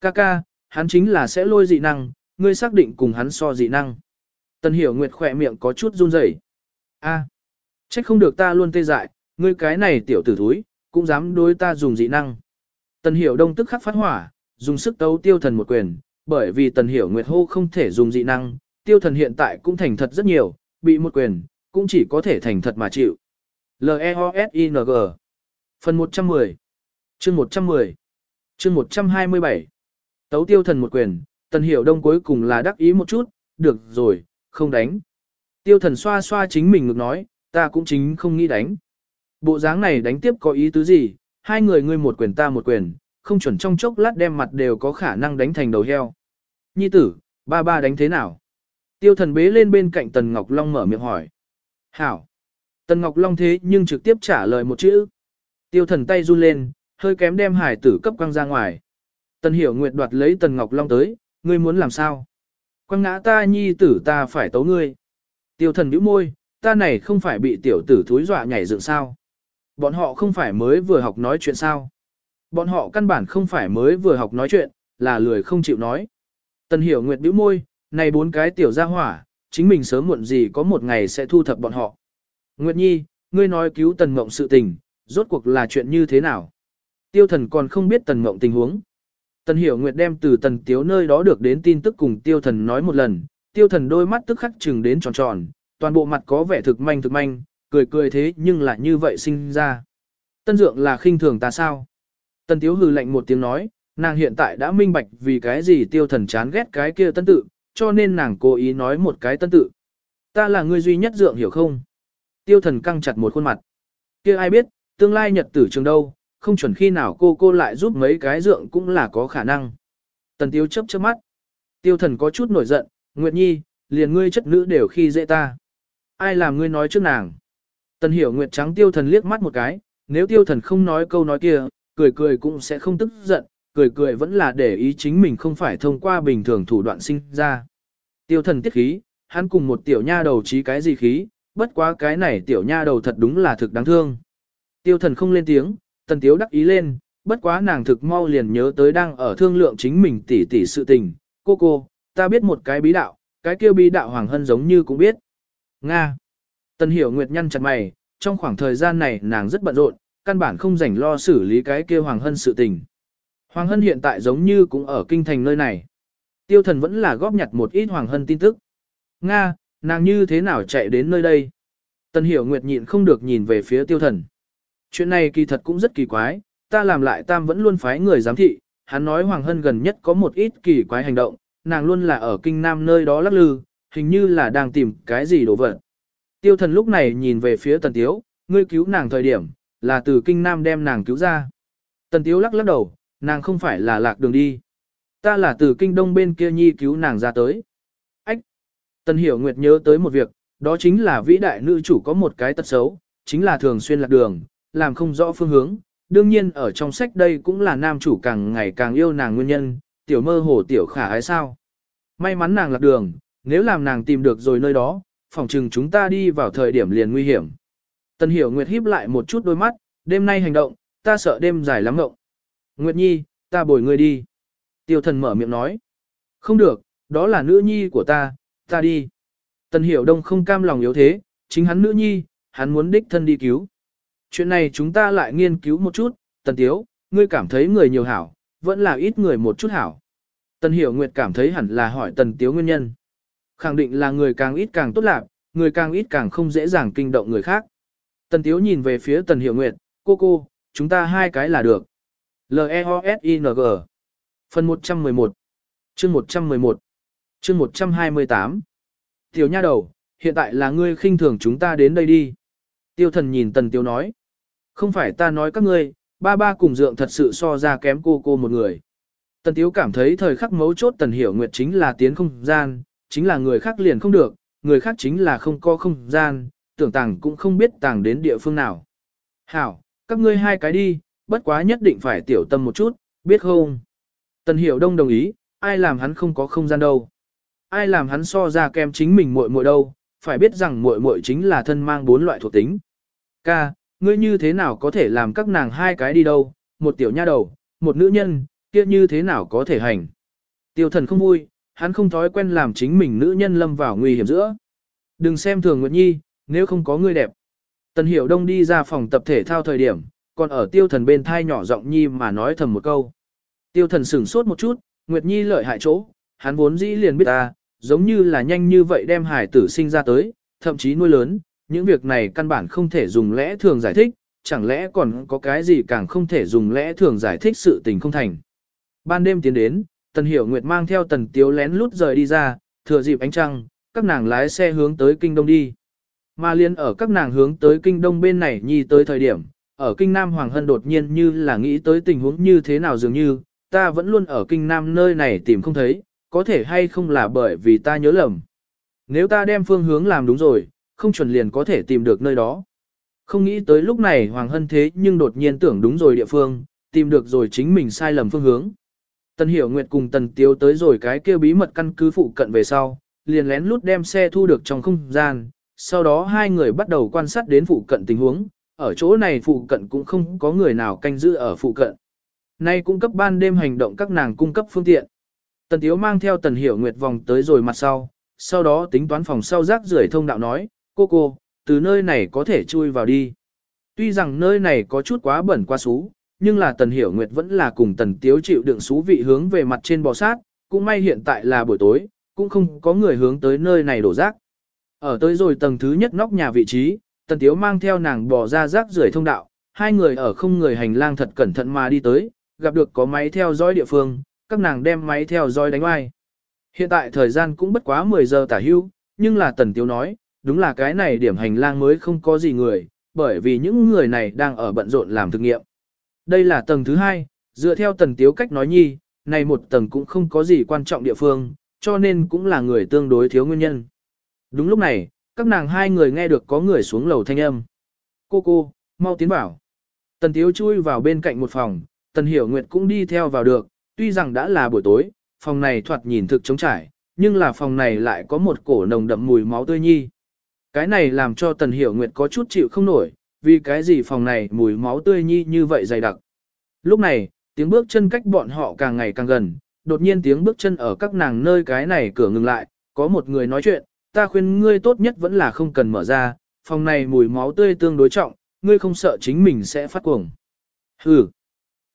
Speaker 1: Ca ca, hắn chính là sẽ lôi dị năng, ngươi xác định cùng hắn so dị năng. Tần Hiểu Nguyệt khỏe miệng có chút run rẩy. A, trách không được ta luôn tê dại, ngươi cái này tiểu tử thúi, cũng dám đối ta dùng dị năng. Tần Hiểu Đông tức khắc phát hỏa, dùng sức tấu tiêu thần một quyền, bởi vì Tần Hiểu Nguyệt hô không thể dùng dị năng, tiêu thần hiện tại cũng thành thật rất nhiều, bị một quyền, cũng chỉ có thể thành thật mà chịu. L-E-O-S-I-N-G Phần 110 Chương 110 Chương 127 Tấu tiêu thần một quyền, Tần Hiểu Đông cuối cùng là đắc ý một chút, được rồi, không đánh. Tiêu thần xoa xoa chính mình ngược nói, ta cũng chính không nghĩ đánh. Bộ dáng này đánh tiếp có ý tứ gì, hai người ngươi một quyền ta một quyền, không chuẩn trong chốc lát đem mặt đều có khả năng đánh thành đầu heo. Nhi tử, ba ba đánh thế nào? Tiêu thần bế lên bên cạnh Tần Ngọc Long mở miệng hỏi. Hảo. Tần Ngọc Long thế nhưng trực tiếp trả lời một chữ. Tiêu thần tay run lên, hơi kém đem hải tử cấp quăng ra ngoài. Tần Hiểu Nguyệt đoạt lấy Tần Ngọc Long tới, ngươi muốn làm sao? Quăng ngã ta nhi tử ta phải tấu ngươi. Tiêu thần bĩu môi, ta này không phải bị tiểu tử thúi dọa nhảy dựng sao? Bọn họ không phải mới vừa học nói chuyện sao? Bọn họ căn bản không phải mới vừa học nói chuyện, là lười không chịu nói. Tần Hiểu Nguyệt bĩu môi, này bốn cái tiểu gia hỏa, chính mình sớm muộn gì có một ngày sẽ thu thập bọn họ. Nguyệt Nhi, ngươi nói cứu Tần Ngộng sự tình, rốt cuộc là chuyện như thế nào? Tiêu thần còn không biết Tần Ngộng tình huống. Tần Hiểu Nguyệt đem từ Tần Tiếu nơi đó được đến tin tức cùng Tiêu thần nói một lần, Tiêu thần đôi mắt tức khắc chừng đến tròn tròn, toàn bộ mặt có vẻ thực manh thực manh, cười cười thế nhưng lại như vậy sinh ra. Tân Dượng là khinh thường ta sao? Tần Tiếu hừ lạnh một tiếng nói, nàng hiện tại đã minh bạch vì cái gì tiêu thần chán ghét cái kia tân tự, cho nên nàng cố ý nói một cái tân tự. Ta là người duy nhất dượng hiểu không? Tiêu thần căng chặt một khuôn mặt. kia ai biết, tương lai nhật tử trường đâu, không chuẩn khi nào cô cô lại giúp mấy cái dượng cũng là có khả năng. Tần tiêu chấp chớp mắt. Tiêu thần có chút nổi giận, Nguyệt Nhi, liền ngươi chất nữ đều khi dễ ta. Ai làm ngươi nói trước nàng? Tần hiểu Nguyệt trắng tiêu thần liếc mắt một cái, nếu tiêu thần không nói câu nói kia, cười cười cũng sẽ không tức giận, cười cười vẫn là để ý chính mình không phải thông qua bình thường thủ đoạn sinh ra. Tiêu thần tiết khí, hắn cùng một tiểu nha đầu trí cái gì khí, bất quá cái này tiểu nha đầu thật đúng là thực đáng thương. Tiêu thần không lên tiếng, tần tiếu đắc ý lên, bất quá nàng thực mau liền nhớ tới đang ở thương lượng chính mình tỉ tỉ sự tình. Cô cô, ta biết một cái bí đạo, cái kia bí đạo Hoàng Hân giống như cũng biết. Nga. Tần hiểu nguyệt nhăn chặt mày, trong khoảng thời gian này nàng rất bận rộn, căn bản không rảnh lo xử lý cái kia Hoàng Hân sự tình. Hoàng Hân hiện tại giống như cũng ở kinh thành nơi này. Tiêu thần vẫn là góp nhặt một ít Hoàng Hân tin tức. Nga, nàng như thế nào chạy đến nơi đây? Tần hiểu nguyệt nhịn không được nhìn về phía tiêu thần. Chuyện này kỳ thật cũng rất kỳ quái, ta làm lại tam vẫn luôn phái người giám thị, hắn nói Hoàng Hân gần nhất có một ít kỳ quái hành động, nàng luôn là ở kinh nam nơi đó lắc lư, hình như là đang tìm cái gì đồ vật. Tiêu thần lúc này nhìn về phía tần tiếu, ngươi cứu nàng thời điểm, là từ kinh nam đem nàng cứu ra. Tần tiếu lắc lắc đầu, nàng không phải là lạc đường đi. Ta là từ kinh đông bên kia nhi cứu nàng ra tới. Ách! Tần hiểu nguyệt nhớ tới một việc, đó chính là vĩ đại nữ chủ có một cái tật xấu, chính là thường xuyên lạc đường, làm không rõ phương hướng. Đương nhiên ở trong sách đây cũng là nam chủ càng ngày càng yêu nàng nguyên nhân, tiểu mơ hồ tiểu khả ái sao. May mắn nàng lạc đường, nếu làm nàng tìm được rồi nơi đó, phòng chừng chúng ta đi vào thời điểm liền nguy hiểm. Tần Hiểu Nguyệt híp lại một chút đôi mắt, đêm nay hành động, ta sợ đêm dài lắm ngộng. Nguyệt Nhi, ta bồi ngươi đi. Tiêu thần mở miệng nói. Không được, đó là nữ nhi của ta, ta đi. Tần Hiểu Đông không cam lòng yếu thế, chính hắn nữ nhi, hắn muốn đích thân đi cứu. Chuyện này chúng ta lại nghiên cứu một chút, Tần Tiếu, ngươi cảm thấy người nhiều hảo, vẫn là ít người một chút hảo. Tần Hiểu Nguyệt cảm thấy hẳn là hỏi Tần Tiếu nguyên nhân. Khẳng định là người càng ít càng tốt lạc, người càng ít càng không dễ dàng kinh động người khác. Tần Tiếu nhìn về phía Tần Hiểu Nguyệt, cô cô, chúng ta hai cái là được. L-E-O-S-I-N-G Phần 111 Chương 111 Chương 128 Tiểu nha đầu, hiện tại là ngươi khinh thường chúng ta đến đây đi. Tiêu thần nhìn Tần tiêu nói. Không phải ta nói các ngươi, ba ba cùng dượng thật sự so ra kém cô cô một người. Tần Tiếu cảm thấy thời khắc mấu chốt Tần Hiểu Nguyệt chính là tiến không gian, chính là người khác liền không được, người khác chính là không có không gian, tưởng tàng cũng không biết tàng đến địa phương nào. Hảo, các ngươi hai cái đi, bất quá nhất định phải tiểu tâm một chút, biết không? Tần Hiểu Đông đồng ý, ai làm hắn không có không gian đâu. Ai làm hắn so ra kem chính mình muội muội đâu, phải biết rằng muội muội chính là thân mang bốn loại thuộc tính. Ca, ngươi như thế nào có thể làm các nàng hai cái đi đâu, một tiểu nha đầu, một nữ nhân, kia như thế nào có thể hành. Tiêu thần không vui, hắn không thói quen làm chính mình nữ nhân lâm vào nguy hiểm giữa. Đừng xem thường Nguyệt Nhi, nếu không có ngươi đẹp. Tần Hiểu Đông đi ra phòng tập thể thao thời điểm, còn ở tiêu thần bên thai nhỏ giọng Nhi mà nói thầm một câu. Tiêu thần sửng sốt một chút, Nguyệt Nhi lợi hại chỗ, hắn vốn dĩ liền biết ta, giống như là nhanh như vậy đem hải tử sinh ra tới, thậm chí nuôi lớn, những việc này căn bản không thể dùng lẽ thường giải thích, chẳng lẽ còn có cái gì càng không thể dùng lẽ thường giải thích sự tình không thành. Ban đêm tiến đến, Tần Hiểu Nguyệt mang theo Tần Tiếu lén lút rời đi ra, thừa dịp ánh trăng, các nàng lái xe hướng tới kinh đông đi. Mà liên ở các nàng hướng tới kinh đông bên này nhi tới thời điểm, ở kinh Nam Hoàng Hân đột nhiên như là nghĩ tới tình huống như thế nào dường như, ta vẫn luôn ở kinh Nam nơi này tìm không thấy, có thể hay không là bởi vì ta nhớ lầm. Nếu ta đem phương hướng làm đúng rồi, không chuẩn liền có thể tìm được nơi đó. Không nghĩ tới lúc này Hoàng Hân thế nhưng đột nhiên tưởng đúng rồi địa phương, tìm được rồi chính mình sai lầm phương hướng. Tần Hiểu Nguyệt cùng Tần Tiếu tới rồi cái kia bí mật căn cứ phụ cận về sau, liền lén lút đem xe thu được trong không gian, sau đó hai người bắt đầu quan sát đến phụ cận tình huống, ở chỗ này phụ cận cũng không có người nào canh giữ ở phụ cận. Nay cung cấp ban đêm hành động các nàng cung cấp phương tiện. Tần Tiếu mang theo Tần Hiểu Nguyệt vòng tới rồi mặt sau, sau đó tính toán phòng sau rác rưởi thông đạo nói, cô cô, từ nơi này có thể chui vào đi. Tuy rằng nơi này có chút quá bẩn quá xú, nhưng là Tần Hiểu Nguyệt vẫn là cùng Tần Tiếu chịu đựng xú vị hướng về mặt trên bò sát, cũng may hiện tại là buổi tối, cũng không có người hướng tới nơi này đổ rác. Ở tới rồi tầng thứ nhất nóc nhà vị trí, Tần Tiếu mang theo nàng bỏ ra rác rưởi thông đạo, hai người ở không người hành lang thật cẩn thận mà đi tới, gặp được có máy theo dõi địa phương, các nàng đem máy theo dõi đánh oai. Hiện tại thời gian cũng bất quá 10 giờ tả hưu, nhưng là Tần Tiếu nói, đúng là cái này điểm hành lang mới không có gì người, bởi vì những người này đang ở bận rộn làm thực nghiệm. Đây là tầng thứ hai, dựa theo Tần Tiếu cách nói nhi, này một tầng cũng không có gì quan trọng địa phương, cho nên cũng là người tương đối thiếu nguyên nhân. Đúng lúc này, các nàng hai người nghe được có người xuống lầu thanh âm. Cô cô, mau tiến vào. Tần Tiếu chui vào bên cạnh một phòng, Tần Hiểu Nguyệt cũng đi theo vào được, tuy rằng đã là buổi tối, phòng này thoạt nhìn thực trống trải, nhưng là phòng này lại có một cổ nồng đậm mùi máu tươi nhi. Cái này làm cho Tần Hiểu Nguyệt có chút chịu không nổi, vì cái gì phòng này mùi máu tươi nhi như vậy dày đặc. Lúc này, tiếng bước chân cách bọn họ càng ngày càng gần, đột nhiên tiếng bước chân ở các nàng nơi cái này cửa ngừng lại, có một người nói chuyện, ta khuyên ngươi tốt nhất vẫn là không cần mở ra, phòng này mùi máu tươi tương đối trọng, ngươi không sợ chính mình sẽ phát cuồng. Hừ.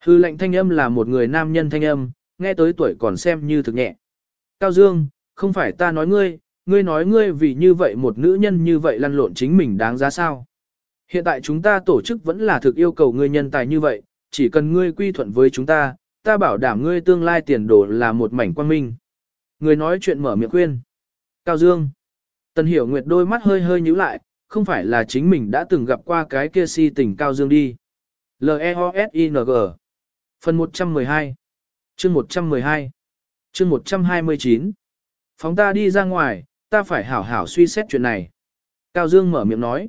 Speaker 1: Hừ lệnh thanh âm là một người nam nhân thanh âm, nghe tới tuổi còn xem như thực nhẹ. Cao Dương, không phải ta nói ngươi, ngươi nói ngươi vì như vậy một nữ nhân như vậy lăn lộn chính mình đáng giá sao. Hiện tại chúng ta tổ chức vẫn là thực yêu cầu ngươi nhân tài như vậy, chỉ cần ngươi quy thuận với chúng ta, ta bảo đảm ngươi tương lai tiền đồ là một mảnh quang minh. Người nói chuyện mở miệng khuyên. Cao Dương. Tần Hiểu Nguyệt đôi mắt hơi hơi nhíu lại, không phải là chính mình đã từng gặp qua cái kia si tình Cao Dương đi. L-E-O-S-I-N-G Phần 112 Chương 112 Chương 129 Phóng ta đi ra ngoài, ta phải hảo hảo suy xét chuyện này. Cao Dương mở miệng nói.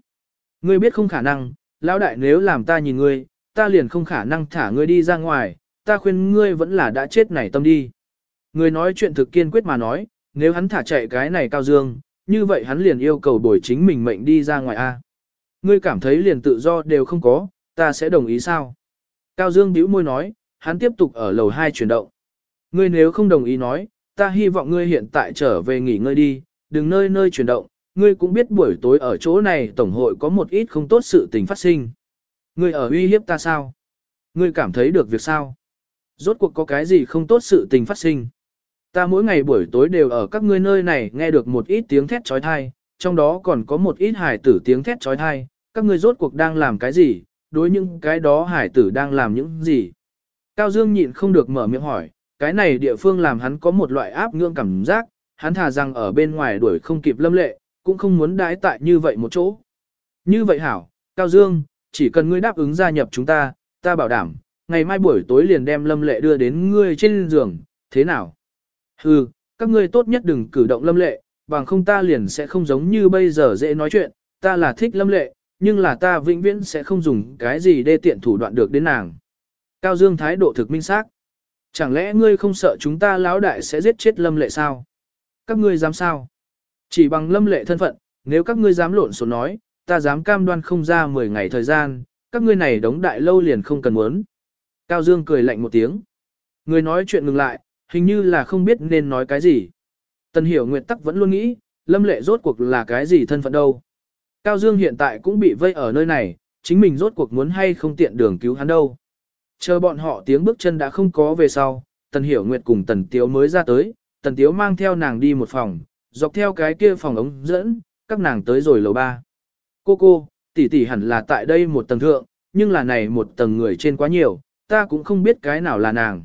Speaker 1: Ngươi biết không khả năng, lão đại nếu làm ta nhìn ngươi, ta liền không khả năng thả ngươi đi ra ngoài, ta khuyên ngươi vẫn là đã chết này tâm đi. Ngươi nói chuyện thực kiên quyết mà nói, nếu hắn thả chạy cái này Cao Dương, như vậy hắn liền yêu cầu đổi chính mình mệnh đi ra ngoài A. Ngươi cảm thấy liền tự do đều không có, ta sẽ đồng ý sao? Cao Dương bĩu môi nói, hắn tiếp tục ở lầu 2 chuyển động. Ngươi nếu không đồng ý nói, ta hy vọng ngươi hiện tại trở về nghỉ ngơi đi, đừng nơi nơi chuyển động, ngươi cũng biết buổi tối ở chỗ này tổng hội có một ít không tốt sự tình phát sinh. Ngươi ở uy hiếp ta sao? Ngươi cảm thấy được việc sao? Rốt cuộc có cái gì không tốt sự tình phát sinh? Ta mỗi ngày buổi tối đều ở các ngươi nơi này nghe được một ít tiếng thét trói thai, trong đó còn có một ít hải tử tiếng thét trói thai, các ngươi rốt cuộc đang làm cái gì, đối những cái đó hải tử đang làm những gì. Cao Dương nhịn không được mở miệng hỏi, cái này địa phương làm hắn có một loại áp ngưỡng cảm giác, hắn thà rằng ở bên ngoài đuổi không kịp lâm lệ, cũng không muốn đãi tại như vậy một chỗ. Như vậy hảo, Cao Dương, chỉ cần ngươi đáp ứng gia nhập chúng ta, ta bảo đảm, ngày mai buổi tối liền đem lâm lệ đưa đến ngươi trên giường, thế nào? Hừ, các ngươi tốt nhất đừng cử động lâm lệ, bằng không ta liền sẽ không giống như bây giờ dễ nói chuyện, ta là thích lâm lệ, nhưng là ta vĩnh viễn sẽ không dùng cái gì đê tiện thủ đoạn được đến nàng. Cao Dương thái độ thực minh xác. Chẳng lẽ ngươi không sợ chúng ta lão đại sẽ giết chết lâm lệ sao? Các ngươi dám sao? Chỉ bằng lâm lệ thân phận, nếu các ngươi dám lộn số nói, ta dám cam đoan không ra 10 ngày thời gian, các ngươi này đóng đại lâu liền không cần muốn. Cao Dương cười lạnh một tiếng. Người nói chuyện ngừng lại, hình như là không biết nên nói cái gì. Tần Hiểu Nguyệt Tắc vẫn luôn nghĩ, Lâm Lệ rốt cuộc là cái gì thân phận đâu. Cao Dương hiện tại cũng bị vây ở nơi này, chính mình rốt cuộc muốn hay không tiện đường cứu hắn đâu. Chờ bọn họ tiếng bước chân đã không có về sau, Tần Hiểu Nguyệt cùng Tần Tiếu mới ra tới, Tần Tiếu mang theo nàng đi một phòng, dọc theo cái kia phòng ống dẫn, các nàng tới rồi lầu ba. Cô cô, tỷ tỷ hẳn là tại đây một tầng thượng, nhưng là này một tầng người trên quá nhiều, ta cũng không biết cái nào là nàng.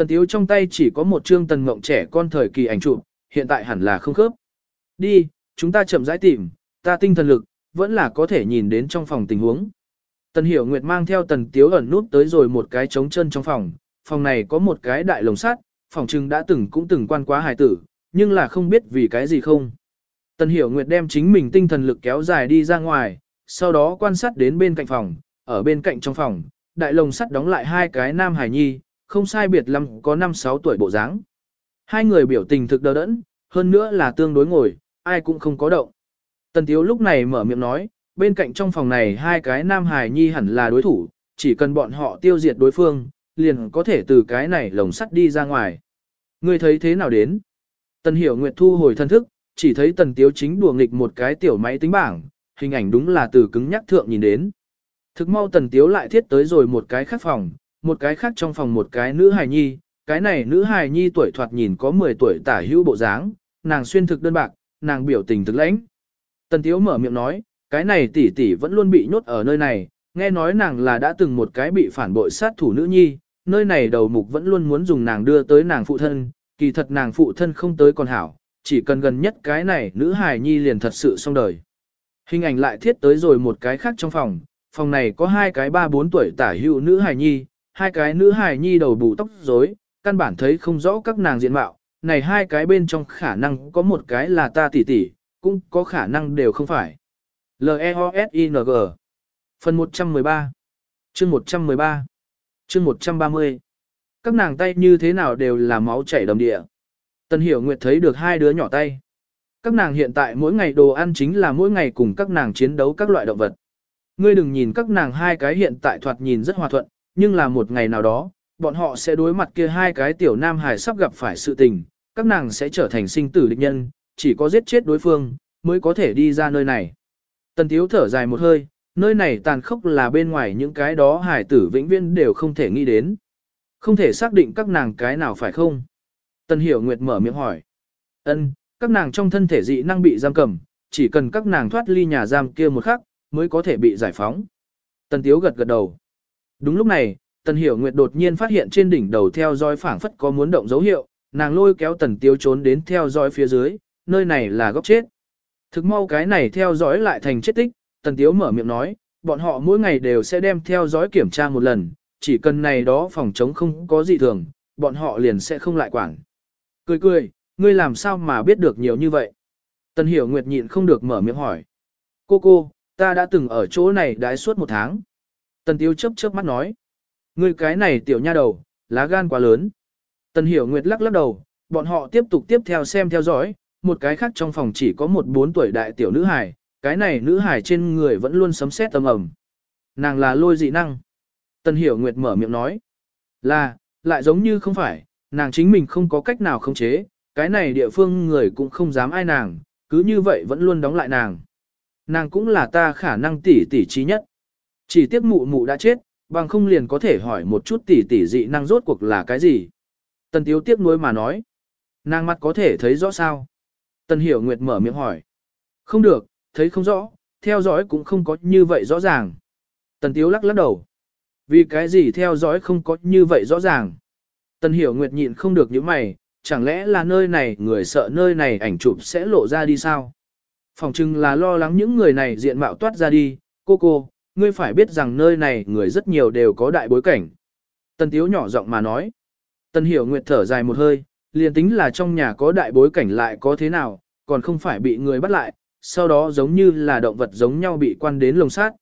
Speaker 1: Tần Tiếu trong tay chỉ có một chương tần mộng trẻ con thời kỳ ảnh chụp, hiện tại hẳn là không khớp. Đi, chúng ta chậm rãi tìm, ta tinh thần lực, vẫn là có thể nhìn đến trong phòng tình huống. Tần Hiểu Nguyệt mang theo Tần Tiếu ẩn nút tới rồi một cái trống chân trong phòng, phòng này có một cái đại lồng sắt, phòng trưng đã từng cũng từng quan quá hài tử, nhưng là không biết vì cái gì không. Tần Hiểu Nguyệt đem chính mình tinh thần lực kéo dài đi ra ngoài, sau đó quan sát đến bên cạnh phòng, ở bên cạnh trong phòng, đại lồng sắt đóng lại hai cái nam hải nhi, không sai biệt lắm có 5-6 tuổi bộ dáng. Hai người biểu tình thực đờ đẫn, hơn nữa là tương đối ngồi, ai cũng không có động. Tần Tiếu lúc này mở miệng nói, bên cạnh trong phòng này hai cái nam hài nhi hẳn là đối thủ, chỉ cần bọn họ tiêu diệt đối phương, liền có thể từ cái này lồng sắt đi ra ngoài. Ngươi thấy thế nào đến? Tần Hiểu Nguyệt thu hồi thân thức, chỉ thấy Tần Tiếu chính đùa nghịch một cái tiểu máy tính bảng, hình ảnh đúng là từ cứng nhắc thượng nhìn đến. Thực mau Tần Tiếu lại thiết tới rồi một cái khác phòng, một cái khác trong phòng một cái nữ hài nhi, cái này nữ hài nhi tuổi thoạt nhìn có 10 tuổi tả hữu bộ dáng, nàng xuyên thực đơn bạc, nàng biểu tình thực lãnh. Tần Tiếu mở miệng nói, cái này tỷ tỷ vẫn luôn bị nhốt ở nơi này, nghe nói nàng là đã từng một cái bị phản bội sát thủ nữ nhi, nơi này đầu mục vẫn luôn muốn dùng nàng đưa tới nàng phụ thân, kỳ thật nàng phụ thân không tới còn hảo, chỉ cần gần nhất cái này nữ hài nhi liền thật sự xong đời. Hình ảnh lại thiết tới rồi một cái khác trong phòng, phòng này có hai cái ba bốn tuổi tả hữu nữ hài nhi, hai cái nữ hài nhi đầu bù tóc rối, căn bản thấy không rõ các nàng diện mạo, này hai cái bên trong khả năng có một cái là ta tỷ tỷ, cũng có khả năng đều không phải. L-E-O-S-I-N-G Phần 113 Chương 113 Chương 130 Các nàng tay như thế nào đều là máu chảy đầm địa. Tân Hiểu Nguyệt thấy được hai đứa nhỏ tay. Các nàng hiện tại mỗi ngày đồ ăn chính là mỗi ngày cùng các nàng chiến đấu các loại động vật. Ngươi đừng nhìn các nàng hai cái hiện tại thoạt nhìn rất hòa thuận, nhưng là một ngày nào đó, bọn họ sẽ đối mặt kia hai cái tiểu nam hải sắp gặp phải sự tình, các nàng sẽ trở thành sinh tử địch nhân, chỉ có giết chết đối phương, mới có thể đi ra nơi này. Tần Tiếu thở dài một hơi, nơi này tàn khốc là bên ngoài những cái đó hải tử vĩnh viễn đều không thể nghĩ đến. Không thể xác định các nàng cái nào phải không? Tần Hiểu Nguyệt mở miệng hỏi. Ân, các nàng trong thân thể dị năng bị giam cầm, chỉ cần các nàng thoát ly nhà giam kia một khắc, mới có thể bị giải phóng. Tần Tiếu gật gật đầu. Đúng lúc này, Tần Hiểu Nguyệt đột nhiên phát hiện trên đỉnh đầu theo dõi phảng phất có muốn động dấu hiệu, nàng lôi kéo Tần Tiếu trốn đến theo dõi phía dưới, nơi này là góc chết. Thực mau cái này theo dõi lại thành chết tích, Tần Tiếu mở miệng nói, bọn họ mỗi ngày đều sẽ đem theo dõi kiểm tra một lần, chỉ cần này đó phòng chống không có gì thường, bọn họ liền sẽ không lại quản. Cười cười, ngươi làm sao mà biết được nhiều như vậy? Tần Hiểu Nguyệt nhịn không được mở miệng hỏi. Cô cô, ta đã từng ở chỗ này đái suốt một tháng. Tần Tiếu chớp chớp mắt nói. Ngươi cái này tiểu nha đầu, lá gan quá lớn. Tần Hiểu Nguyệt lắc lắc đầu, bọn họ tiếp tục tiếp theo xem theo dõi, một cái khác trong phòng chỉ có một bốn tuổi đại tiểu nữ hài, cái này nữ hài trên người vẫn luôn sấm sét âm ầm. Nàng là lôi dị năng. Tần Hiểu Nguyệt mở miệng nói. Là, lại giống như không phải, nàng chính mình không có cách nào khống chế, cái này địa phương người cũng không dám ai nàng, cứ như vậy vẫn luôn đóng lại nàng. Nàng cũng là ta khả năng tỷ tỷ trí nhất. Chỉ tiếc mụ mụ đã chết, bằng không liền có thể hỏi một chút tỷ tỷ dị năng rốt cuộc là cái gì. Tần Tiếu tiếc nuối mà nói. Nàng mắt có thể thấy rõ sao? Tần Hiểu Nguyệt mở miệng hỏi. Không được, thấy không rõ, theo dõi cũng không có như vậy rõ ràng. Tần Tiếu lắc lắc đầu. Vì cái gì theo dõi không có như vậy rõ ràng? Tần Hiểu Nguyệt nhịn không được những mày, chẳng lẽ là nơi này người sợ nơi này ảnh chụp sẽ lộ ra đi sao? Phòng chừng là lo lắng những người này diện mạo toát ra đi, cô cô, ngươi phải biết rằng nơi này người rất nhiều đều có đại bối cảnh. Tần Tiếu nhỏ giọng mà nói. Tần Hiểu Nguyệt thở dài một hơi, liền tính là trong nhà có đại bối cảnh lại có thế nào, còn không phải bị người bắt lại, sau đó giống như là động vật giống nhau bị quan đến lồng sát.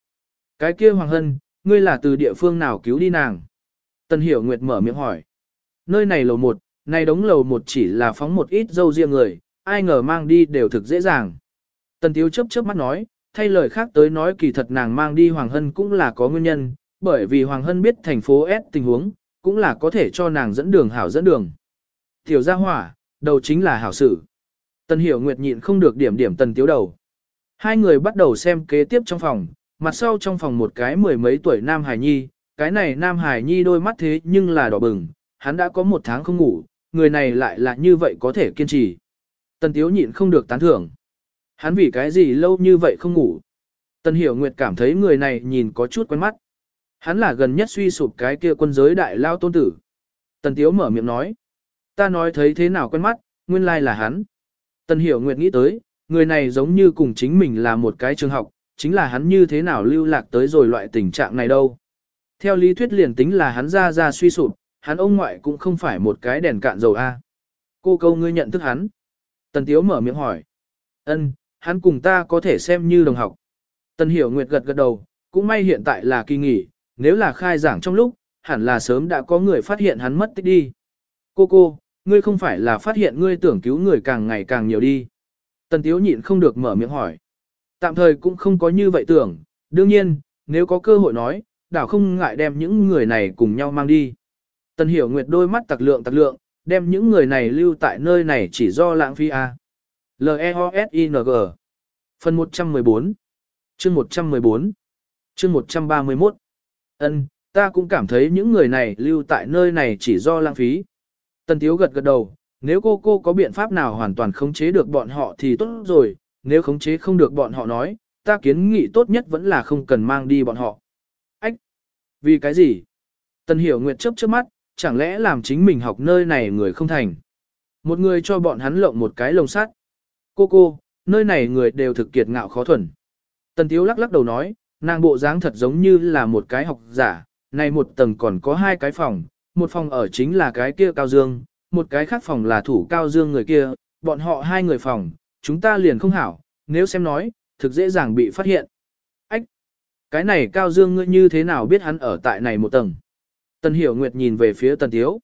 Speaker 1: Cái kia Hoàng Hân, ngươi là từ địa phương nào cứu đi nàng? Tần Hiểu Nguyệt mở miệng hỏi. Nơi này lầu một, này đống lầu một chỉ là phóng một ít dâu riêng người, ai ngờ mang đi đều thực dễ dàng. Tần Tiếu chớp chớp mắt nói, thay lời khác tới nói kỳ thật nàng mang đi Hoàng Hân cũng là có nguyên nhân, bởi vì Hoàng Hân biết thành phố S tình huống, cũng là có thể cho nàng dẫn đường hảo dẫn đường. Tiểu gia hỏa, đầu chính là hảo sự. Tần Hiểu Nguyệt nhịn không được điểm điểm Tần Tiếu đầu. Hai người bắt đầu xem kế tiếp trong phòng, mặt sau trong phòng một cái mười mấy tuổi Nam Hải Nhi, cái này Nam Hải Nhi đôi mắt thế nhưng là đỏ bừng, hắn đã có một tháng không ngủ, người này lại là như vậy có thể kiên trì. Tần Tiếu nhịn không được tán thưởng. Hắn vì cái gì lâu như vậy không ngủ. Tần Hiểu Nguyệt cảm thấy người này nhìn có chút quen mắt. Hắn là gần nhất suy sụp cái kia quân giới đại lao tôn tử. Tần Tiếu mở miệng nói. Ta nói thấy thế nào quen mắt, nguyên lai là hắn. Tần Hiểu Nguyệt nghĩ tới, người này giống như cùng chính mình là một cái trường học, chính là hắn như thế nào lưu lạc tới rồi loại tình trạng này đâu. Theo lý thuyết liền tính là hắn ra ra suy sụp, hắn ông ngoại cũng không phải một cái đèn cạn dầu A. Cô câu ngươi nhận thức hắn. Tần Tiếu mở miệng hỏi. Ân, hắn cùng ta có thể xem như đồng học. Tần Hiểu Nguyệt gật gật đầu, cũng may hiện tại là kỳ nghỉ, nếu là khai giảng trong lúc, hẳn là sớm đã có người phát hiện hắn mất tích đi. Cô cô, ngươi không phải là phát hiện ngươi tưởng cứu người càng ngày càng nhiều đi. Tần Tiếu nhịn không được mở miệng hỏi. Tạm thời cũng không có như vậy tưởng, đương nhiên, nếu có cơ hội nói, đảo không ngại đem những người này cùng nhau mang đi. Tần Hiểu Nguyệt đôi mắt tặc lượng tặc lượng, đem những người này lưu tại nơi này chỉ do lãng phí à? L-E-O-S-I-N-G Phần 114 Chương 114 Chương 131 Ân, ta cũng cảm thấy những người này lưu tại nơi này chỉ do lãng phí. Tần Tiếu gật gật đầu, nếu cô cô có biện pháp nào hoàn toàn khống chế được bọn họ thì tốt rồi, nếu khống chế không được bọn họ nói, ta kiến nghị tốt nhất vẫn là không cần mang đi bọn họ. Ách! Vì cái gì? Tần Hiểu Nguyệt chớp chớp mắt, chẳng lẽ làm chính mình học nơi này người không thành. Một người cho bọn hắn lộng một cái lồng sắt. Cô cô, nơi này người đều thực kiệt ngạo khó thuần. Tần Tiếu lắc lắc đầu nói, nàng bộ dáng thật giống như là một cái học giả, này một tầng còn có hai cái phòng, một phòng ở chính là cái kia Cao Dương, một cái khác phòng là thủ Cao Dương người kia, bọn họ hai người phòng, chúng ta liền không hảo, nếu xem nói, thực dễ dàng bị phát hiện. Ách! Cái này Cao Dương ngươi như thế nào biết hắn ở tại này một tầng? Tần Hiểu Nguyệt nhìn về phía Tần Tiếu.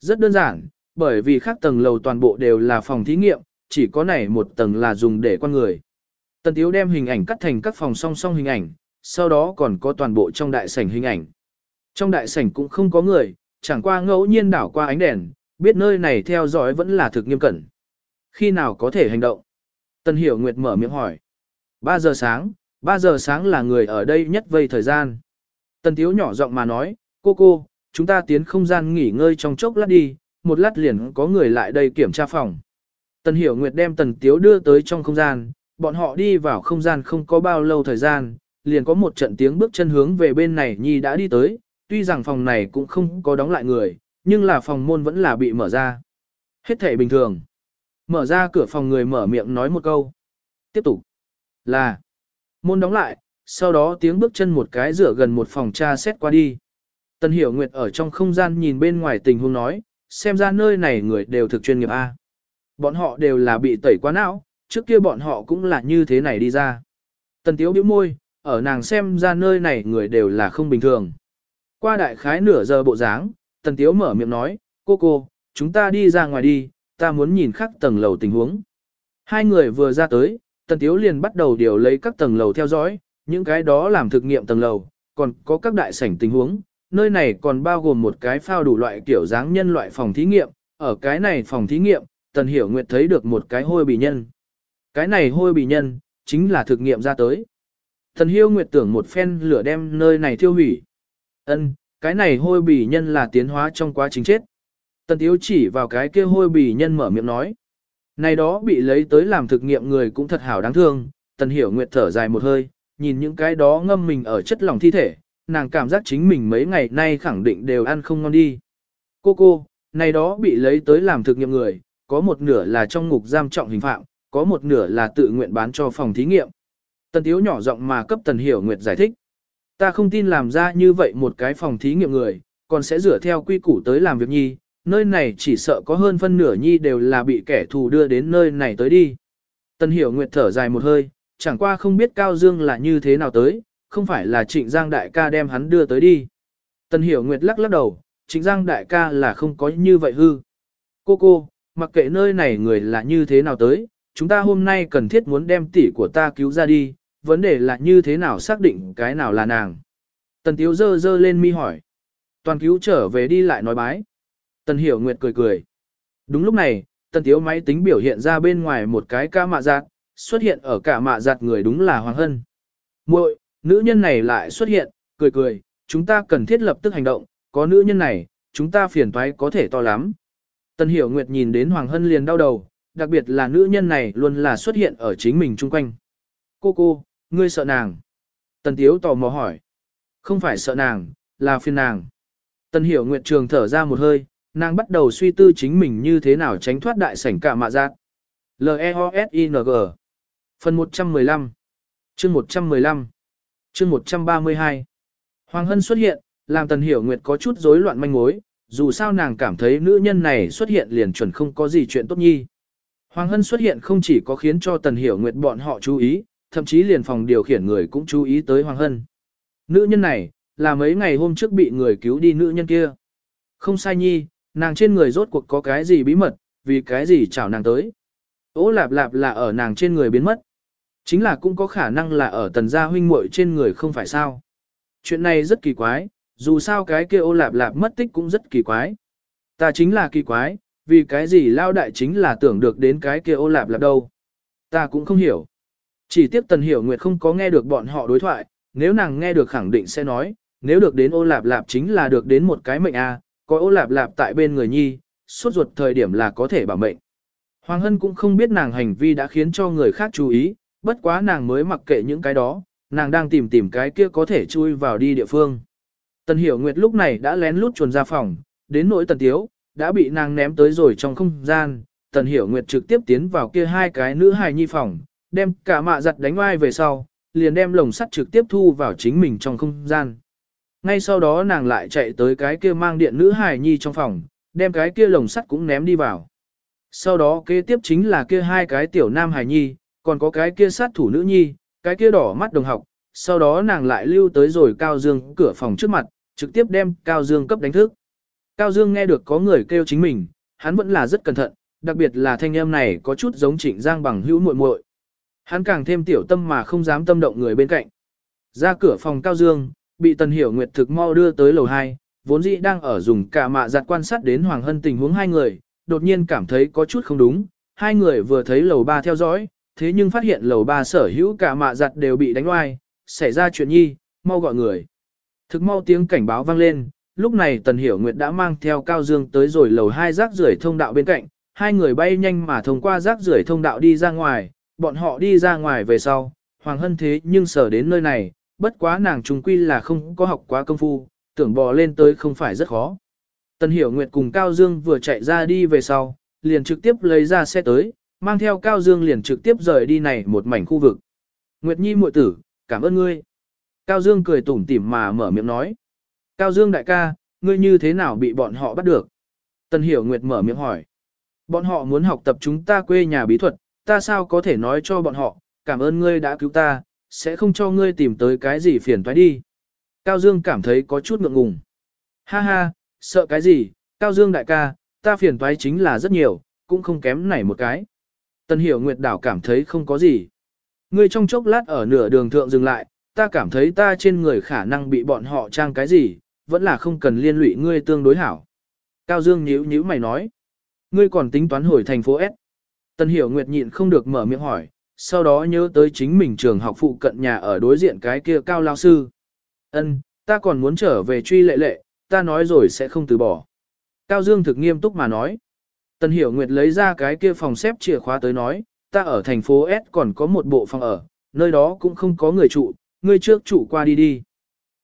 Speaker 1: Rất đơn giản, bởi vì khác tầng lầu toàn bộ đều là phòng thí nghiệm, chỉ có này một tầng là dùng để quan người. Tần Tiếu đem hình ảnh cắt thành các phòng song song hình ảnh, sau đó còn có toàn bộ trong đại sảnh hình ảnh. Trong đại sảnh cũng không có người, chẳng qua ngẫu nhiên đảo qua ánh đèn, biết nơi này theo dõi vẫn là thực nghiêm cẩn. Khi nào có thể hành động? Tần Hiểu Nguyệt mở miệng hỏi. 3 giờ sáng, 3 giờ sáng là người ở đây nhất vây thời gian. Tần Tiếu nhỏ giọng mà nói, cô cô, chúng ta tiến không gian nghỉ ngơi trong chốc lát đi, một lát liền có người lại đây kiểm tra phòng. Tần Hiểu Nguyệt đem Tần Tiếu đưa tới trong không gian, bọn họ đi vào không gian không có bao lâu thời gian, liền có một trận tiếng bước chân hướng về bên này Nhi đã đi tới, tuy rằng phòng này cũng không có đóng lại người, nhưng là phòng môn vẫn là bị mở ra. Hết thể bình thường. Mở ra cửa phòng người mở miệng nói một câu. Tiếp tục. Là. Môn đóng lại, sau đó tiếng bước chân một cái rửa gần một phòng tra xét qua đi. Tần Hiểu Nguyệt ở trong không gian nhìn bên ngoài tình huống nói, xem ra nơi này người đều thực chuyên nghiệp A. Bọn họ đều là bị tẩy quá não, trước kia bọn họ cũng là như thế này đi ra. Tần Tiếu bĩu môi, ở nàng xem ra nơi này người đều là không bình thường. Qua đại khái nửa giờ bộ dáng, Tần Tiếu mở miệng nói, cô cô, chúng ta đi ra ngoài đi, ta muốn nhìn khắc tầng lầu tình huống. Hai người vừa ra tới, Tần Tiếu liền bắt đầu điều lấy các tầng lầu theo dõi, những cái đó làm thực nghiệm tầng lầu, còn có các đại sảnh tình huống, nơi này còn bao gồm một cái phao đủ loại kiểu dáng nhân loại phòng thí nghiệm, ở cái này phòng thí nghiệm, Tần Hiểu Nguyệt thấy được một cái hôi bì nhân. Cái này hôi bì nhân, chính là thực nghiệm ra tới. Tần Hiêu Nguyệt tưởng một phen lửa đem nơi này thiêu hủy. Ân, cái này hôi bì nhân là tiến hóa trong quá trình chết. Tần Tiếu chỉ vào cái kia hôi bì nhân mở miệng nói. Này đó bị lấy tới làm thực nghiệm người cũng thật hảo đáng thương, Tần Hiểu Nguyệt thở dài một hơi, nhìn những cái đó ngâm mình ở chất lỏng thi thể, nàng cảm giác chính mình mấy ngày nay khẳng định đều ăn không ngon đi. Cô cô, này đó bị lấy tới làm thực nghiệm người, có một nửa là trong ngục giam trọng hình phạm, có một nửa là tự nguyện bán cho phòng thí nghiệm. Tần Tiếu nhỏ giọng mà cấp Tần Hiểu Nguyệt giải thích. Ta không tin làm ra như vậy một cái phòng thí nghiệm người, còn sẽ rửa theo quy củ tới làm việc nhi, nơi này chỉ sợ có hơn phân nửa nhi đều là bị kẻ thù đưa đến nơi này tới đi. Tần Hiểu Nguyệt thở dài một hơi, chẳng qua không biết Cao Dương là như thế nào tới, không phải là Trịnh Giang đại ca đem hắn đưa tới đi. Tần Hiểu Nguyệt lắc lắc đầu, Trịnh Giang đại ca là không có như vậy hư. Cô cô, mặc kệ nơi này người là như thế nào tới, chúng ta hôm nay cần thiết muốn đem tỷ của ta cứu ra đi, vấn đề là như thế nào xác định cái nào là nàng. Tần Tiếu dơ dơ lên mi hỏi. Toàn cứu trở về đi lại nói bái. Tần Hiểu Nguyệt cười cười. Đúng lúc này, Tần Tiếu máy tính biểu hiện ra bên ngoài một cái ca mạ giạt, xuất hiện ở cả mạ giạt người đúng là Hoàng Hân. muội nữ nhân này lại xuất hiện, cười cười, chúng ta cần thiết lập tức hành động, có nữ nhân này, chúng ta phiền toái có thể to lắm. Tần Hiểu Nguyệt nhìn đến Hoàng Hân liền đau đầu, đặc biệt là nữ nhân này luôn là xuất hiện ở chính mình chung quanh. Cô cô, ngươi sợ nàng. Tần Tiếu tò mò hỏi. Không phải sợ nàng, là phiền nàng. Tần Hiểu Nguyệt trường thở ra một hơi, nàng bắt đầu suy tư chính mình như thế nào tránh thoát đại sảnh cả mạ giác. L-E-O-S-I-N-G Phần 115 Chương 115 Chương 132 Hoàng Hân xuất hiện, làm Tần Hiểu Nguyệt có chút rối loạn manh mối, dù sao nàng cảm thấy nữ nhân này xuất hiện liền chuẩn không có gì chuyện tốt nhi. Hoàng Hân xuất hiện không chỉ có khiến cho Tần Hiểu Nguyệt bọn họ chú ý, thậm chí liền phòng điều khiển người cũng chú ý tới Hoàng Hân. Nữ nhân này, là mấy ngày hôm trước bị người cứu đi nữ nhân kia. Không sai nhi, nàng trên người rốt cuộc có cái gì bí mật, vì cái gì chảo nàng tới. Ô lạp lạp là ở nàng trên người biến mất. Chính là cũng có khả năng là ở tần gia huynh muội trên người không phải sao. Chuyện này rất kỳ quái, dù sao cái kia ô lạp lạp mất tích cũng rất kỳ quái. Ta chính là kỳ quái, vì cái gì lao đại chính là tưởng được đến cái kia ô lạp lạp đâu. Ta cũng không hiểu. Chỉ tiếc tần hiểu nguyệt không có nghe được bọn họ đối thoại, nếu nàng nghe được khẳng định sẽ nói, nếu được đến ô lạp lạp chính là được đến một cái mệnh A, có ô lạp lạp tại bên người nhi, suốt ruột thời điểm là có thể bảo mệnh. Hoàng Hân cũng không biết nàng hành vi đã khiến cho người khác chú ý, bất quá nàng mới mặc kệ những cái đó, nàng đang tìm tìm cái kia có thể chui vào đi địa phương. Tần Hiểu Nguyệt lúc này đã lén lút chuồn ra phòng, đến nỗi Tần Tiếu, đã bị nàng ném tới rồi trong không gian. Tần Hiểu Nguyệt trực tiếp tiến vào kia hai cái nữ hài nhi phòng, đem cả mạ giặt đánh oai về sau, liền đem lồng sắt trực tiếp thu vào chính mình trong không gian. Ngay sau đó nàng lại chạy tới cái kia mang điện nữ hài nhi trong phòng, đem cái kia lồng sắt cũng ném đi vào. Sau đó kế tiếp chính là kia hai cái tiểu nam hài nhi, còn có cái kia sát thủ nữ nhi, cái kia đỏ mắt đồng học, sau đó nàng lại lưu tới rồi Cao Dương cửa phòng trước mặt, trực tiếp đem Cao Dương cấp đánh thức. Cao Dương nghe được có người kêu chính mình, hắn vẫn là rất cẩn thận, đặc biệt là thanh âm này có chút giống Trịnh Giang bằng hữu muội muội. Hắn càng thêm tiểu tâm mà không dám tâm động người bên cạnh. Ra cửa phòng Cao Dương, bị Tần Hiểu Nguyệt thực mau đưa tới lầu 2, vốn dĩ đang ở dùng cả mạ giặt quan sát đến Hoàng Hân tình huống hai người, đột nhiên cảm thấy có chút không đúng, hai người vừa thấy lầu 3 theo dõi, thế nhưng phát hiện lầu 3 sở hữu cả mạ giặt đều bị đánh oai, xảy ra chuyện nhi, mau gọi người. Thực mau tiếng cảnh báo vang lên, lúc này Tần Hiểu Nguyệt đã mang theo Cao Dương tới rồi lầu hai rác rưởi thông đạo bên cạnh, hai người bay nhanh mà thông qua rác rưởi thông đạo đi ra ngoài, bọn họ đi ra ngoài về sau, Hoàng Hân thế nhưng sở đến nơi này, bất quá nàng trùng quy là không có học quá công phu, tưởng bò lên tới không phải rất khó. Tần Hiểu Nguyệt cùng Cao Dương vừa chạy ra đi về sau, liền trực tiếp lấy ra xe tới, mang theo Cao Dương liền trực tiếp rời đi này một mảnh khu vực. Nguyệt Nhi muội tử, cảm ơn ngươi. Cao Dương cười tủm tỉm mà mở miệng nói. Cao Dương đại ca, ngươi như thế nào bị bọn họ bắt được? Tần Hiểu Nguyệt mở miệng hỏi. Bọn họ muốn học tập chúng ta quê nhà bí thuật, ta sao có thể nói cho bọn họ, cảm ơn ngươi đã cứu ta, sẽ không cho ngươi tìm tới cái gì phiền toái đi. Cao Dương cảm thấy có chút ngượng ngùng. Ha ha, sợ cái gì, Cao Dương đại ca, ta phiền toái chính là rất nhiều, cũng không kém này một cái. Tần Hiểu Nguyệt đảo cảm thấy không có gì. Ngươi trong chốc lát ở nửa đường thượng dừng lại, ta cảm thấy ta trên người khả năng bị bọn họ trang cái gì, vẫn là không cần liên lụy ngươi tương đối hảo. Cao Dương nhíu nhíu mày nói. Ngươi còn tính toán hồi thành phố S. Tân Hiểu Nguyệt nhịn không được mở miệng hỏi, sau đó nhớ tới chính mình trường học phụ cận nhà ở đối diện cái kia cao lao sư. Ân, ta còn muốn trở về truy lệ lệ, ta nói rồi sẽ không từ bỏ. Cao Dương thực nghiêm túc mà nói. Tân Hiểu Nguyệt lấy ra cái kia phòng xếp chìa khóa tới nói, ta ở thành phố S còn có một bộ phòng ở, nơi đó cũng không có người trụ, ngươi trước trụ qua đi đi.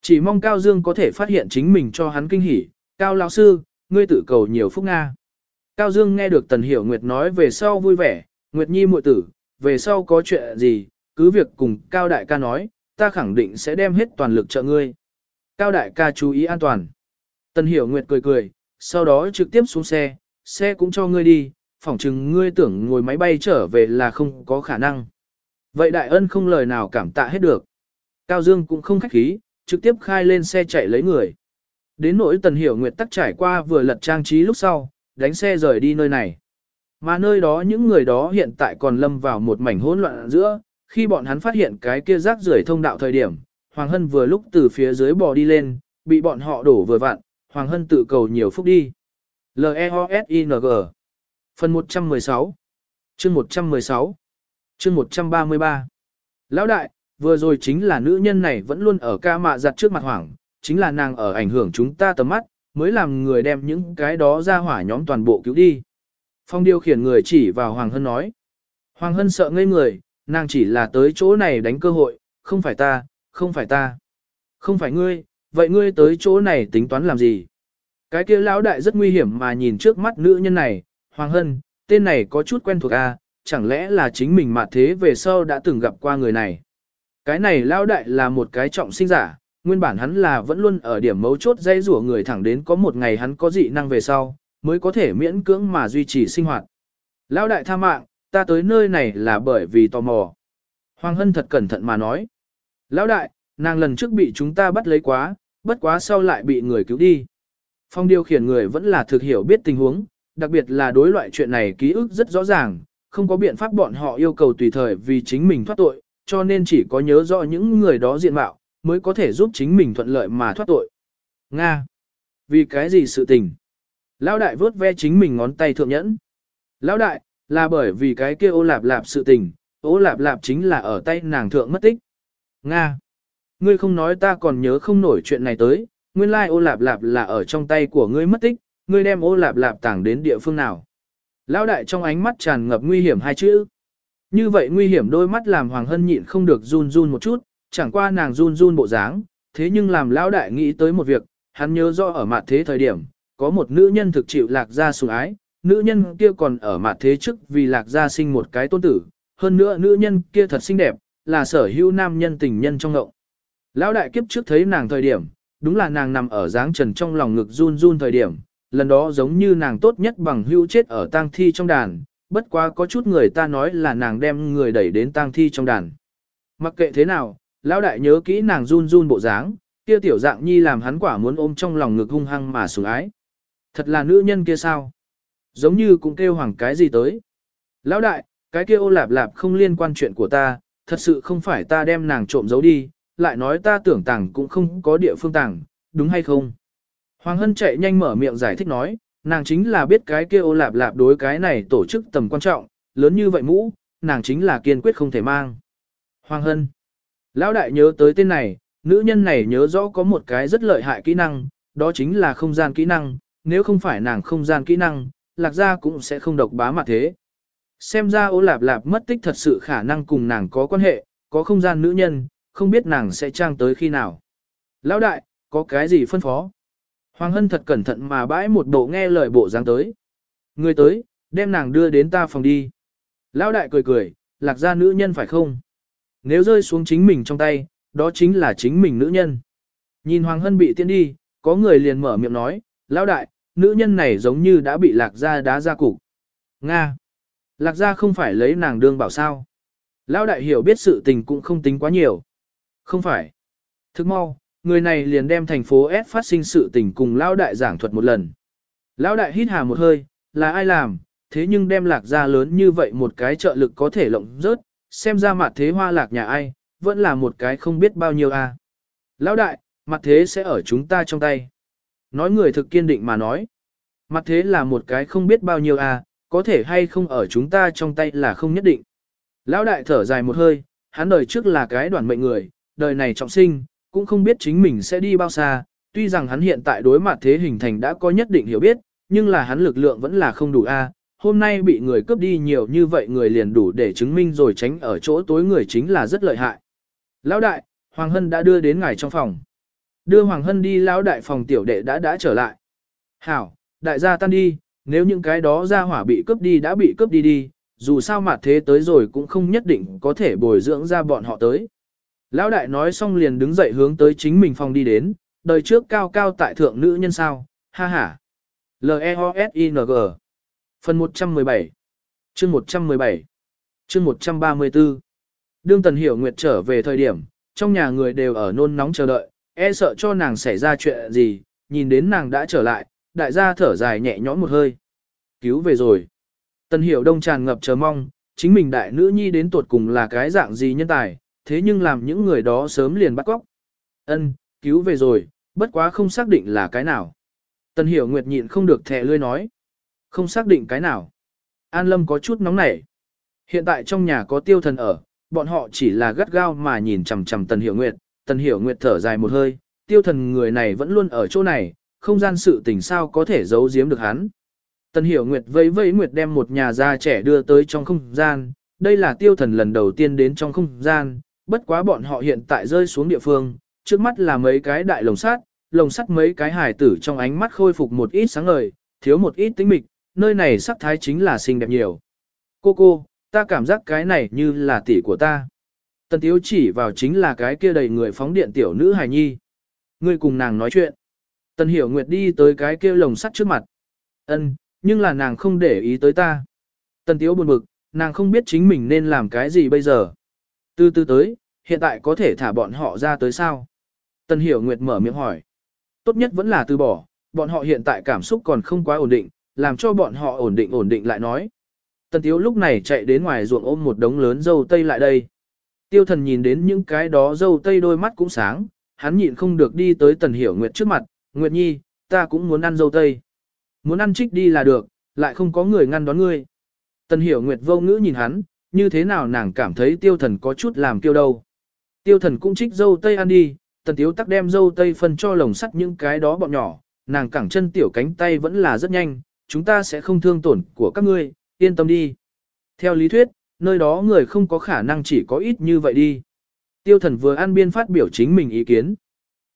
Speaker 1: Chỉ mong Cao Dương có thể phát hiện chính mình cho hắn kinh hỉ, Cao lão sư, ngươi tự cầu nhiều phúc Nga. Cao Dương nghe được Tần Hiểu Nguyệt nói về sau vui vẻ, Nguyệt Nhi muội tử, về sau có chuyện gì, cứ việc cùng Cao Đại ca nói, ta khẳng định sẽ đem hết toàn lực trợ ngươi. Cao Đại ca chú ý an toàn. Tần Hiểu Nguyệt cười cười, sau đó trực tiếp xuống xe, xe cũng cho ngươi đi, phỏng chừng ngươi tưởng ngồi máy bay trở về là không có khả năng. Vậy đại ân không lời nào cảm tạ hết được. Cao Dương cũng không khách khí, trực tiếp khai lên xe chạy lấy người. Đến nỗi Tần Hiểu Nguyệt tắc trải qua vừa lật trang trí lúc sau, đánh xe rời đi nơi này. Mà nơi đó những người đó hiện tại còn lâm vào một mảnh hỗn loạn giữa, khi bọn hắn phát hiện cái kia rác rưởi thông đạo thời điểm, Hoàng Hân vừa lúc từ phía dưới bò đi lên, bị bọn họ đổ vừa vặn, Hoàng Hân tự cầu nhiều phúc đi. L-E-O-S-I-N-G Phần 116 Chương 116 Chương 133 Lão đại, vừa rồi chính là nữ nhân này vẫn luôn ở ca mạ giặt trước mặt hoảng, chính là nàng ở ảnh hưởng chúng ta tầm mắt, mới làm người đem những cái đó ra hỏa nhóm toàn bộ cứu đi. Phong điều khiển người chỉ vào Hoàng Hân nói. Hoàng Hân sợ ngây người, nàng chỉ là tới chỗ này đánh cơ hội, không phải ta, không phải ta. Không phải ngươi, vậy ngươi tới chỗ này tính toán làm gì? Cái kia lão đại rất nguy hiểm mà nhìn trước mắt nữ nhân này, Hoàng Hân, tên này có chút quen thuộc à, chẳng lẽ là chính mình mà thế về sau đã từng gặp qua người này. Cái này lão đại là một cái trọng sinh giả, nguyên bản hắn là vẫn luôn ở điểm mấu chốt dây rủa người thẳng đến có một ngày hắn có dị năng về sau, mới có thể miễn cưỡng mà duy trì sinh hoạt. Lão đại tha mạng, ta tới nơi này là bởi vì tò mò. Hoàng Hân thật cẩn thận mà nói. Lão đại, nàng lần trước bị chúng ta bắt lấy quá, bất quá sau lại bị người cứu đi. Phong điều khiển người vẫn là thực hiểu biết tình huống, đặc biệt là đối loại chuyện này ký ức rất rõ ràng, không có biện pháp bọn họ yêu cầu tùy thời vì chính mình thoát tội, cho nên chỉ có nhớ rõ những người đó diện mạo, mới có thể giúp chính mình thuận lợi mà thoát tội. Nga! Vì cái gì sự tình? Lão đại vớt ve chính mình ngón tay thượng nhẫn. Lão đại, là bởi vì cái kia ô lạp lạp sự tình, ô lạp lạp chính là ở tay nàng thượng mất tích. Nga! Ngươi không nói ta còn nhớ không nổi chuyện này tới, nguyên lai ô lạp lạp là ở trong tay của ngươi mất tích, ngươi đem ô lạp lạp tảng đến địa phương nào. Lão đại trong ánh mắt tràn ngập nguy hiểm hai chữ. Như vậy nguy hiểm đôi mắt làm Hoàng Hân nhịn không được run run một chút, chẳng qua nàng run run bộ dáng, thế nhưng làm lão đại nghĩ tới một việc, hắn nhớ rõ ở mặt thế thời điểm, có một nữ nhân thực chịu lạc gia sủng ái, nữ nhân kia còn ở mặt thế trước vì lạc gia sinh một cái tôn tử, hơn nữa nữ nhân kia thật xinh đẹp, là sở hữu nam nhân tình nhân trong ngộng. Lão đại kiếp trước thấy nàng thời điểm, đúng là nàng nằm ở dáng trần trong lòng ngực run run thời điểm, lần đó giống như nàng tốt nhất bằng hữu chết ở tang thi trong đàn, bất quá có chút người ta nói là nàng đem người đẩy đến tang thi trong đàn. Mặc kệ thế nào, lão đại nhớ kỹ nàng run run bộ dáng, kia tiểu dạng nhi làm hắn quả muốn ôm trong lòng ngực hung hăng mà sủng ái. Thật là nữ nhân kia sao? Giống như cũng kêu hoàng cái gì tới. Lão đại, cái kia ô lạp lạp không liên quan chuyện của ta, thật sự không phải ta đem nàng trộm giấu đi, lại nói ta tưởng tàng cũng không có địa phương tàng, đúng hay không? Hoàng Hân chạy nhanh mở miệng giải thích nói, nàng chính là biết cái kia ô lạp lạp đối cái này tổ chức tầm quan trọng, lớn như vậy mũ, nàng chính là kiên quyết không thể mang. Hoàng Hân. Lão đại nhớ tới tên này, nữ nhân này nhớ rõ có một cái rất lợi hại kỹ năng, đó chính là không gian kỹ năng, nếu không phải nàng không gian kỹ năng, lạc gia cũng sẽ không độc bá mặt thế. Xem ra ô lạp lạp mất tích thật sự khả năng cùng nàng có quan hệ, có không gian nữ nhân, không biết nàng sẽ trang tới khi nào. Lão đại, có cái gì phân phó? Hoàng Hân thật cẩn thận mà bãi một bộ nghe lời bộ dáng tới. Người tới, đem nàng đưa đến ta phòng đi. Lão đại cười cười, lạc gia nữ nhân phải không? Nếu rơi xuống chính mình trong tay, đó chính là chính mình nữ nhân. Nhìn Hoàng Hân bị tiễn đi, có người liền mở miệng nói, Lão đại, nữ nhân này giống như đã bị lạc gia đá ra cục. Nga! Lạc gia không phải lấy nàng đương bảo sao. Lão đại hiểu biết sự tình cũng không tính quá nhiều. Không phải. Thức mau, người này liền đem thành phố S phát sinh sự tình cùng Lão đại giảng thuật một lần. Lão đại hít hà một hơi, là ai làm, thế nhưng đem lạc gia lớn như vậy một cái trợ lực có thể lộng rớt, xem ra mặt thế hoa lạc nhà ai, vẫn là một cái không biết bao nhiêu a. À. Lão đại, mặt thế sẽ ở chúng ta trong tay. Nói người thực kiên định mà nói. Mặt thế là một cái không biết bao nhiêu a, à, có thể hay không ở chúng ta trong tay là không nhất định. Lão đại thở dài một hơi, hắn đời trước là cái đoàn mệnh người, đời này trọng sinh, cũng không biết chính mình sẽ đi bao xa, tuy rằng hắn hiện tại đối mặt thế hình thành đã có nhất định hiểu biết, nhưng là hắn lực lượng vẫn là không đủ a. Hôm nay bị người cướp đi nhiều như vậy người liền đủ để chứng minh rồi tránh ở chỗ tối người chính là rất lợi hại. Lão đại, Hoàng Hân đã đưa đến ngài trong phòng. Đưa Hoàng Hân đi lão đại phòng tiểu đệ đã đã trở lại. Hảo, đại gia tan đi, nếu những cái đó ra hỏa bị cướp đi đã bị cướp đi đi, dù sao mà thế tới rồi cũng không nhất định có thể bồi dưỡng ra bọn họ tới. Lão đại nói xong liền đứng dậy hướng tới chính mình phòng đi đến, đời trước cao cao tại thượng nữ nhân sao, ha ha. L-E-O-S-I-N-G Phần 117 Chương 117 Chương 134 Đương Tần Hiểu Nguyệt trở về thời điểm, trong nhà người đều ở nôn nóng chờ đợi, e sợ cho nàng xảy ra chuyện gì, nhìn đến nàng đã trở lại, đại gia thở dài nhẹ nhõm một hơi. Cứu về rồi. Tần Hiểu Đông tràn ngập chờ mong, chính mình đại nữ nhi đến tuột cùng là cái dạng gì nhân tài, thế nhưng làm những người đó sớm liền bắt cóc. Ân, cứu về rồi, bất quá không xác định là cái nào. Tần Hiểu Nguyệt nhịn không được thẻ lươi nói. Không xác định cái nào. An Lâm có chút nóng nảy. Hiện tại trong nhà có tiêu thần ở, bọn họ chỉ là gắt gao mà nhìn chằm chằm Tần Hiểu Nguyệt, Tần Hiểu Nguyệt thở dài một hơi, tiêu thần người này vẫn luôn ở chỗ này, không gian sự tình sao có thể giấu giếm được hắn. Tần Hiểu Nguyệt vẫy vẫy Nguyệt đem một nhà già trẻ đưa tới trong không gian, đây là tiêu thần lần đầu tiên đến trong không gian, bất quá bọn họ hiện tại rơi xuống địa phương, trước mắt là mấy cái đại lồng sắt, lồng sắt mấy cái hài tử trong ánh mắt khôi phục một ít sáng ngời, thiếu một ít tính mịch, nơi này sắc thái chính là xinh đẹp nhiều. Cô cô, ta cảm giác cái này như là tỷ của ta. Tần Tiếu chỉ vào chính là cái kia đầy người phóng điện tiểu nữ hài nhi. Ngươi cùng nàng nói chuyện. Tần Hiểu Nguyệt đi tới cái kia lồng sắt trước mặt. Ân, nhưng là nàng không để ý tới ta. Tần Tiếu buồn bực, nàng không biết chính mình nên làm cái gì bây giờ. Từ từ tới, hiện tại có thể thả bọn họ ra tới sao? Tần Hiểu Nguyệt mở miệng hỏi. Tốt nhất vẫn là từ bỏ, bọn họ hiện tại cảm xúc còn không quá ổn định, làm cho bọn họ ổn định ổn định lại nói. Tần Tiếu lúc này chạy đến ngoài ruộng ôm một đống lớn dâu tây lại đây. Tiêu thần nhìn đến những cái đó dâu tây đôi mắt cũng sáng, hắn nhịn không được đi tới Tần Hiểu Nguyệt trước mặt, Nguyệt Nhi, ta cũng muốn ăn dâu tây. Muốn ăn trích đi là được, lại không có người ngăn đón ngươi. Tần Hiểu Nguyệt vô ngữ nhìn hắn, như thế nào nàng cảm thấy tiêu thần có chút làm kiêu đâu. Tiêu thần cũng trích dâu tây ăn đi, Tần Tiếu tắc đem dâu tây phân cho lồng sắt những cái đó bọn nhỏ, nàng cẳng chân tiểu cánh tay vẫn là rất nhanh, chúng ta sẽ không thương tổn của các ngươi, yên tâm đi. Theo lý thuyết, nơi đó người không có khả năng chỉ có ít như vậy đi. Tiêu thần vừa ăn biên phát biểu chính mình ý kiến.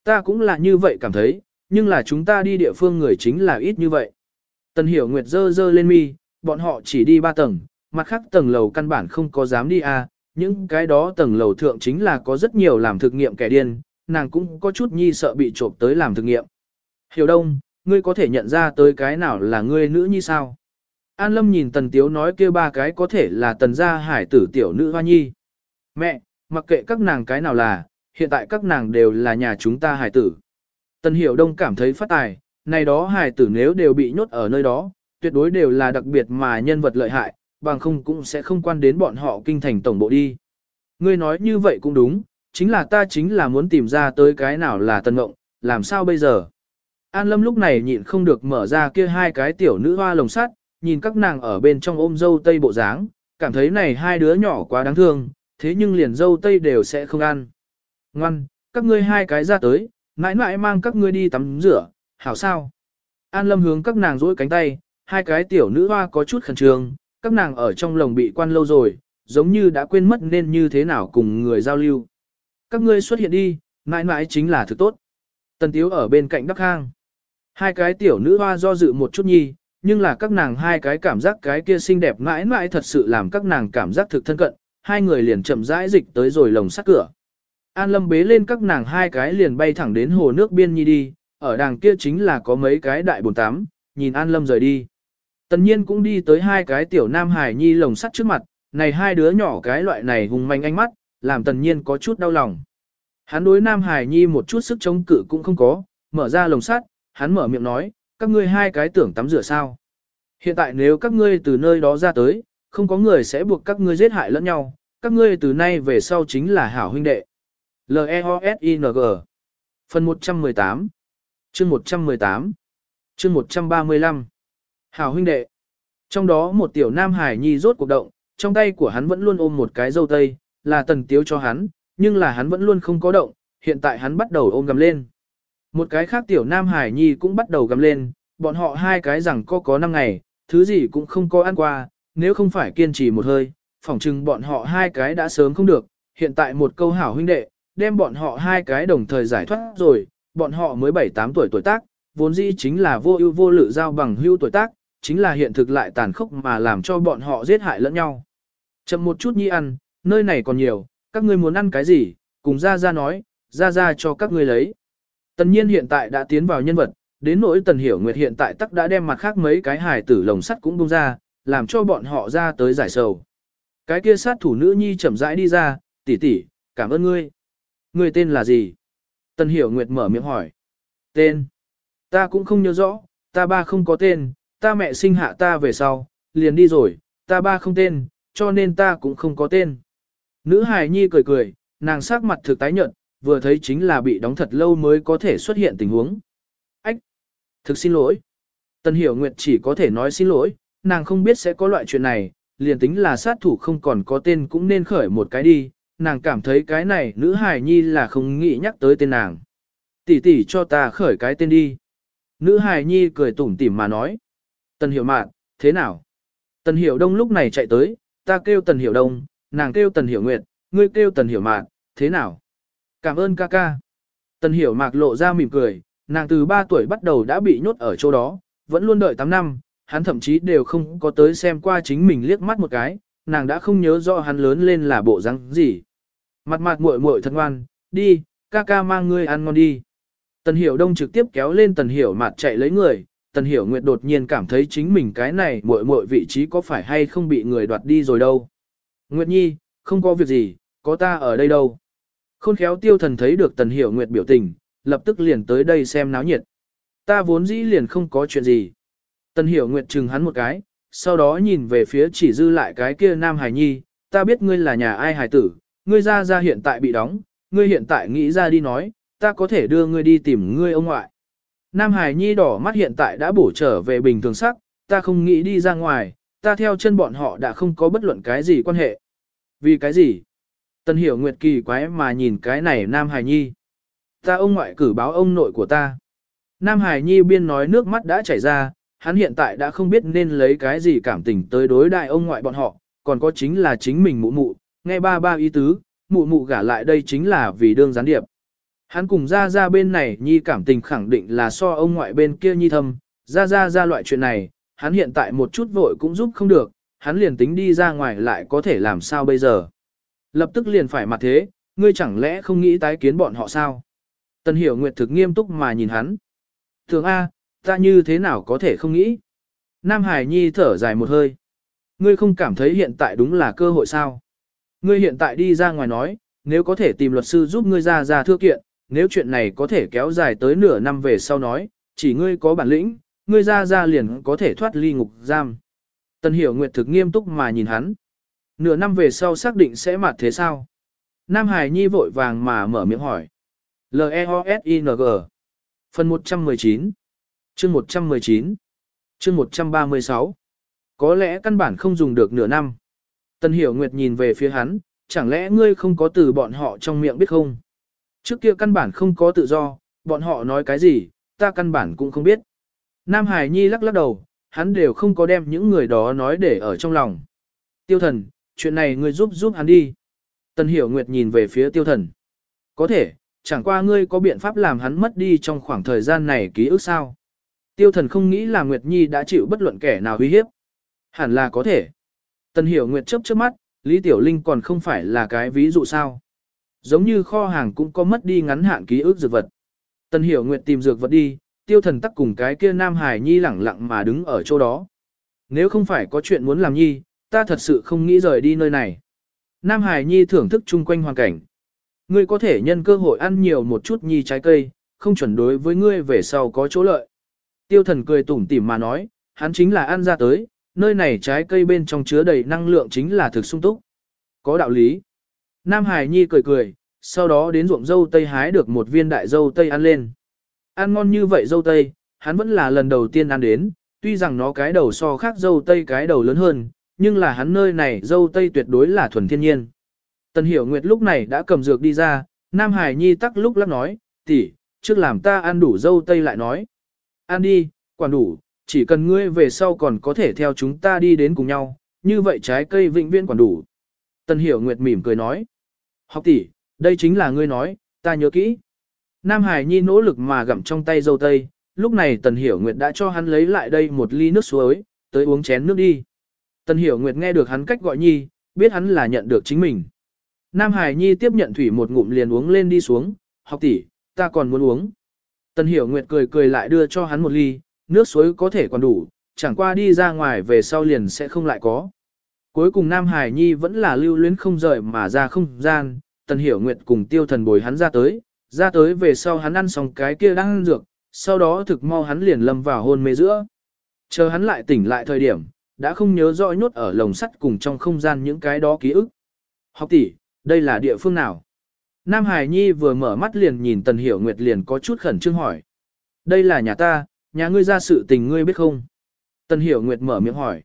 Speaker 1: Ta cũng là như vậy cảm thấy, nhưng là chúng ta đi địa phương người chính là ít như vậy. Tần hiểu nguyệt dơ dơ lên mi, bọn họ chỉ đi ba tầng, mặt khác tầng lầu căn bản không có dám đi à, những cái đó tầng lầu thượng chính là có rất nhiều làm thực nghiệm kẻ điên, nàng cũng có chút nhi sợ bị trộm tới làm thực nghiệm. Hiểu đông, ngươi có thể nhận ra tới cái nào là ngươi nữ nhi sao? An Lâm nhìn Tần Tiếu nói kia ba cái có thể là Tần gia hải tử tiểu nữ hoa nhi. Mẹ, mặc kệ các nàng cái nào là, hiện tại các nàng đều là nhà chúng ta hải tử. Tần Hiểu Đông cảm thấy phát tài, này đó hải tử nếu đều bị nhốt ở nơi đó, tuyệt đối đều là đặc biệt mà nhân vật lợi hại, bằng không cũng sẽ không quan đến bọn họ kinh thành tổng bộ đi. Ngươi nói như vậy cũng đúng, chính là ta chính là muốn tìm ra tới cái nào là Tần Ngộng, làm sao bây giờ? An Lâm lúc này nhịn không được mở ra kia hai cái tiểu nữ hoa lồng sắt, nhìn các nàng ở bên trong ôm dâu tây bộ dáng, cảm thấy này hai đứa nhỏ quá đáng thương, thế nhưng liền dâu tây đều sẽ không ăn. Ngoan, các ngươi hai cái ra tới, mãi mãi mang các ngươi đi tắm rửa, hảo sao? An Lâm hướng các nàng dỗi cánh tay, hai cái tiểu nữ hoa có chút khẩn trương, các nàng ở trong lồng bị quan lâu rồi, giống như đã quên mất nên như thế nào cùng người giao lưu. Các ngươi xuất hiện đi, mãi mãi chính là thứ tốt. Tần Tiếu ở bên cạnh Đắc hang. Hai cái tiểu nữ hoa do dự một chút nhi, nhưng là các nàng hai cái cảm giác cái kia xinh đẹp mãi mãi thật sự làm các nàng cảm giác thực thân cận, hai người liền chậm rãi dịch tới rồi lồng sắt cửa. An Lâm bế lên các nàng hai cái liền bay thẳng đến hồ nước biên nhi đi, ở đàng kia chính là có mấy cái đại bồn tắm, nhìn An Lâm rời đi. Tần nhiên cũng đi tới hai cái tiểu nam hải nhi lồng sắt trước mặt, này hai đứa nhỏ cái loại này hùng manh ánh mắt, làm tần nhiên có chút đau lòng. Hắn đối nam hải nhi một chút sức chống cự cũng không có, mở ra lồng sắt, hắn mở miệng nói, các ngươi hai cái tưởng tắm rửa sao. Hiện tại nếu các ngươi từ nơi đó ra tới, không có người sẽ buộc các ngươi giết hại lẫn nhau, các ngươi từ nay về sau chính là hảo huynh đệ. L-E-O-S-I-N-G Phần 118 Chương 118 Chương 135 Hảo huynh đệ Trong đó một tiểu nam hải nhi rốt cuộc động, trong tay của hắn vẫn luôn ôm một cái dâu tây, là tần tiếu cho hắn, nhưng là hắn vẫn luôn không có động, hiện tại hắn bắt đầu ôm gầm lên. Một cái khác tiểu nam hải nhi cũng bắt đầu gầm lên, bọn họ hai cái rằng có có năm ngày, thứ gì cũng không có ăn qua, nếu không phải kiên trì một hơi, phỏng chừng bọn họ hai cái đã sớm không được, hiện tại một câu hảo huynh đệ, đem bọn họ hai cái đồng thời giải thoát rồi, bọn họ mới 7-8 tuổi tuổi tác, vốn dĩ chính là vô ưu vô lự giao bằng hưu tuổi tác, chính là hiện thực lại tàn khốc mà làm cho bọn họ giết hại lẫn nhau. Chậm một chút nhi ăn, nơi này còn nhiều, các ngươi muốn ăn cái gì, cùng ra ra nói, ra ra cho các ngươi lấy. Tần nhiên hiện tại đã tiến vào nhân vật, đến nỗi tần hiểu nguyệt hiện tại tắc đã đem mặt khác mấy cái hài tử lồng sắt cũng bung ra, làm cho bọn họ ra tới giải sầu. Cái kia sát thủ nữ nhi chậm rãi đi ra, tỷ tỷ, cảm ơn ngươi. Ngươi tên là gì? Tần hiểu nguyệt mở miệng hỏi. Tên? Ta cũng không nhớ rõ, ta ba không có tên, ta mẹ sinh hạ ta về sau, liền đi rồi, ta ba không tên, cho nên ta cũng không có tên. Nữ hài nhi cười cười, nàng sắc mặt thực tái nhợt, vừa thấy chính là bị đóng thật lâu mới có thể xuất hiện tình huống. Ách! Thực xin lỗi. Tần Hiểu Nguyệt chỉ có thể nói xin lỗi, nàng không biết sẽ có loại chuyện này, liền tính là sát thủ không còn có tên cũng nên khởi một cái đi, nàng cảm thấy cái này nữ hài nhi là không nghĩ nhắc tới tên nàng. Tỷ tỷ cho ta khởi cái tên đi. Nữ hài nhi cười tủm tỉm mà nói. Tần Hiểu Mạn, thế nào? Tần Hiểu Đông lúc này chạy tới, ta kêu Tần Hiểu Đông, nàng kêu Tần Hiểu Nguyệt, ngươi kêu Tần Hiểu Mạn, thế nào? Cảm ơn ca ca. Tần hiểu mạc lộ ra mỉm cười, nàng từ 3 tuổi bắt đầu đã bị nhốt ở chỗ đó, vẫn luôn đợi 8 năm, hắn thậm chí đều không có tới xem qua chính mình liếc mắt một cái, nàng đã không nhớ rõ hắn lớn lên là bộ răng gì. Mặt mặt muội muội thật ngoan, đi, ca ca mang ngươi ăn ngon đi. Tần hiểu đông trực tiếp kéo lên tần hiểu mặt chạy lấy người, tần hiểu nguyệt đột nhiên cảm thấy chính mình cái này muội muội vị trí có phải hay không bị người đoạt đi rồi đâu. Nguyệt nhi, không có việc gì, có ta ở đây đâu. Khôn khéo tiêu thần thấy được tần hiểu nguyệt biểu tình, lập tức liền tới đây xem náo nhiệt. Ta vốn dĩ liền không có chuyện gì. Tần hiểu nguyệt chừng hắn một cái, sau đó nhìn về phía chỉ dư lại cái kia nam hải nhi, ta biết ngươi là nhà ai hải tử, ngươi ra ra hiện tại bị đóng, ngươi hiện tại nghĩ ra đi nói, ta có thể đưa ngươi đi tìm ngươi ông ngoại. Nam Hải Nhi đỏ mắt hiện tại đã bổ trở về bình thường sắc, ta không nghĩ đi ra ngoài, ta theo chân bọn họ đã không có bất luận cái gì quan hệ. Vì cái gì? Tân hiểu nguyệt kỳ quái mà nhìn cái này Nam Hải Nhi. Ta ông ngoại cử báo ông nội của ta. Nam Hải Nhi biên nói nước mắt đã chảy ra, hắn hiện tại đã không biết nên lấy cái gì cảm tình tới đối đại ông ngoại bọn họ, còn có chính là chính mình mụ mụ, nghe ba ba ý tứ, mụ mụ gả lại đây chính là vì đương gián điệp. Hắn cùng ra ra bên này nhi cảm tình khẳng định là so ông ngoại bên kia nhi thâm, ra ra ra loại chuyện này, hắn hiện tại một chút vội cũng giúp không được, hắn liền tính đi ra ngoài lại có thể làm sao bây giờ. Lập tức liền phải mặt thế, ngươi chẳng lẽ không nghĩ tái kiến bọn họ sao? Tần hiểu nguyệt thực nghiêm túc mà nhìn hắn. Thường A, ta như thế nào có thể không nghĩ? Nam Hải Nhi thở dài một hơi. Ngươi không cảm thấy hiện tại đúng là cơ hội sao? Ngươi hiện tại đi ra ngoài nói, nếu có thể tìm luật sư giúp ngươi ra ra thưa kiện, nếu chuyện này có thể kéo dài tới nửa năm về sau nói, chỉ ngươi có bản lĩnh, ngươi ra ra liền có thể thoát ly ngục giam. Tần hiểu nguyệt thực nghiêm túc mà nhìn hắn. Nửa năm về sau xác định sẽ mặt thế sao? Nam Hải Nhi vội vàng mà mở miệng hỏi. L-E-O-S-I-N-G Phần 119 Chương 119 Chương 136 Có lẽ căn bản không dùng được nửa năm. Tần Hiểu Nguyệt nhìn về phía hắn, chẳng lẽ ngươi không có từ bọn họ trong miệng biết không? Trước kia căn bản không có tự do, bọn họ nói cái gì, ta căn bản cũng không biết. Nam Hải Nhi lắc lắc đầu, hắn đều không có đem những người đó nói để ở trong lòng. Tiêu thần, chuyện này ngươi giúp giúp hắn đi. Tần Hiểu Nguyệt nhìn về phía tiêu thần. Có thể, chẳng qua ngươi có biện pháp làm hắn mất đi trong khoảng thời gian này ký ức sao. Tiêu thần không nghĩ là Nguyệt Nhi đã chịu bất luận kẻ nào uy hiếp. Hẳn là có thể. Tần Hiểu Nguyệt chớp chớp mắt, Lý Tiểu Linh còn không phải là cái ví dụ sao. Giống như kho hàng cũng có mất đi ngắn hạn ký ức dược vật. Tần Hiểu Nguyệt tìm dược vật đi, tiêu thần tắc cùng cái kia Nam Hải Nhi lẳng lặng mà đứng ở chỗ đó. Nếu không phải có chuyện muốn làm Nhi, ta thật sự không nghĩ rời đi nơi này. Nam Hải Nhi thưởng thức chung quanh hoàn cảnh. Ngươi có thể nhân cơ hội ăn nhiều một chút Nhi trái cây, không chuẩn đối với ngươi về sau có chỗ lợi. Tiêu thần cười tủm tỉm mà nói, hắn chính là ăn ra tới, nơi này trái cây bên trong chứa đầy năng lượng chính là thực sung túc. Có đạo lý. Nam Hải Nhi cười cười, sau đó đến ruộng dâu tây hái được một viên đại dâu tây ăn lên. Ăn ngon như vậy dâu tây, hắn vẫn là lần đầu tiên ăn đến, tuy rằng nó cái đầu so khác dâu tây cái đầu lớn hơn, nhưng là hắn nơi này dâu tây tuyệt đối là thuần thiên nhiên. Tần Hiểu Nguyệt lúc này đã cầm dược đi ra, Nam Hải Nhi tắc lúc lắc nói, tỷ, trước làm ta ăn đủ dâu tây lại nói. Ăn đi, quản đủ, chỉ cần ngươi về sau còn có thể theo chúng ta đi đến cùng nhau, như vậy trái cây vĩnh viễn quản đủ. Tần Hiểu Nguyệt mỉm cười nói. Học tỷ, đây chính là ngươi nói, ta nhớ kỹ. Nam Hải Nhi nỗ lực mà gặm trong tay dâu tây, lúc này Tần Hiểu Nguyệt đã cho hắn lấy lại đây một ly nước suối, tới uống chén nước đi. Tần Hiểu Nguyệt nghe được hắn cách gọi Nhi, biết hắn là nhận được chính mình. Nam Hải Nhi tiếp nhận thủy một ngụm liền uống lên đi xuống, học tỷ, ta còn muốn uống. Tần Hiểu Nguyệt cười cười lại đưa cho hắn một ly, nước suối có thể còn đủ, chẳng qua đi ra ngoài về sau liền sẽ không lại có. Cuối cùng Nam Hải Nhi vẫn là lưu luyến không rời mà ra không gian, Tần Hiểu Nguyệt cùng tiêu thần bồi hắn ra tới, ra tới về sau hắn ăn xong cái kia đang ăn dược, sau đó thực mau hắn liền lâm vào hôn mê giữa. Chờ hắn lại tỉnh lại thời điểm, đã không nhớ rõ nhốt ở lồng sắt cùng trong không gian những cái đó ký ức. Học tỷ, đây là địa phương nào? Nam Hải Nhi vừa mở mắt liền nhìn Tần Hiểu Nguyệt liền có chút khẩn trương hỏi. Đây là nhà ta, nhà ngươi ra sự tình ngươi biết không? Tần Hiểu Nguyệt mở miệng hỏi.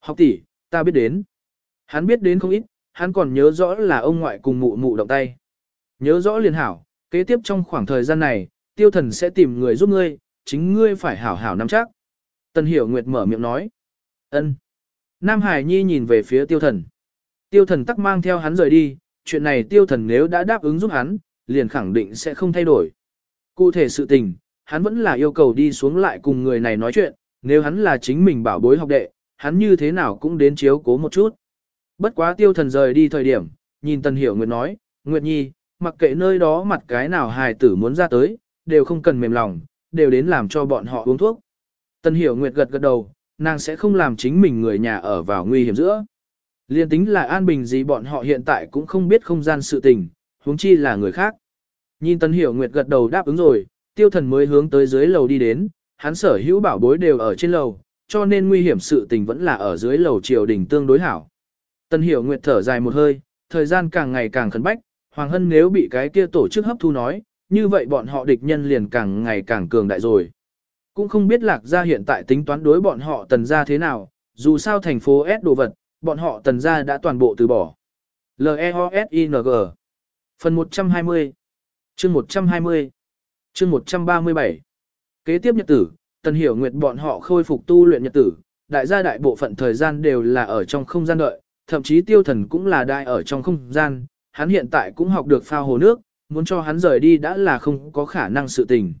Speaker 1: Học tỷ, ta biết đến. Hắn biết đến không ít, hắn còn nhớ rõ là ông ngoại cùng mụ mụ động tay. Nhớ rõ liền hảo, kế tiếp trong khoảng thời gian này, tiêu thần sẽ tìm người giúp ngươi, chính ngươi phải hảo hảo nắm chắc. Tần Hiểu Nguyệt mở miệng nói. ân. Nam Hải Nhi nhìn về phía tiêu thần. Tiêu thần tắc mang theo hắn rời đi, chuyện này tiêu thần nếu đã đáp ứng giúp hắn, liền khẳng định sẽ không thay đổi. Cụ thể sự tình, hắn vẫn là yêu cầu đi xuống lại cùng người này nói chuyện, nếu hắn là chính mình bảo bối học đệ, hắn như thế nào cũng đến chiếu cố một chút. Bất quá tiêu thần rời đi thời điểm, nhìn Tần Hiểu Nguyệt nói, Nguyệt Nhi, mặc kệ nơi đó mặt cái nào hài tử muốn ra tới, đều không cần mềm lòng, đều đến làm cho bọn họ uống thuốc. Tần Hiểu Nguyệt gật gật đầu, nàng sẽ không làm chính mình người nhà ở vào nguy hiểm giữa. Liên tính là an bình gì bọn họ hiện tại cũng không biết không gian sự tình, huống chi là người khác. Nhìn Tần Hiểu Nguyệt gật đầu đáp ứng rồi, tiêu thần mới hướng tới dưới lầu đi đến, hắn sở hữu bảo bối đều ở trên lầu, cho nên nguy hiểm sự tình vẫn là ở dưới lầu triều đình tương đối hảo. Tần Hiểu Nguyệt thở dài một hơi, thời gian càng ngày càng khẩn bách, Hoàng Hân nếu bị cái kia tổ chức hấp thu nói, như vậy bọn họ địch nhân liền càng ngày càng cường đại rồi. Cũng không biết lạc gia hiện tại tính toán đối bọn họ tần gia thế nào, dù sao thành phố S đồ vật, bọn họ tần gia đã toàn bộ từ bỏ. L-E-O-S-I-N-G Phần 120 Chương 120 Chương 137 Kế tiếp nhật tử, tần hiểu nguyệt bọn họ khôi phục tu luyện nhật tử, đại gia đại bộ phận thời gian đều là ở trong không gian đợi, thậm chí tiêu thần cũng là đại ở trong không gian, hắn hiện tại cũng học được phao hồ nước, muốn cho hắn rời đi đã là không có khả năng sự tình.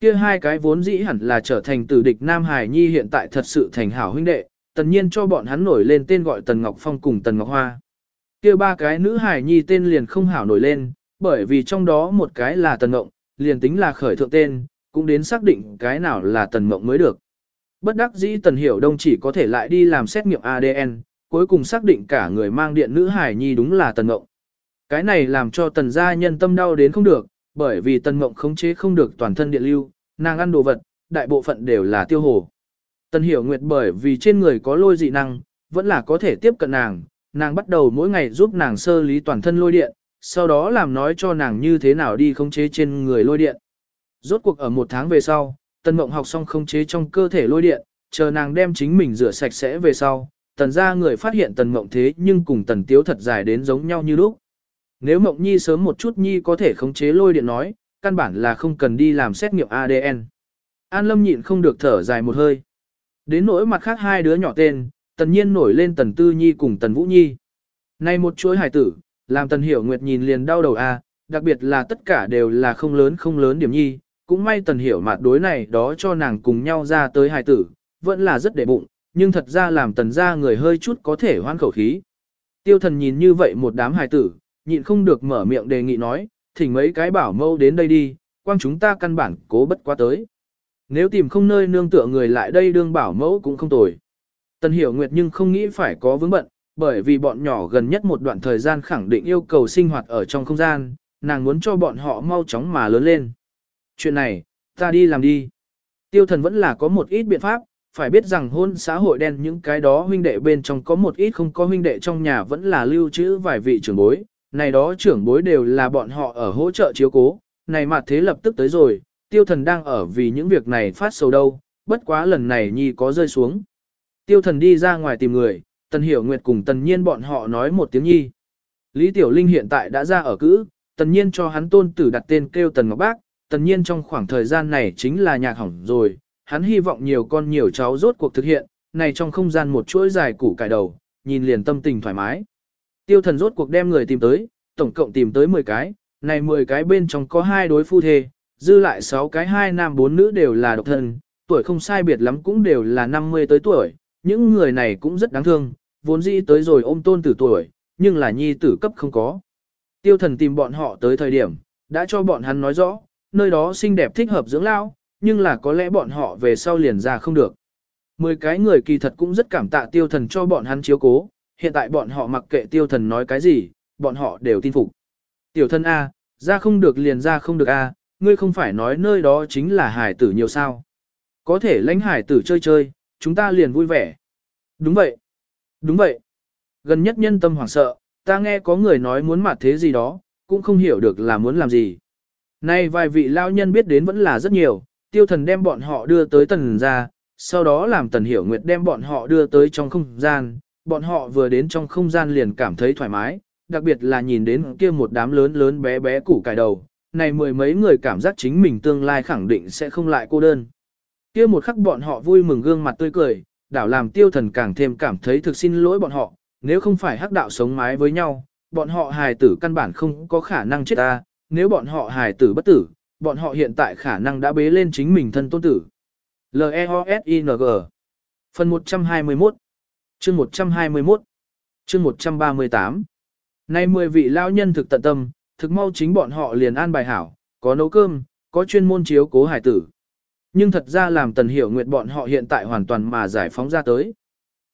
Speaker 1: Kia hai cái vốn dĩ hẳn là trở thành tử địch Nam Hải Nhi hiện tại thật sự thành hảo huynh đệ, tần nhiên cho bọn hắn nổi lên tên gọi Tần Ngọc Phong cùng Tần Ngọc Hoa. Kia ba cái nữ Hải Nhi tên liền không hảo nổi lên, bởi vì trong đó một cái là Tần Ngộng, liền tính là khởi thượng tên, cũng đến xác định cái nào là Tần mộng mới được. Bất đắc dĩ Tần Hiểu Đông chỉ có thể lại đi làm xét nghiệm ADN, cuối cùng xác định cả người mang điện nữ Hải Nhi đúng là Tần mộng. Cái này làm cho Tần gia nhân tâm đau đến không được, bởi vì Tần mộng khống chế không được toàn thân điện lưu, nàng ăn đồ vật, đại bộ phận đều là tiêu hồ. Tần Hiểu Nguyệt bởi vì trên người có lôi dị năng, vẫn là có thể tiếp cận nàng, nàng bắt đầu mỗi ngày giúp nàng sơ lý toàn thân lôi điện, sau đó làm nói cho nàng như thế nào đi khống chế trên người lôi điện. Rốt cuộc ở một tháng về sau, Tần Mộng học xong khống chế trong cơ thể lôi điện, chờ nàng đem chính mình rửa sạch sẽ về sau, tần gia người phát hiện Tần Mộng thế nhưng cùng Tần Tiếu thật dài đến giống nhau như lúc. Nếu Mộng Nhi sớm một chút Nhi có thể khống chế lôi điện nói, căn bản là không cần đi làm xét nghiệm ADN. An Lâm nhịn không được thở dài một hơi. Đến nỗi mặt khác hai đứa nhỏ tên, tần nhiên nổi lên tần tư nhi cùng tần vũ nhi. Này một chuỗi hải tử, làm tần hiểu nguyệt nhìn liền đau đầu a, đặc biệt là tất cả đều là không lớn không lớn điểm nhi, cũng may tần hiểu mặt đối này đó cho nàng cùng nhau ra tới hải tử, vẫn là rất để bụng, nhưng thật ra làm tần ra người hơi chút có thể hoan khẩu khí. Tiêu thần nhìn như vậy một đám hải tử, nhịn không được mở miệng đề nghị nói, thỉnh mấy cái bảo mâu đến đây đi, quang chúng ta căn bản cố bất quá tới. Nếu tìm không nơi nương tựa người lại đây đương bảo mẫu cũng không tồi. Tần Hiểu Nguyệt nhưng không nghĩ phải có vướng bận, bởi vì bọn nhỏ gần nhất một đoạn thời gian khẳng định yêu cầu sinh hoạt ở trong không gian, nàng muốn cho bọn họ mau chóng mà lớn lên. Chuyện này, ta đi làm đi. Tiêu thần vẫn là có một ít biện pháp, phải biết rằng hôn xã hội đen những cái đó huynh đệ bên trong có một ít không có huynh đệ trong nhà vẫn là lưu trữ vài vị trưởng bối, này đó trưởng bối đều là bọn họ ở hỗ trợ chiếu cố, này mà thế lập tức tới rồi, tiêu thần đang ở vì những việc này phát sầu đâu, bất quá lần này nhi có rơi xuống. Tiêu thần đi ra ngoài tìm người, tần hiểu nguyệt cùng tần nhiên bọn họ nói một tiếng nhi. Lý Tiểu Linh hiện tại đã ra ở cữ, tần nhiên cho hắn tôn tử đặt tên kêu tần ngọc bác, tần nhiên trong khoảng thời gian này chính là nhạc hỏng rồi, hắn hy vọng nhiều con nhiều cháu rốt cuộc thực hiện, này trong không gian một chuỗi dài củ cải đầu, nhìn liền tâm tình thoải mái. Tiêu thần rốt cuộc đem người tìm tới, tổng cộng tìm tới 10 cái, này 10 cái bên trong có hai đối phu thê, dư lại 6 cái hai nam bốn nữ đều là độc thân, tuổi không sai biệt lắm cũng đều là 50 tới tuổi, những người này cũng rất đáng thương, vốn dĩ tới rồi ôm tôn tử tuổi, nhưng là nhi tử cấp không có. Tiêu thần tìm bọn họ tới thời điểm, đã cho bọn hắn nói rõ, nơi đó xinh đẹp thích hợp dưỡng lao, nhưng là có lẽ bọn họ về sau liền ra không được. Mười cái người kỳ thật cũng rất cảm tạ tiêu thần cho bọn hắn chiếu cố, hiện tại bọn họ mặc kệ tiêu thần nói cái gì, bọn họ đều tin phục. Tiểu thân A, ra không được liền ra không được A, ngươi không phải nói nơi đó chính là hải tử nhiều sao. Có thể lãnh hải tử chơi chơi, chúng ta liền vui vẻ. Đúng vậy. Đúng vậy. Gần nhất nhân tâm hoảng sợ, ta nghe có người nói muốn mặt thế gì đó, cũng không hiểu được là muốn làm gì. Nay vài vị lao nhân biết đến vẫn là rất nhiều, tiêu thần đem bọn họ đưa tới tần ra, sau đó làm tần hiểu nguyệt đem bọn họ đưa tới trong không gian, bọn họ vừa đến trong không gian liền cảm thấy thoải mái, đặc biệt là nhìn đến kia một đám lớn lớn bé bé củ cải đầu, này mười mấy người cảm giác chính mình tương lai khẳng định sẽ không lại cô đơn. Kia một khắc bọn họ vui mừng gương mặt tươi cười, đảo làm tiêu thần càng thêm cảm thấy thực xin lỗi bọn họ, nếu không phải hắc đạo sống mái với nhau, bọn họ hài tử căn bản không có khả năng chết ta, nếu bọn họ hài tử bất tử, bọn họ hiện tại khả năng đã bế lên chính mình thân tôn tử. L-E-O-S-I-N-G Phần 121 Chương 121 Chương 138 Nay 10 vị lao nhân thực tận tâm, thực mau chính bọn họ liền an bài hảo, có nấu cơm, có chuyên môn chiếu cố hải tử. Nhưng thật ra làm Tần Hiểu Nguyệt bọn họ hiện tại hoàn toàn mà giải phóng ra tới.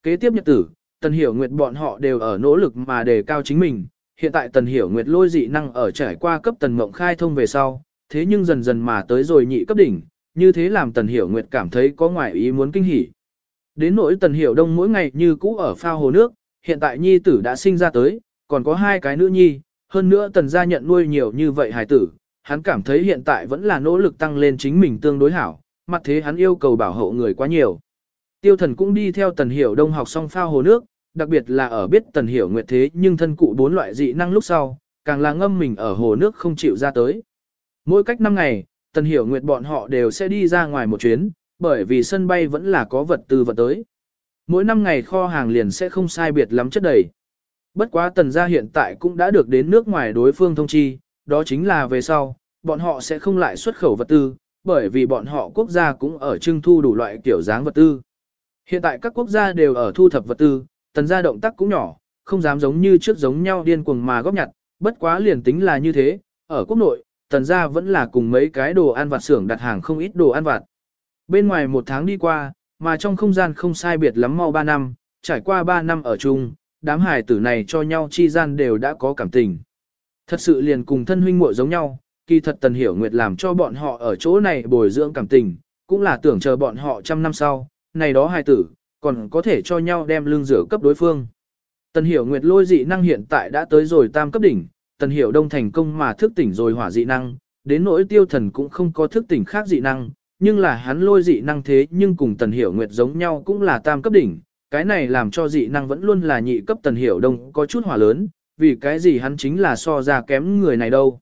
Speaker 1: Kế tiếp nhật tử, Tần Hiểu Nguyệt bọn họ đều ở nỗ lực mà đề cao chính mình, hiện tại tần hiểu nguyệt lôi dị năng ở trải qua cấp tần mộng khai thông về sau, thế nhưng dần dần mà tới rồi nhị cấp đỉnh, như thế làm tần hiểu nguyệt cảm thấy có ngoại ý muốn kinh hỉ. Đến nỗi tần hiểu đông mỗi ngày như cũ ở phao hồ nước, hiện tại nhi tử đã sinh ra tới, còn có hai cái nữ nhi, hơn nữa tần gia nhận nuôi nhiều như vậy hài tử, hắn cảm thấy hiện tại vẫn là nỗ lực tăng lên chính mình tương đối hảo, mặt thế hắn yêu cầu bảo hộ người quá nhiều. Tiêu thần cũng đi theo tần hiểu đông học xong phao hồ nước, đặc biệt là ở biết tần hiểu nguyệt thế nhưng thân cụ bốn loại dị năng lúc sau, càng là ngâm mình ở hồ nước không chịu ra tới. Mỗi cách 5 ngày, tần hiểu nguyệt bọn họ đều sẽ đi ra ngoài một chuyến, bởi vì sân bay vẫn là có vật tư vật tới. Mỗi năm ngày kho hàng liền sẽ không sai biệt lắm chất đầy. Bất quá tần gia hiện tại cũng đã được đến nước ngoài đối phương thông chi, đó chính là về sau, bọn họ sẽ không lại xuất khẩu vật tư, bởi vì bọn họ quốc gia cũng ở trưng thu đủ loại kiểu dáng vật tư. Hiện tại các quốc gia đều ở thu thập vật tư, tần gia động tác cũng nhỏ, không dám giống như trước giống nhau điên cuồng mà góp nhặt, bất quá liền tính là như thế, ở quốc nội, tần gia vẫn là cùng mấy cái đồ ăn vặt xưởng đặt hàng không ít đồ ăn vặt. Bên ngoài một tháng đi qua, mà trong không gian không sai biệt lắm mau 3 năm, trải qua 3 năm ở chung, đám hài tử này cho nhau chi gian đều đã có cảm tình. Thật sự liền cùng thân huynh muội giống nhau, kỳ thật Tần Hiểu Nguyệt làm cho bọn họ ở chỗ này bồi dưỡng cảm tình, cũng là tưởng chờ bọn họ trăm năm sau, này đó hài tử, còn có thể cho nhau đem lương rửa cấp đối phương. Tần Hiểu Nguyệt lôi dị năng hiện tại đã tới rồi tam cấp đỉnh, Tần Hiểu Đông thành công mà thức tỉnh rồi hỏa dị năng, đến nỗi tiêu thần cũng không có thức tỉnh khác dị năng, nhưng là hắn lôi dị năng thế nhưng cùng Tần Hiểu Nguyệt giống nhau cũng là tam cấp đỉnh, cái này làm cho dị năng vẫn luôn là nhị cấp Tần Hiểu Đông có chút hỏa lớn, vì cái gì hắn chính là so ra kém người này đâu.